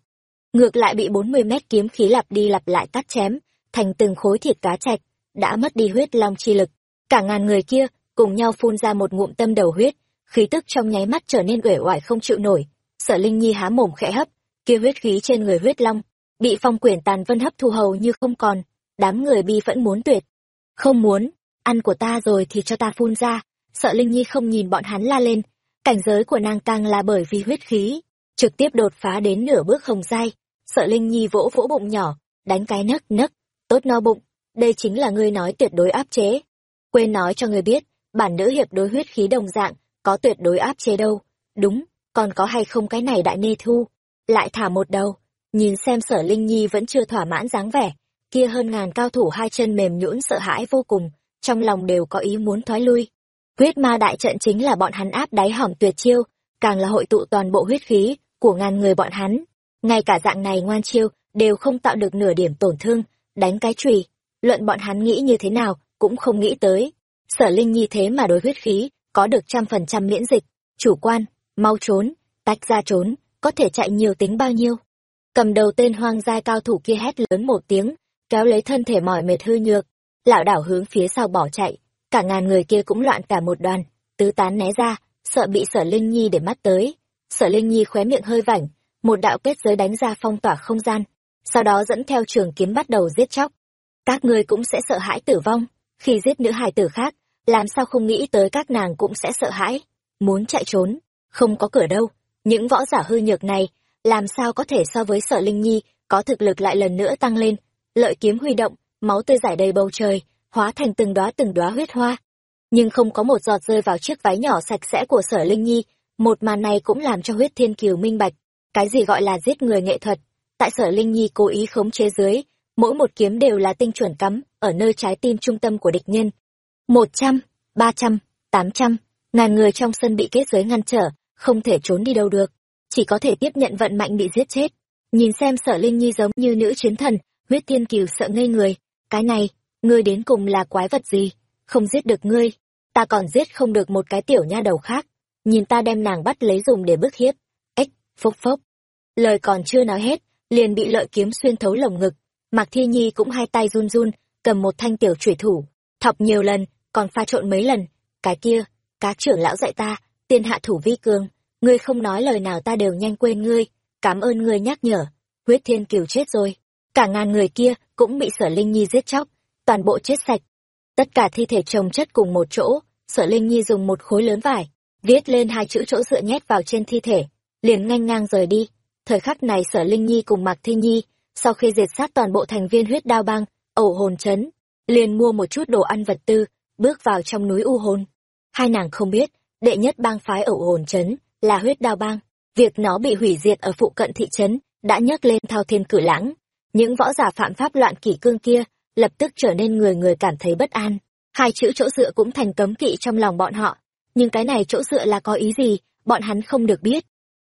Ngược lại bị bốn mươi mét kiếm khí lặp đi lặp lại cắt chém, thành từng khối thịt cá chạch, đã mất đi huyết long chi lực cả ngàn người kia cùng nhau phun ra một ngụm tâm đầu huyết khí tức trong nháy mắt trở nên uể oải không chịu nổi Sở Linh Nhi há mồm khẽ hấp, kia huyết khí trên người huyết long, bị phong quyển tàn vân hấp thu hầu như không còn, đám người bi vẫn muốn tuyệt. Không muốn, ăn của ta rồi thì cho ta phun ra, sợ Linh Nhi không nhìn bọn hắn la lên, cảnh giới của nàng càng là bởi vì huyết khí, trực tiếp đột phá đến nửa bước hồng giai, sợ Linh Nhi vỗ vỗ bụng nhỏ, đánh cái nấc nấc, tốt no bụng, đây chính là ngươi nói tuyệt đối áp chế. Quên nói cho ngươi biết, bản nữ hiệp đối huyết khí đồng dạng, có tuyệt đối áp chế đâu, đúng, còn có hay không cái này đại nê thu, lại thả một đầu, nhìn xem sở Linh Nhi vẫn chưa thỏa mãn dáng vẻ, kia hơn ngàn cao thủ hai chân mềm nhũn sợ hãi vô cùng, trong lòng đều có ý muốn thoái lui. Huyết ma đại trận chính là bọn hắn áp đáy hỏng tuyệt chiêu, càng là hội tụ toàn bộ huyết khí của ngàn người bọn hắn. Ngay cả dạng này ngoan chiêu đều không tạo được nửa điểm tổn thương, đánh cái chùy. Luận bọn hắn nghĩ như thế nào, cũng không nghĩ tới. Sở Linh Nhi thế mà đối huyết khí, có được trăm phần trăm miễn dịch, chủ quan, mau trốn, tách ra trốn, có thể chạy nhiều tính bao nhiêu. Cầm đầu tên hoang giai cao thủ kia hét lớn một tiếng, kéo lấy thân thể mỏi mệt hư nhược, lão đảo hướng phía sau bỏ chạy, cả ngàn người kia cũng loạn cả một đoàn, tứ tán né ra, sợ bị sở Linh Nhi để mắt tới. Sở Linh Nhi khóe miệng hơi vảnh, một đạo kết giới đánh ra phong tỏa không gian, sau đó dẫn theo trường kiếm bắt đầu giết chóc. Các ngươi cũng sẽ sợ hãi tử vong, khi giết nữ hài tử khác, làm sao không nghĩ tới các nàng cũng sẽ sợ hãi, muốn chạy trốn, không có cửa đâu. Những võ giả hư nhược này, làm sao có thể so với sở Linh Nhi, có thực lực lại lần nữa tăng lên, lợi kiếm huy động, máu tươi giải đầy bầu trời, hóa thành từng đóa từng đóa huyết hoa. Nhưng không có một giọt rơi vào chiếc váy nhỏ sạch sẽ của sở Linh Nhi, một màn này cũng làm cho huyết thiên kiều minh bạch, cái gì gọi là giết người nghệ thuật. Tại sở Linh Nhi cố ý khống chế dưới, mỗi một kiếm đều là tinh chuẩn cắm, ở nơi trái tim trung tâm của địch nhân. Một trăm, ba trăm, tám trăm, ngàn người trong sân bị kết giới ngăn trở, không thể trốn đi đâu được, chỉ có thể tiếp nhận vận mạnh bị giết chết. Nhìn xem sở Linh Nhi giống như nữ chiến thần, huyết thiên kiều sợ ngây người. Cái này, ngươi đến cùng là quái vật gì? Không giết được ngươi, ta còn giết không được một cái tiểu nha đầu khác. Nhìn ta đem nàng bắt lấy dùng để bức hiếp. Ếch, phốc phốc. Lời còn chưa nói hết, liền bị lợi kiếm xuyên thấu lồng ngực. Mạc Thi Nhi cũng hai tay run run, cầm một thanh tiểu chủy thủ, thọc nhiều lần, còn pha trộn mấy lần. Cái kia, cá trưởng lão dạy ta, tiên hạ thủ vi cường, ngươi không nói lời nào ta đều nhanh quên ngươi, cảm ơn ngươi nhắc nhở. Huyết Thiên Kiều chết rồi cả ngàn người kia cũng bị sở linh nhi giết chóc toàn bộ chết sạch tất cả thi thể chồng chất cùng một chỗ sở linh nhi dùng một khối lớn vải viết lên hai chữ chỗ dựa nhét vào trên thi thể liền nhanh ngang rời đi thời khắc này sở linh nhi cùng mạc thi nhi sau khi diệt sát toàn bộ thành viên huyết đao băng ẩu hồn chấn, liền mua một chút đồ ăn vật tư, bước vào trong núi u hồn hai nàng không biết, đệ nhất bang phái ẩu hồn chấn là huyết đao bang. Việc nó bị hủy diệt ở phụ cận thị trấn đã nhấc lên thao thiên cử lãng. Những võ giả phạm pháp loạn kỷ cương kia lập tức trở nên người người cảm thấy bất an. Hai chữ chỗ dựa cũng thành cấm kỵ trong lòng bọn họ. Nhưng cái này chỗ dựa là có ý gì, bọn hắn không được biết.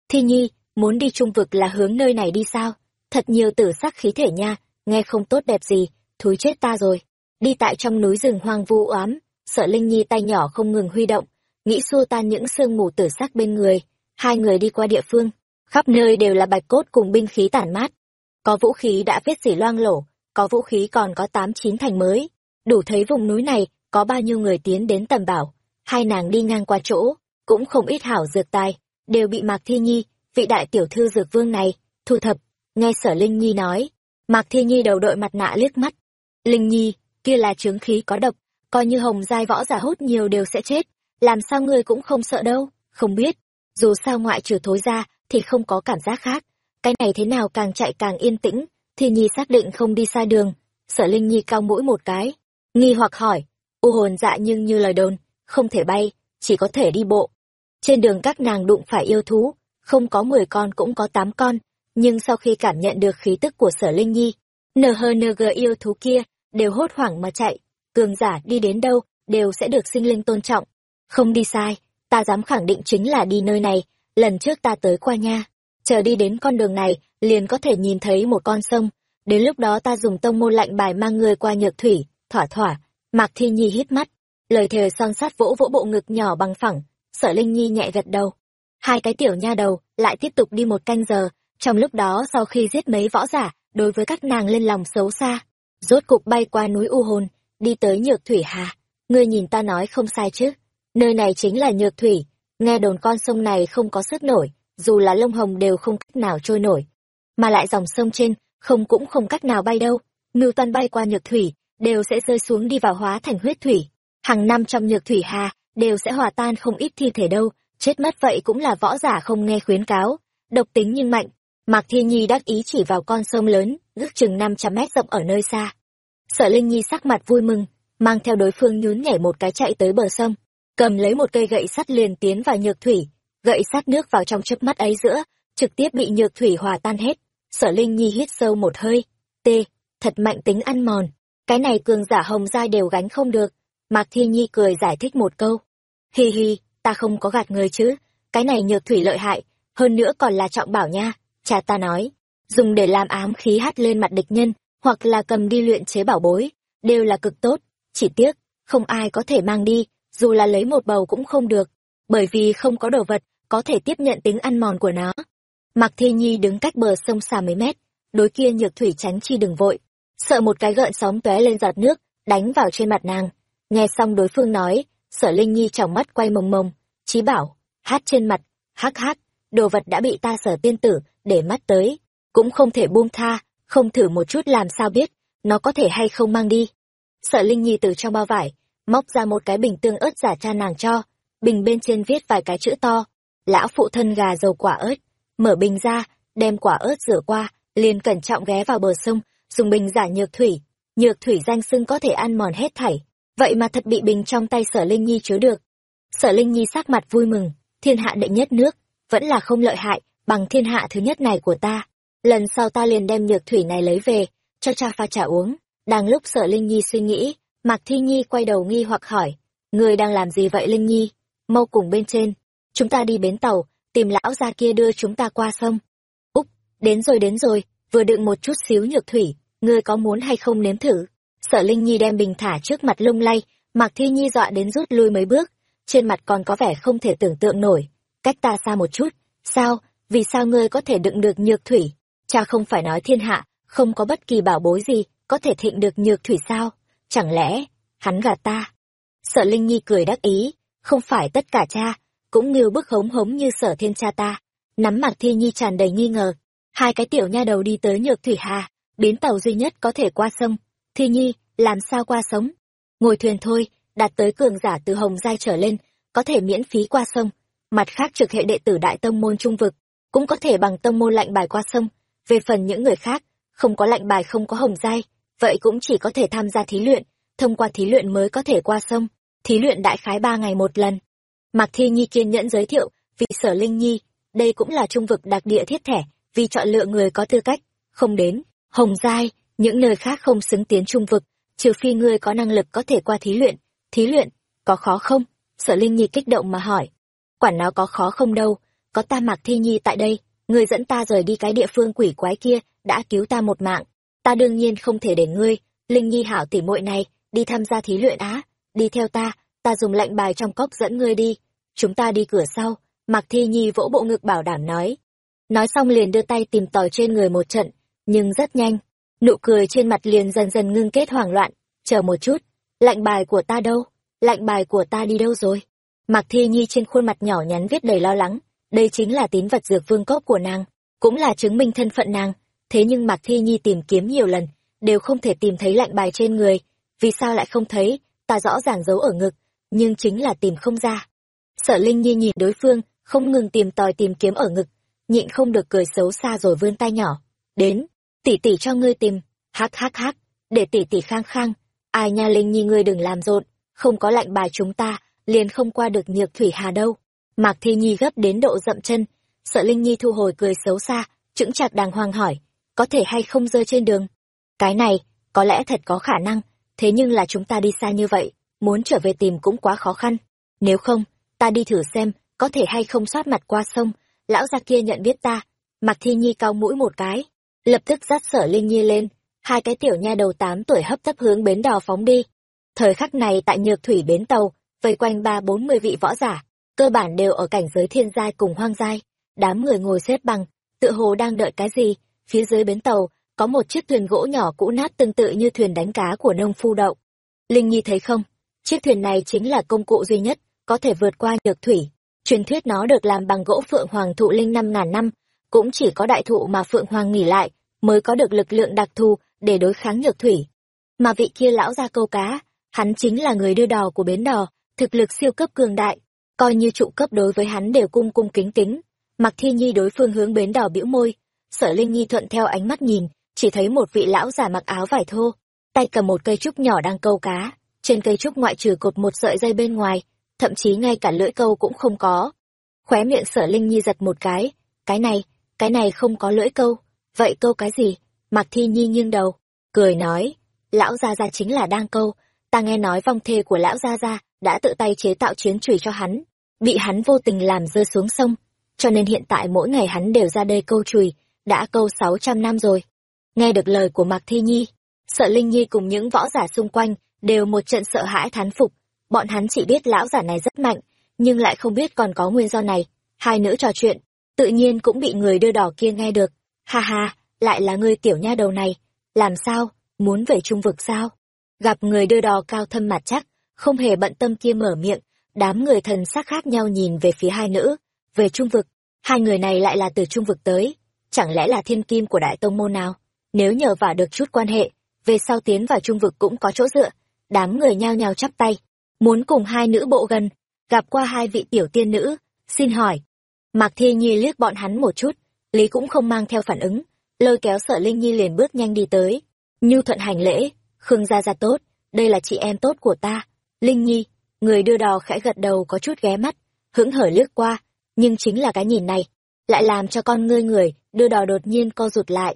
Thi nhi, muốn đi trung vực là hướng nơi này đi sao? Thật nhiều tử sắc khí thể nha, nghe không tốt đẹp gì thúi chết ta rồi đi tại trong núi rừng hoang vu oám sợ linh nhi tay nhỏ không ngừng huy động nghĩ xua tan những sương mù tử sắc bên người hai người đi qua địa phương khắp nơi đều là bạch cốt cùng binh khí tản mát có vũ khí đã vết dỉ loang lổ, có vũ khí còn có tám chín thành mới. Đủ thấy vùng núi này có bao nhiêu người tiến đến tầm bảo. Hai nàng đi ngang qua chỗ, cũng không ít hảo dược tài, đều bị Mạc Thi Nhi, vị đại tiểu thư dược vương này, thu thập. Nghe sở Linh Nhi nói, Mạc Thi Nhi đầu đội mặt nạ liếc mắt. Linh Nhi, kia là chướng khí có độc, coi như hồng giai võ giả hút nhiều đều sẽ chết, làm sao ngươi cũng không sợ đâu, không biết. Dù sao ngoại trừ thối ra, thì không có cảm giác khác. Cái này thế nào càng chạy càng yên tĩnh thì nhi xác định không đi sai đường. Sở linh nhi cao mũi một cái. Nghi hoặc hỏi u hồn dạ nhưng như lời đồn không thể bay chỉ có thể đi bộ. Trên đường các nàng đụng phải yêu thú không có mười con cũng có tám con nhưng sau khi cảm nhận được khí tức của sở linh nhi nờ hờ nờ gờ yêu thú kia đều hốt hoảng mà chạy. Cường giả đi đến đâu đều sẽ được sinh linh tôn trọng. Không đi sai, ta dám khẳng định chính là đi nơi này, lần trước ta tới qua nha. Chờ đi đến con đường này, liền có thể nhìn thấy một con sông. Đến lúc đó ta dùng tông môn lạnh bài mang người qua nhược thủy, thỏa thỏa. Mạc thi nhi hít mắt, lời thề son sát vỗ vỗ bộ ngực nhỏ bằng phẳng sở linh nhi nhẹ gật đầu. Hai cái tiểu nha đầu lại tiếp tục đi một canh giờ, trong lúc đó sau khi giết mấy võ giả, đối với các nàng lên lòng xấu xa rốt cục bay qua núi u hồn đi tới nhược thủy hà ngươi nhìn ta nói không sai chứ nơi này chính là nhược thủy nghe đồn con sông này không có sức nổi dù là lông hồng đều không cách nào trôi nổi. Mà lại dòng sông trên, không cũng không cách nào bay đâu. Ngưu toan bay qua nhược thủy, đều sẽ rơi xuống đi vào hóa thành huyết thủy. Hàng năm trong nhược thủy hà, đều sẽ hòa tan không ít thi thể đâu, chết mất vậy cũng là võ giả không nghe khuyến cáo. Độc tính nhưng mạnh. Mạc Thiên Nhi đắc ý chỉ vào con sông lớn, ước chừng 500 mét rộng ở nơi xa. Sở Linh Nhi sắc mặt vui mừng, mang theo đối phương nhún nhảy một cái chạy tới bờ sông, cầm lấy một cây gậy sắt liền tiến vào nhược thủy, gậy sắt nước vào trong chớp mắt ấy giữa, trực tiếp bị nhược thủy hòa tan hết. Sở Linh Nhi hít sâu một hơi, tê, thật mạnh tính ăn mòn, cái này cường giả hồng giai đều gánh không được. Mạc Thi Nhi cười giải thích một câu. Hi hi, ta không có gạt người chứ, cái này nhược thủy lợi hại, hơn nữa còn là trọng bảo nha, cha ta nói, dùng để làm ám khí hắt lên mặt địch nhân, hoặc là cầm đi luyện chế bảo bối, đều là cực tốt, chỉ tiếc, không ai có thể mang đi, dù là lấy một bầu cũng không được, bởi vì không có đồ vật có thể tiếp nhận tính ăn mòn của nó. Mạc Thi Nhi đứng cách bờ sông xa mấy mét, đối kia nhược thủy tránh chi đừng vội, sợ một cái gợn sóng tóe lên giọt nước, đánh vào trên mặt nàng. Nghe xong đối phương nói, sở Linh Nhi trong mắt quay mông mông, chí bảo, hát trên mặt, hắc hắc, đồ vật đã bị ta sở tiên tử, để mắt tới, cũng không thể buông tha, không thử một chút làm sao biết, nó có thể hay không mang đi. sợ Linh Nhi từ trong bao vải, móc ra một cái bình tương ớt giả cha nàng cho, bình bên trên viết vài cái chữ to, lão phụ thân gà dầu quả ớt, mở bình ra, đem quả ớt rửa qua, liền cẩn trọng ghé vào bờ sông, dùng bình giả nhược thủy, nhược thủy danh xưng có thể ăn mòn hết thảy, vậy mà thật bị bình trong tay sở Linh Nhi chứa được. Sở Linh Nhi sắc mặt vui mừng, thiên hạ đệ nhất nước, vẫn là không lợi hại, bằng thiên hạ thứ nhất này của ta. Lần sau ta liền đem nhược thủy này lấy về, cho cha pha trà uống. Đang lúc sợ Linh Nhi suy nghĩ, Mạc Thi Nhi quay đầu nghi hoặc hỏi, người đang làm gì vậy Linh Nhi? Mau cùng bên trên, chúng ta đi bến tàu, tìm lão gia kia đưa chúng ta qua sông. Úc, đến rồi đến rồi, vừa đựng một chút xíu nhược thủy, ngươi có muốn hay không nếm thử? sợ Linh Nhi đem bình thả trước mặt lung lay, Mạc Thi Nhi dọa đến rút lui mấy bước, trên mặt còn có vẻ không thể tưởng tượng nổi. Cách ta xa một chút, sao, vì sao ngươi có thể đựng được nhược thủy? Cha không phải nói thiên hạ, không có bất kỳ bảo bối gì, có thể thịnh được nhược thủy sao? Chẳng lẽ, hắn gạt ta? Sợ Linh Nhi cười đắc ý, không phải tất cả cha, cũng như bức hống hống như sở thiên cha ta. Nắm mặt Thi Nhi tràn đầy nghi ngờ, hai cái tiểu nha đầu đi tới nhược thủy hà, bến tàu duy nhất có thể qua sông. Thi Nhi, làm sao qua sống? Ngồi thuyền thôi, đạt tới cường giả từ Hồng Giai trở lên, có thể miễn phí qua sông. Mặt khác trực hệ đệ tử Đại Tông Môn Trung Vực, cũng có thể bằng tông môn lạnh bài qua sông. Về phần những người khác, không có lạnh bài không có Hồng Giai, vậy cũng chỉ có thể tham gia thí luyện, thông qua thí luyện mới có thể qua sông. Thí luyện đại khái ba ngày một lần. Mạc Thi Nhi kiên nhẫn giới thiệu, vì sở Linh Nhi, đây cũng là trung vực đặc địa thiết thẻ, vì chọn lựa người có tư cách, không đến, Hồng Giai, những nơi khác không xứng tiến trung vực, trừ phi ngươi có năng lực có thể qua thí luyện. Thí luyện, có khó không? Sở Linh Nhi kích động mà hỏi. Quản nó có khó không đâu, có ta Mạc Thi Nhi tại đây, ngươi dẫn ta rời đi cái địa phương quỷ quái kia, đã cứu ta một mạng. Ta đương nhiên không thể để ngươi, Linh Nhi hảo tỉ muội này, đi tham gia thí luyện á, đi theo ta, ta dùng lệnh bài trong cốc dẫn ngươi đi. Chúng ta đi cửa sau, Mạc Thi Nhi vỗ bộ ngực bảo đảm nói. Nói xong liền đưa tay tìm tòi trên người một trận, nhưng rất nhanh, nụ cười trên mặt liền dần dần ngưng kết hoảng loạn, chờ một chút, lạnh bài của ta đâu, lạnh bài của ta đi đâu rồi? Mạc Thi Nhi trên khuôn mặt nhỏ nhắn viết đầy lo lắng, đây chính là tín vật dược vương cốc của nàng, cũng là chứng minh thân phận nàng, thế nhưng Mạc Thi Nhi tìm kiếm nhiều lần, đều không thể tìm thấy lạnh bài trên người, vì sao lại không thấy, ta rõ ràng giấu ở ngực, nhưng chính là tìm không ra. Sở Linh Nhi nhìn đối phương, không ngừng tìm tòi tìm kiếm ở ngực, nhịn không được cười xấu xa rồi vươn tay nhỏ. Đến, tỷ tỷ cho ngươi tìm, hắc hắc hắc, để tỷ tỷ khang khang. Ai nha Linh Nhi ngươi đừng làm rộn, không có lạnh bài chúng ta, liền không qua được nhược thủy hà đâu. Mạc Thi Nhi gấp đến độ dậm chân, sợ Linh Nhi thu hồi cười xấu xa, chững chạc đàng hoàng hỏi, có thể hay không rơi trên đường? Cái này, có lẽ thật có khả năng, thế nhưng là chúng ta đi xa như vậy, muốn trở về tìm cũng quá khó khăn. Nếu không, ta đi thử xem, có thể hay không soát mặt qua sông, lão gia kia nhận biết ta. Mạc Thi Nhi cao mũi một cái, lập tức dắt sở Linh Nhi lên, hai cái tiểu nha đầu tám tuổi hấp tấp hướng bến đò phóng đi. Thời khắc này tại nhược thủy bến tàu, vây quanh ba bốn mươi vị võ giả, cơ bản đều ở cảnh giới thiên giai cùng hoang giai. Đám người ngồi xếp bằng, tựa hồ đang đợi cái gì, phía dưới bến tàu, có một chiếc thuyền gỗ nhỏ cũ nát tương tự như thuyền đánh cá của nông phu đậu. Linh Nhi thấy không, chiếc thuyền này chính là công cụ duy nhất, có thể vượt qua nhược thủy. truyền thuyết nó được làm bằng gỗ phượng hoàng thụ linh năm ngàn năm cũng chỉ có đại thụ mà phượng hoàng nghỉ lại mới có được lực lượng đặc thù để đối kháng nhược thủy mà vị kia lão ra câu cá hắn chính là người đưa đò của bến đò thực lực siêu cấp cường đại coi như trụ cấp đối với hắn đều cung cung kính kính. Mặc thi nhi đối phương hướng bến đỏ bĩu môi, sở linh nhi thuận theo ánh mắt nhìn, chỉ thấy một vị lão giả mặc áo vải thô, tay cầm một cây trúc nhỏ đang câu cá. Trên cây trúc ngoại trừ cột một sợi dây bên ngoài, thậm chí ngay cả lưỡi câu cũng không có. Khóe miệng sở linh nhi giật một cái cái này cái này không có lưỡi câu. Vậy câu cái gì? Mặc thi nhi nghiêng đầu, cười nói, lão gia gia chính là đang câu. Ta nghe nói vong thê của lão gia gia đã tự tay chế tạo chiến chùy cho hắn, bị hắn vô tình làm rơi xuống sông, cho nên hiện tại mỗi ngày hắn đều ra đây câu chùy, đã câu sáu trăm năm rồi. Nghe được lời của mạc thi nhi, sợ linh nhi cùng những võ giả xung quanh đều một trận sợ hãi thán phục. Bọn hắn chỉ biết lão giả này rất mạnh, nhưng lại không biết còn có nguyên do này. Hai nữ trò chuyện, tự nhiên cũng bị người đưa đỏ kia nghe được. Ha ha, lại là ngươi tiểu nha đầu này. Làm sao, muốn về trung vực sao? Gặp người đưa đò cao thâm mặt chắc không hề bận tâm kia mở miệng, đám người thần sắc khác nhau nhìn về phía hai nữ. Về trung vực, hai người này lại là từ trung vực tới. Chẳng lẽ là thiên kim của đại tông môn nào? Nếu nhờ vả được chút quan hệ, về sau tiến vào trung vực cũng có chỗ dựa. Đám người nhao nhao chắp tay, muốn cùng hai nữ bộ gần. Gặp qua hai vị tiểu tiên nữ, xin hỏi. Mạc thi nhi liếc bọn hắn một chút, lý cũng không mang theo phản ứng, lôi kéo sợ linh nhi liền bước nhanh đi tới. Nhu thuận hành lễ, khương gia gia tốt, đây là chị em tốt của ta linh nhi, người đưa đò khẽ gật đầu có chút ghé mắt, hững hở liếc qua, nhưng chính là cái nhìn này, lại làm cho con ngươi người đưa đò đột nhiên co rụt lại.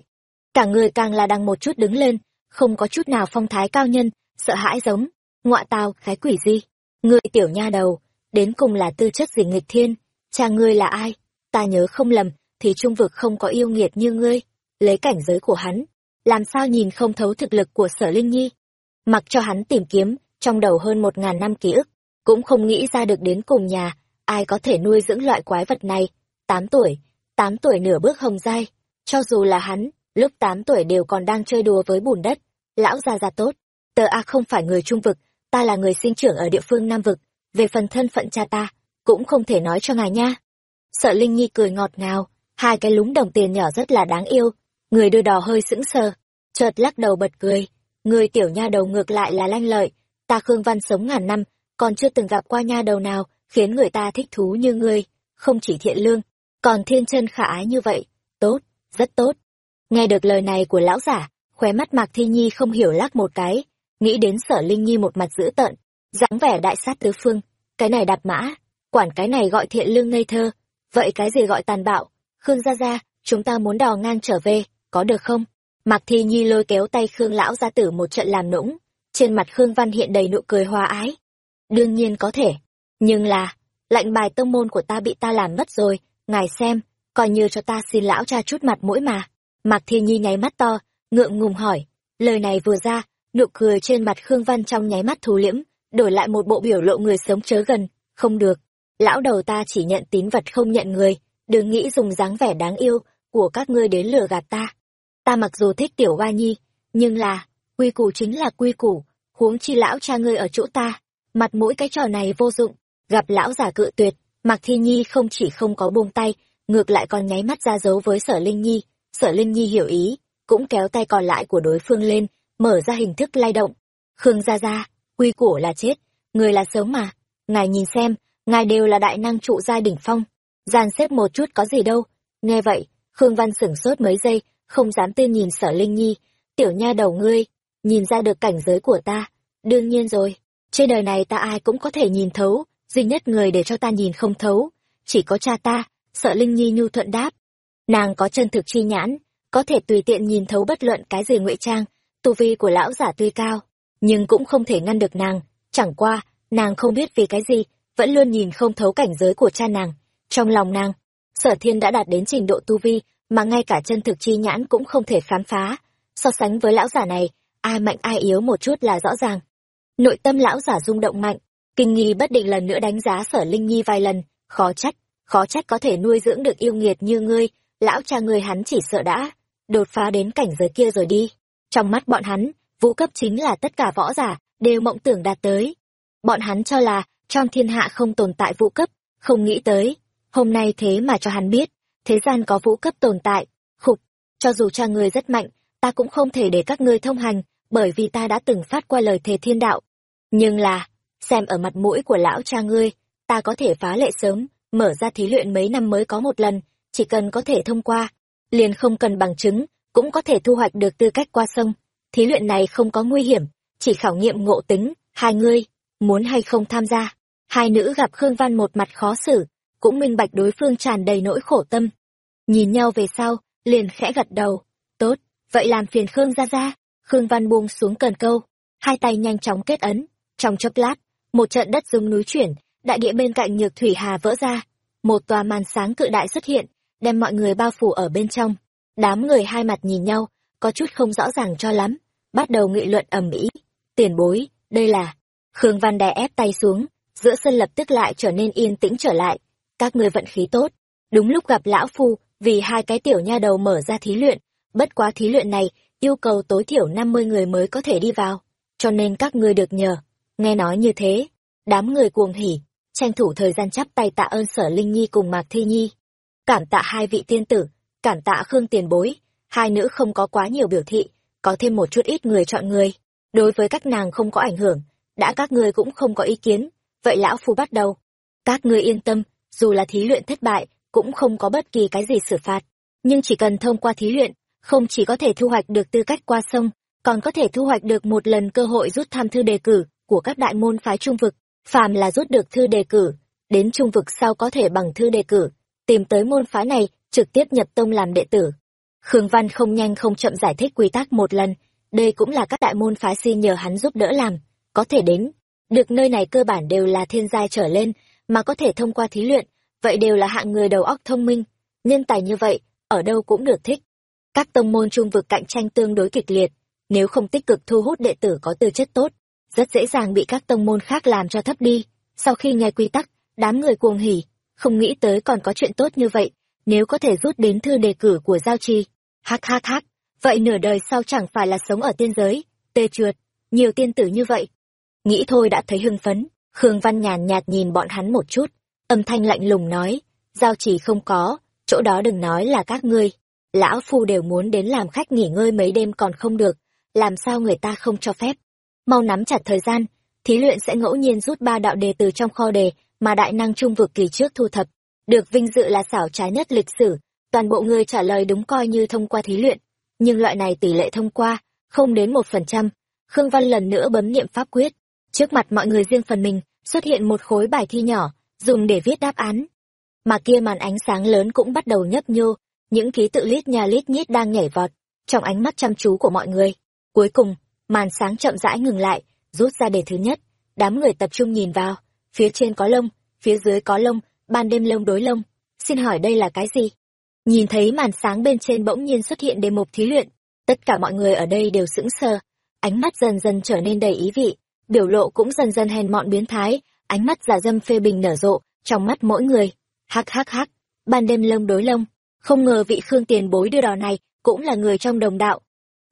Cả người càng là đang một chút đứng lên, không có chút nào phong thái cao nhân, sợ hãi giống ngọa tào khái quỷ gì người tiểu nha đầu, đến cùng là tư chất gì nghịch thiên, cha ngươi là ai? Ta nhớ không lầm, thì trung vực không có yêu nghiệt như ngươi. Lấy cảnh giới của hắn, làm sao nhìn không thấu thực lực của sở linh nhi? Mặc cho hắn tìm kiếm trong đầu hơn một ngàn năm ký ức, cũng không nghĩ ra được đến cùng nhà, ai có thể nuôi dưỡng loại quái vật này. Tám tuổi tám tuổi nửa bước hồng dai, cho dù là hắn, lúc tám tuổi đều còn đang chơi đùa với bùn đất. Lão già già tốt tờ a không phải người trung vực, ta là người sinh trưởng ở địa phương nam vực, về phần thân phận cha ta, cũng không thể nói cho ngài nha. Sợ linh nhi cười ngọt ngào, hai cái lúng đồng tiền nhỏ rất là đáng yêu, người đưa đò hơi sững sờ, chợt lắc đầu bật cười. Người tiểu nha đầu ngược lại là lanh lợi ta khương văn sống ngàn năm, còn chưa từng gặp qua nha đầu nào khiến người ta thích thú như ngươi. Không chỉ thiện lương, còn thiên chân khả ái như vậy. Tốt, rất tốt. Nghe được lời này của lão giả, khóe mắt mạc thi nhi không hiểu lắc một cái, nghĩ đến sở linh nhi một mặt dữ tợn, dáng vẻ đại sát tứ phương. Cái này đạp mã, quản cái này gọi thiện lương ngây thơ. Vậy cái gì gọi tàn bạo? Khương gia gia, chúng ta muốn đò ngang trở về, có được không? Mạc thi nhi lôi kéo tay khương lão gia tử một trận làm nũng trên mặt khương văn hiện đầy nụ cười hoa ái. Đương nhiên có thể, nhưng là lạnh bài tông môn của ta bị ta làm mất rồi, ngài xem, coi như cho ta xin lão cha chút mặt mũi mà. Mạc thi nhi nháy mắt to, ngượng ngùng hỏi, lời này vừa ra, nụ cười trên mặt khương văn trong nháy mắt thù liễm, đổi lại một bộ biểu lộ người sống chớ gần, không được. Lão đầu ta chỉ nhận tín vật không nhận người, đừng nghĩ dùng dáng vẻ đáng yêu của các ngươi đến lừa gạt ta. Ta mặc dù thích tiểu hoa nhi, nhưng là quy củ chính là quy củ, huống chi lão cha ngươi ở chỗ ta, mặt mũi cái trò này vô dụng, gặp lão giả cự tuyệt, mạc thi nhi không chỉ không có buông tay, ngược lại còn nháy mắt ra dấu với sở linh nhi, sở linh nhi hiểu ý, cũng kéo tay còn lại của đối phương lên, mở ra hình thức lay động. Khương gia gia, quy củ là chết, người là sống mà, ngài nhìn xem, ngài đều là đại năng trụ gia đỉnh phong, dàn xếp một chút có gì đâu. Nghe vậy, khương văn sửng sốt mấy giây, không dám tin nhìn sở linh nhi, tiểu nha đầu ngươi nhìn ra được cảnh giới của ta. Đương nhiên rồi. Trên đời này ta ai cũng có thể nhìn thấu. Duy nhất người để cho ta nhìn không thấu. Chỉ có cha ta, sợ linh nhi nhu thuận đáp. Nàng có chân thực chi nhãn, có thể tùy tiện nhìn thấu bất luận cái gì ngụy trang, tu vi của lão giả tuy cao, nhưng cũng không thể ngăn được nàng. Chẳng qua, nàng không biết vì cái gì, vẫn luôn nhìn không thấu cảnh giới của cha nàng. Trong lòng nàng, sở thiên đã đạt đến trình độ tu vi, mà ngay cả chân thực chi nhãn cũng không thể khám phá. So sánh với lão giả này ai mạnh ai yếu một chút là rõ ràng. Nội tâm lão giả rung động mạnh kinh nghi bất định lần nữa đánh giá sở linh nhi vài lần. Khó trách khó trách có thể nuôi dưỡng được yêu nghiệt như ngươi lão cha ngươi hắn chỉ sợ đã đột phá đến cảnh giới kia rồi đi. Trong mắt bọn hắn vũ cấp chính là tất cả võ giả đều mộng tưởng đạt tới. Bọn hắn cho là trong thiên hạ không tồn tại vũ cấp không nghĩ tới, hôm nay thế mà cho hắn biết, thế gian có vũ cấp tồn tại, khục, cho dù cha ngươi rất mạnh, ta cũng không thể để các ngươi thông hành, bởi vì ta đã từng phát qua lời thề thiên đạo. Nhưng là, xem ở mặt mũi của lão cha ngươi, ta có thể phá lệ sớm, mở ra thí luyện mấy năm mới có một lần, chỉ cần có thể thông qua, liền không cần bằng chứng, cũng có thể thu hoạch được tư cách qua sông. Thí luyện này không có nguy hiểm, chỉ khảo nghiệm ngộ tính, hai ngươi, muốn hay không tham gia. Hai nữ gặp Khương Văn một mặt khó xử, cũng minh bạch đối phương tràn đầy nỗi khổ tâm. Nhìn nhau về sau, liền khẽ gật đầu. Tốt, vậy làm phiền Khương ra ra. Khương Văn buông xuống cần câu, hai tay nhanh chóng kết ấn. Trong chốc lát, một trận đất rung núi chuyển, đại địa bên cạnh nhược thủy hà vỡ ra. Một tòa màn sáng cự đại xuất hiện, đem mọi người bao phủ ở bên trong. Đám người hai mặt nhìn nhau, có chút không rõ ràng cho lắm, bắt đầu nghị luận ầm ĩ. Tiền bối, đây là... Khương Văn đè ép tay xuống, giữa sân lập tức lại trở nên yên tĩnh trở lại. Các người vận khí tốt. Đúng lúc gặp lão phu, vì hai cái tiểu nha đầu mở ra thí luyện, bất quá thí luyện này yêu cầu tối thiểu năm mươi người mới có thể đi vào, cho nên các ngươi được nhờ. Nghe nói như thế, đám người cuồng hỉ, tranh thủ thời gian chắp tay tạ ơn sở Linh Nhi cùng Mạc Thi Nhi. Cảm tạ hai vị tiên tử, cảm tạ Khương tiền bối, hai nữ không có quá nhiều biểu thị, có thêm một chút ít người chọn người. Đối với các nàng không có ảnh hưởng, đã các ngươi cũng không có ý kiến, vậy lão phu bắt đầu. Các ngươi yên tâm, dù là thí luyện thất bại, cũng không có bất kỳ cái gì xử phạt. Nhưng chỉ cần thông qua thí luyện, không chỉ có thể thu hoạch được tư cách qua sông, còn có thể thu hoạch được một lần cơ hội rút tham thư đề cử của các đại môn phái trung vực. Phàm là rút được thư đề cử, đến trung vực sau có thể bằng thư đề cử, tìm tới môn phái này, trực tiếp nhập tông làm đệ tử. Khương Văn không nhanh không chậm giải thích quy tắc một lần, đây cũng là các đại môn phái xin nhờ hắn giúp đỡ làm, có thể đến. Được nơi này cơ bản đều là thiên giai trở lên, mà có thể thông qua thí luyện, vậy đều là hạng người đầu óc thông minh, nhân tài như vậy, ở đâu cũng được thích. Các tông môn trung vực cạnh tranh tương đối kịch liệt, nếu không tích cực thu hút đệ tử có tư chất tốt, rất dễ dàng bị các tông môn khác làm cho thấp đi. Sau khi nghe quy tắc, đám người cuồng hỉ, không nghĩ tới còn có chuyện tốt như vậy, nếu có thể rút đến thư đề cử của giao trì. Hắc hắc hắc, vậy nửa đời sau chẳng phải là sống ở tiên giới, tê trượt, nhiều tiên tử như vậy. Nghĩ thôi đã thấy hưng phấn, Khương Văn nhàn nhạt nhìn bọn hắn một chút, âm thanh lạnh lùng nói, giao trì không có, chỗ đó đừng nói là các ngươi. Lão Phu đều muốn đến làm khách nghỉ ngơi mấy đêm còn không được, làm sao người ta không cho phép. Mau nắm chặt thời gian, thí luyện sẽ ngẫu nhiên rút ba đạo đề từ trong kho đề mà đại năng trung vực kỳ trước thu thập. Được vinh dự là xảo trái nhất lịch sử, toàn bộ người trả lời đúng coi như thông qua thí luyện. Nhưng loại này tỷ lệ thông qua, không đến một phần trăm. Khương Văn lần nữa bấm niệm pháp quyết. Trước mặt mọi người riêng phần mình, xuất hiện một khối bài thi nhỏ, dùng để viết đáp án. Mà kia màn ánh sáng lớn cũng bắt đầu nhấp nhô, những ký tự lít nhà lít nhít đang nhảy vọt, trong ánh mắt chăm chú của mọi người. Cuối cùng, màn sáng chậm rãi ngừng lại, rút ra đề thứ nhất, đám người tập trung nhìn vào, phía trên có lông, phía dưới có lông, ban đêm lông đối lông. Xin hỏi đây là cái gì? Nhìn thấy màn sáng bên trên bỗng nhiên xuất hiện đề mục thí luyện, tất cả mọi người ở đây đều sững sờ, ánh mắt dần dần trở nên đầy ý vị, biểu lộ cũng dần dần hèn mọn biến thái, ánh mắt giả dâm phê bình nở rộ trong mắt mỗi người. Hắc hắc hắc, ban đêm lông đối lông, không ngờ vị Khương tiền bối đưa đò này cũng là người trong đồng đạo.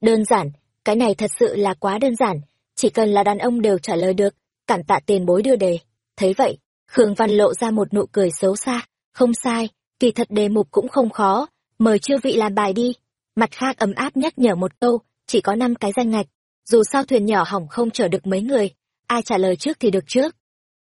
Đơn giản, cái này thật sự là quá đơn giản, chỉ cần là đàn ông đều trả lời được, cản tạ tiền bối đưa đề. Thấy vậy, Khương Văn lộ ra một nụ cười xấu xa, không sai, kỳ thật đề mục cũng không khó, mời chư vị làm bài đi. Mặt khác ấm áp nhắc nhở một câu, chỉ có năm cái danh ngạch, dù sao thuyền nhỏ hỏng không chở được mấy người, ai trả lời trước thì được trước.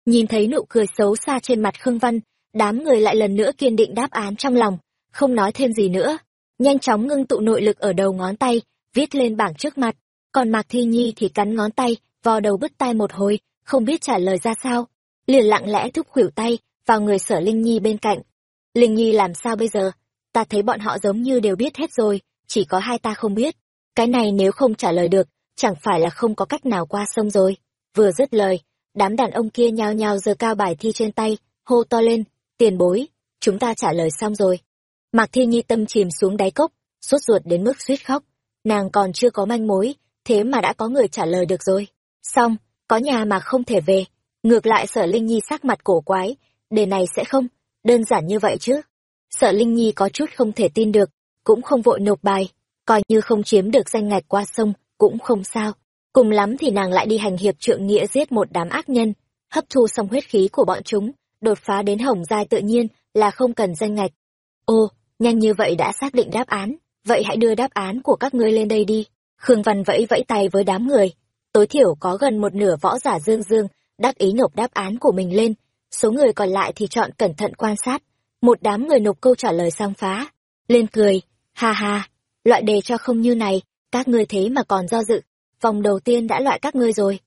Nhìn thấy nụ cười xấu xa trên mặt Khương Văn, đám người lại lần nữa kiên định đáp án trong lòng, không nói thêm gì nữa. Nhanh chóng ngưng tụ nội lực ở đầu ngón tay, viết lên bảng trước mặt, còn Mạc Thi Nhi thì cắn ngón tay, vò đầu bứt tai một hồi, không biết trả lời ra sao. Liền lặng lẽ thúc khuỷu tay vào người sở Linh Nhi bên cạnh. Linh Nhi làm sao bây giờ? Ta thấy bọn họ giống như đều biết hết rồi, chỉ có hai ta không biết. Cái này nếu không trả lời được, chẳng phải là không có cách nào qua sông rồi. Vừa dứt lời, đám đàn ông kia nhao nhao giơ cao bài thi trên tay, hô to lên, tiền bối, chúng ta trả lời xong rồi. Mạc Thi Nhi tâm chìm xuống đáy cốc, sốt ruột đến mức suýt khóc. Nàng còn chưa có manh mối, thế mà đã có người trả lời được rồi. Xong, có nhà mà không thể về. Ngược lại sở Linh Nhi sắc mặt cổ quái, đề này sẽ không, đơn giản như vậy chứ. Sở Linh Nhi có chút không thể tin được, cũng không vội nộp bài, coi như không chiếm được danh ngạch qua sông, cũng không sao. Cùng lắm thì nàng lại đi hành hiệp trượng nghĩa giết một đám ác nhân, hấp thu xong huyết khí của bọn chúng, đột phá đến hồng giai tự nhiên là không cần danh ngạch. Ô, nhanh như vậy đã xác định đáp án, vậy hãy đưa đáp án của các ngươi lên đây đi. Khương Văn vẫy vẫy tay với đám người. Tối thiểu có gần một nửa võ giả dương dương, đắc ý nộp đáp án của mình lên. Số người còn lại thì chọn cẩn thận quan sát. Một đám người nộp câu trả lời sang phá. Lên cười, ha ha, loại đề cho không như này, các ngươi thế mà còn do dự. Vòng đầu tiên đã loại các ngươi rồi.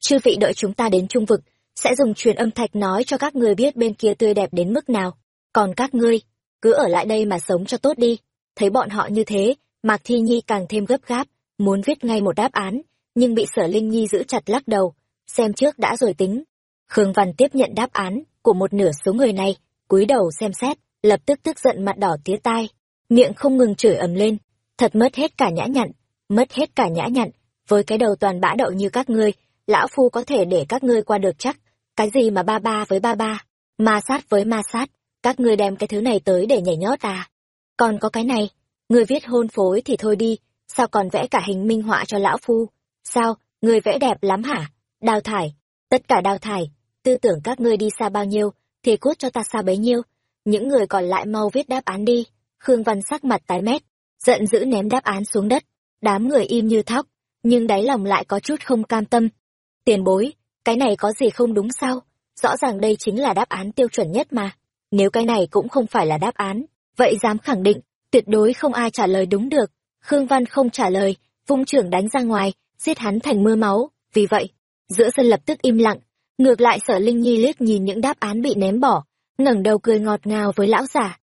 Chư vị đợi chúng ta đến trung vực, sẽ dùng truyền âm thạch nói cho các ngươi biết bên kia tươi đẹp đến mức nào. Còn các ngươi, cứ ở lại đây mà sống cho tốt đi. Thấy bọn họ như thế, Mạc Thi Nhi càng thêm gấp gáp, muốn viết ngay một đáp án, nhưng bị Sở Linh Nhi giữ chặt lắc đầu, xem trước đã rồi tính. Khương Văn tiếp nhận đáp án của một nửa số người này, cúi đầu xem xét, lập tức tức giận mặt đỏ tía tai, miệng không ngừng chửi ầm lên, thật mất hết cả nhã nhặn, mất hết cả nhã nhặn, với cái đầu toàn bã đậu như các ngươi, lão phu có thể để các ngươi qua được chắc, cái gì mà ba ba với ba ba, ma sát với ma sát, các ngươi đem cái thứ này tới để nhảy nhót à. Còn có cái này, ngươi viết hôn phối thì thôi đi, sao còn vẽ cả hình minh họa cho lão phu? Sao, ngươi vẽ đẹp lắm hả? Đào thải, tất cả đào thải, tư tưởng các ngươi đi xa bao nhiêu, thì cốt cho ta xa bấy nhiêu. Những người còn lại mau viết đáp án đi. Khương Văn sắc mặt tái mét, giận dữ ném đáp án xuống đất. Đám người im như thóc, nhưng đáy lòng lại có chút không cam tâm. Tiền bối, cái này có gì không đúng sao? Rõ ràng đây chính là đáp án tiêu chuẩn nhất mà. Nếu cái này cũng không phải là đáp án, vậy dám khẳng định, tuyệt đối không ai trả lời đúng được. Khương Văn không trả lời, vung trưởng đánh ra ngoài, giết hắn thành mưa máu. Vì vậy, giữa sân lập tức im lặng. Ngược lại sở Linh Nhi liếc nhìn những đáp án bị ném bỏ, ngẩng đầu cười ngọt ngào với lão giả.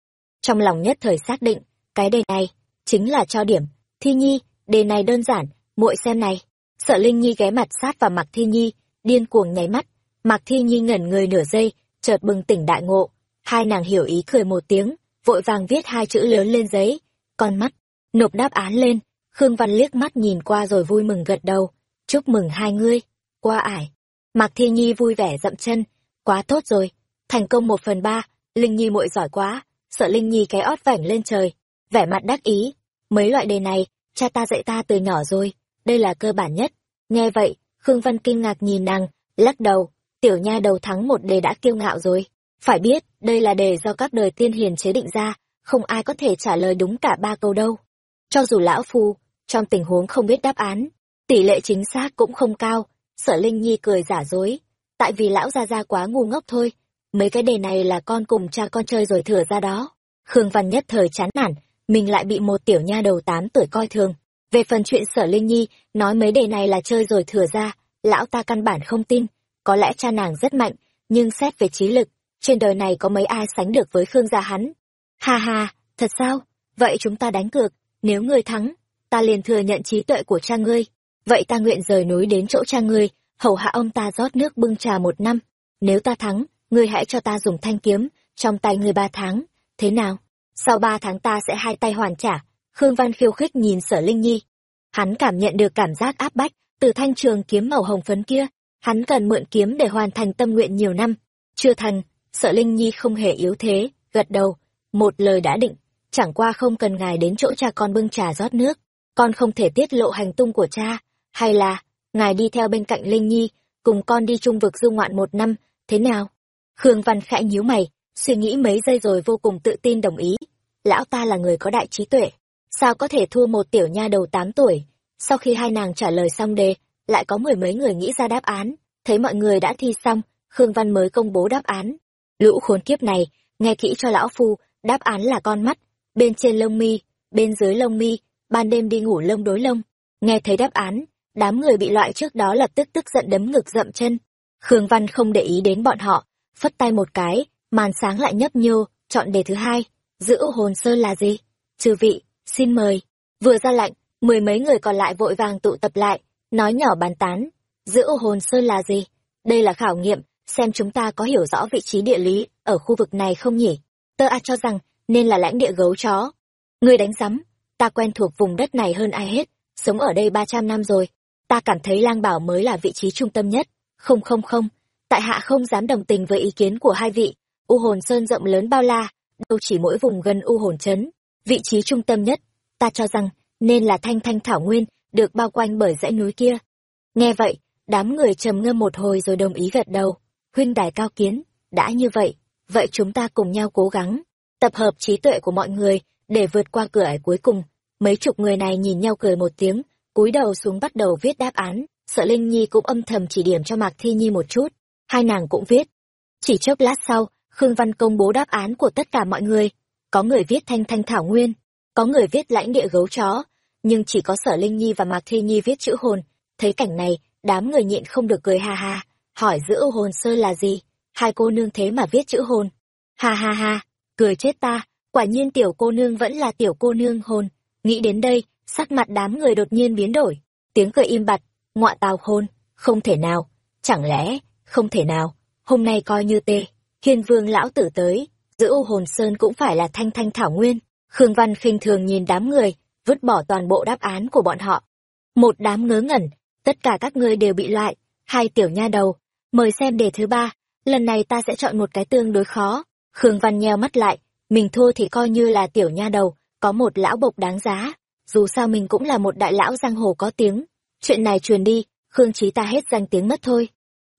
Trong lòng nhất thời xác định, cái đề này, chính là cho điểm. Thi Nhi, đề này đơn giản, muội xem này. Sở Linh Nhi ghé mặt sát vào mặt Thi Nhi, điên cuồng nháy mắt. Mạc Thi Nhi ngẩn người nửa giây, chợt bừng tỉnh đại ngộ. Hai nàng hiểu ý cười một tiếng, vội vàng viết hai chữ lớn lên giấy. Con mắt, nộp đáp án lên. Khương Văn liếc mắt nhìn qua rồi vui mừng gật đầu. Chúc mừng hai ngươi. Qua ải. Mạc Thi Nhi vui vẻ dậm chân. Quá tốt rồi. Thành công một phần ba. Linh Nhi muội giỏi quá. Sợ Linh Nhi cái ót vảnh lên trời. Vẻ mặt đắc ý. Mấy loại đề này, cha ta dạy ta từ nhỏ rồi. Đây là cơ bản nhất. Nghe vậy, Khương Văn kinh ngạc nhìn nàng, lắc đầu. Tiểu nha đầu thắng một đề đã kiêu ngạo rồi. Phải biết, đây là đề do các đời tiên hiền chế định ra, không ai có thể trả lời đúng cả ba câu đâu. Cho dù lão phu, trong tình huống không biết đáp án, tỷ lệ chính xác cũng không cao, sở Linh Nhi cười giả dối. Tại vì lão gia gia quá ngu ngốc thôi, mấy cái đề này là con cùng cha con chơi rồi thừa ra đó. Khương Văn nhất thời chán nản, mình lại bị một tiểu nha đầu tám tuổi coi thường. Về phần chuyện sở Linh Nhi, nói mấy đề này là chơi rồi thừa ra, lão ta căn bản không tin, có lẽ cha nàng rất mạnh, nhưng xét về trí lực, trên đời này có mấy ai sánh được với Khương gia hắn. Ha ha, thật sao? Vậy chúng ta đánh cược, nếu ngươi thắng, ta liền thừa nhận trí tuệ của cha ngươi. Vậy ta nguyện rời núi đến chỗ cha ngươi, hầu hạ ông ta rót nước bưng trà một năm. Nếu ta thắng, ngươi hãy cho ta dùng thanh kiếm, trong tay ngươi ba tháng. Thế nào? Sau ba tháng ta sẽ hai tay hoàn trả. Khương Văn khiêu khích nhìn sở Linh Nhi. Hắn cảm nhận được cảm giác áp bách từ thanh trường kiếm màu hồng phấn kia. Hắn cần mượn kiếm để hoàn thành tâm nguyện nhiều năm. Chưa thành, Sợ Linh Nhi không hề yếu thế, gật đầu, một lời đã định, chẳng qua không cần ngài đến chỗ cha con bưng trà rót nước, con không thể tiết lộ hành tung của cha, hay là, ngài đi theo bên cạnh Linh Nhi, cùng con đi chung vực du ngoạn một năm, thế nào? Khương Văn khẽ nhíu mày, suy nghĩ mấy giây rồi vô cùng tự tin đồng ý. Lão ta là người có đại trí tuệ, sao có thể thua một tiểu nha đầu tám tuổi? Sau khi hai nàng trả lời xong đề, lại có mười mấy người nghĩ ra đáp án, thấy mọi người đã thi xong, Khương Văn mới công bố đáp án. Lũ khốn kiếp này, nghe kỹ cho lão phu, đáp án là con mắt, bên trên lông mi, bên dưới lông mi, ban đêm đi ngủ lông đối lông. Nghe thấy đáp án, đám người bị loại trước đó lập tức tức giận đấm ngực dậm chân. Khương Văn không để ý đến bọn họ, phất tay một cái, màn sáng lại nhấp nhô, chọn đề thứ hai, giữ hồn sơn là gì? trừ vị, xin mời. Vừa ra lệnh, mười mấy người còn lại vội vàng tụ tập lại, nói nhỏ bàn tán. Giữ hồn sơn là gì? Đây là khảo nghiệm, xem chúng ta có hiểu rõ vị trí địa lý ở khu vực này không nhỉ? Tơ A cho rằng nên là lãnh địa gấu chó. Người đánh giám, ta quen thuộc vùng đất này hơn ai hết, sống ở đây ba trăm năm rồi. Ta cảm thấy lang bảo mới là vị trí trung tâm nhất. Không không không, tại hạ không dám đồng tình với ý kiến của hai vị. U hồn sơn rộng lớn bao la, đâu chỉ mỗi vùng gần u hồn chấn. Vị trí trung tâm nhất, ta cho rằng nên là thanh thanh thảo nguyên, được bao quanh bởi dãy núi kia. Nghe vậy, đám người trầm ngâm một hồi rồi đồng ý gật đầu huynh đài cao kiến đã như vậy, vậy chúng ta cùng nhau cố gắng, tập hợp trí tuệ của mọi người để vượt qua cửa ải cuối cùng. Mấy chục người này nhìn nhau cười một tiếng, cúi đầu xuống bắt đầu viết đáp án, sợ Linh Nhi cũng âm thầm chỉ điểm cho Mạc Thi Nhi một chút, hai nàng cũng viết. Chỉ chốc lát sau, Khương Văn công bố đáp án của tất cả mọi người. Có người viết thanh thanh thảo nguyên, có người viết lãnh địa gấu chó, nhưng chỉ có sở Linh Nhi và Mạc Thi Nhi viết chữ hồn. Thấy cảnh này, đám người nhịn không được cười ha ha, hỏi giữa hồn sơn là gì? Hai cô nương thế mà viết chữ hồn. Ha ha ha, cười chết ta, quả nhiên tiểu cô nương vẫn là tiểu cô nương hồn. Nghĩ đến đây, sắc mặt đám người đột nhiên biến đổi. Tiếng cười im bặt, ngọa tào hôn, không thể nào, chẳng lẽ, không thể nào, hôm nay coi như tê. Hiên vương lão tử tới, giữa u hồn sơn cũng phải là thanh thanh thảo nguyên. Khương Văn khinh thường nhìn đám người, vứt bỏ toàn bộ đáp án của bọn họ. Một đám ngớ ngẩn, tất cả các ngươi đều bị loại, hai tiểu nha đầu. Mời xem đề thứ ba, lần này ta sẽ chọn một cái tương đối khó. Khương Văn nheo mắt lại, mình thua thì coi như là tiểu nha đầu, có một lão bộc đáng giá. Dù sao mình cũng là một đại lão giang hồ có tiếng. Chuyện này truyền đi, Khương Chí ta hết danh tiếng mất thôi.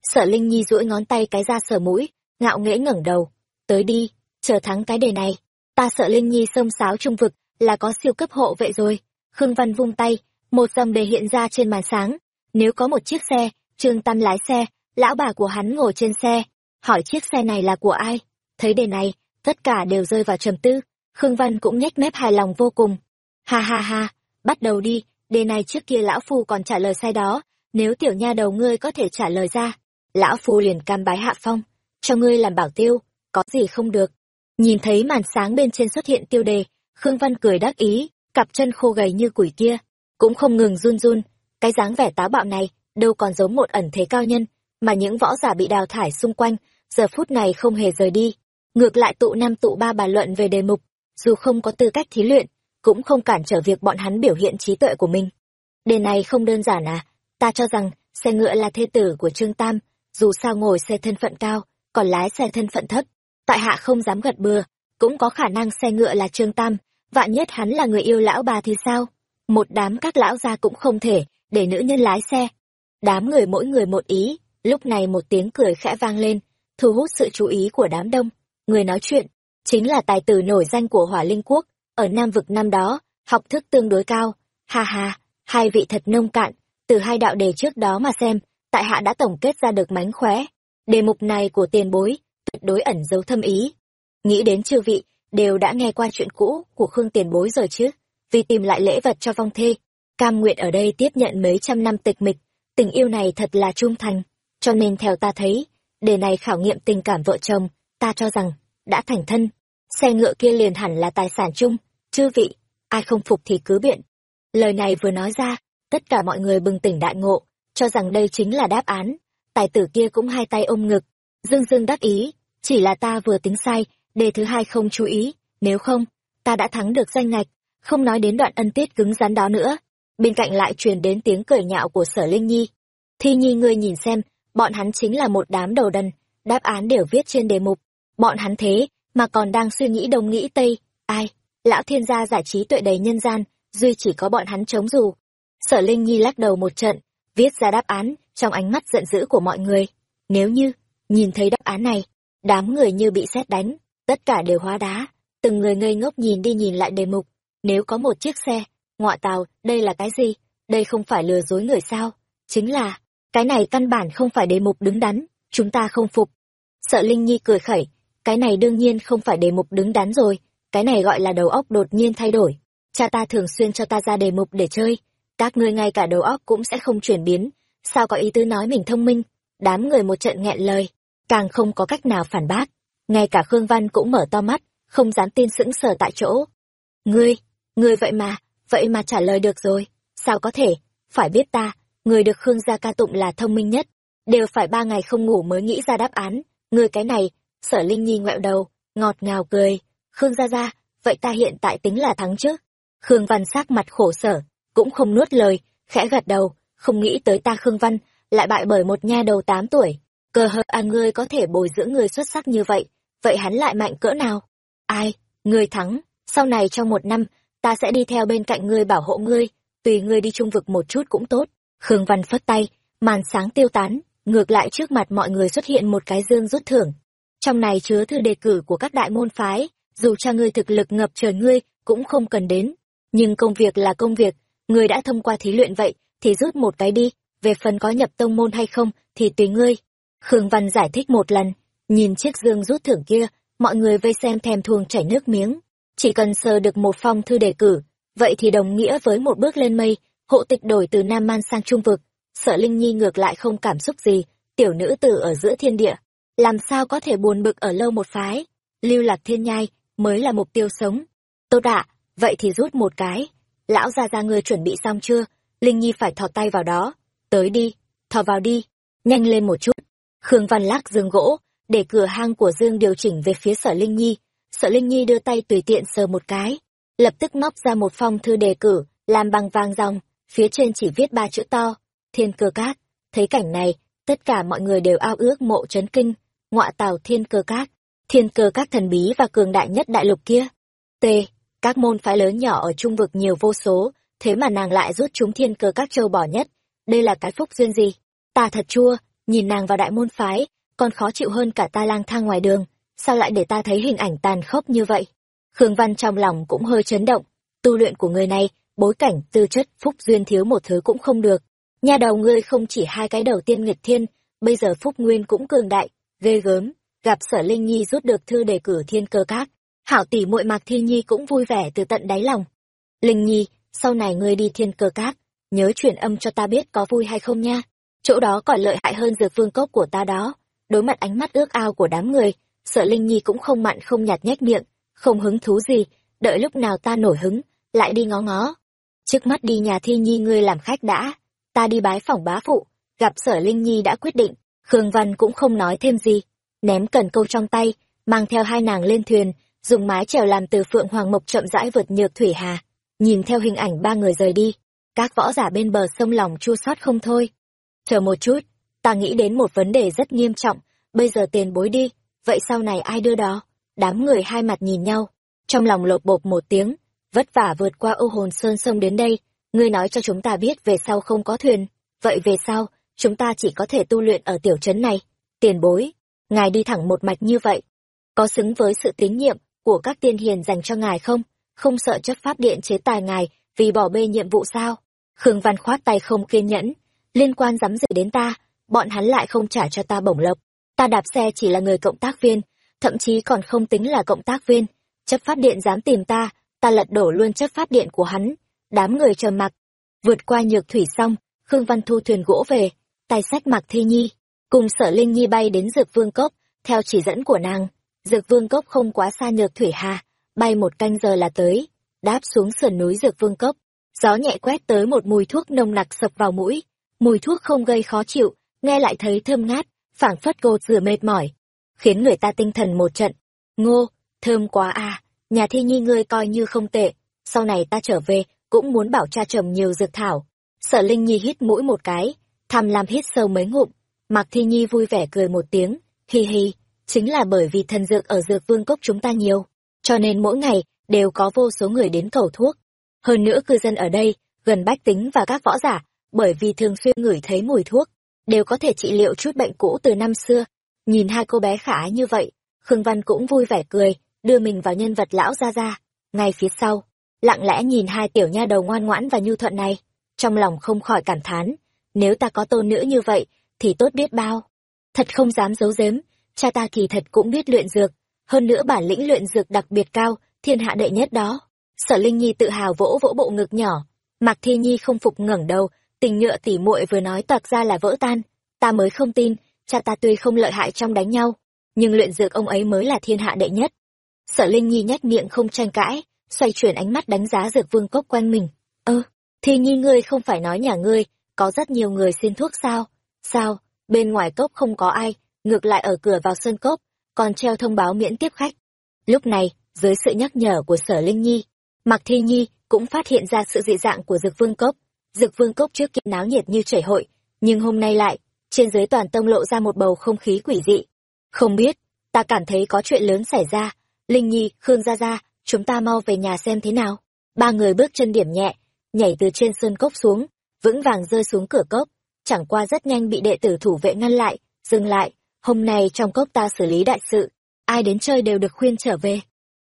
Sở Linh Nhi duỗi ngón tay cái ra sở mũi, ngạo nghễ ngẩng đầu. Tới đi, chờ thắng cái đề này. Ta sợ Linh Nhi xông xáo trung vực, là có siêu cấp hộ vệ rồi. Khương Văn vung tay, một dòng đề hiện ra trên màn sáng. Nếu có một chiếc xe, Trương Tam lái xe, lão bà của hắn ngồi trên xe, hỏi chiếc xe này là của ai? Thấy đề này, tất cả đều rơi vào trầm tư. Khương Văn cũng nhếch mép hài lòng vô cùng. Ha ha ha, bắt đầu đi, đề này trước kia lão phu còn trả lời sai đó, nếu tiểu nha đầu ngươi có thể trả lời ra, lão phu liền cam bái hạ phong, cho ngươi làm bảo tiêu, có gì không được. Nhìn thấy màn sáng bên trên xuất hiện tiêu đề, Khương Văn cười đắc ý, cặp chân khô gầy như củi kia, cũng không ngừng run run, cái dáng vẻ táo bạo này, đâu còn giống một ẩn thế cao nhân, mà những võ giả bị đào thải xung quanh, giờ phút này không hề rời đi, ngược lại tụ năm tụ ba bàn luận về đề mục, dù không có tư cách thí luyện, cũng không cản trở việc bọn hắn biểu hiện trí tuệ của mình. Đề này không đơn giản à, ta cho rằng, xe ngựa là thê tử của Trương Tam, dù sao ngồi xe thân phận cao, còn lái xe thân phận thấp. Tại hạ không dám gật bừa, cũng có khả năng xe ngựa là Trương Tam, vạn nhất hắn là người yêu lão bà thì sao? Một đám các lão gia cũng không thể, để nữ nhân lái xe. Đám người mỗi người một ý, lúc này một tiếng cười khẽ vang lên, thu hút sự chú ý của đám đông. Người nói chuyện, chính là tài tử nổi danh của Hỏa Linh Quốc, ở Nam Vực năm đó, học thức tương đối cao. Ha ha, hai vị thật nông cạn, từ hai đạo đề trước đó mà xem, tại hạ đã tổng kết ra được mánh khóe. Đề mục này của tiền bối, tuyệt đối ẩn dấu thâm ý. Nghĩ đến chư vị, đều đã nghe qua chuyện cũ của Khương tiền bối rồi chứ, vì tìm lại lễ vật cho vong thê. Cam nguyện ở đây tiếp nhận mấy trăm năm tịch mịch, tình yêu này thật là trung thành, cho nên theo ta thấy, đề này khảo nghiệm tình cảm vợ chồng, ta cho rằng, đã thành thân, xe ngựa kia liền hẳn là tài sản chung, chư vị, ai không phục thì cứ biện. Lời này vừa nói ra, tất cả mọi người bừng tỉnh đại ngộ, cho rằng đây chính là đáp án. Tài tử kia cũng hai tay ôm ngực, dương dương đắc ý, chỉ là ta vừa tính sai, đề thứ hai không chú ý, nếu không, ta đã thắng được danh ngạch, không nói đến đoạn ân tiết cứng rắn đó nữa. Bên cạnh lại truyền đến tiếng cười nhạo của sở Linh Nhi. Thi Nhi ngươi nhìn xem, bọn hắn chính là một đám đầu đần, đáp án đều viết trên đề mục. Bọn hắn thế, mà còn đang suy nghĩ đông nghĩ tây, ai, lão thiên gia giải trí tuệ đầy nhân gian, duy chỉ có bọn hắn chống dù. Sở Linh Nhi lắc đầu một trận, viết ra đáp án, trong ánh mắt giận dữ của mọi người. Nếu như, nhìn thấy đáp án này, đám người như bị xét đánh, tất cả đều hóa đá, từng người ngây ngốc nhìn đi nhìn lại đề mục. Nếu có một chiếc xe, ngọa tàu, đây là cái gì? Đây không phải lừa dối người sao? Chính là, cái này căn bản không phải đề mục đứng đắn, chúng ta không phục. Sợ Linh Nhi cười khẩy, cái này đương nhiên không phải đề mục đứng đắn rồi, cái này gọi là đầu óc đột nhiên thay đổi. Cha ta thường xuyên cho ta ra đề mục để chơi, các ngươi ngay cả đầu óc cũng sẽ không chuyển biến, sao có ý tứ nói mình thông minh, đám người một trận nghẹn lời, càng không có cách nào phản bác. Ngay cả Khương Văn cũng mở to mắt, không dám tin sững sờ tại chỗ. Ngươi, ngươi vậy mà, vậy mà trả lời được rồi, sao có thể, phải biết ta, người được Khương gia ca tụng là thông minh nhất, đều phải ba ngày không ngủ mới nghĩ ra đáp án, người cái này, sở Linh Nhi ngoẹo đầu, ngọt ngào cười, Khương gia gia, vậy ta hiện tại tính là thắng chứ? Khương Văn sắc mặt khổ sở, cũng không nuốt lời, khẽ gật đầu, không nghĩ tới ta Khương Văn, lại bại bởi một nha đầu tám tuổi. Cờ hờ à ngươi có thể bồi dưỡng người xuất sắc như vậy, vậy hắn lại mạnh cỡ nào? Ai, ngươi thắng, sau này trong một năm, ta sẽ đi theo bên cạnh ngươi bảo hộ ngươi, tùy ngươi đi trung vực một chút cũng tốt. Khương Văn phất tay, màn sáng tiêu tán, ngược lại trước mặt mọi người xuất hiện một cái dương rút thưởng. trong này chứa thư đề cử của các đại môn phái, dù cha ngươi thực lực ngập trời ngươi cũng không cần đến. Nhưng công việc là công việc, ngươi đã thông qua thí luyện vậy, thì rút một cái đi, về phần có nhập tông môn hay không, thì tùy ngươi. Khương Văn giải thích một lần, nhìn chiếc dương rút thưởng kia, mọi người vây xem thèm thuồng chảy nước miếng. Chỉ cần sờ được một phong thư đề cử, vậy thì đồng nghĩa với một bước lên mây, hộ tịch đổi từ Nam Man sang Trung Vực. Sợ Linh Nhi ngược lại không cảm xúc gì, tiểu nữ tử ở giữa thiên địa, làm sao có thể buồn bực ở lâu một phái? Lưu lạc thiên nhai mới là mục tiêu sống. Tốt ạ vậy thì rút một cái. Lão gia gia ngươi chuẩn bị xong chưa? Linh nhi phải thò tay vào đó. Tới đi thò vào đi. Nhanh lên một chút. Khương văn lắc giường gỗ để cửa hang của dương điều chỉnh về phía sở linh nhi. Sở linh nhi đưa tay tùy tiện sờ một cái. Lập tức móc ra một phong thư đề cử làm bằng vàng dòng phía trên chỉ viết ba chữ to, thiên cơ cát thấy cảnh này, tất cả mọi người đều ao ước mộ chấn kinh, ngọa tào thiên cơ cát thiên cơ các thần bí và cường đại nhất đại lục kia. T, các môn phái lớn nhỏ ở trung vực nhiều vô số, thế mà nàng lại rút chúng thiên cơ các châu bỏ nhất. Đây là cái phúc duyên gì? Ta thật chua, nhìn nàng vào đại môn phái, còn khó chịu hơn cả ta lang thang ngoài đường. Sao lại để ta thấy hình ảnh tàn khốc như vậy? Khương văn trong lòng cũng hơi chấn động. Tu luyện của người này bối cảnh, tư chất, phúc duyên thiếu một thứ cũng không được. Nhà đầu ngươi không chỉ hai cái đầu tiên nghịch thiên, bây giờ phúc nguyên cũng cường đại, ghê gớm, gặp sở linh nhi rút được thư đề cử thiên cơ các. Hảo tỷ muội mạc thi nhi cũng vui vẻ từ tận đáy lòng. Linh nhi, sau này ngươi đi thiên cơ các, nhớ truyền âm cho ta biết có vui hay không nha. Chỗ đó còn lợi hại hơn dược phương cốc của ta đó. Đối mặt ánh mắt ước ao của đám người sợ linh nhi cũng không mặn không nhạt nhếch miệng, không hứng thú gì, đợi lúc nào ta nổi hứng, lại đi ngó ngó trước mắt đi nhà thi nhi ngươi làm khách đã ta đi bái phỏng bá phụ gặp sở linh nhi đã quyết định Khương Văn cũng không nói thêm gì, ném cần câu trong tay, mang theo hai nàng lên thuyền, dùng mái chèo làm từ phượng hoàng mộc chậm rãi vượt nhược thủy hà. Nhìn theo hình ảnh ba người rời đi, các võ giả bên bờ sông lòng chua xót không thôi. Chờ một chút, ta nghĩ đến một vấn đề rất nghiêm trọng, bây giờ tiền bối đi, vậy sau này ai đưa đó? Đám người hai mặt nhìn nhau, trong lòng lột bột một tiếng, vất vả vượt qua ô hồn sơn sông đến đây, ngươi nói cho chúng ta biết về sau không có thuyền, vậy về sau, chúng ta chỉ có thể tu luyện ở tiểu trấn này. Tiền bối, ngài đi thẳng một mạch như vậy, có xứng với sự tín nhiệm của các tiên hiền dành cho ngài không? Không sợ chấp pháp điện chế tài ngài vì bỏ bê nhiệm vụ sao? Khương Văn khoát tay không kiên nhẫn, liên quan dám dự đến ta, bọn hắn lại không trả cho ta bổng lộc. Ta đạp xe chỉ là người cộng tác viên, thậm chí còn không tính là cộng tác viên. Chấp pháp điện dám tìm ta, ta lật đổ luôn chấp pháp điện của hắn. Đám người trầm mặc, vượt qua nhược thủy xong, Khương Văn thu thuyền gỗ về, tay sách mặc thi nhi cùng sở linh nhi bay đến dược vương cốc theo chỉ dẫn của nàng. Dược vương cốc không quá xa nhược thủy hà bay một canh giờ là tới. Đáp xuống sườn núi dược vương cốc gió nhẹ quét tới một mùi thuốc nồng nặc sập vào mũi. Mùi thuốc không gây khó chịu nghe lại thấy thơm ngát phảng phất gột rửa mệt mỏi khiến người ta tinh thần một trận. Ngô thơm quá à nhà thi nhi ngươi coi như không tệ. Sau này ta trở về, cũng muốn bảo cha trồng nhiều dược thảo. Sở linh nhi hít mũi một cái, tham lam hít sâu mấy ngụm. Mạc thi nhi vui vẻ cười một tiếng. Hi hi, chính là bởi vì thần dược ở dược vương cốc chúng ta nhiều, cho nên mỗi ngày đều có vô số người đến cầu thuốc. Hơn nữa cư dân ở đây, gần bách tính và các võ giả, bởi vì thường xuyên ngửi thấy mùi thuốc, đều có thể trị liệu chút bệnh cũ từ năm xưa. Nhìn hai cô bé khả ái như vậy, khương văn cũng vui vẻ cười đưa mình vào nhân vật lão gia gia. Ngay phía sau, lặng lẽ nhìn hai tiểu nha đầu ngoan ngoãn và nhu thuận này. Trong lòng không khỏi cảm thán, nếu ta có tôn nữ như vậy, thì tốt biết bao. Thật không dám giấu giếm, cha ta kỳ thật cũng biết luyện dược. Hơn nữa bản lĩnh luyện dược đặc biệt cao, thiên hạ đệ nhất đó. Sở linh nhi tự hào vỗ vỗ bộ ngực nhỏ. Mặc thi nhi không phục ngẩng đầu, tình nhựa tỉ muội vừa nói toạc ra là vỡ tan. Ta mới không tin, cha ta tuy không lợi hại trong đánh nhau, nhưng luyện dược ông ấy mới là thiên hạ đệ nhất sở linh nhi nhếch miệng không tranh cãi xoay chuyển ánh mắt đánh giá dược vương cốc quanh mình ơ thi nhi ngươi không phải nói nhà ngươi có rất nhiều người xin thuốc sao? Sao, bên ngoài cốc không có ai, ngược lại ở cửa vào sân cốc, còn treo thông báo miễn tiếp khách. Lúc này, dưới sự nhắc nhở của sở Linh Nhi, Mạc Thi Nhi cũng phát hiện ra sự dị dạng của Dược Vương Cốc. Dược Vương Cốc trước kia náo nhiệt như chảy hội, nhưng hôm nay lại, trên dưới toàn tông lộ ra một bầu không khí quỷ dị. Không biết, ta cảm thấy có chuyện lớn xảy ra. Linh Nhi, Khương Gia Gia, chúng ta mau về nhà xem thế nào. Ba người bước chân điểm nhẹ, nhảy từ trên sơn cốc xuống, vững vàng rơi xuống cửa cốc chẳng qua rất nhanh bị đệ tử thủ vệ ngăn lại dừng lại hôm nay trong cốc ta xử lý đại sự, ai đến chơi đều được khuyên trở về.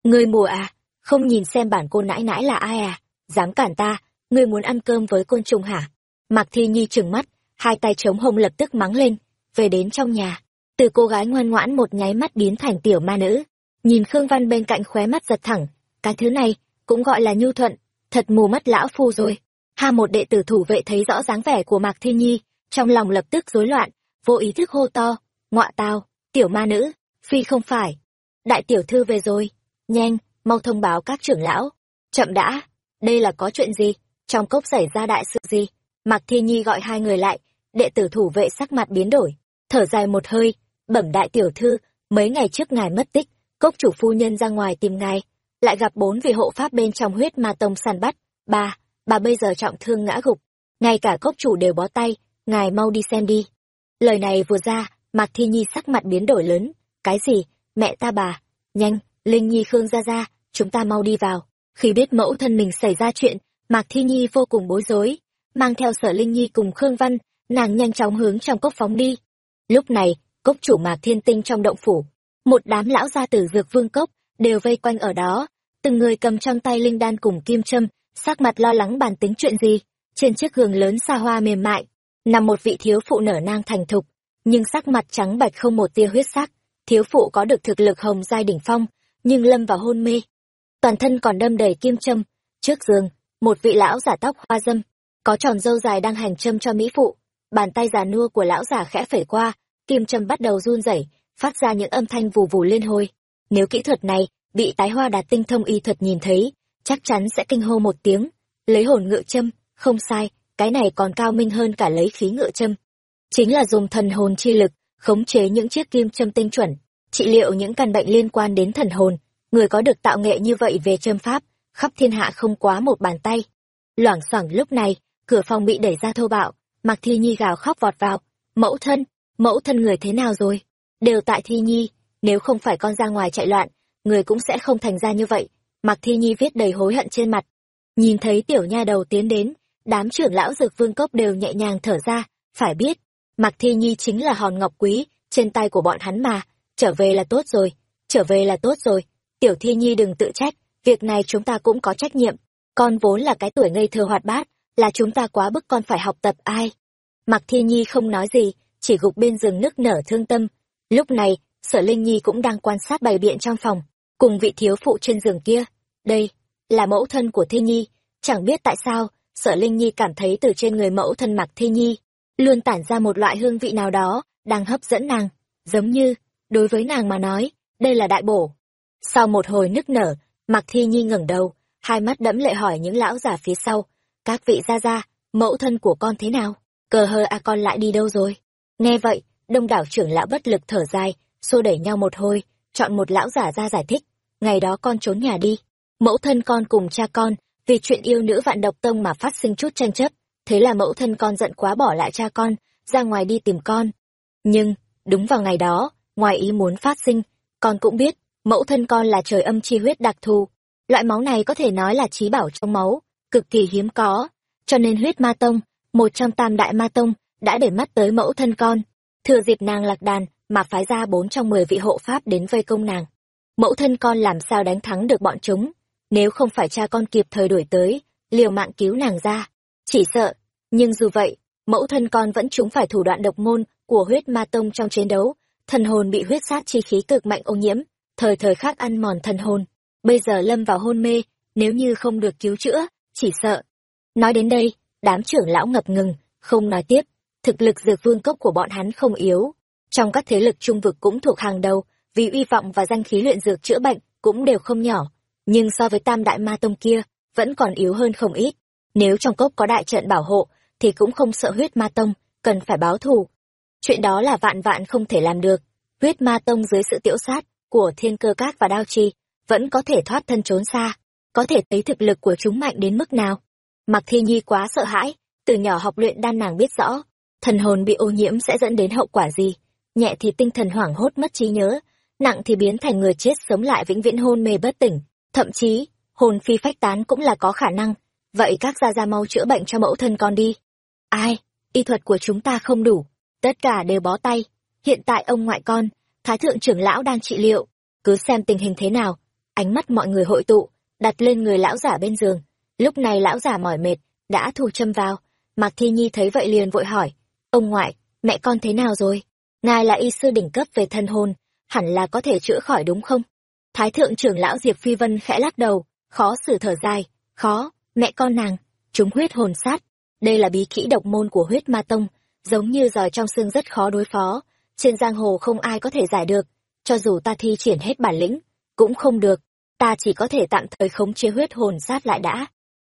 người mùa à, không nhìn xem bản cô nãi nãi là ai à, dám cản ta, ngươi muốn ăn cơm với côn trùng hả? Mạc Thi Nhi trừng mắt, hai tay chống hông lập tức mắng lên, về đến trong nhà. Từ cô gái ngoan ngoãn một nháy mắt biến thành tiểu ma nữ. Nhìn Khương Văn bên cạnh khóe mắt giật thẳng, cái thứ này, cũng gọi là nhu thuận, thật mù mắt lão phu rồi. Ha một đệ tử thủ vệ thấy rõ dáng vẻ của Mạc Thi Nhi, trong lòng lập tức rối loạn, vô ý thức hô to, ngọa tao, tiểu ma nữ, phi không phải. Đại tiểu thư về rồi, nhanh, mau thông báo các trưởng lão. Chậm đã, đây là có chuyện gì, trong cốc xảy ra đại sự gì. Mạc Thi Nhi gọi hai người lại, đệ tử thủ vệ sắc mặt biến đổi, thở dài một hơi, bẩm đại tiểu thư, mấy ngày trước ngài mất tích, cốc chủ phu nhân ra ngoài tìm ngài, lại gặp bốn vị hộ pháp bên trong huyết ma tông săn bắt, ba, bà bây giờ trọng thương ngã gục, ngay cả cốc chủ đều bó tay, ngài mau đi xem đi. Lời này vừa ra, Mạc Thi Nhi sắc mặt biến đổi lớn, cái gì, mẹ ta bà, nhanh, Linh Nhi Khương ra ra, chúng ta mau đi vào. Khi biết mẫu thân mình xảy ra chuyện, Mạc Thi Nhi vô cùng bối rối, mang theo sở Linh Nhi cùng Khương Văn, nàng nhanh chóng hướng trong cốc phóng đi. Lúc này, cốc chủ Mạc Thiên Tinh trong động phủ, một đám lão gia tử dược vương cốc, đều vây quanh ở đó, từng người cầm trong tay linh đan cùng kim châm, sắc mặt lo lắng bàn tính chuyện gì. Trên chiếc giường lớn xa hoa mềm mại, nằm một vị thiếu phụ nở nang thành thục, nhưng sắc mặt trắng bạch không một tia huyết sắc. Thiếu phụ có được thực lực hồng giai đỉnh phong, nhưng lâm vào hôn mê. Toàn thân còn đâm đầy kim châm, trước giường, một vị lão giả tóc hoa dâm, có tròn râu dài đang hành châm cho mỹ phụ. Bàn tay già nua của lão giả khẽ phẩy qua, kim châm bắt đầu run rẩy, phát ra những âm thanh vù vù liên hồi. Nếu kỹ thuật này bị tái hoa đạt tinh thông y thuật nhìn thấy, chắc chắn sẽ kinh hô một tiếng, lấy hồn ngựa châm, không sai, cái này còn cao minh hơn cả lấy khí ngựa châm. Chính là dùng thần hồn chi lực, khống chế những chiếc kim châm tinh chuẩn, trị liệu những căn bệnh liên quan đến thần hồn, người có được tạo nghệ như vậy về châm pháp, khắp thiên hạ không quá một bàn tay. Loảng xoảng lúc này, cửa phòng bị đẩy ra thô bạo, Mạc Thi Nhi gào khóc vọt vào, "Mẫu thân, mẫu thân người thế nào rồi?" "Đều tại Thi Nhi, nếu không phải con ra ngoài chạy loạn, người cũng sẽ không thành ra như vậy." Mặc Thi Nhi viết đầy hối hận trên mặt. Nhìn thấy tiểu nha đầu tiến đến, đám trưởng lão dược vương cốc đều nhẹ nhàng thở ra, phải biết, Mặc Thi Nhi chính là hòn ngọc quý trên tay của bọn hắn mà, trở về là tốt rồi, trở về là tốt rồi. Tiểu Thi Nhi đừng tự trách, việc này chúng ta cũng có trách nhiệm. Con vốn là cái tuổi ngây thơ hoạt bát, là chúng ta quá bức con phải học tập ai. Mặc Thi Nhi không nói gì, chỉ gục bên giường nức nở thương tâm. Lúc này, Sở Linh Nhi cũng đang quan sát bày biện trong phòng, cùng vị thiếu phụ trên giường kia. Đây, là mẫu thân của Thi Nhi, chẳng biết tại sao, Sở Linh Nhi cảm thấy từ trên người mẫu thân mặc Thi Nhi, luôn tản ra một loại hương vị nào đó, đang hấp dẫn nàng, giống như, đối với nàng mà nói, đây là đại bổ. Sau một hồi nức nở, mặc Thi Nhi ngẩng đầu, hai mắt đẫm lệ hỏi những lão giả phía sau, các vị gia gia, mẫu thân của con thế nào? Cờ hờ a con lại đi đâu rồi? Nghe vậy, đông đảo trưởng lão bất lực thở dài, xô đẩy nhau một hồi, chọn một lão giả ra giải thích. Ngày đó con trốn nhà đi. Mẫu thân con cùng cha con, vì chuyện yêu nữ vạn độc tông mà phát sinh chút tranh chấp. Thế là mẫu thân con giận quá bỏ lại cha con, ra ngoài đi tìm con. Nhưng, đúng vào ngày đó, ngoài ý muốn phát sinh, con cũng biết, mẫu thân con là trời âm chi huyết đặc thù. Loại máu này có thể nói là trí bảo trong máu, cực kỳ hiếm có. Cho nên huyết ma tông, một trong tam đại ma tông, đã để mắt tới mẫu thân con. Thừa dịp nàng lạc đàn, mà phái ra bốn trong mười vị hộ pháp đến vây công nàng. Mẫu thân con làm sao đánh thắng được bọn chúng, nếu không phải cha con kịp thời đuổi tới, liều mạng cứu nàng ra. Chỉ sợ, nhưng dù vậy, mẫu thân con vẫn chúng phải thủ đoạn độc môn của huyết ma tông trong chiến đấu, thần hồn bị huyết sát chi khí cực mạnh ô nhiễm, thời thời khác ăn mòn thần hồn. Bây giờ lâm vào hôn mê, nếu như không được cứu chữa, chỉ sợ. Nói đến đây, đám trưởng lão ngập ngừng, không nói tiếp, thực lực dược vương cốc của bọn hắn không yếu. Trong các thế lực trung vực cũng thuộc hàng đầu, vì uy vọng và danh khí luyện dược chữa bệnh cũng đều không nhỏ. Nhưng so với tam đại ma tông kia, vẫn còn yếu hơn không ít. Nếu trong cốc có đại trận bảo hộ, thì cũng không sợ huyết ma tông, cần phải báo thù. Chuyện đó là vạn vạn không thể làm được. Huyết ma tông dưới sự tiểu sát của thiên cơ cát và đao chi, vẫn có thể thoát thân trốn xa, có thể thấy thực lực của chúng mạnh đến mức nào. Mặc thi nhi quá sợ hãi, từ nhỏ học luyện đan nàng biết rõ, thần hồn bị ô nhiễm sẽ dẫn đến hậu quả gì. Nhẹ thì tinh thần hoảng hốt mất trí nhớ, nặng thì biến thành người chết sống lại vĩnh viễn hôn mê bất tỉnh, thậm chí, hồn phi phách tán cũng là có khả năng. Vậy các gia gia mau chữa bệnh cho mẫu thân con đi. Ai, y thuật của chúng ta không đủ, tất cả đều bó tay. hiện tại ông ngoại con thái thượng trưởng lão đang trị liệu cứ xem tình hình thế nào ánh mắt mọi người hội tụ đặt lên người lão giả bên giường lúc này lão giả mỏi mệt đã thu châm vào mạc thi nhi thấy vậy liền vội hỏi ông ngoại, mẹ con thế nào rồi? Ngài là y sư đỉnh cấp về thân hồn hẳn là có thể chữa khỏi đúng không? Thái thượng trưởng lão diệp phi vân khẽ lắc đầu, khó xử thở dài, khó, mẹ con nàng, chúng huyết hồn sát. Đây là bí kỹ độc môn của huyết ma tông, giống như giỏi trong xương rất khó đối phó, trên giang hồ không ai có thể giải được, cho dù ta thi triển hết bản lĩnh, cũng không được, ta chỉ có thể tạm thời khống chế huyết hồn sát lại đã.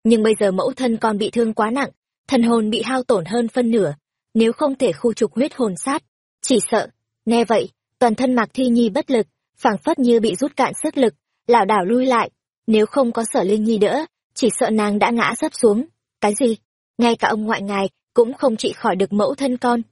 Nhưng bây giờ mẫu thân con bị thương quá nặng thần hồn bị hao tổn hơn phân nửa nếu không thể khu trục huyết hồn sát, chỉ sợ, nghe vậy, toàn thân mạc thi nhi bất lực, phảng phất như bị rút cạn sức lực, lảo đảo lui lại. Nếu không có sở linh nhi đỡ, chỉ sợ nàng đã ngã sấp xuống. Cái gì? Ngay cả ông ngoại ngài cũng không trị khỏi được mẫu thân con.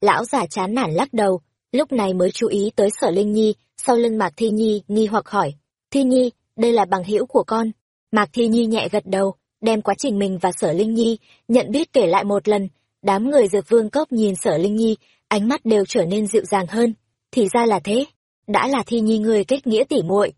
Lão già chán nản lắc đầu, lúc này mới chú ý tới sở linh nhi, sau lưng mạc thi nhi nghi hoặc hỏi, thi nhi, đây là bằng hữu của con? Mạc thi nhi nhẹ gật đầu, đem quá trình mình và sở linh nhi nhận biết kể lại một lần đám người dược vương cốc nhìn sở linh nhi, ánh mắt đều trở nên dịu dàng hơn. Thì ra là thế, đã là thi nhi người kết nghĩa tỉ muội.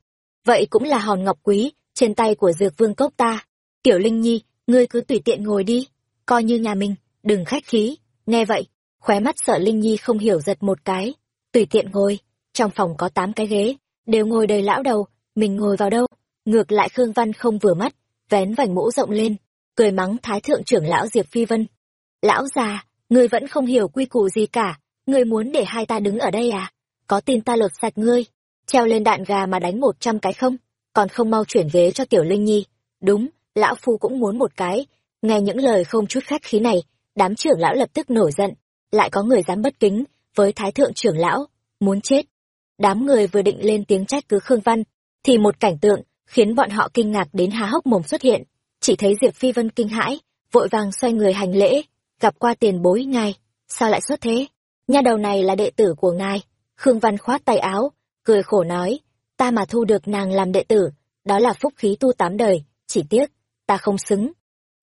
Vậy cũng là hòn ngọc quý, trên tay của dược vương cốc ta. Tiểu linh nhi, ngươi cứ tùy tiện ngồi đi, coi như nhà mình, đừng khách khí. Nghe vậy, khóe mắt sợ linh nhi không hiểu giật một cái. Tùy tiện ngồi, trong phòng có tám cái ghế, đều ngồi đầy lão đầu, mình ngồi vào đâu? Ngược lại khương văn không vừa mắt, vén vành mũ rộng lên, cười mắng thái thượng trưởng lão diệp phi vân lão già, ngươi vẫn không hiểu quy củ gì cả. Ngươi muốn để hai ta đứng ở đây à? Có tin ta lột sạch ngươi, treo lên đạn gà mà đánh một trăm cái không? Còn không mau chuyển ghế cho tiểu linh nhi. Đúng, lão phu cũng muốn một cái. Nghe những lời không chút khách khí này, đám trưởng lão lập tức nổi giận. Lại có người dám bất kính với thái thượng trưởng lão. Muốn chết. Đám người vừa định lên tiếng trách cứ khương văn, thì một cảnh tượng khiến bọn họ kinh ngạc đến há hốc mồm xuất hiện. Chỉ thấy diệp phi vân kinh hãi, vội vàng xoay người hành lễ gặp qua tiền bối ngài sao lại xuất thế? Nha đầu này là đệ tử của ngài. Khương văn khoát tay áo, cười khổ nói, ta mà thu được nàng làm đệ tử, đó là phúc khí tu tám đời, chỉ tiếc, ta không xứng.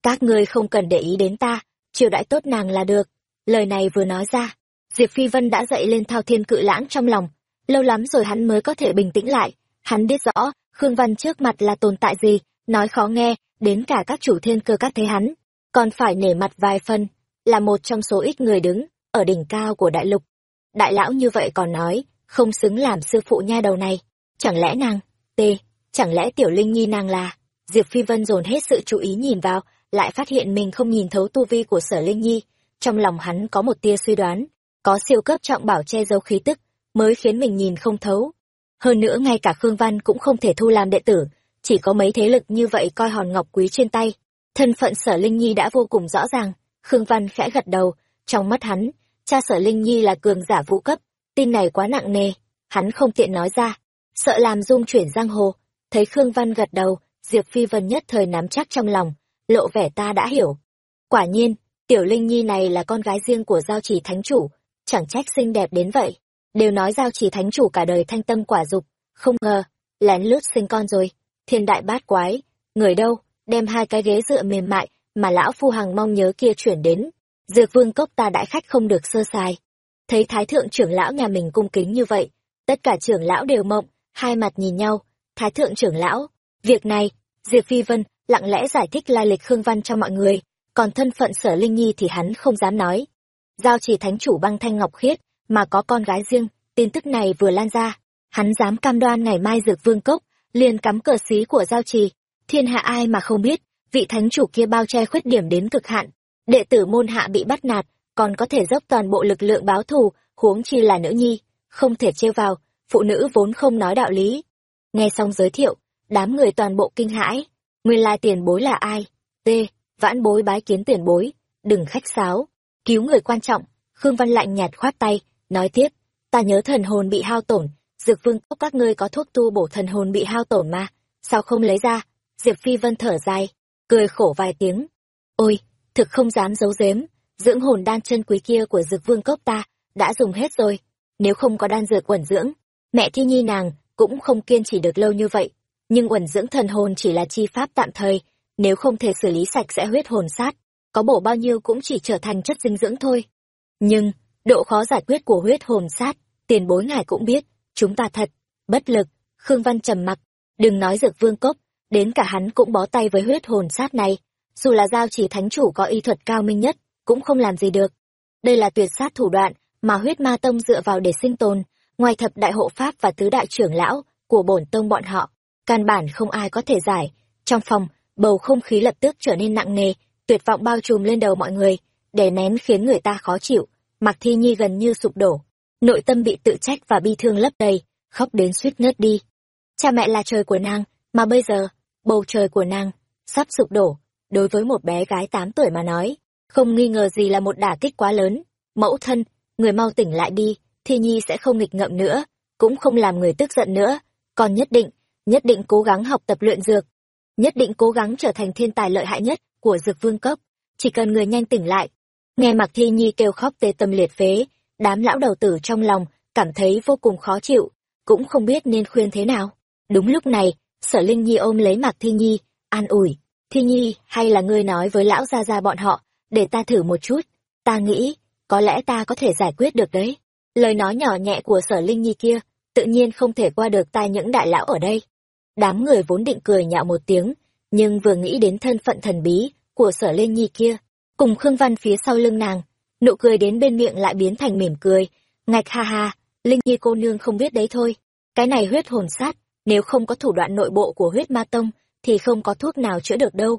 Các ngươi không cần để ý đến ta chiều đãi tốt nàng là được. Lời này vừa nói ra, diệp phi vân đã dậy lên thao thiên cự lãng trong lòng. Lâu lắm rồi hắn mới có thể bình tĩnh lại, hắn biết rõ khương văn trước mặt là tồn tại gì, nói khó nghe đến cả các chủ thiên cơ các thế hắn, còn phải nể mặt vài phần là một trong số ít người đứng ở đỉnh cao của đại lục. Đại lão như vậy còn nói, không xứng làm sư phụ nha đầu này. Chẳng lẽ nàng, t, chẳng lẽ tiểu linh nhi nàng là? Diệp phi vân dồn hết sự chú ý nhìn vào, lại phát hiện mình không nhìn thấu tu vi của sở linh nhi. Trong lòng hắn có một tia suy đoán, có siêu cấp trọng bảo che giấu khí tức, mới khiến mình nhìn không thấu. Hơn nữa ngay cả khương văn cũng không thể thu làm đệ tử, chỉ có mấy thế lực như vậy coi hòn ngọc quý trên tay. Thân phận sở linh nhi đã vô cùng rõ ràng khương văn khẽ gật đầu. Trong mắt hắn, cha sở linh nhi là cường giả vũ cấp, tin này quá nặng nề. Hắn không tiện nói ra, sợ làm dung chuyển giang hồ. Thấy khương văn gật đầu, diệp phi vân nhất thời nắm chắc trong lòng, lộ vẻ ta đã hiểu. Quả nhiên, tiểu linh nhi này là con gái riêng của giao chỉ thánh chủ, chẳng trách xinh đẹp đến vậy. Đều nói giao chỉ thánh chủ cả đời thanh tâm quả dục, không ngờ, lén lút sinh con rồi. Thiên đại bát quái, người đâu, đem hai cái ghế dựa mềm mại mà lão phu hằng mong nhớ kia chuyển đến. Dược vương cốc ta đãi khách không được sơ sài thấy thái thượng trưởng lão nhà mình cung kính như vậy, tất cả trưởng lão đều mộng, hai mặt nhìn nhau. Thái thượng trưởng lão, việc này, diệp phi vân, lặng lẽ giải thích lai lịch khương văn cho mọi người, còn thân phận sở linh nhi thì hắn không dám nói. Giao chỉ thánh chủ băng thanh ngọc khiết, mà có con gái riêng, tin tức này vừa lan ra, hắn dám cam đoan ngày mai dược vương cốc, liền cắm cờ xí của giao trì. Thiên hạ ai mà không biết vị thánh chủ kia bao che khuyết điểm đến cực hạn. Đệ tử môn hạ bị bắt nạt, còn có thể dốc toàn bộ lực lượng báo thù, huống chi là nữ nhi, không thể trêu vào, phụ nữ vốn không nói đạo lý. Nghe xong giới thiệu, đám người toàn bộ kinh hãi. Nguyên lai tiền bối là ai? T, vãn bối bái kiến tiền bối, đừng khách sáo. Cứu người quan trọng, khương văn lạnh nhạt khoát tay, nói tiếp, ta nhớ thần hồn bị hao tổn dược vương cốc các ngươi có thuốc tu bổ thần hồn bị hao tổn mà, sao không lấy ra? Diệp phi vân thở dài cười khổ vài tiếng. Ôi thực không dám giấu giếm dưỡng hồn đan chân quý kia của dược vương cốc ta đã dùng hết rồi. Nếu không có đan dược quẩn dưỡng mẹ thi nhi nàng cũng không kiên trì được lâu như vậy. Nhưng quẩn dưỡng thần hồn chỉ là chi pháp tạm thời nếu không thể xử lý sạch sẽ huyết hồn sát có bổ bao nhiêu cũng chỉ trở thành chất dinh dưỡng thôi. Nhưng Độ khó giải quyết của huyết hồn sát, tiền bối ngài cũng biết, chúng ta thật, bất lực, Khương Văn trầm mặc, đừng nói dược vương cốc, đến cả hắn cũng bó tay với huyết hồn sát này, dù là giao chỉ thánh chủ có y thuật cao minh nhất, cũng không làm gì được. Đây là tuyệt sát thủ đoạn mà huyết ma tông dựa vào để sinh tồn, ngoài thập đại hộ pháp và tứ đại trưởng lão của bổn tông bọn họ, căn bản không ai có thể giải. Trong phòng, bầu không khí lập tức trở nên nặng nề, tuyệt vọng bao trùm lên đầu mọi người, đè nén khiến người ta khó chịu. Mặc Thi Nhi gần như sụp đổ, nội tâm bị tự trách và bi thương lấp đầy, khóc đến suýt ngất đi. Cha mẹ là trời của nàng, mà bây giờ, bầu trời của nàng, sắp sụp đổ, đối với một bé gái tám tuổi mà nói, không nghi ngờ gì là một đả kích quá lớn. Mẫu thân, người mau tỉnh lại đi, Thi Nhi sẽ không nghịch ngợm nữa, cũng không làm người tức giận nữa, còn nhất định, nhất định cố gắng học tập luyện dược, nhất định cố gắng trở thành thiên tài lợi hại nhất của dược vương cấp chỉ cần người nhanh tỉnh lại. Nghe mặc Thi Nhi kêu khóc tê tâm liệt phế, đám lão đầu tử trong lòng cảm thấy vô cùng khó chịu, cũng không biết nên khuyên thế nào. Đúng lúc này, Sở Linh Nhi ôm lấy Mạc Thi Nhi, an ủi, Thi Nhi, hay là ngươi nói với lão gia gia bọn họ, để ta thử một chút, ta nghĩ, có lẽ ta có thể giải quyết được đấy. Lời nói nhỏ nhẹ của sở Linh Nhi kia, tự nhiên không thể qua được tai những đại lão ở đây. Đám người vốn định cười nhạo một tiếng, nhưng vừa nghĩ đến thân phận thần bí của sở Linh Nhi kia, cùng Khương Văn phía sau lưng nàng, nụ cười đến bên miệng lại biến thành mỉm cười, ngạch ha ha, Linh Nhi cô nương không biết đấy thôi. Cái này huyết hồn sát, nếu không có thủ đoạn nội bộ của huyết ma tông, thì không có thuốc nào chữa được đâu.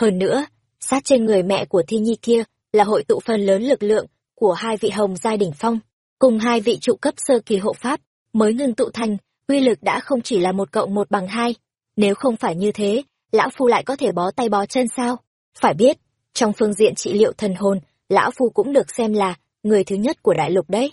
Hơn nữa, sát trên người mẹ của Thi Nhi kia là hội tụ phần lớn lực lượng của hai vị hồng giai đỉnh phong, cùng hai vị trụ cấp sơ kỳ hộ pháp, mới ngưng tụ thành, uy lực đã không chỉ là một cộng một bằng hai. Nếu không phải như thế, lão phu lại có thể bó tay bó chân sao? Phải biết, trong phương diện trị liệu thần hồn, lão phu cũng được xem là người thứ nhất của đại lục đấy.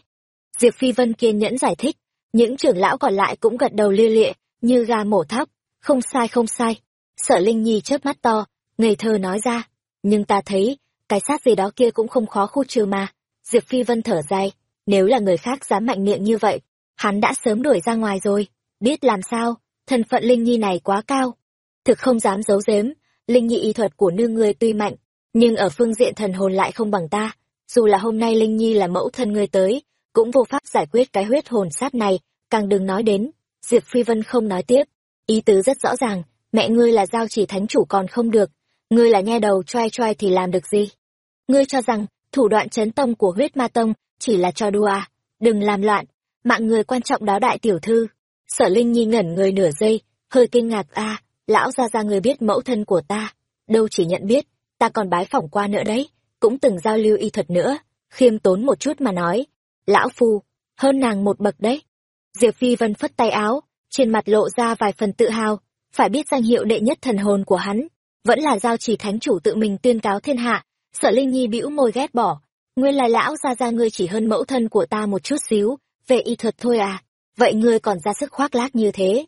Diệp Phi Vân kiên nhẫn giải thích, những trưởng lão còn lại cũng gật đầu lia lịa, như gà mổ thóc, không sai không sai. sợ Linh Nhi chớp mắt to, ngây thơ nói ra, nhưng ta thấy, cái sát gì đó kia cũng không khó khu trừ mà. Diệp Phi Vân thở dài, nếu là người khác dám mạnh miệng như vậy, hắn đã sớm đuổi ra ngoài rồi, biết làm sao, thân phận Linh Nhi này quá cao. Thực không dám giấu giếm, Linh Nhi y thuật của nương ngươi tuy mạnh, nhưng ở phương diện thần hồn lại không bằng ta. Dù là hôm nay Linh Nhi là mẫu thân ngươi tới, cũng vô pháp giải quyết cái huyết hồn sát này, càng đừng nói đến. Diệp Phi Vân không nói tiếp, ý tứ rất rõ ràng, mẹ ngươi là giao chỉ thánh chủ còn không được, ngươi là nhe đầu choai choai thì làm được gì? Ngươi cho rằng, thủ đoạn chấn tông của huyết ma tông chỉ là cho đùa à? Đừng làm loạn, mạng người quan trọng đó đại tiểu thư. Sở Linh Nhi ngẩn người nửa giây, hơi kinh ngạc a lão ra ra người biết mẫu thân của ta. Đâu chỉ nhận biết, ta còn bái phỏng qua nữa đấy, cũng từng giao lưu y thuật nữa, khiêm tốn một chút mà nói. Lão phu, hơn nàng một bậc đấy. Diệp Phi Vân phất tay áo, trên mặt lộ ra vài phần tự hào, phải biết danh hiệu đệ nhất thần hồn của hắn, vẫn là giao chỉ thánh chủ tự mình tuyên cáo thiên hạ. Sở Linh Nhi bĩu môi ghét bỏ, nguyên là lão ra ra ngươi chỉ hơn mẫu thân của ta một chút xíu, về y thuật thôi à, vậy ngươi còn ra sức khoác lác như thế.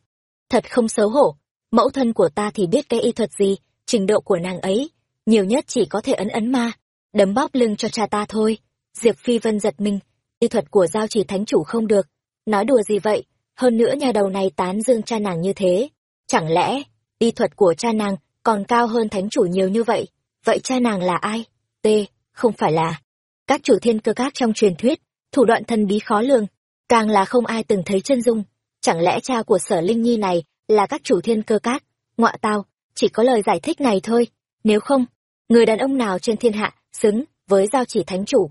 Thật không xấu hổ, mẫu thân của ta thì biết cái y thuật gì, trình độ của nàng ấy, nhiều nhất chỉ có thể ấn ấn ma, đấm bóp lưng cho cha ta thôi. Diệp Phi Vân giật mình, y thuật của giao chỉ thánh chủ không được, nói đùa gì vậy, hơn nữa nhà đầu này tán dương cha nàng như thế. Chẳng lẽ, y thuật của cha nàng còn cao hơn thánh chủ nhiều như vậy? Vậy cha nàng là ai? T, không phải là. Các chủ thiên cơ các trong truyền thuyết, thủ đoạn thần bí khó lường, càng là không ai từng thấy chân dung. Chẳng lẽ cha của sở Linh Nhi này là các chủ thiên cơ các? Ngọa tao, chỉ có lời giải thích này thôi. Nếu không, người đàn ông nào trên thiên hạ xứng với giao chỉ thánh chủ?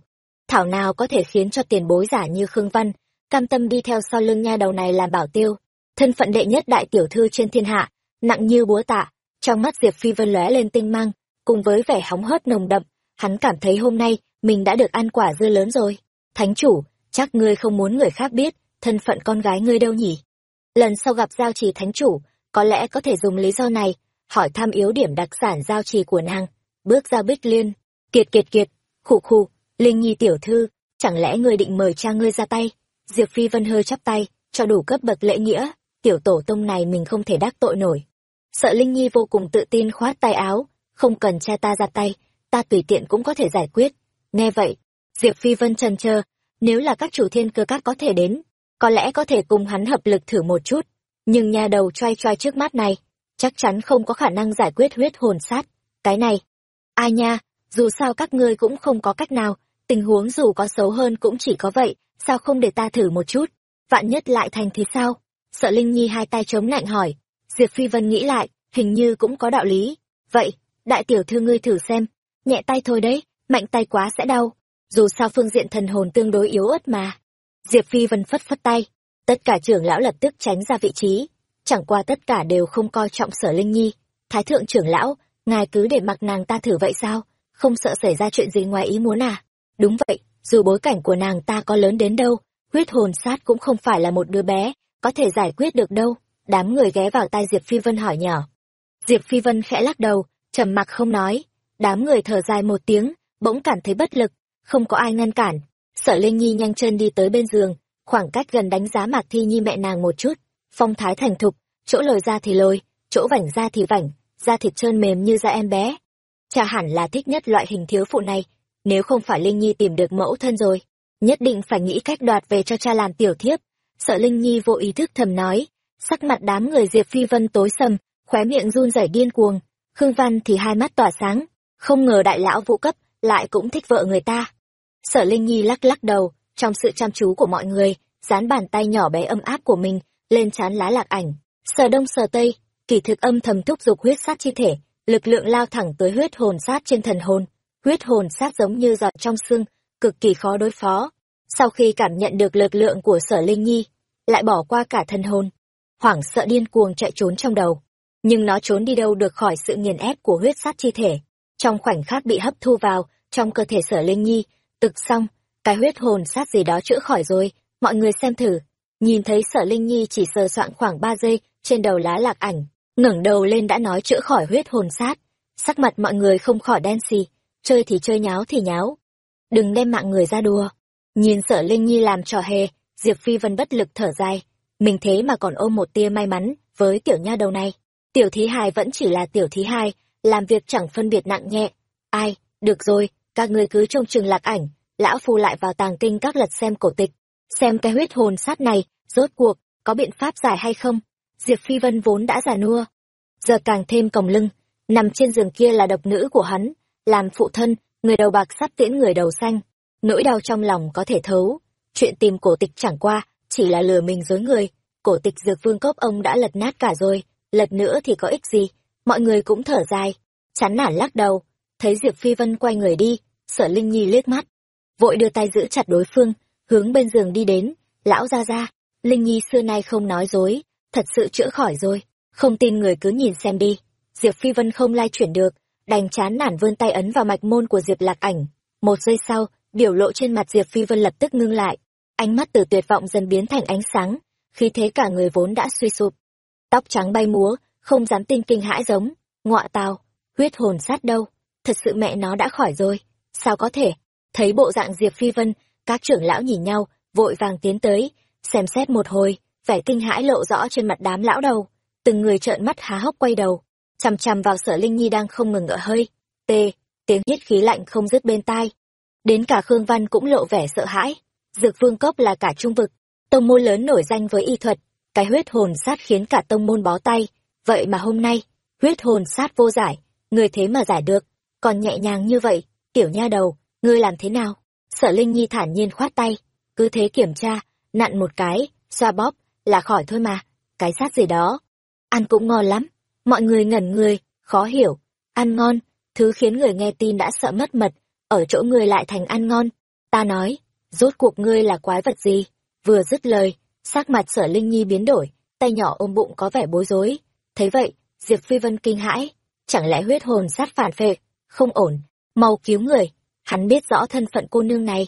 Thảo nào có thể khiến cho tiền bối giả như Khương Văn, cam tâm đi theo sau lưng nha đầu này làm bảo tiêu, thân phận đệ nhất đại tiểu thư trên thiên hạ, nặng như búa tạ, trong mắt Diệp Phi Vân lóe lên tinh mang, cùng với vẻ hóng hớt nồng đậm, hắn cảm thấy hôm nay mình đã được ăn quả dưa lớn rồi. Thánh chủ, chắc ngươi không muốn người khác biết thân phận con gái ngươi đâu nhỉ? Lần sau gặp giao trì thánh chủ, có lẽ có thể dùng lý do này, hỏi thăm yếu điểm đặc sản giao trì của nàng. Bước ra bích liên, kiệt kiệt kiệt, khụ khụ, linh nhi tiểu thư, chẳng lẽ ngươi định mời cha ngươi ra tay? Diệp Phi Vân hơi chắp tay, cho đủ cấp bậc lễ nghĩa, tiểu tổ tông này mình không thể đắc tội nổi. Sợ Linh Nhi vô cùng tự tin khoát tay áo, không cần cha ta ra tay, ta tùy tiện cũng có thể giải quyết. Nghe vậy, Diệp Phi Vân trần chờ, nếu là các chủ thiên cơ các có thể đến, có lẽ có thể cùng hắn hợp lực thử một chút, nhưng nhà đầu choai choai trước mắt này, chắc chắn không có khả năng giải quyết huyết hồn sát. Cái này, ai nha, dù sao các ngươi cũng không có cách nào, tình huống dù có xấu hơn cũng chỉ có vậy, sao không để ta thử một chút? Vạn nhất lại thành thì sao? Sợ Linh Nhi hai tay chống lạnh hỏi. Diệp Phi Vân nghĩ lại, hình như cũng có đạo lý. Vậy, đại tiểu thư ngươi thử xem. Nhẹ tay thôi đấy, mạnh tay quá sẽ đau. Dù sao phương diện thần hồn tương đối yếu ớt mà. Diệp Phi Vân phất phất tay. Tất cả trưởng lão lập tức tránh ra vị trí. Chẳng qua tất cả đều không coi trọng sở Linh Nhi. Thái thượng trưởng lão, ngài cứ để mặc nàng ta thử vậy sao? Không sợ xảy ra chuyện gì ngoài ý muốn à? Đúng vậy, dù bối cảnh của nàng ta có lớn đến đâu, huyết hồn sát cũng không phải là một đứa bé, có thể giải quyết được đâu. Đám người ghé vào tai Diệp Phi Vân hỏi nhỏ. Diệp Phi Vân khẽ lắc đầu, trầm mặc không nói. Đám người thở dài một tiếng, bỗng cảm thấy bất lực, không có ai ngăn cản. Sở Linh Nhi nhanh chân đi tới bên giường, khoảng cách gần đánh giá Mạc Thi Nhi mẹ nàng một chút. Phong thái thành thục, chỗ lồi ra thì lồi, chỗ vảnh ra thì vảnh, da thịt trơn mềm như da em bé. Cha hẳn là thích nhất loại hình thiếu phụ này, nếu không phải Linh Nhi tìm được mẫu thân rồi, nhất định phải nghĩ cách đoạt về cho cha làm tiểu thiếp. Sợ Linh Nhi vô ý thức thầm nói, sắc mặt đám người Diệp Phi Vân tối sầm, khóe miệng run rẩy điên cuồng, Khương Văn thì hai mắt tỏa sáng, không ngờ đại lão vũ cấp lại cũng thích vợ người ta. Sở Linh Nhi lắc lắc đầu, trong sự chăm chú của mọi người, dán bàn tay nhỏ bé âm áp của mình lên chán lá lạc ảnh, sờ đông sờ tây, kỳ thực âm thầm thúc giục huyết sát chi thể, lực lượng lao thẳng tới huyết hồn sát trên thần hồn. Huyết hồn sát giống như giọt trong xương, cực kỳ khó đối phó. Sau khi cảm nhận được lực lượng của sở Linh Nhi, lại bỏ qua cả thân hồn. Hoảng sợ điên cuồng chạy trốn trong đầu. Nhưng nó trốn đi đâu được khỏi sự nghiền ép của huyết sát chi thể. Trong khoảnh khắc bị hấp thu vào, trong cơ thể sở Linh Nhi, tực xong, cái huyết hồn sát gì đó chữa khỏi rồi, mọi người xem thử. Nhìn thấy sở Linh Nhi chỉ sờ soạn khoảng ba giây trên đầu lá lạc ảnh, ngẩng đầu lên đã nói chữa khỏi huyết hồn sát. Sắc mặt mọi người không khỏi đen xì, chơi thì chơi nháo thì nháo. Đừng đem mạng người ra đùa. Nhìn sở Linh Nhi làm trò hề, Diệp Phi Vân bất lực thở dài. Mình thế mà còn ôm một tia may mắn với tiểu nha đầu này. Tiểu thí hài vẫn chỉ là tiểu thí hài, làm việc chẳng phân biệt nặng nhẹ. Ai, được rồi, các ngươi cứ trông chừng lạc ảnh, lão phu lại vào tàng kinh các lật xem cổ tịch. Xem cái huyết hồn sát này, rốt cuộc, có biện pháp giải hay không? Diệp Phi Vân vốn đã già nua, giờ càng thêm còng lưng, nằm trên giường kia là độc nữ của hắn, làm phụ thân, người đầu bạc sắp tiễn người đầu xanh. Nỗi đau trong lòng có thể thấu, chuyện tìm cổ tịch chẳng qua, chỉ là lừa mình dối người, cổ tịch dược vương cốc ông đã lật nát cả rồi, lật nữa thì có ích gì, mọi người cũng thở dài, chán nản lắc đầu, thấy Diệp Phi Vân quay người đi, sở Linh Nhi liếc mắt, vội đưa tay giữ chặt đối phương, hướng bên giường đi đến, lão ra ra, Linh Nhi xưa nay không nói dối, thật sự chữa khỏi rồi, không tin người cứ nhìn xem đi. Diệp Phi Vân không lai chuyển được, đành chán nản vươn tay ấn vào mạch môn của Diệp Lạc Ảnh. Một giây sau, biểu lộ trên mặt Diệp Phi Vân lập tức ngưng lại, ánh mắt từ tuyệt vọng dần biến thành ánh sáng, khi thế cả người vốn đã suy sụp. Tóc trắng bay múa, không dám tin kinh hãi giống, ngọa tào, huyết hồn sát đâu, thật sự mẹ nó đã khỏi rồi, sao có thể? Thấy bộ dạng Diệp Phi Vân, các trưởng lão nhìn nhau, vội vàng tiến tới, xem xét một hồi, vẻ kinh hãi lộ rõ trên mặt đám lão đầu từng người trợn mắt há hốc quay đầu chằm chằm vào sở linh nhi đang không ngừng ngỡ hơi. T tiếng hít khí lạnh không dứt bên tai. Đến cả khương văn cũng lộ vẻ sợ hãi. Dược vương cốc là cả trung vực. Tông môn lớn nổi danh với y thuật. Cái huyết hồn sát khiến cả tông môn bó tay. Vậy mà hôm nay, huyết hồn sát vô giải. Người thế mà giải được. Còn nhẹ nhàng như vậy, tiểu nha đầu, ngươi làm thế nào? Sở linh nhi thản nhiên khoát tay. Cứ thế kiểm tra, nặn một cái, xoa bóp, là khỏi thôi mà. Cái sát gì đó? Ăn cũng ngon lắm mọi người ngẩn người khó hiểu. Ăn ngon thứ khiến người nghe tin đã sợ mất mật ở chỗ ngươi lại thành ăn ngon. Ta nói rốt cuộc ngươi là quái vật gì? Vừa dứt lời sắc mặt sở linh nhi biến đổi tay nhỏ ôm bụng có vẻ bối rối. Thấy vậy diệp phi vân kinh hãi. Chẳng lẽ huyết hồn sát phản phệ? Không ổn mau cứu người. Hắn biết rõ thân phận cô nương này.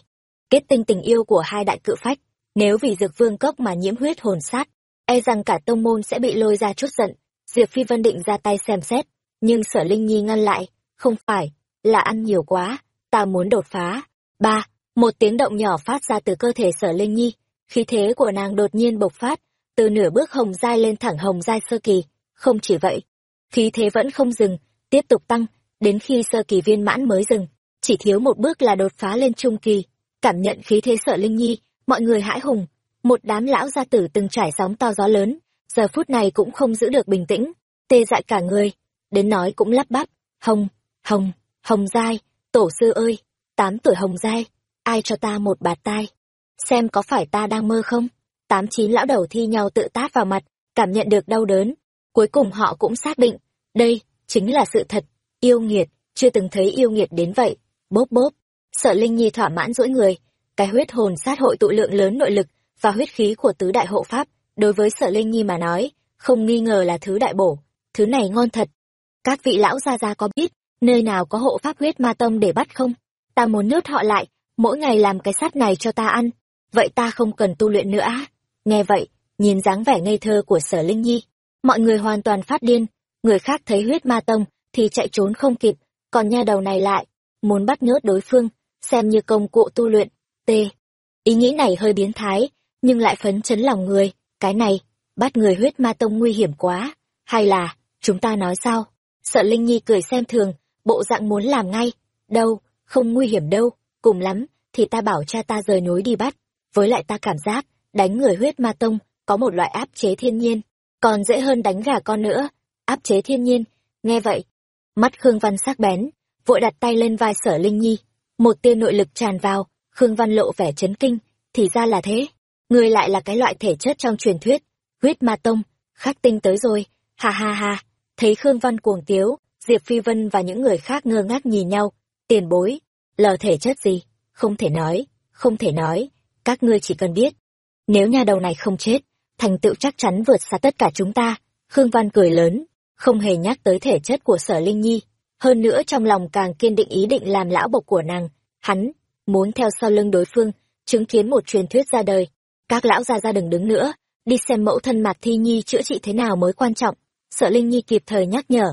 Kết tinh tình yêu của hai đại cự phách. Nếu vì dược vương cốc mà nhiễm huyết hồn sát, e rằng cả tông môn sẽ bị lôi ra chút giận. Diệp Phi Vân định ra tay xem xét, nhưng sở Linh Nhi ngăn lại, không phải, là ăn nhiều quá, ta muốn đột phá. Ba, một tiếng động nhỏ phát ra từ cơ thể sở Linh Nhi, khí thế của nàng đột nhiên bộc phát, từ nửa bước hồng giai lên thẳng hồng giai sơ kỳ, không chỉ vậy, khí thế vẫn không dừng, tiếp tục tăng, đến khi sơ kỳ viên mãn mới dừng, chỉ thiếu một bước là đột phá lên trung kỳ, cảm nhận khí thế sở Linh Nhi, mọi người hãi hùng một đám lão gia tử từng trải sóng to gió lớn giờ phút này cũng không giữ được bình tĩnh, tê dại cả người. Đến nói cũng lắp bắp, hồng hồng hồng giai, tổ sư ơi, tám tuổi hồng giai, ai cho ta một bạt tai? Xem có phải ta đang mơ không? Tám chín lão đầu thi nhau tự tát vào mặt, cảm nhận được đau đớn. Cuối cùng họ cũng xác định, đây chính là sự thật, yêu nghiệt, chưa từng thấy yêu nghiệt đến vậy. Bốp bốp, sợ linh nhi thỏa mãn rỗi người, cái huyết hồn sát hội tụ lượng lớn nội lực và huyết khí của tứ đại hộ pháp đối với sợ linh nhi mà nói, không nghi ngờ là thứ đại bổ. Thứ này ngon thật. Các vị lão gia gia có biết, nơi nào có hộ pháp huyết ma tông để bắt không? Ta muốn nhốt họ lại, mỗi ngày làm cái sắt này cho ta ăn. Vậy ta không cần tu luyện nữa á. Nghe vậy, nhìn dáng vẻ ngây thơ của sở linh nhi, mọi người hoàn toàn phát điên. Người khác thấy huyết ma tông thì chạy trốn không kịp, còn nha đầu này lại, muốn bắt nhốt đối phương, xem như công cụ tu luyện. T. Ý nghĩ này hơi biến thái, nhưng lại phấn chấn lòng người cái này, bắt người huyết ma tông nguy hiểm quá. Hay là, chúng ta nói sao? Sợ linh nhi cười xem thường, bộ dạng muốn làm ngay. Đâu, không nguy hiểm đâu. Cùng lắm, thì ta bảo cha ta rời núi đi bắt. Với lại ta cảm giác, đánh người huyết ma tông có một loại áp chế thiên nhiên. Còn dễ hơn đánh gà con nữa. Áp chế thiên nhiên, nghe vậy. Mắt khương văn sắc bén, vội đặt tay lên vai sở linh nhi. Một tia nội lực tràn vào, khương văn lộ vẻ chấn kinh, thì ra là thế người lại là cái loại thể chất trong truyền thuyết. Huyết ma tông, khắc tinh tới rồi. Ha ha ha. Thấy khương văn cuồng tiếu, diệp phi vân và những người khác ngơ ngác nhìn nhau. Tiền bối, lờ thể chất gì? Không thể nói, không thể nói. Các ngươi chỉ cần biết. Nếu nhà đầu này không chết, thành tựu chắc chắn vượt xa tất cả chúng ta. Khương văn cười lớn, không hề nhắc tới thể chất của sở linh nhi. Hơn nữa trong lòng càng kiên định ý định làm lão bộc của nàng. Hắn muốn theo sau lưng đối phương, chứng kiến một truyền thuyết ra đời các lão già ra đừng đứng nữa, đi xem mẫu thân mạc thi nhi chữa trị thế nào mới quan trọng, sợ linh nhi kịp thời nhắc nhở.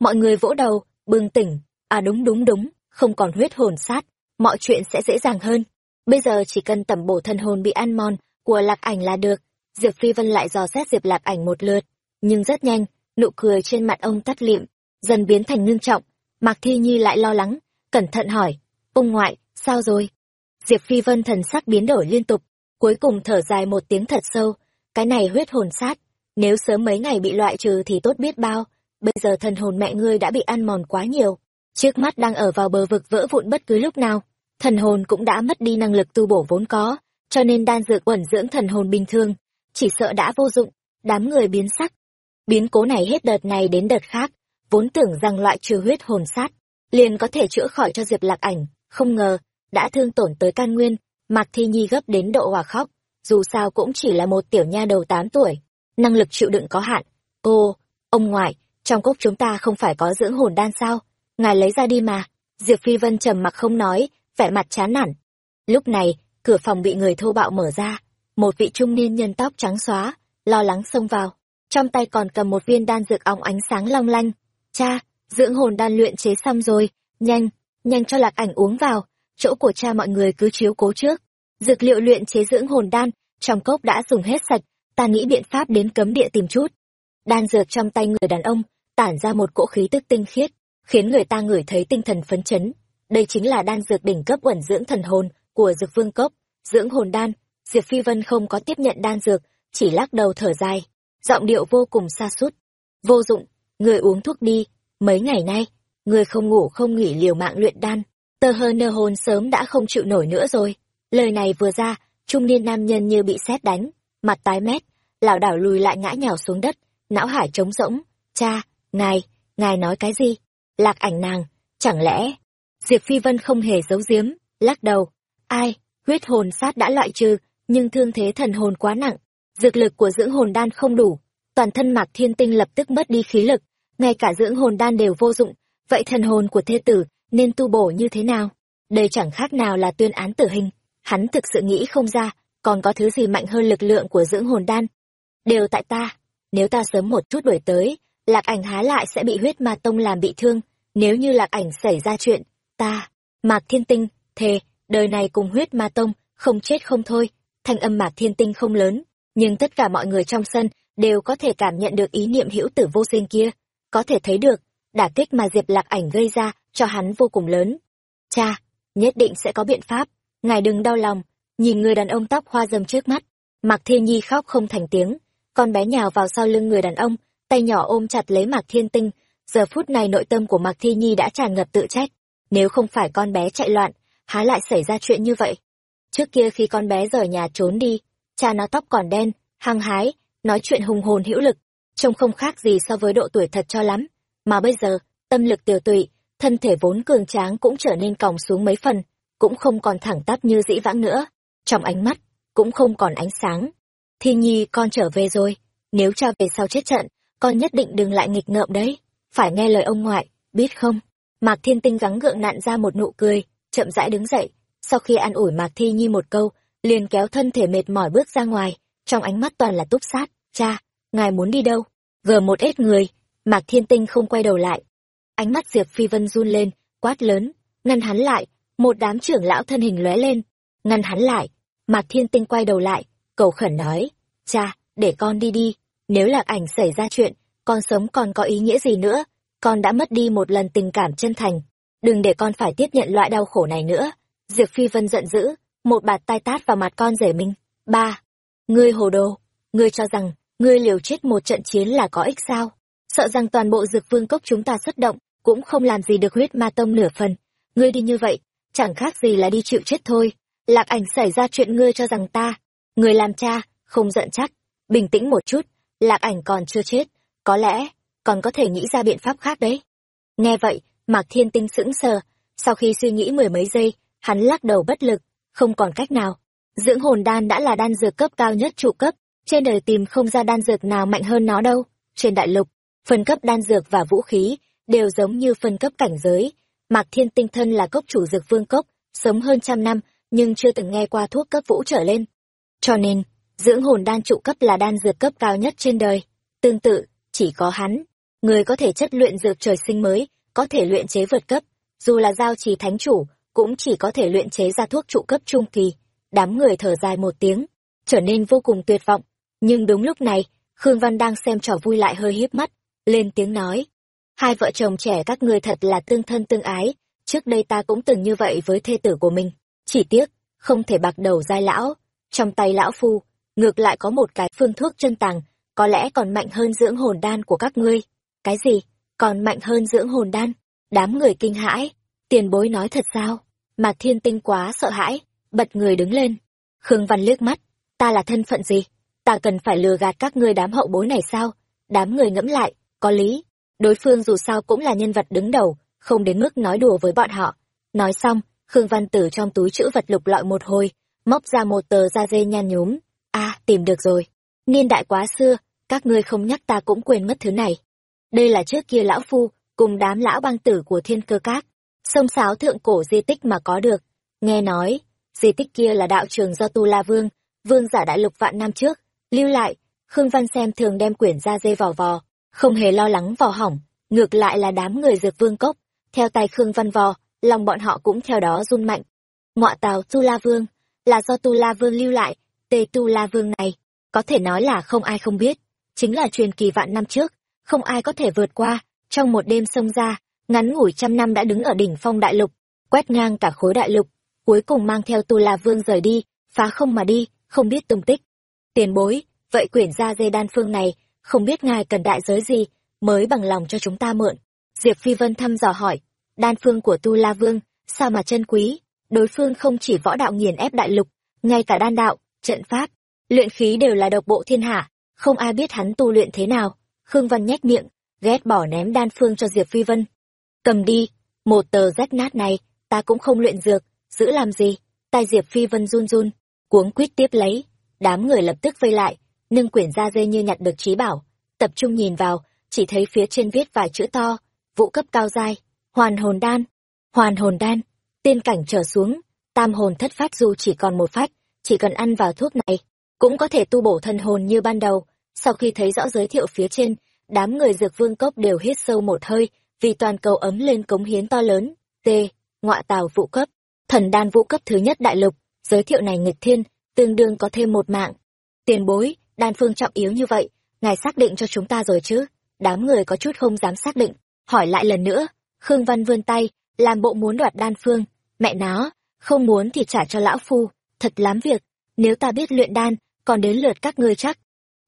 Mọi người vỗ đầu, bừng tỉnh. À đúng đúng đúng, không còn huyết hồn sát, mọi chuyện sẽ dễ dàng hơn. Bây giờ chỉ cần tẩm bổ thân hồn bị ăn mòn của lạc ảnh là được. Diệp phi vân lại dò xét diệp lạc ảnh một lượt, nhưng rất nhanh, nụ cười trên mặt ông tắt lịm, dần biến thành ngưng trọng. Mạc thi nhi lại lo lắng, cẩn thận hỏi, ông ngoại, sao rồi? Diệp phi vân thần sắc biến đổi liên tục cuối cùng thở dài một tiếng thật sâu, cái này huyết hồn sát, nếu sớm mấy ngày bị loại trừ thì tốt biết bao, bây giờ thần hồn mẹ ngươi đã bị ăn mòn quá nhiều, trước mắt đang ở vào bờ vực vỡ vụn bất cứ lúc nào, thần hồn cũng đã mất đi năng lực tu bổ vốn có, cho nên đan dược ẩn dưỡng thần hồn bình thường, chỉ sợ đã vô dụng, đám người biến sắc. Biến cố này hết đợt này đến đợt khác, vốn tưởng rằng loại trừ huyết hồn sát liền có thể chữa khỏi cho diệp lạc ảnh, không ngờ, đã thương tổn tới can nguyên mạc thi nhi gấp đến độ hòa khóc, dù sao cũng chỉ là một tiểu nha đầu tám tuổi, năng lực chịu đựng có hạn. Cô ông ngoại, trong cốc chúng ta không phải có dưỡng hồn đan sao? Ngài lấy ra đi mà. Diệp phi vân trầm mặc không nói, vẻ mặt chán nản. Lúc này, cửa phòng bị người thô bạo mở ra. Một vị trung niên nhân tóc trắng xóa, lo lắng xông vào. Trong tay còn cầm một viên đan dược óng ánh sáng long lanh. Cha, dưỡng hồn đan luyện chế xong rồi. Nhanh nhanh cho lạc ảnh uống vào chỗ của cha mọi người cứ chiếu cố trước. Dược liệu luyện chế dưỡng hồn đan, trong cốc đã dùng hết sạch, ta nghĩ biện pháp đến cấm địa tìm chút. Đan dược trong tay người đàn ông, tản ra một cỗ khí tức tinh khiết, khiến người ta ngửi thấy tinh thần phấn chấn. Đây chính là đan dược đỉnh cấp uẩn dưỡng thần hồn của dược vương cốc. Dưỡng hồn đan, diệp phi vân không có tiếp nhận đan dược, chỉ lắc đầu thở dài. Giọng điệu vô cùng xa sút. Vô dụng, người uống thuốc đi, mấy ngày nay, người không ngủ không nghỉ liều mạng luyện đan tờ hơ nơ hồn sớm đã không chịu nổi nữa rồi. Lời này vừa ra, trung niên nam nhân như bị sét đánh, mặt tái mét, lảo đảo lùi lại ngã nhào xuống đất, não hải trống rỗng. Cha, ngài ngài nói cái gì? Lạc ảnh nàng, chẳng lẽ diệp phi vân không hề giấu giếm, lắc đầu. Ai, huyết hồn sát đã loại trừ, nhưng thương thế thần hồn quá nặng. Dược lực của dưỡng hồn đan không đủ. Toàn thân mạc thiên tinh lập tức mất đi khí lực. Ngay cả dưỡng hồn đan đều vô dụng. Vậy thần hồn của thê tử nên tu bổ như thế nào? Đây chẳng khác nào là tuyên án tử hình. Hắn thực sự nghĩ không ra, còn có thứ gì mạnh hơn lực lượng của dưỡng hồn đan? Đều tại ta. Nếu ta sớm một chút đuổi tới, lạc ảnh há lại sẽ bị huyết ma tông làm bị thương. Nếu như lạc ảnh xảy ra chuyện, ta, mạc thiên tinh, thề, đời này cùng huyết ma tông không chết không thôi. Thanh âm mạc thiên tinh không lớn, nhưng tất cả mọi người trong sân đều có thể cảm nhận được ý niệm hữu tử vô sinh kia. Có thể thấy được, đả kích mà diệp lạc ảnh gây ra cho hắn vô cùng lớn. Cha, nhất định sẽ có biện pháp. Ngài đừng đau lòng. Nhìn người đàn ông tóc hoa dâm trước mắt. Mạc thiên nhi khóc không thành tiếng. Con bé nhào vào sau lưng người đàn ông, tay nhỏ ôm chặt lấy mạc thiên tinh. Giờ phút này nội tâm của mạc thiên nhi đã tràn ngập tự trách. Nếu không phải con bé chạy loạn, há lại xảy ra chuyện như vậy? Trước kia khi con bé rời nhà trốn đi, cha nó tóc còn đen, hăng hái, nói chuyện hùng hồn hữu lực, trông không khác gì so với độ tuổi thật cho lắm. Mà bây giờ, tâm lực tiều tụy thân thể vốn cường tráng cũng trở nên còng xuống mấy phần, cũng không còn thẳng tắp như dĩ vãng nữa. Trong ánh mắt, cũng không còn ánh sáng. Thi nhi, con trở về rồi. Nếu cha về sau chết trận, con nhất định đừng lại nghịch ngợm đấy. Phải nghe lời ông ngoại, biết không? Mạc thiên tinh gắng gượng nặn ra một nụ cười, chậm rãi đứng dậy. Sau khi an ủi mạc thi nhi một câu, liền kéo thân thể mệt mỏi bước ra ngoài. Trong ánh mắt toàn là túc sát. Cha, ngài muốn đi đâu? Gờ một ít người. Mạc thiên tinh không quay đầu lại ánh mắt diệp phi vân run lên, quát lớn, ngăn hắn lại, một đám trưởng lão thân hình lóe lên, ngăn hắn lại. Mạc thiên tinh quay đầu lại, cầu khẩn nói, cha, để con đi đi, nếu lạc ảnh xảy ra chuyện, con sống còn có ý nghĩa gì nữa? Con đã mất đi một lần tình cảm chân thành, đừng để con phải tiếp nhận loại đau khổ này nữa. Diệp phi vân giận dữ, một bạt tai tát vào mặt con rể mình. Ba, ngươi hồ đồ, ngươi cho rằng, ngươi liều chết một trận chiến là có ích sao? Sợ rằng toàn bộ dược vương cốc chúng ta xuất động cũng không làm gì được huyết ma tông nửa phần. Ngươi đi như vậy, chẳng khác gì là đi chịu chết thôi. Lạc ảnh xảy ra chuyện ngươi cho rằng ta. Người làm cha, không giận chắc. Bình tĩnh một chút, lạc ảnh còn chưa chết. Có lẽ, còn có thể nghĩ ra biện pháp khác đấy. Nghe vậy, mạc thiên tinh sững sờ. Sau khi suy nghĩ mười mấy giây, hắn lắc đầu bất lực, không còn cách nào. Dưỡng hồn đan đã là đan dược cấp cao nhất trụ cấp. Trên đời tìm không ra đan dược nào mạnh hơn nó đâu. Trên đại lục, phân cấp đan dược và vũ khí đều giống như phân cấp cảnh giới. Mạc thiên tinh thân là cốc chủ dược vương cốc, sống hơn trăm năm, nhưng chưa từng nghe qua thuốc cấp vũ trở lên. Cho nên, dưỡng hồn đan trụ cấp là đan dược cấp cao nhất trên đời. Tương tự, chỉ có hắn, người có thể chất luyện dược trời sinh mới, có thể luyện chế vượt cấp. Dù là giao trì thánh chủ, cũng chỉ có thể luyện chế ra thuốc trụ cấp trung kỳ. Đám người thở dài một tiếng, trở nên vô cùng tuyệt vọng. Nhưng đúng lúc này, khương văn đang xem trò vui lại hơi hiếp mắt, lên tiếng nói hai vợ chồng trẻ các ngươi thật là tương thân tương ái, trước đây ta cũng từng như vậy với thê tử của mình. Chỉ tiếc, không thể bạc đầu giai lão. Trong tay lão phu, ngược lại có một cái phương thuốc chân tàng, có lẽ còn mạnh hơn dưỡng hồn đan của các ngươi. Cái gì? Còn mạnh hơn dưỡng hồn đan? Đám người kinh hãi. Tiền bối nói thật sao? Mà thiên tinh quá sợ hãi, bật người đứng lên. Khương văn liếc mắt. Ta là thân phận gì? Ta cần phải lừa gạt các ngươi đám hậu bối này sao? Đám người ngẫm lại, có lý đối phương dù sao cũng là nhân vật đứng đầu, không đến mức nói đùa với bọn họ. Nói xong, khương văn tử trong túi chữ vật lục lọi một hồi, móc ra một tờ da dê nhan nhúm. A tìm được rồi. Niên đại quá xưa, các ngươi không nhắc ta cũng quên mất thứ này. Đây là trước kia lão phu, cùng đám lão băng tử của thiên cơ các. Sông sáo thượng cổ di tích mà có được. Nghe nói, di tích kia là đạo trường do tu la vương vương giả đại lục vạn năm trước. Lưu lại, khương văn xem thường đem quyển da dê vò vò không hề lo lắng vò hỏng, ngược lại là đám người dược vương cốc, theo tay khương văn vò, lòng bọn họ cũng theo đó run mạnh. Ngọa tàu tu la vương, là do tu la vương lưu lại, tê tu la vương này, có thể nói là không ai không biết, chính là truyền kỳ vạn năm trước, không ai có thể vượt qua, trong một đêm sông ra, ngắn ngủi trăm năm đã đứng ở đỉnh phong đại lục, quét ngang cả khối đại lục, cuối cùng mang theo tu la vương rời đi, phá không mà đi, không biết tung tích. Tiền bối, vậy quyển gia dê đan phương này không biết ngài cần đại giới gì mới bằng lòng cho chúng ta mượn. Diệp phi vân thăm dò hỏi, đan phương của tu la vương, sao mà chân quý? Đối phương không chỉ võ đạo nghiền ép đại lục, ngay cả đan đạo, trận pháp, luyện khí đều là độc bộ thiên hạ, không ai biết hắn tu luyện thế nào. Khương văn nhếch miệng, ghét bỏ ném đan phương cho diệp phi vân. Cầm đi, một tờ rách nát này, ta cũng không luyện dược, giữ làm gì? Tay diệp phi vân run run, cuống quýt tiếp lấy, đám người lập tức vây lại nâng quyển da dê như nhặt được trí bảo, tập trung nhìn vào, chỉ thấy phía trên viết vài chữ to, vũ cấp cao dai hoàn hồn đan, hoàn hồn đan. Tiên cảnh trở xuống, tam hồn thất phát dù chỉ còn một phát chỉ cần ăn vào thuốc này, cũng có thể tu bổ thân hồn như ban đầu. Sau khi thấy rõ giới thiệu phía trên, đám người dược vương cốc đều hít sâu một hơi, vì toàn cầu ấm lên cống hiến to lớn. T, ngọa tào vũ cấp, thần đan vũ cấp thứ nhất đại lục, giới thiệu này nghịch thiên, tương đương có thêm một mạng. Tiền bối đan phương trọng yếu như vậy ngài xác định cho chúng ta rồi chứ? Đám người có chút không dám xác định. Hỏi lại lần nữa khương văn vươn tay làm bộ muốn đoạt đan phương. Mẹ nó không muốn thì trả cho lão phu thật lắm việc. Nếu ta biết luyện đan còn đến lượt các ngươi chắc.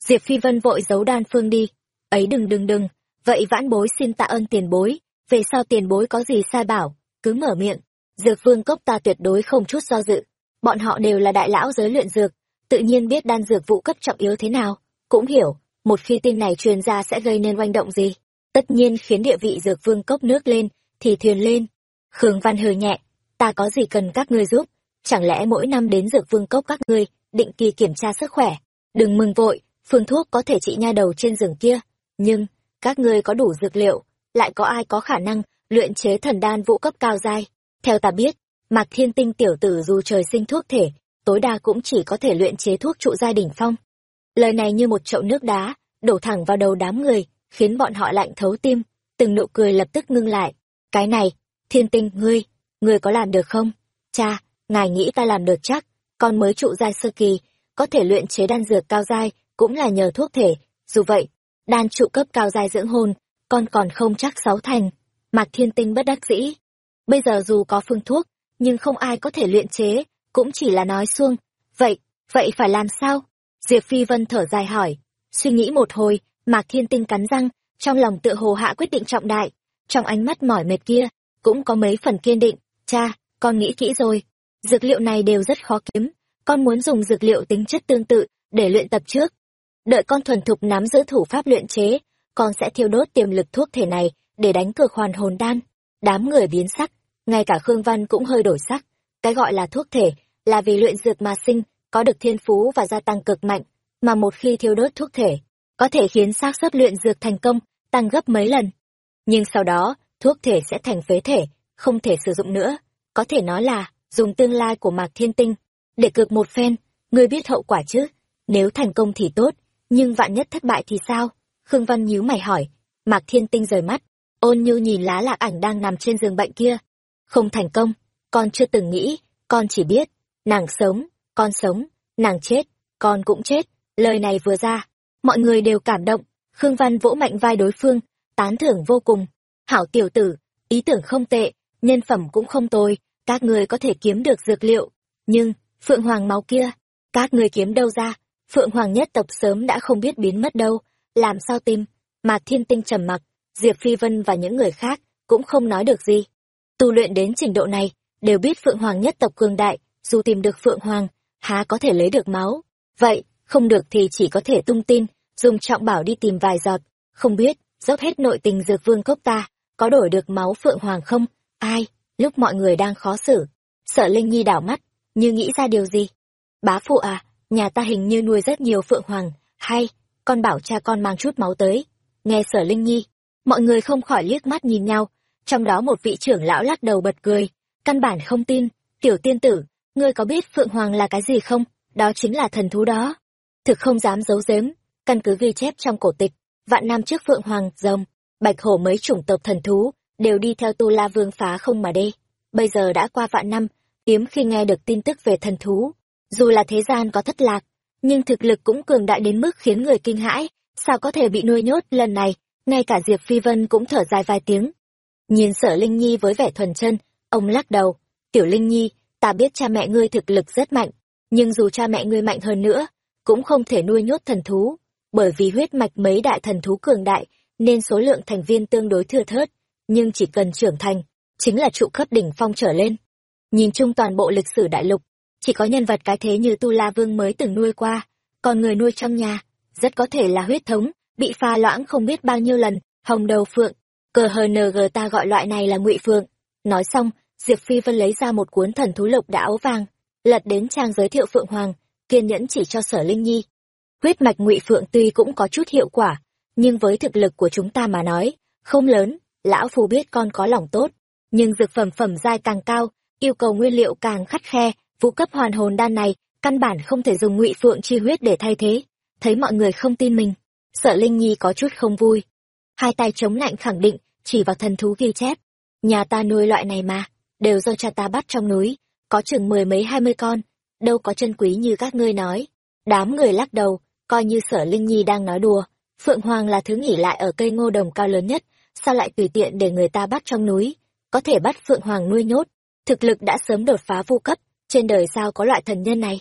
Diệp phi vân vội giấu đan phương đi. Ấy đừng đừng đừng. Vậy vãn bối xin tạ ơn tiền bối. Về sau tiền bối có gì sai bảo cứ mở miệng. Dược vương cốc ta tuyệt đối không chút do dự. Bọn họ đều là đại lão giới luyện dược, tự nhiên biết đan dược vụ cấp trọng yếu thế nào, cũng hiểu, một khi tin này truyền ra sẽ gây nên oanh động gì. Tất nhiên khiến địa vị dược vương cốc nước lên, thì thuyền lên. Khương Văn hơi nhẹ, ta có gì cần các ngươi giúp, chẳng lẽ mỗi năm đến dược vương cốc các ngươi, định kỳ kiểm tra sức khỏe. Đừng mừng vội, phương thuốc có thể trị nha đầu trên rừng kia, nhưng, các ngươi có đủ dược liệu, lại có ai có khả năng luyện chế thần đan vũ cấp cao dai. Theo ta biết, Mạc Thiên Tinh tiểu tử dù trời sinh thuốc thể, tối đa cũng chỉ có thể luyện chế thuốc trụ giai đỉnh phong. Lời này như một chậu nước đá, đổ thẳng vào đầu đám người, khiến bọn họ lạnh thấu tim, từng nụ cười lập tức ngưng lại. Cái này, Thiên Tinh, ngươi, ngươi có làm được không? Cha, ngài nghĩ ta làm được chắc, con mới trụ giai sơ kỳ, có thể luyện chế đan dược cao giai, cũng là nhờ thuốc thể, dù vậy, đan trụ cấp cao giai dưỡng hồn, con còn không chắc sáu thành. Mạc Thiên Tinh bất đắc dĩ. Bây giờ dù có phương thuốc, nhưng không ai có thể luyện chế, cũng chỉ là nói xuông. Vậy, vậy phải làm sao? Diệp Phi Vân thở dài hỏi. Suy nghĩ một hồi, Mạc Thiên Tinh cắn răng, trong lòng tựa hồ hạ quyết định trọng đại. Trong ánh mắt mỏi mệt kia, cũng có mấy phần kiên định. Cha, con nghĩ kỹ rồi. Dược liệu này đều rất khó kiếm. Con muốn dùng dược liệu tính chất tương tự, để luyện tập trước. Đợi con thuần thục nắm giữ thủ pháp luyện chế, con sẽ thiêu đốt tiềm lực thuốc thể này, để đánh cược hoàn hồn đan. Đám người biến sắc, ngay cả Khương Văn cũng hơi đổi sắc. Cái gọi là thuốc thể, là vì luyện dược mà sinh, có được thiên phú và gia tăng cực mạnh, mà một khi thiếu đốt thuốc thể, có thể khiến xác suất luyện dược thành công tăng gấp mấy lần. Nhưng sau đó, thuốc thể sẽ thành phế thể, không thể sử dụng nữa. Có thể nói là, dùng tương lai của Mạc Thiên Tinh, để cược một phen, ngươi biết hậu quả chứ? Nếu thành công thì tốt, nhưng vạn nhất thất bại thì sao? Khương Văn nhíu mày hỏi. Mạc Thiên Tinh rời mắt, ôn như nhìn lá lạc ảnh đang nằm trên giường bệnh kia. Không thành công, con chưa từng nghĩ, con chỉ biết, nàng sống, con sống, nàng chết, con cũng chết. Lời này vừa ra, mọi người đều cảm động. Khương Văn vỗ mạnh vai đối phương, tán thưởng vô cùng. Hảo tiểu tử, ý tưởng không tệ, nhân phẩm cũng không tồi, các người có thể kiếm được dược liệu. Nhưng, Phượng Hoàng máu kia, các người kiếm đâu ra? Phượng Hoàng nhất tộc sớm đã không biết biến mất đâu, làm sao tìm? mà Thiên Tinh trầm mặc, Diệp Phi Vân và những người khác cũng không nói được gì. Tu luyện đến trình độ này, đều biết Phượng Hoàng nhất tộc cường đại, dù tìm được Phượng Hoàng, há có thể lấy được máu. Vậy, không được thì chỉ có thể tung tin, dùng trọng bảo đi tìm vài giọt, không biết, dốc hết nội tình dược vương cốc ta, có đổi được máu Phượng Hoàng không? Ai? Lúc mọi người đang khó xử, sợ Linh Nhi đảo mắt, như nghĩ ra điều gì? Bá phụ à, nhà ta hình như nuôi rất nhiều Phượng Hoàng, hay, con bảo cha con mang chút máu tới. Nghe sở Linh Nhi, mọi người không khỏi liếc mắt nhìn nhau, trong đó một vị trưởng lão lắc đầu bật cười, căn bản không tin, tiểu tiên tử, ngươi có biết Phượng Hoàng là cái gì không? Đó chính là thần thú đó. Thực không dám giấu giếm, căn cứ ghi chép trong cổ tịch, vạn năm trước Phượng Hoàng, rồng, bạch hổ mấy chủng tộc thần thú, đều đi theo Tu La Vương phá không mà đi. Bây giờ đã qua vạn năm, hiếm khi nghe được tin tức về thần thú. Dù là thế gian có thất lạc, nhưng thực lực cũng cường đại đến mức khiến người kinh hãi, sao có thể bị nuôi nhốt lần này, ngay cả Diệp Phi Vân cũng thở dài vài tiếng. Nhìn sở Linh Nhi với vẻ thuần chân, ông lắc đầu, tiểu Linh Nhi, ta biết cha mẹ ngươi thực lực rất mạnh, nhưng dù cha mẹ ngươi mạnh hơn nữa, cũng không thể nuôi nhốt thần thú, bởi vì huyết mạch mấy đại thần thú cường đại, nên số lượng thành viên tương đối thừa thớt, nhưng chỉ cần trưởng thành, chính là trụ cấp đỉnh phong trở lên. Nhìn chung toàn bộ lịch sử đại lục, chỉ có nhân vật cái thế như Tu La Vương mới từng nuôi qua, còn người nuôi trong nhà, rất có thể là huyết thống, bị pha loãng không biết bao nhiêu lần, hồng đầu phượng, cờ hờ nờ gờ ta gọi loại này là ngụy phượng. Nói xong, Diệp Phi Vân lấy ra một cuốn thần thú lục đã áo vàng, lật đến trang giới thiệu Phượng Hoàng, kiên nhẫn chỉ cho Sở Linh Nhi. Huyết mạch ngụy Phượng tuy cũng có chút hiệu quả, nhưng với thực lực của chúng ta mà nói, không lớn, lão phu biết con có lòng tốt, nhưng dược phẩm phẩm giai càng cao, yêu cầu nguyên liệu càng khắt khe, vũ cấp hoàn hồn đan này, căn bản không thể dùng ngụy Phượng chi huyết để thay thế. Thấy mọi người không tin mình, Sở Linh Nhi có chút không vui. Hai tay chống lạnh khẳng định, chỉ vào thần thú ghi chép. Nhà ta nuôi loại này mà, đều do cha ta bắt trong núi, có chừng mười mấy hai mươi con, đâu có chân quý như các ngươi nói. Đám người lắc đầu, coi như sở Linh Nhi đang nói đùa. Phượng Hoàng là thứ nghỉ lại ở cây ngô đồng cao lớn nhất, sao lại tùy tiện để người ta bắt trong núi, có thể bắt Phượng Hoàng nuôi nhốt. Thực lực đã sớm đột phá vô cấp, trên đời sao có loại thần nhân này.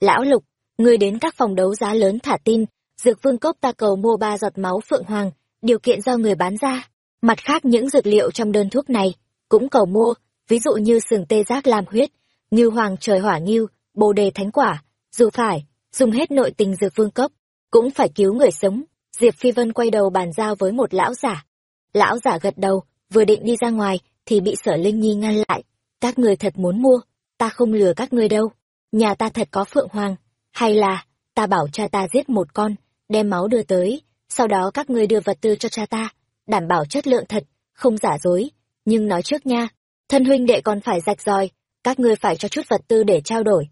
Lão Lục, người đến các phòng đấu giá lớn thả tin, dược vương cốc ta cầu mua ba giọt máu Phượng Hoàng, điều kiện do người bán ra. Mặt khác những dược liệu trong đơn thuốc này, cũng cầu mua, ví dụ như sừng tê giác làm huyết, như hoàng trời hỏa nghiêu, bồ đề thánh quả, dù phải, dùng hết nội tình dược vương cấp cũng phải cứu người sống. Diệp Phi Vân quay đầu bàn giao với một lão giả. Lão giả gật đầu, vừa định đi ra ngoài, thì bị sở Linh Nhi ngăn lại. Các người thật muốn mua, ta không lừa các ngươi đâu. Nhà ta thật có phượng hoàng, hay là, ta bảo cha ta giết một con, đem máu đưa tới, sau đó các ngươi đưa vật tư cho cha ta, đảm bảo chất lượng thật, không giả dối. Nhưng nói trước nha, thân huynh đệ còn phải rạch ròi, các ngươi phải cho chút vật tư để trao đổi.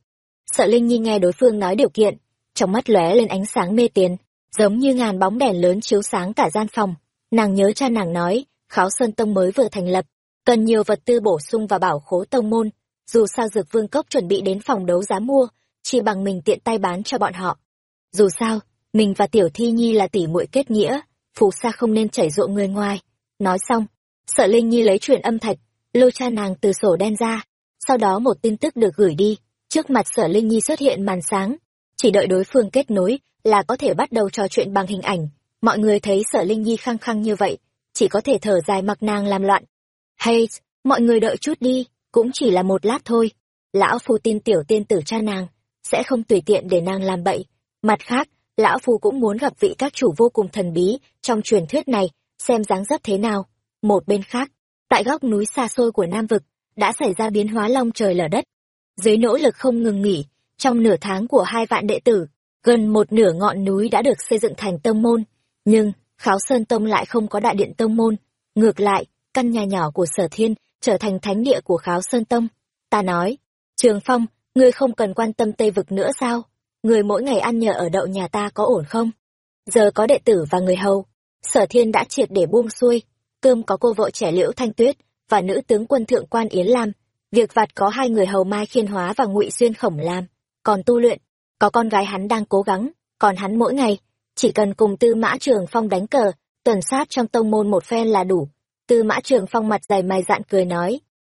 Sợ Linh Nhi nghe đối phương nói điều kiện, trong mắt lóe lên ánh sáng mê tiền, giống như ngàn bóng đèn lớn chiếu sáng cả gian phòng. Nàng nhớ cha nàng nói, Kháo Sơn Tông mới vừa thành lập, cần nhiều vật tư bổ sung và bảo khố tông môn. Dù sao Dược Vương Cốc chuẩn bị đến phòng đấu giá mua, chỉ bằng mình tiện tay bán cho bọn họ. Dù sao, mình và Tiểu Thi Nhi là tỷ muội kết nghĩa, phù sa không nên chảy rộ người ngoài. Nói xong, sợ Linh Nhi lấy chuyện âm thạch, lôi cha nàng từ sổ đen ra. Sau đó một tin tức được gửi đi, trước mặt sở Linh Nhi xuất hiện màn sáng. Chỉ đợi đối phương kết nối là có thể bắt đầu trò chuyện bằng hình ảnh. Mọi người thấy sở Linh Nhi khăng khăng như vậy, chỉ có thể thở dài mặc nàng làm loạn. Hay, mọi người đợi chút đi, cũng chỉ là một lát thôi. Lão Phu tin tiểu tiên tử cha nàng, sẽ không tùy tiện để nàng làm bậy. Mặt khác, Lão Phu cũng muốn gặp vị các chủ vô cùng thần bí trong truyền thuyết này, xem dáng dấp thế nào. Một bên khác, tại góc núi xa xôi của Nam Vực, đã xảy ra biến hóa long trời lở đất. Dưới nỗ lực không ngừng nghỉ, trong nửa tháng của hai vạn đệ tử, gần một nửa ngọn núi đã được xây dựng thành tông môn. Nhưng, Kháo Sơn Tông lại không có đại điện tông môn. Ngược lại, căn nhà nhỏ của Sở Thiên trở thành thánh địa của Kháo Sơn Tông. Ta nói, Trường Phong, ngươi không cần quan tâm Tây Vực nữa sao? Người mỗi ngày ăn nhờ ở đậu nhà ta có ổn không? Giờ có đệ tử và người hầu, Sở Thiên đã triệt để buông xuôi, cơm có cô vợ trẻ Liễu Thanh Tuyết và nữ tướng quân thượng quan Yến Lam, việc vặt có hai người hầu Mai Khiên Hóa và Ngụy Xuyên Khổng làm, còn tu luyện, có con gái hắn đang cố gắng, còn hắn mỗi ngày. Chỉ cần cùng Tư Mã Trường Phong đánh cờ, tuần sát trong tông môn một phen là đủ. Tư Mã Trường Phong mặt dày mày dạn cười nói,